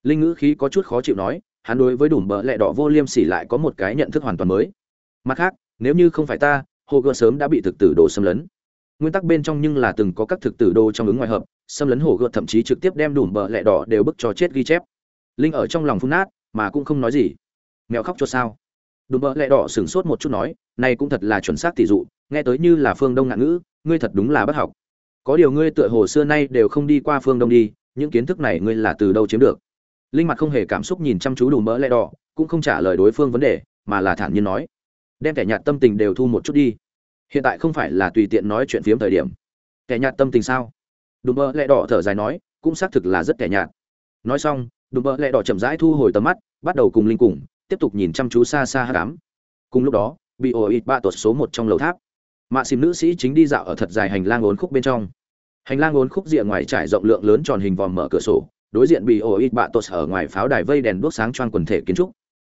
Linh ngữ khí có chút khó chịu nói, hắn đối với đùm bợ lẹ đỏ vô liêm sỉ lại có một cái nhận thức hoàn toàn mới. Mặt khác, nếu như không phải ta, hồ gợt sớm đã bị thực tử đồ xâm lấn. Nguyên tắc bên trong nhưng là từng có các thực tử đồ trong ứng ngoài hợp, xâm lấn hồ gợt thậm chí trực tiếp đem đùm bợ lẹ đỏ đều bức cho chết ghi chép. Linh ở trong lòng phun nát, mà cũng không nói gì. Mèo khóc cho sao? Đùm bợ lẹ đỏ sửng sốt một chút nói, này cũng thật là chuẩn xác tỷ dụ, nghe tới như là phương đông ngạn ngữ, ngươi thật đúng là bất học. Có điều ngươi tựa hồ xưa nay đều không đi qua phương đông đi những kiến thức này ngươi là từ đâu chiếm được? Linh mặt không hề cảm xúc nhìn chăm chú đùm mỡ lẽ đỏ, cũng không trả lời đối phương vấn đề, mà là thản nhiên nói, đem kẻ nhạt tâm tình đều thu một chút đi. Hiện tại không phải là tùy tiện nói chuyện phiếm thời điểm. Kẻ nhạt tâm tình sao? Đùm bỡ lẹ đỏ thở dài nói, cũng xác thực là rất kẻ nhạt. Nói xong đùm bỡ lẹ đỏ chậm rãi thu hồi tầm mắt, bắt đầu cùng linh cùng, tiếp tục nhìn chăm chú xa xa hát cám cùng lúc đó, bị ổ ít ba tuột số một trong lầu tháp. Mạ xìm nữ sĩ chính đi dạo ở thật dài hành lang ốn khúc bên trong hành lang ốn khúc rìa ngoài trải rộng lượng lớn tròn hình vòm mở cửa sổ, đối diện bị ổ ít bạ tột ở ngoài pháo đài vây đèn đuốc sáng choang quần thể kiến trúc.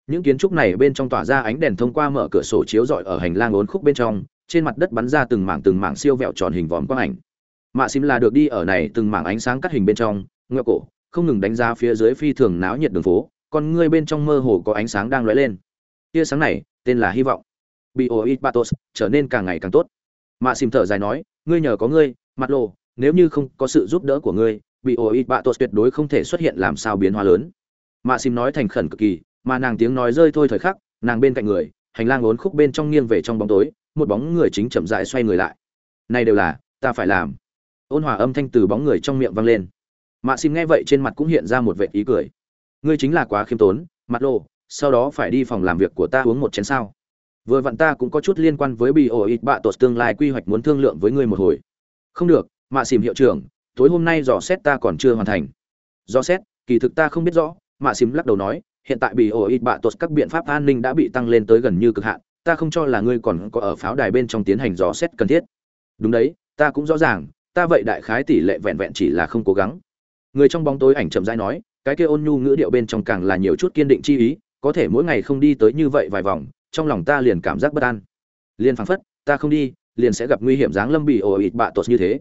Những kiến trúc này bên trong tỏa ra ánh đèn thông qua mở cửa sổ chiếu rọi ở hành lang ốn khúc bên trong, trên mặt đất bắn ra từng mảng từng mảng siêu vẹo tròn hình vòm quang ảnh. Mạ xím là được đi ở này từng mảng ánh sáng cắt hình bên trong, ngựa cổ, không ngừng đánh ra phía dưới phi thường náo nhiệt đường phố còn ngươi bên trong mơ hồ có ánh sáng đang lóe lên. Tia sáng này, tên là hy vọng. Bioit batos trở nên càng ngày càng tốt. Mạ xìm thở dài nói, ngươi nhờ có ngươi, mặt lộ nếu như không có sự giúp đỡ của ngươi bioit batos tuyệt đối không thể xuất hiện làm sao biến hóa lớn. Mạ xìm nói thành khẩn cực kỳ, mà nàng tiếng nói rơi thôi thời khắc, nàng bên cạnh người, hành lang ốn khúc bên trong nghiêng về trong bóng tối, một bóng người chính chậm rãi xoay người lại. Này đều là, ta phải làm. Ôn hòa âm thanh từ bóng người trong miệng vang lên. Mạ xìm nghe vậy trên mặt cũng hiện ra một vệ ý cười. Ngươi chính là quá khiêm tốn, mặt lộ, sau đó phải đi phòng làm việc của ta uống một chén sao? Vừa vặn ta cũng có chút liên quan với bị ổ ít bạ tuột tương lai quy hoạch muốn thương lượng với ngươi một hồi. Không được mạ xìm hiệu trưởng, tối hôm nay dò xét ta còn chưa hoàn thành. Dò xét, kỳ thực ta không biết rõ, mạ xìm lắc đầu nói, hiện tại bị ổ ít bạ tột các biện pháp an ninh đã bị tăng lên tới gần như cực hạn, ta không cho là ngươi còn có ở pháo đài bên trong tiến hành dò xét cần thiết. Đúng đấy, ta cũng rõ ràng, ta vậy đại khái tỷ lệ vẹn vẹn chỉ là không cố gắng. Người trong bóng tối ảnh chậm rãi nói, cái kia ôn nhu ngữ điệu bên trong càng là nhiều chút kiên định chi ý, có thể mỗi ngày không đi tới như vậy vài vòng, trong lòng ta liền cảm giác bất an. Liền phảng phất, ta không đi, liền sẽ gặp nguy hiểm dáng lâm bị ồ ịt bạ tột như thế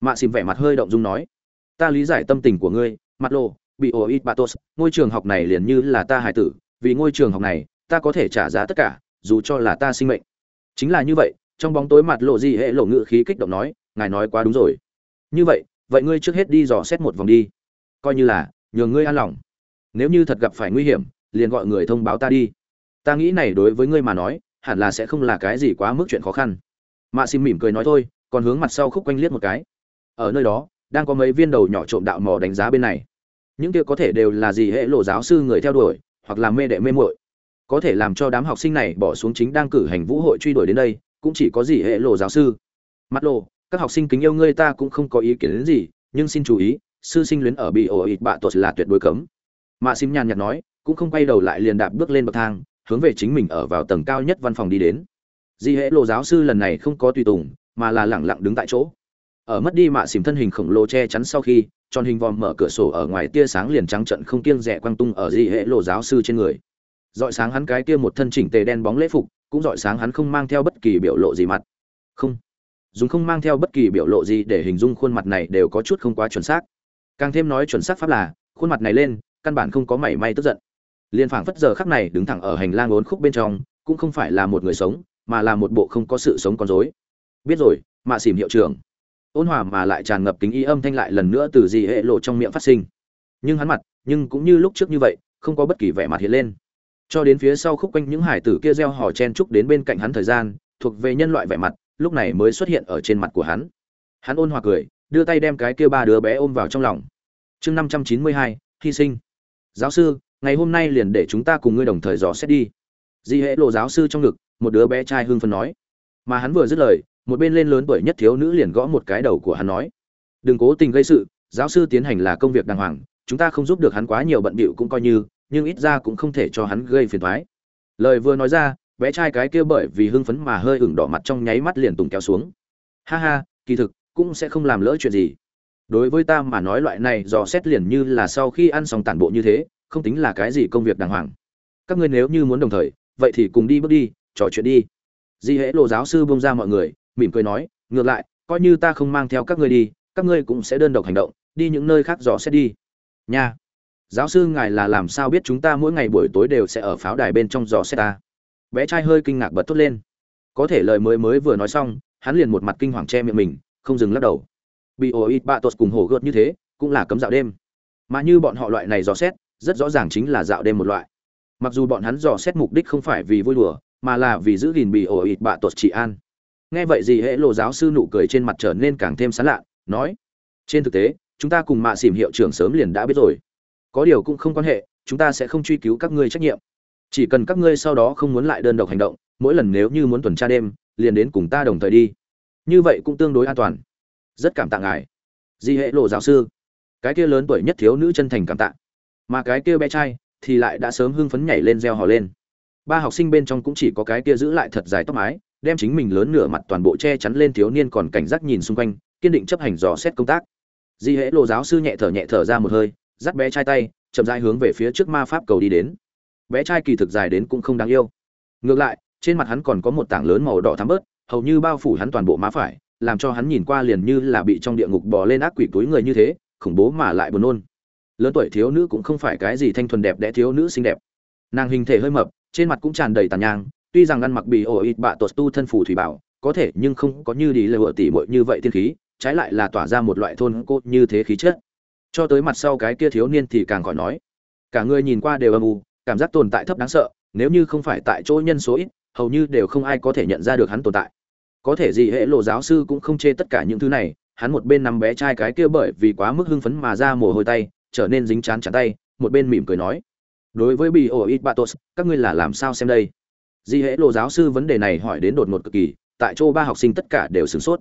mạ xìm vẻ mặt hơi động dung nói, ta lý giải tâm tình của ngươi, mặt lộ, bị ồ ít bạ ngôi trường học này liền như là ta hải tử, vì ngôi trường học này, ta có thể trả giá tất cả, dù cho là ta sinh mệnh. Chính là như vậy, trong bóng tối mặt lộ gì hệ lộ ngự khí kích động nói, ngài nói quá đúng rồi. Như vậy vậy ngươi trước hết đi dò xét một vòng đi. Coi như là, nhường ngươi an lòng. Nếu như thật gặp phải nguy hiểm, liền gọi người thông báo ta đi. Ta nghĩ này đối với ngươi mà nói, hẳn là sẽ không là cái gì quá mức chuyện khó khăn. Mạ xìm mỉm cười nói thôi, còn hướng mặt sau khúc quanh liếc một cái ở nơi đó, đang có mấy viên đầu nhỏ trộm đạo mò đánh giá bên này. Những kia có thể đều là gì hệ lộ giáo sư người theo đuổi, hoặc là mê đệ mê muội. Có thể làm cho đám học sinh này bỏ xuống chính đang cử hành vũ hội truy đuổi đến đây, cũng chỉ có gì hệ lộ giáo sư. Mắt lộ, các học sinh kính yêu ngươi ta cũng không có ý kiến đến gì, nhưng xin chú ý, sư sinh luyến ở bị ổ ịt bạ tuột là tuyệt đối cấm. Mạ xím nhàn nhạt nói, cũng không quay đầu lại liền đạp bước lên bậc thang, hướng về chính mình ở vào tầng cao nhất văn phòng đi đến. Di hệ lộ giáo sư lần này không có tùy tùng, mà là lẳng lặng đứng tại chỗ ở mất đi mạ xỉm thân hình khổng lồ che chắn sau khi, tròn hình vòm mở cửa sổ ở ngoài tia sáng liền trắng trận không kiêng rẻ quang tung ở dị hệ lộ giáo sư trên người. Dọi sáng hắn cái kia một thân chỉnh tề đen bóng lễ phục, cũng dọi sáng hắn không mang theo bất kỳ biểu lộ gì mặt. Không. Dùng không mang theo bất kỳ biểu lộ gì để hình dung khuôn mặt này đều có chút không quá chuẩn xác. Càng thêm nói chuẩn xác pháp là, khuôn mặt này lên, căn bản không có mảy may tức giận. Liên phảng phất giờ khắc này đứng thẳng ở hành lang ốn khúc bên trong, cũng không phải là một người sống, mà là một bộ không có sự sống con dối biết rồi, mạ xỉm hiệu trưởng ôn hòa mà lại tràn ngập kính y âm thanh lại lần nữa từ gì hệ lộ trong miệng phát sinh. Nhưng hắn mặt, nhưng cũng như lúc trước như vậy, không có bất kỳ vẻ mặt hiện lên. Cho đến phía sau khúc quanh những hải tử kia gieo hò chen trúc đến bên cạnh hắn thời gian, thuộc về nhân loại vẻ mặt, lúc này mới xuất hiện ở trên mặt của hắn. Hắn ôn hòa cười, đưa tay đem cái kia ba đứa bé ôm vào trong lòng. Chương năm trăm chín mươi hai, hy sinh. Giáo sư, ngày hôm nay liền để chúng ta cùng ngươi đồng thời dò xét đi. Di hệ lộ giáo sư trong ngực, một đứa bé trai hưng phấn nói. Mà hắn vừa dứt lời một bên lên lớn tuổi nhất thiếu nữ liền gõ một cái đầu của hắn nói, đừng cố tình gây sự, giáo sư tiến hành là công việc đàng hoàng, chúng ta không giúp được hắn quá nhiều bận bịu cũng coi như, nhưng ít ra cũng không thể cho hắn gây phiền thoái lời vừa nói ra, bé trai cái kia bởi vì hưng phấn mà hơi ửng đỏ mặt trong nháy mắt liền tùng kéo xuống. Ha ha, kỳ thực, cũng sẽ không làm lỡ chuyện gì. Đối với ta mà nói loại này dò xét liền như là sau khi ăn xong tản bộ như thế, không tính là cái gì công việc đàng hoàng. Các ngươi nếu như muốn đồng thời, vậy thì cùng đi bước đi, trò chuyện đi. Di hễ lộ giáo sư bông ra mọi người mỉm cười nói, ngược lại, coi như ta không mang theo các ngươi đi, các ngươi cũng sẽ đơn độc hành động, đi những nơi khác dò xét đi. Nha. Giáo sư ngài là làm sao biết chúng ta mỗi ngày buổi tối đều sẽ ở pháo đài bên trong dò xét ta? Bé trai hơi kinh ngạc bật thốt lên. Có thể lời mới mới vừa nói xong, hắn liền một mặt kinh hoàng che miệng mình, không dừng lắc đầu. Bị ổ ít bạ tột cùng hổ gợt như thế, cũng là cấm dạo đêm. Mà như bọn họ loại này dò xét, rất rõ ràng chính là dạo đêm một loại. Mặc dù bọn hắn dò xét mục đích không phải vì vui đùa, mà là vì giữ gìn bị ổ ít bạ tuột trị an nghe vậy gì hệ lộ giáo sư nụ cười trên mặt trở nên càng thêm sán lạ nói, trên thực tế, chúng ta cùng mạ xỉm hiệu trưởng sớm liền đã biết rồi. Có điều cũng không quan hệ, chúng ta sẽ không truy cứu các ngươi trách nhiệm. Chỉ cần các ngươi sau đó không muốn lại đơn độc hành động, mỗi lần nếu như muốn tuần tra đêm, liền đến cùng ta đồng thời đi. Như vậy cũng tương đối an toàn. Rất cảm tạ ngài. Di hệ lộ giáo sư, cái kia lớn tuổi nhất thiếu nữ chân thành cảm tạ. Mà cái kia bé trai thì lại đã sớm hưng phấn nhảy lên reo hò lên. Ba học sinh bên trong cũng chỉ có cái kia giữ lại thật dài tóc mái đem chính mình lớn nửa mặt toàn bộ che chắn lên thiếu niên còn cảnh giác nhìn xung quanh, kiên định chấp hành dò xét công tác. Di hễ lộ giáo sư nhẹ thở nhẹ thở ra một hơi, dắt bé trai tay, chậm rãi hướng về phía trước ma pháp cầu đi đến. Bé trai kỳ thực dài đến cũng không đáng yêu. Ngược lại, trên mặt hắn còn có một tảng lớn màu đỏ thắm bớt, hầu như bao phủ hắn toàn bộ má phải, làm cho hắn nhìn qua liền như là bị trong địa ngục bò lên ác quỷ túi người như thế, khủng bố mà lại buồn nôn. Lớn tuổi thiếu nữ cũng không phải cái gì thanh thuần đẹp đẽ thiếu nữ xinh đẹp. Nàng hình thể hơi mập, trên mặt cũng tràn đầy tàn nhang tuy rằng ăn mặc bị ổ ít bạ tuột tu thân phủ thủy bảo, có thể nhưng không có như đi lừa tỉ muội như vậy tiên khí, trái lại là tỏa ra một loại thôn cốt như thế khí chất. Cho tới mặt sau cái kia thiếu niên thì càng khỏi nói, cả người nhìn qua đều âm u, cảm giác tồn tại thấp đáng sợ, nếu như không phải tại chỗ nhân số ít, hầu như đều không ai có thể nhận ra được hắn tồn tại. Có thể gì hệ lộ giáo sư cũng không chê tất cả những thứ này, hắn một bên nằm bé trai cái kia bởi vì quá mức hưng phấn mà ra mồ hôi tay, trở nên dính chán chán tay, một bên mỉm cười nói, đối với bị ổ ít batos các ngươi là làm sao xem đây? Di Hễ lộ giáo sư vấn đề này hỏi đến đột ngột cực kỳ, tại chỗ ba học sinh tất cả đều sửng sốt.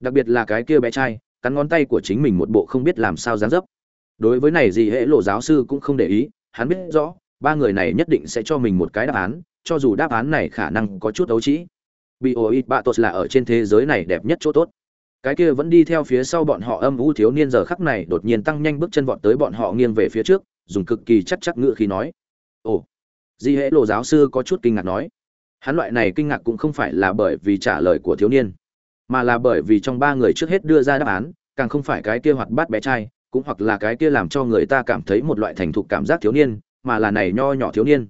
Đặc biệt là cái kia bé trai, cắn ngón tay của chính mình một bộ không biết làm sao dán dấp. Đối với này di hễ lộ giáo sư cũng không để ý, hắn biết rõ, ba người này nhất định sẽ cho mình một cái đáp án, cho dù đáp án này khả năng có chút ấu trĩ. Bị batos bạ tốt là ở trên thế giới này đẹp nhất chỗ tốt. Cái kia vẫn đi theo phía sau bọn họ âm u thiếu niên giờ khắc này đột nhiên tăng nhanh bước chân vọt tới bọn họ nghiêng về phía trước, dùng cực kỳ chắc chắc ngựa khi nói. Ồ di hễ lộ giáo sư có chút kinh ngạc nói, hắn loại này kinh ngạc cũng không phải là bởi vì trả lời của thiếu niên, mà là bởi vì trong ba người trước hết đưa ra đáp án, càng không phải cái kia hoạt bát bé trai, cũng hoặc là cái kia làm cho người ta cảm thấy một loại thành thục cảm giác thiếu niên, mà là này nho nhỏ thiếu niên.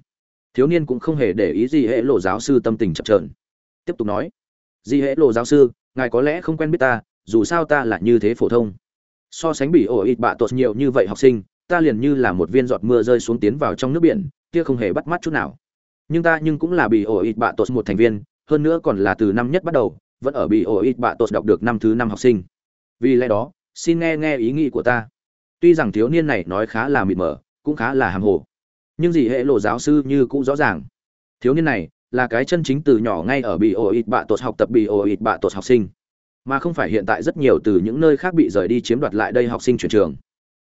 Thiếu niên cũng không hề để ý gì hệ lộ giáo sư tâm tình chập trờn tiếp tục nói, di hệ lộ giáo sư, ngài có lẽ không quen biết ta, dù sao ta là như thế phổ thông. So sánh bị ổ ít bạ tột nhiều như vậy học sinh, ta liền như là một viên giọt mưa rơi xuống tiến vào trong nước biển kia không hề bắt mắt chút nào. Nhưng ta nhưng cũng là bị ổ ít bạ tột một thành viên, hơn nữa còn là từ năm nhất bắt đầu, vẫn ở bị ổ ít bạ tột đọc được năm thứ năm học sinh. Vì lẽ đó, xin nghe nghe ý nghĩ của ta. Tuy rằng thiếu niên này nói khá là mịt mờ, cũng khá là hàm hồ, nhưng gì hệ lộ giáo sư như cũng rõ ràng. Thiếu niên này là cái chân chính từ nhỏ ngay ở bị ổ ít bạ tột học tập bị ổ ít bạ tột học sinh, mà không phải hiện tại rất nhiều từ những nơi khác bị rời đi chiếm đoạt lại đây học sinh chuyển trường.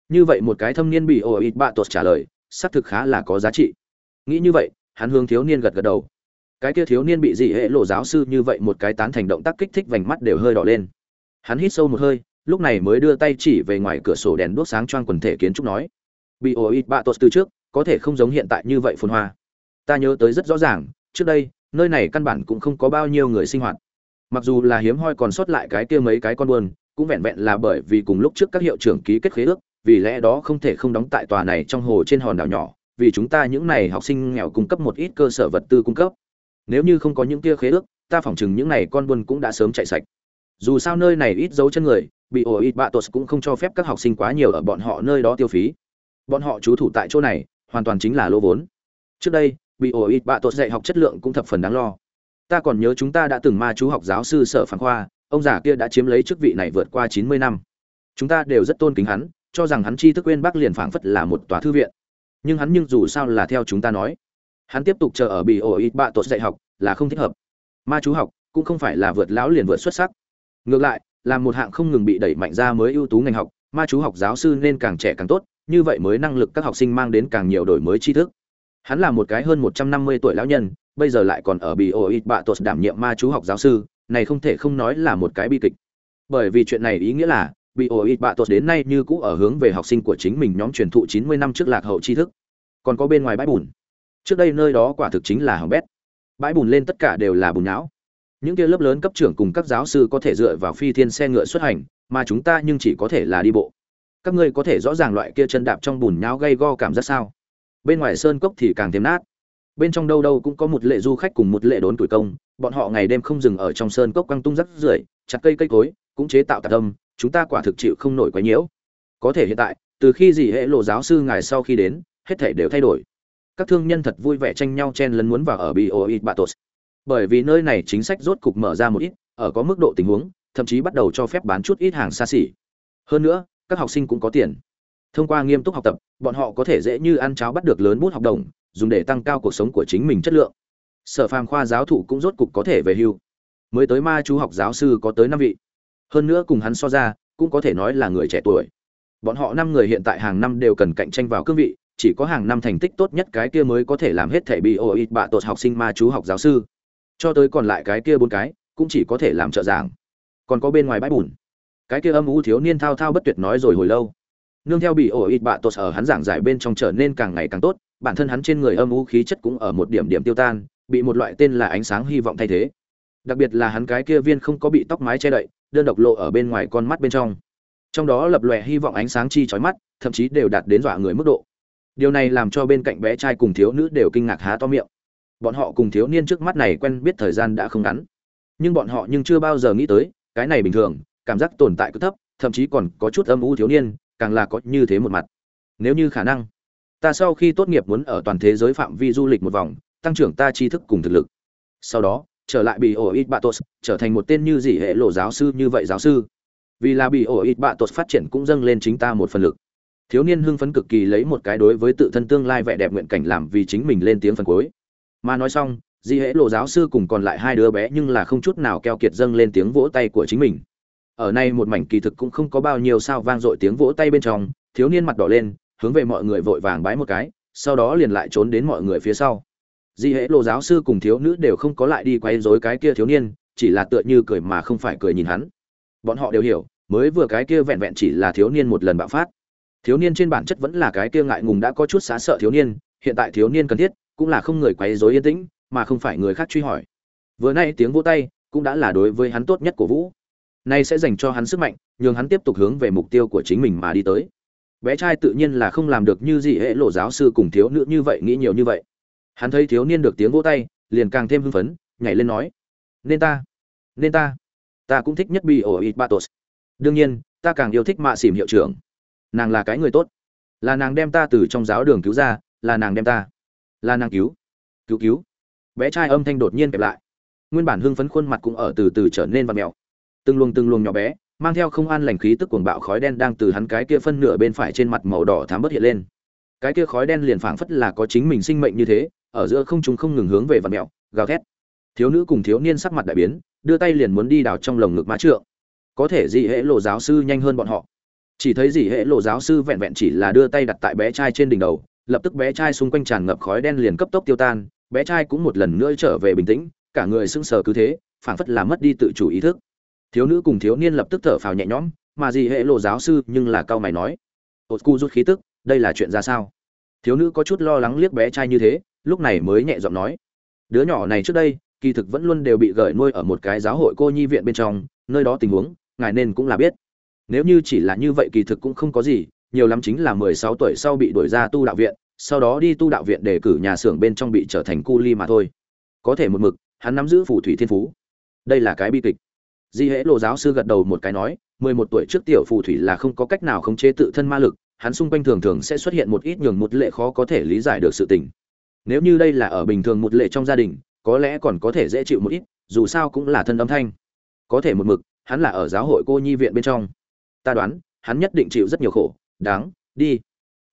Như vậy một cái thâm niên bị ổ ít bạ tột trả lời xác thực khá là có giá trị. Nghĩ như vậy, hắn hướng thiếu niên gật gật đầu. Cái kia thiếu niên bị dị hệ lộ giáo sư như vậy một cái tán thành động tác kích thích vành mắt đều hơi đỏ lên. Hắn hít sâu một hơi, lúc này mới đưa tay chỉ về ngoài cửa sổ đèn đuốc sáng choang quần thể kiến trúc nói. Bị ổ ít bạ tốt từ trước, có thể không giống hiện tại như vậy phồn hoa. Ta nhớ tới rất rõ ràng, trước đây, nơi này căn bản cũng không có bao nhiêu người sinh hoạt. Mặc dù là hiếm hoi còn sót lại cái kia mấy cái con buôn cũng vẹn vẹn là bởi vì cùng lúc trước các hiệu trưởng ký kết khế ước vì lẽ đó không thể không đóng tại tòa này trong hồ trên hòn đảo nhỏ, vì chúng ta những này học sinh nghèo cung cấp một ít cơ sở vật tư cung cấp. Nếu như không có những kia khế ước, ta phỏng chừng những này con buôn cũng đã sớm chạy sạch. Dù sao nơi này ít dấu chân người, bị ổ ít bạ tos cũng không cho phép các học sinh quá nhiều ở bọn họ nơi đó tiêu phí. Bọn họ trú thủ tại chỗ này, hoàn toàn chính là lỗ vốn. Trước đây, bị ổ ít bạ tos dạy học chất lượng cũng thập phần đáng lo. Ta còn nhớ chúng ta đã từng ma chú học giáo sư sở phản khoa, ông già kia đã chiếm lấy chức vị này vượt qua chín mươi năm. Chúng ta đều rất tôn kính hắn cho rằng hắn tri thức quên bác liền phảng phất là một tòa thư viện. Nhưng hắn nhưng dù sao là theo chúng ta nói. Hắn tiếp tục chờ ở bị ổ ít bạ tốt dạy học là không thích hợp. Ma chú học cũng không phải là vượt lão liền vượt xuất sắc. Ngược lại, là một hạng không ngừng bị đẩy mạnh ra mới ưu tú ngành học, ma chú học giáo sư nên càng trẻ càng tốt, như vậy mới năng lực các học sinh mang đến càng nhiều đổi mới tri thức. Hắn là một cái hơn một trăm năm mươi tuổi lão nhân, bây giờ lại còn ở bị ổ ít bạ tốt đảm nhiệm ma chú học giáo sư, này không thể không nói là một cái bi kịch. Bởi vì chuyện này ý nghĩa là bị ổ ít bạ tốt đến nay như cũ ở hướng về học sinh của chính mình nhóm truyền thụ chín mươi năm trước lạc hậu tri thức. Còn có bên ngoài bãi bùn. Trước đây nơi đó quả thực chính là hỏng bét. Bãi bùn lên tất cả đều là bùn não những kia lớp lớn cấp trưởng cùng các giáo sư có thể dựa vào phi thiên xe ngựa xuất hành, mà chúng ta nhưng chỉ có thể là đi bộ. Các ngươi có thể rõ ràng loại kia chân đạp trong bùn nhão gây go cảm giác sao? Bên ngoài sơn cốc thì càng thêm nát. Bên trong đâu đâu cũng có một lệ du khách cùng một lệ đốn tuổi công, bọn họ ngày đêm không dừng ở trong sơn cốc quăng tung rắc rưởi, chặt cây cây cối, cũng chế tạo tạc tâm chúng ta quả thực chịu không nổi quá nhiễu. Có thể hiện tại, từ khi gì hệ lộ giáo sư ngài sau khi đến, hết thể đều thay đổi. Các thương nhân thật vui vẻ tranh nhau chen lấn muốn vào ở bioit batos. Bởi vì nơi này chính sách rốt cục mở ra một ít, ở có mức độ tình huống, thậm chí bắt đầu cho phép bán chút ít hàng xa xỉ. Hơn nữa, các học sinh cũng có tiền. Thông qua nghiêm túc học tập, bọn họ có thể dễ như ăn cháo bắt được lớn bút học đồng, dùng để tăng cao cuộc sống của chính mình chất lượng. Sở phàm khoa giáo thụ cũng rốt cục có thể về hưu. Mới tới ma chú học giáo sư có tới năm vị hơn nữa cùng hắn so ra, cũng có thể nói là người trẻ tuổi. Bọn họ năm người hiện tại hàng năm đều cần cạnh tranh vào cương vị, chỉ có hàng năm thành tích tốt nhất cái kia mới có thể làm hết thẻ bị ô ít bạ tột học sinh ma chú học giáo sư. Cho tới còn lại cái kia bốn cái, cũng chỉ có thể làm trợ giảng. Còn có bên ngoài bãi bùn. Cái kia âm u thiếu niên thao thao bất tuyệt nói rồi hồi lâu. Nương theo bị ổ ít bạ tột ở hắn giảng giải bên trong trở nên càng ngày càng tốt, bản thân hắn trên người âm u khí chất cũng ở một điểm điểm tiêu tan, bị một loại tên là ánh sáng hy vọng thay thế. Đặc biệt là hắn cái kia viên không có bị tóc mái che đậy đơn độc lộ ở bên ngoài con mắt bên trong. Trong đó lập lòe hy vọng ánh sáng chi chói mắt, thậm chí đều đạt đến dọa người mức độ. Điều này làm cho bên cạnh bé trai cùng thiếu nữ đều kinh ngạc há to miệng. Bọn họ cùng thiếu niên trước mắt này quen biết thời gian đã không ngắn. Nhưng bọn họ nhưng chưa bao giờ nghĩ tới, cái này bình thường, cảm giác tồn tại cứ thấp, thậm chí còn có chút âm u thiếu niên, càng là có như thế một mặt. Nếu như khả năng, ta sau khi tốt nghiệp muốn ở toàn thế giới phạm vi du lịch một vòng, tăng trưởng ta tri thức cùng thực lực. Sau đó trở lại bị ổ ít bạ tos trở thành một tên như gì hệ lộ giáo sư như vậy giáo sư. Vì là bị ổ ít bạ tos phát triển cũng dâng lên chính ta một phần lực. Thiếu niên hưng phấn cực kỳ lấy một cái đối với tự thân tương lai vẻ đẹp nguyện cảnh làm vì chính mình lên tiếng phần cuối. Mà nói xong di hệ lộ giáo sư cùng còn lại hai đứa bé nhưng là không chút nào keo kiệt dâng lên tiếng vỗ tay của chính mình. Ở nay một mảnh kỳ thực cũng không có bao nhiêu sao vang dội tiếng vỗ tay bên trong, thiếu niên mặt đỏ lên, hướng về mọi người vội vàng bái một cái, sau đó liền lại trốn đến mọi người phía sau di hễ lộ giáo sư cùng thiếu nữ đều không có lại đi quay rối cái kia thiếu niên, chỉ là tựa như cười mà không phải cười nhìn hắn. Bọn họ đều hiểu, mới vừa cái kia vẹn vẹn chỉ là thiếu niên một lần bạo phát. Thiếu niên trên bản chất vẫn là cái kia ngại ngùng đã có chút xá sợ thiếu niên, hiện tại thiếu niên cần thiết, cũng là không người quấy rối yên tĩnh, mà không phải người khác truy hỏi. Vừa nay tiếng vỗ tay cũng đã là đối với hắn tốt nhất của vũ. Nay sẽ dành cho hắn sức mạnh, nhường hắn tiếp tục hướng về mục tiêu của chính mình mà đi tới. Bé trai tự nhiên là không làm được như gì hệ lộ giáo sư cùng thiếu nữ như vậy, nghĩ nhiều như vậy hắn thấy thiếu niên được tiếng vỗ tay, liền càng thêm hưng phấn, nhảy lên nói, nên ta nên ta ta cũng thích nhất bị ổ ít batos. Đương nhiên, ta càng yêu thích mạ xỉm hiệu trưởng. Nàng là cái người tốt. Là nàng đem ta từ trong giáo đường cứu ra, là nàng đem ta, là nàng cứu cứu cứu. Bé trai âm thanh đột nhiên kẹp lại. Nguyên bản hưng phấn khuôn mặt cũng ở từ từ trở nên vặt mèo. Từng luồng từng luồng nhỏ bé, mang theo không an lành khí tức cuồng bạo khói đen đang từ hắn cái kia phân nửa bên phải trên mặt màu đỏ thám bớt hiện lên. Cái kia khói đen liền phảng phất là có chính mình sinh mệnh như thế ở giữa không trung không ngừng hướng về vạt mèo gào thét. Thiếu nữ cùng thiếu niên sắc mặt đại biến, đưa tay liền muốn đi đào trong lồng ngực má trượng. Có thể dị hệ lộ giáo sư nhanh hơn bọn họ. Chỉ thấy dị hệ lộ giáo sư vẹn vẹn chỉ là đưa tay đặt tại bé trai trên đỉnh đầu, lập tức bé trai xung quanh tràn ngập khói đen liền cấp tốc tiêu tan, bé trai cũng một lần nữa trở về bình tĩnh, cả người sững sờ cứ thế, phảng phất là mất đi tự chủ ý thức. Thiếu nữ cùng thiếu niên lập tức thở phào nhẹ nhõm, mà dị hệ lộ giáo sư nhưng là cao mày nói ột cu rút khí tức, đây là chuyện ra sao? Thiếu nữ có chút lo lắng liếc bé trai như thế lúc này mới nhẹ giọng nói, đứa nhỏ này trước đây, kỳ thực vẫn luôn đều bị gởi nuôi ở một cái giáo hội cô nhi viện bên trong, nơi đó tình huống, ngài nên cũng là biết. Nếu như chỉ là như vậy kỳ thực cũng không có gì, nhiều lắm chính là mười sáu tuổi sau bị đuổi ra tu đạo viện, sau đó đi tu đạo viện để cử nhà xưởng bên trong bị trở thành cu ly mà thôi. Có thể một mực, hắn nắm giữ phù thủy thiên phú. Đây là cái bi kịch. Di hễ lộ giáo sư gật đầu một cái nói, mười một tuổi trước tiểu phù thủy là không có cách nào khống chế tự thân ma lực, hắn xung quanh thường thường sẽ xuất hiện một ít nhường một lệ khó có thể lý giải được sự tình nếu như đây là ở bình thường một lệ trong gia đình, có lẽ còn có thể dễ chịu một ít, dù sao cũng là thân âm thanh. Có thể một mực, hắn là ở giáo hội cô nhi viện bên trong. Ta đoán, hắn nhất định chịu rất nhiều khổ, đáng, đi.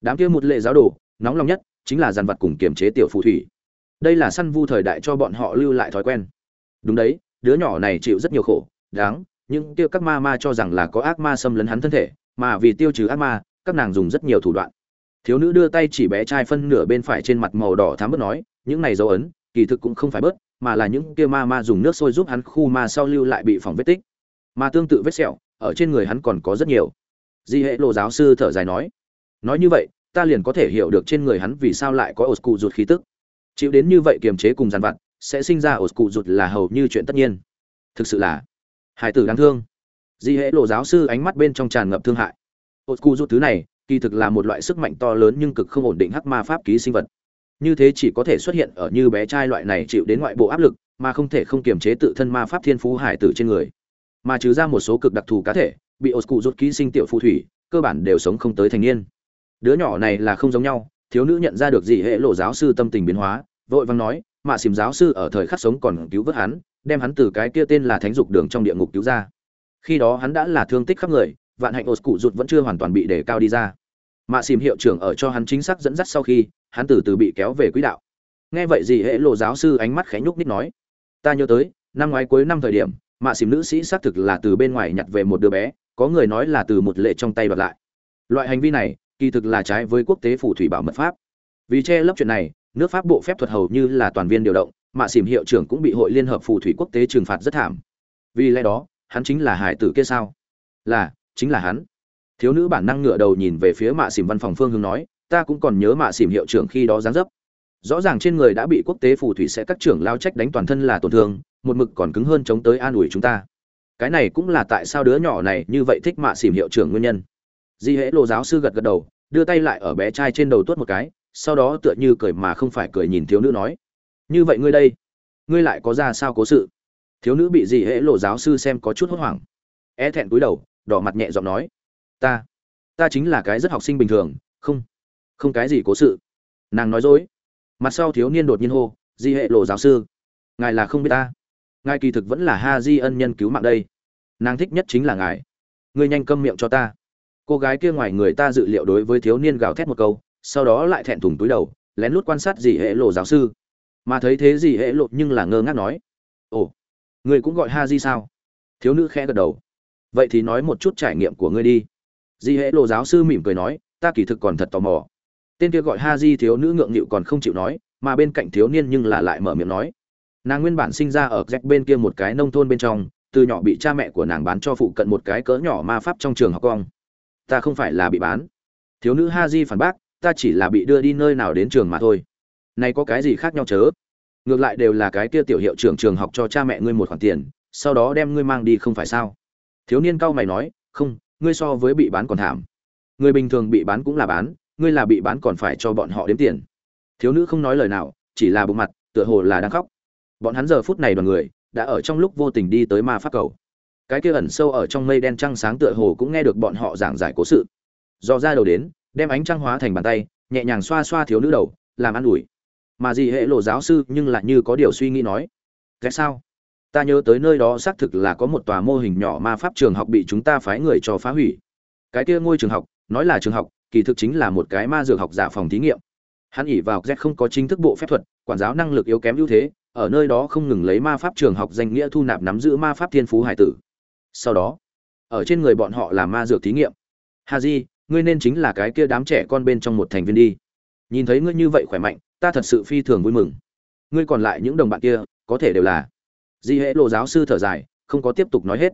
Đám kia một lệ giáo đồ, nóng lòng nhất, chính là dàn vật cùng kiềm chế tiểu phù thủy. Đây là săn vu thời đại cho bọn họ lưu lại thói quen. Đúng đấy, đứa nhỏ này chịu rất nhiều khổ, đáng, nhưng tiêu các ma ma cho rằng là có ác ma xâm lấn hắn thân thể, mà vì tiêu trừ ác ma, các nàng dùng rất nhiều thủ đoạn thiếu nữ đưa tay chỉ bé trai phân nửa bên phải trên mặt màu đỏ thám bớt nói, những này dấu ấn, kỳ thực cũng không phải bớt, mà là những kia ma ma dùng nước sôi giúp hắn khu ma sau lưu lại bị phỏng vết tích. Mà tương tự vết sẹo, ở trên người hắn còn có rất nhiều. Di hệ lộ giáo sư thở dài nói nói như vậy, ta liền có thể hiểu được trên người hắn vì sao lại có ổ cụ rụt khí tức. Chịu đến như vậy kiềm chế cùng dàn vặt, sẽ sinh ra ổ cụ rụt là hầu như chuyện tất nhiên. Thực sự là hải tử đáng thương. Di hệ lộ giáo sư ánh mắt bên trong tràn ngập thương hại. Ổ cụ rụt thứ này kỳ thực là một loại sức mạnh to lớn nhưng cực không ổn định hắc ma pháp ký sinh vật. Như thế chỉ có thể xuất hiện ở như bé trai loại này chịu đến ngoại bộ áp lực, mà không thể không kiềm chế tự thân ma pháp thiên phú hải tử trên người. Mà trừ ra một số cực đặc thù cá thể, bị ổ cụ rút ký sinh tiểu phù thủy, cơ bản đều sống không tới thành niên. Đứa nhỏ này là không giống nhau, thiếu nữ nhận ra được gì hệ lộ giáo sư tâm tình biến hóa, vội vàng nói, mạ xìm giáo sư ở thời khắc sống còn cứu vớt hắn, đem hắn từ cái kia tên là thánh dục đường trong địa ngục cứu ra. Khi đó hắn đã là thương tích khắp người, vạn hạnh ột cụ rụt vẫn chưa hoàn toàn bị đề cao đi ra mạ xìm hiệu trưởng ở cho hắn chính xác dẫn dắt sau khi, hắn từ từ bị kéo về quỹ đạo. Nghe vậy gì hệ lộ giáo sư ánh mắt khẽ nhúc ních nói, ta nhớ tới, năm ngoái cuối năm thời điểm mạ xìm nữ sĩ xác thực là từ bên ngoài nhặt về một đứa bé, có người nói là từ một lệ trong tay đoạt lại. Loại hành vi này, kỳ thực là trái với quốc tế phủ thủy bảo mật pháp. Vì che lấp chuyện này, nước pháp bộ phép thuật hầu như là toàn viên điều động mạ xìm hiệu trưởng cũng bị hội liên hợp phù thủy quốc tế trừng phạt rất thảm. Vì lẽ đó, hắn chính là hải tử kia sao? Là, chính là hắn thiếu nữ bản năng ngựa đầu nhìn về phía mạ xỉm văn phòng phương hướng nói, ta cũng còn nhớ mạ xỉm hiệu trưởng khi đó dáng dấp. Rõ ràng trên người đã bị quốc tế phù thủy sẽ các trưởng lao trách đánh toàn thân là tổn thương, một mực còn cứng hơn chống tới an ủi chúng ta. Cái này cũng là tại sao đứa nhỏ này như vậy thích mạ xỉm hiệu trưởng nguyên nhân. Di hễ lộ giáo sư gật gật đầu, đưa tay lại ở bé trai trên đầu tuốt một cái, sau đó tựa như cười mà không phải cười nhìn thiếu nữ nói, như vậy ngươi đây, ngươi lại có ra sao cố sự? Thiếu nữ bị di hễ lộ giáo sư xem có chút hốt hoảng. E thẹn cúi đầu, đỏ mặt nhẹ giọng nói ta ta chính là cái rất học sinh bình thường, không không cái gì cố sự. Nàng nói dối. Mặt sau thiếu niên đột nhiên hô, di hệ lộ giáo sư, ngài là không biết ta. Ngài kỳ thực vẫn là ha di ân nhân cứu mạng đây. Nàng thích nhất chính là ngài. Ngươi nhanh câm miệng cho ta. Cô gái kia ngoài người ta dự liệu đối với thiếu niên gào thét một câu, sau đó lại thẹn thùng túi đầu, lén lút quan sát dì hệ lộ giáo sư. Mà thấy thế dì hệ lộ nhưng là ngơ ngác nói, ồ, ngươi cũng gọi ha di sao? Thiếu nữ khẽ gật đầu. Vậy thì nói một chút trải nghiệm của ngươi đi di hễ lộ giáo sư mỉm cười nói, ta kỳ thực còn thật tò mò. Tên kia gọi ha di thiếu nữ ngượng nghịu còn không chịu nói, mà bên cạnh thiếu niên nhưng là lại mở miệng nói. Nàng nguyên bản sinh ra ở rách bên kia một cái nông thôn bên trong, từ nhỏ bị cha mẹ của nàng bán cho phụ cận một cái cỡ nhỏ ma pháp trong trường học cong. Ta không phải là bị bán. Thiếu nữ ha di phản bác, ta chỉ là bị đưa đi nơi nào đến trường mà thôi. Này có cái gì khác nhau chớ? Ngược lại đều là cái kia tiểu hiệu trưởng trường học cho cha mẹ ngươi một khoản tiền, sau đó đem ngươi mang đi không phải sao? Thiếu niên cao mày nói, không ngươi so với bị bán còn thảm. Người bình thường bị bán cũng là bán, ngươi là bị bán còn phải cho bọn họ đếm tiền. Thiếu nữ không nói lời nào, chỉ là bộ mặt, tựa hồ là đang khóc. Bọn hắn giờ phút này đoàn người, đã ở trong lúc vô tình đi tới ma pháp cầu. Cái kia ẩn sâu ở trong mây đen trăng sáng tựa hồ cũng nghe được bọn họ giảng giải cố sự. Do ra đầu đến, đem ánh trăng hóa thành bàn tay, nhẹ nhàng xoa xoa thiếu nữ đầu, làm ăn ủi. Mà gì hệ lộ giáo sư nhưng lại như có điều suy nghĩ nói tại sao? Ta nhớ tới nơi đó xác thực là có một tòa mô hình nhỏ ma pháp trường học bị chúng ta phái người cho phá hủy. Cái kia ngôi trường học, nói là trường học, kỳ thực chính là một cái ma dược học giả phòng thí nghiệm. Hắn ỉ vào z không có chính thức bộ phép thuật, quản giáo năng lực yếu kém ưu thế, ở nơi đó không ngừng lấy ma pháp trường học danh nghĩa thu nạp nắm giữ ma pháp thiên phú hải tử. Sau đó, ở trên người bọn họ là ma dược thí nghiệm. Ha di, ngươi nên chính là cái kia đám trẻ con bên trong một thành viên đi. Nhìn thấy ngươi như vậy khỏe mạnh, ta thật sự phi thường vui mừng. Ngươi còn lại những đồng bạn kia, có thể đều là di hễ lộ giáo sư thở dài không có tiếp tục nói hết.